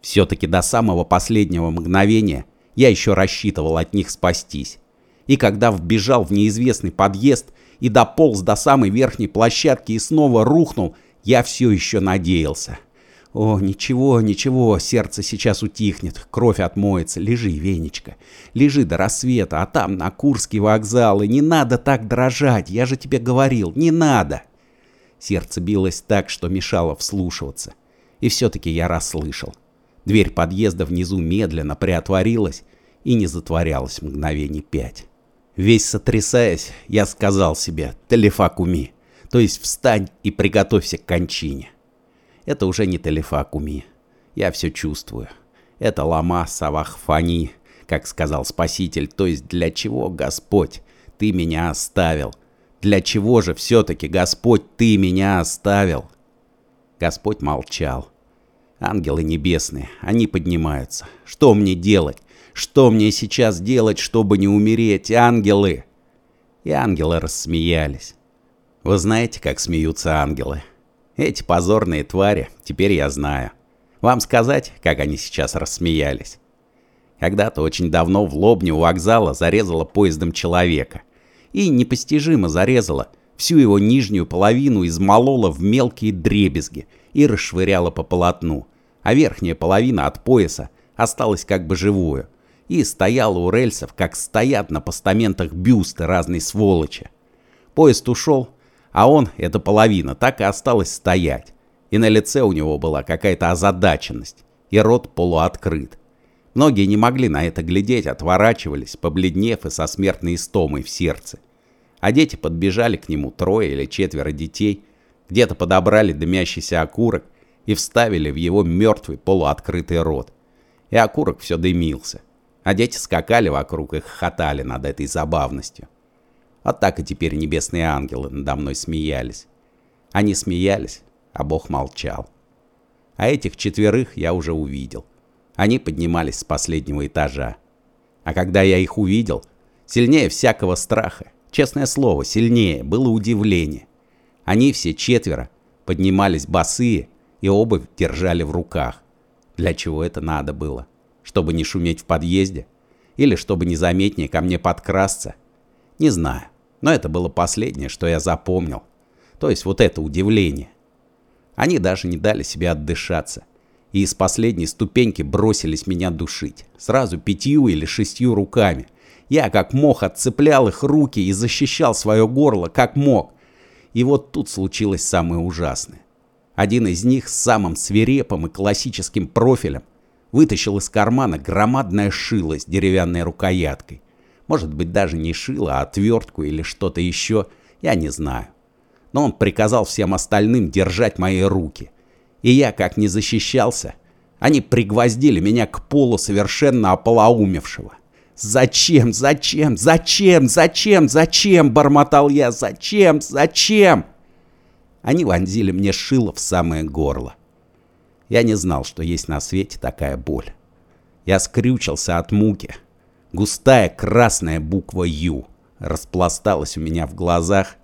Все-таки до самого последнего мгновения я еще рассчитывал от них спастись. И когда вбежал в неизвестный подъезд, и дополз до самой верхней площадки и снова рухнул, я все еще надеялся. О, ничего, ничего, сердце сейчас утихнет, кровь отмоется, лежи, Венечка, лежи до рассвета, а там на Курский вокзал, и не надо так дрожать, я же тебе говорил, не надо. Сердце билось так, что мешало вслушиваться, и все-таки я расслышал. Дверь подъезда внизу медленно приотворилась и не затворялась мгновений пять. Весь сотрясаясь, я сказал себе «Телефакуми», то есть встань и приготовься к кончине. Это уже не Телефакуми. Я все чувствую. Это лама савахфани, как сказал Спаситель, то есть для чего, Господь, ты меня оставил? Для чего же все-таки, Господь, ты меня оставил? Господь молчал. Ангелы небесные, они поднимаются. Что мне делать? Что мне сейчас делать, чтобы не умереть, ангелы?» И ангелы рассмеялись. Вы знаете, как смеются ангелы? Эти позорные твари, теперь я знаю. Вам сказать, как они сейчас рассмеялись? Когда-то очень давно в Лобне у вокзала зарезала поездом человека. И непостижимо зарезала. Всю его нижнюю половину измолола в мелкие дребезги и расшвыряла по полотну. А верхняя половина от пояса осталась как бы живую и стояла у рельсов, как стоят на постаментах бюсты разной сволочи. Поезд ушел, а он, эта половина, так и осталась стоять. И на лице у него была какая-то озадаченность, и рот полуоткрыт. Многие не могли на это глядеть, отворачивались, побледнев и со смертной истомой в сердце. А дети подбежали к нему, трое или четверо детей, где-то подобрали дымящийся окурок и вставили в его мертвый полуоткрытый рот. И окурок все дымился а дети скакали вокруг и хохотали над этой забавностью. Вот так и теперь небесные ангелы надо мной смеялись. Они смеялись, а Бог молчал. А этих четверых я уже увидел. Они поднимались с последнего этажа. А когда я их увидел, сильнее всякого страха, честное слово, сильнее, было удивление. Они все четверо поднимались босые и обувь держали в руках. Для чего это надо было? Чтобы не шуметь в подъезде? Или чтобы незаметнее ко мне подкрасться? Не знаю, но это было последнее, что я запомнил. То есть вот это удивление. Они даже не дали себе отдышаться. И из последней ступеньки бросились меня душить. Сразу пятью или шестью руками. Я как мог отцеплял их руки и защищал свое горло как мог. И вот тут случилось самое ужасное. Один из них с самым свирепым и классическим профилем вытащил из кармана громадное шило с деревянной рукояткой. Может быть даже не шило, а отвертку или что-то еще, я не знаю но он приказал всем остальным держать мои руки. И я, как не защищался, они пригвоздили меня к полу совершенно ополоумевшего. «Зачем? Зачем? Зачем? Зачем? Зачем?» – бормотал я. «Зачем? Зачем?» Они вонзили мне шило в самое горло. Я не знал, что есть на свете такая боль. Я скрючился от муки. Густая красная буква «Ю» распласталась у меня в глазах,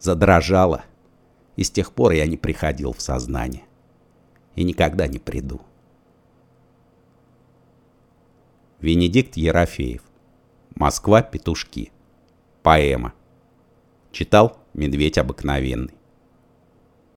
задрожала, и с тех пор я не приходил в сознание. И никогда не приду. Венедикт Ерофеев. Москва, петушки. Поэма. Читал «Медведь обыкновенный».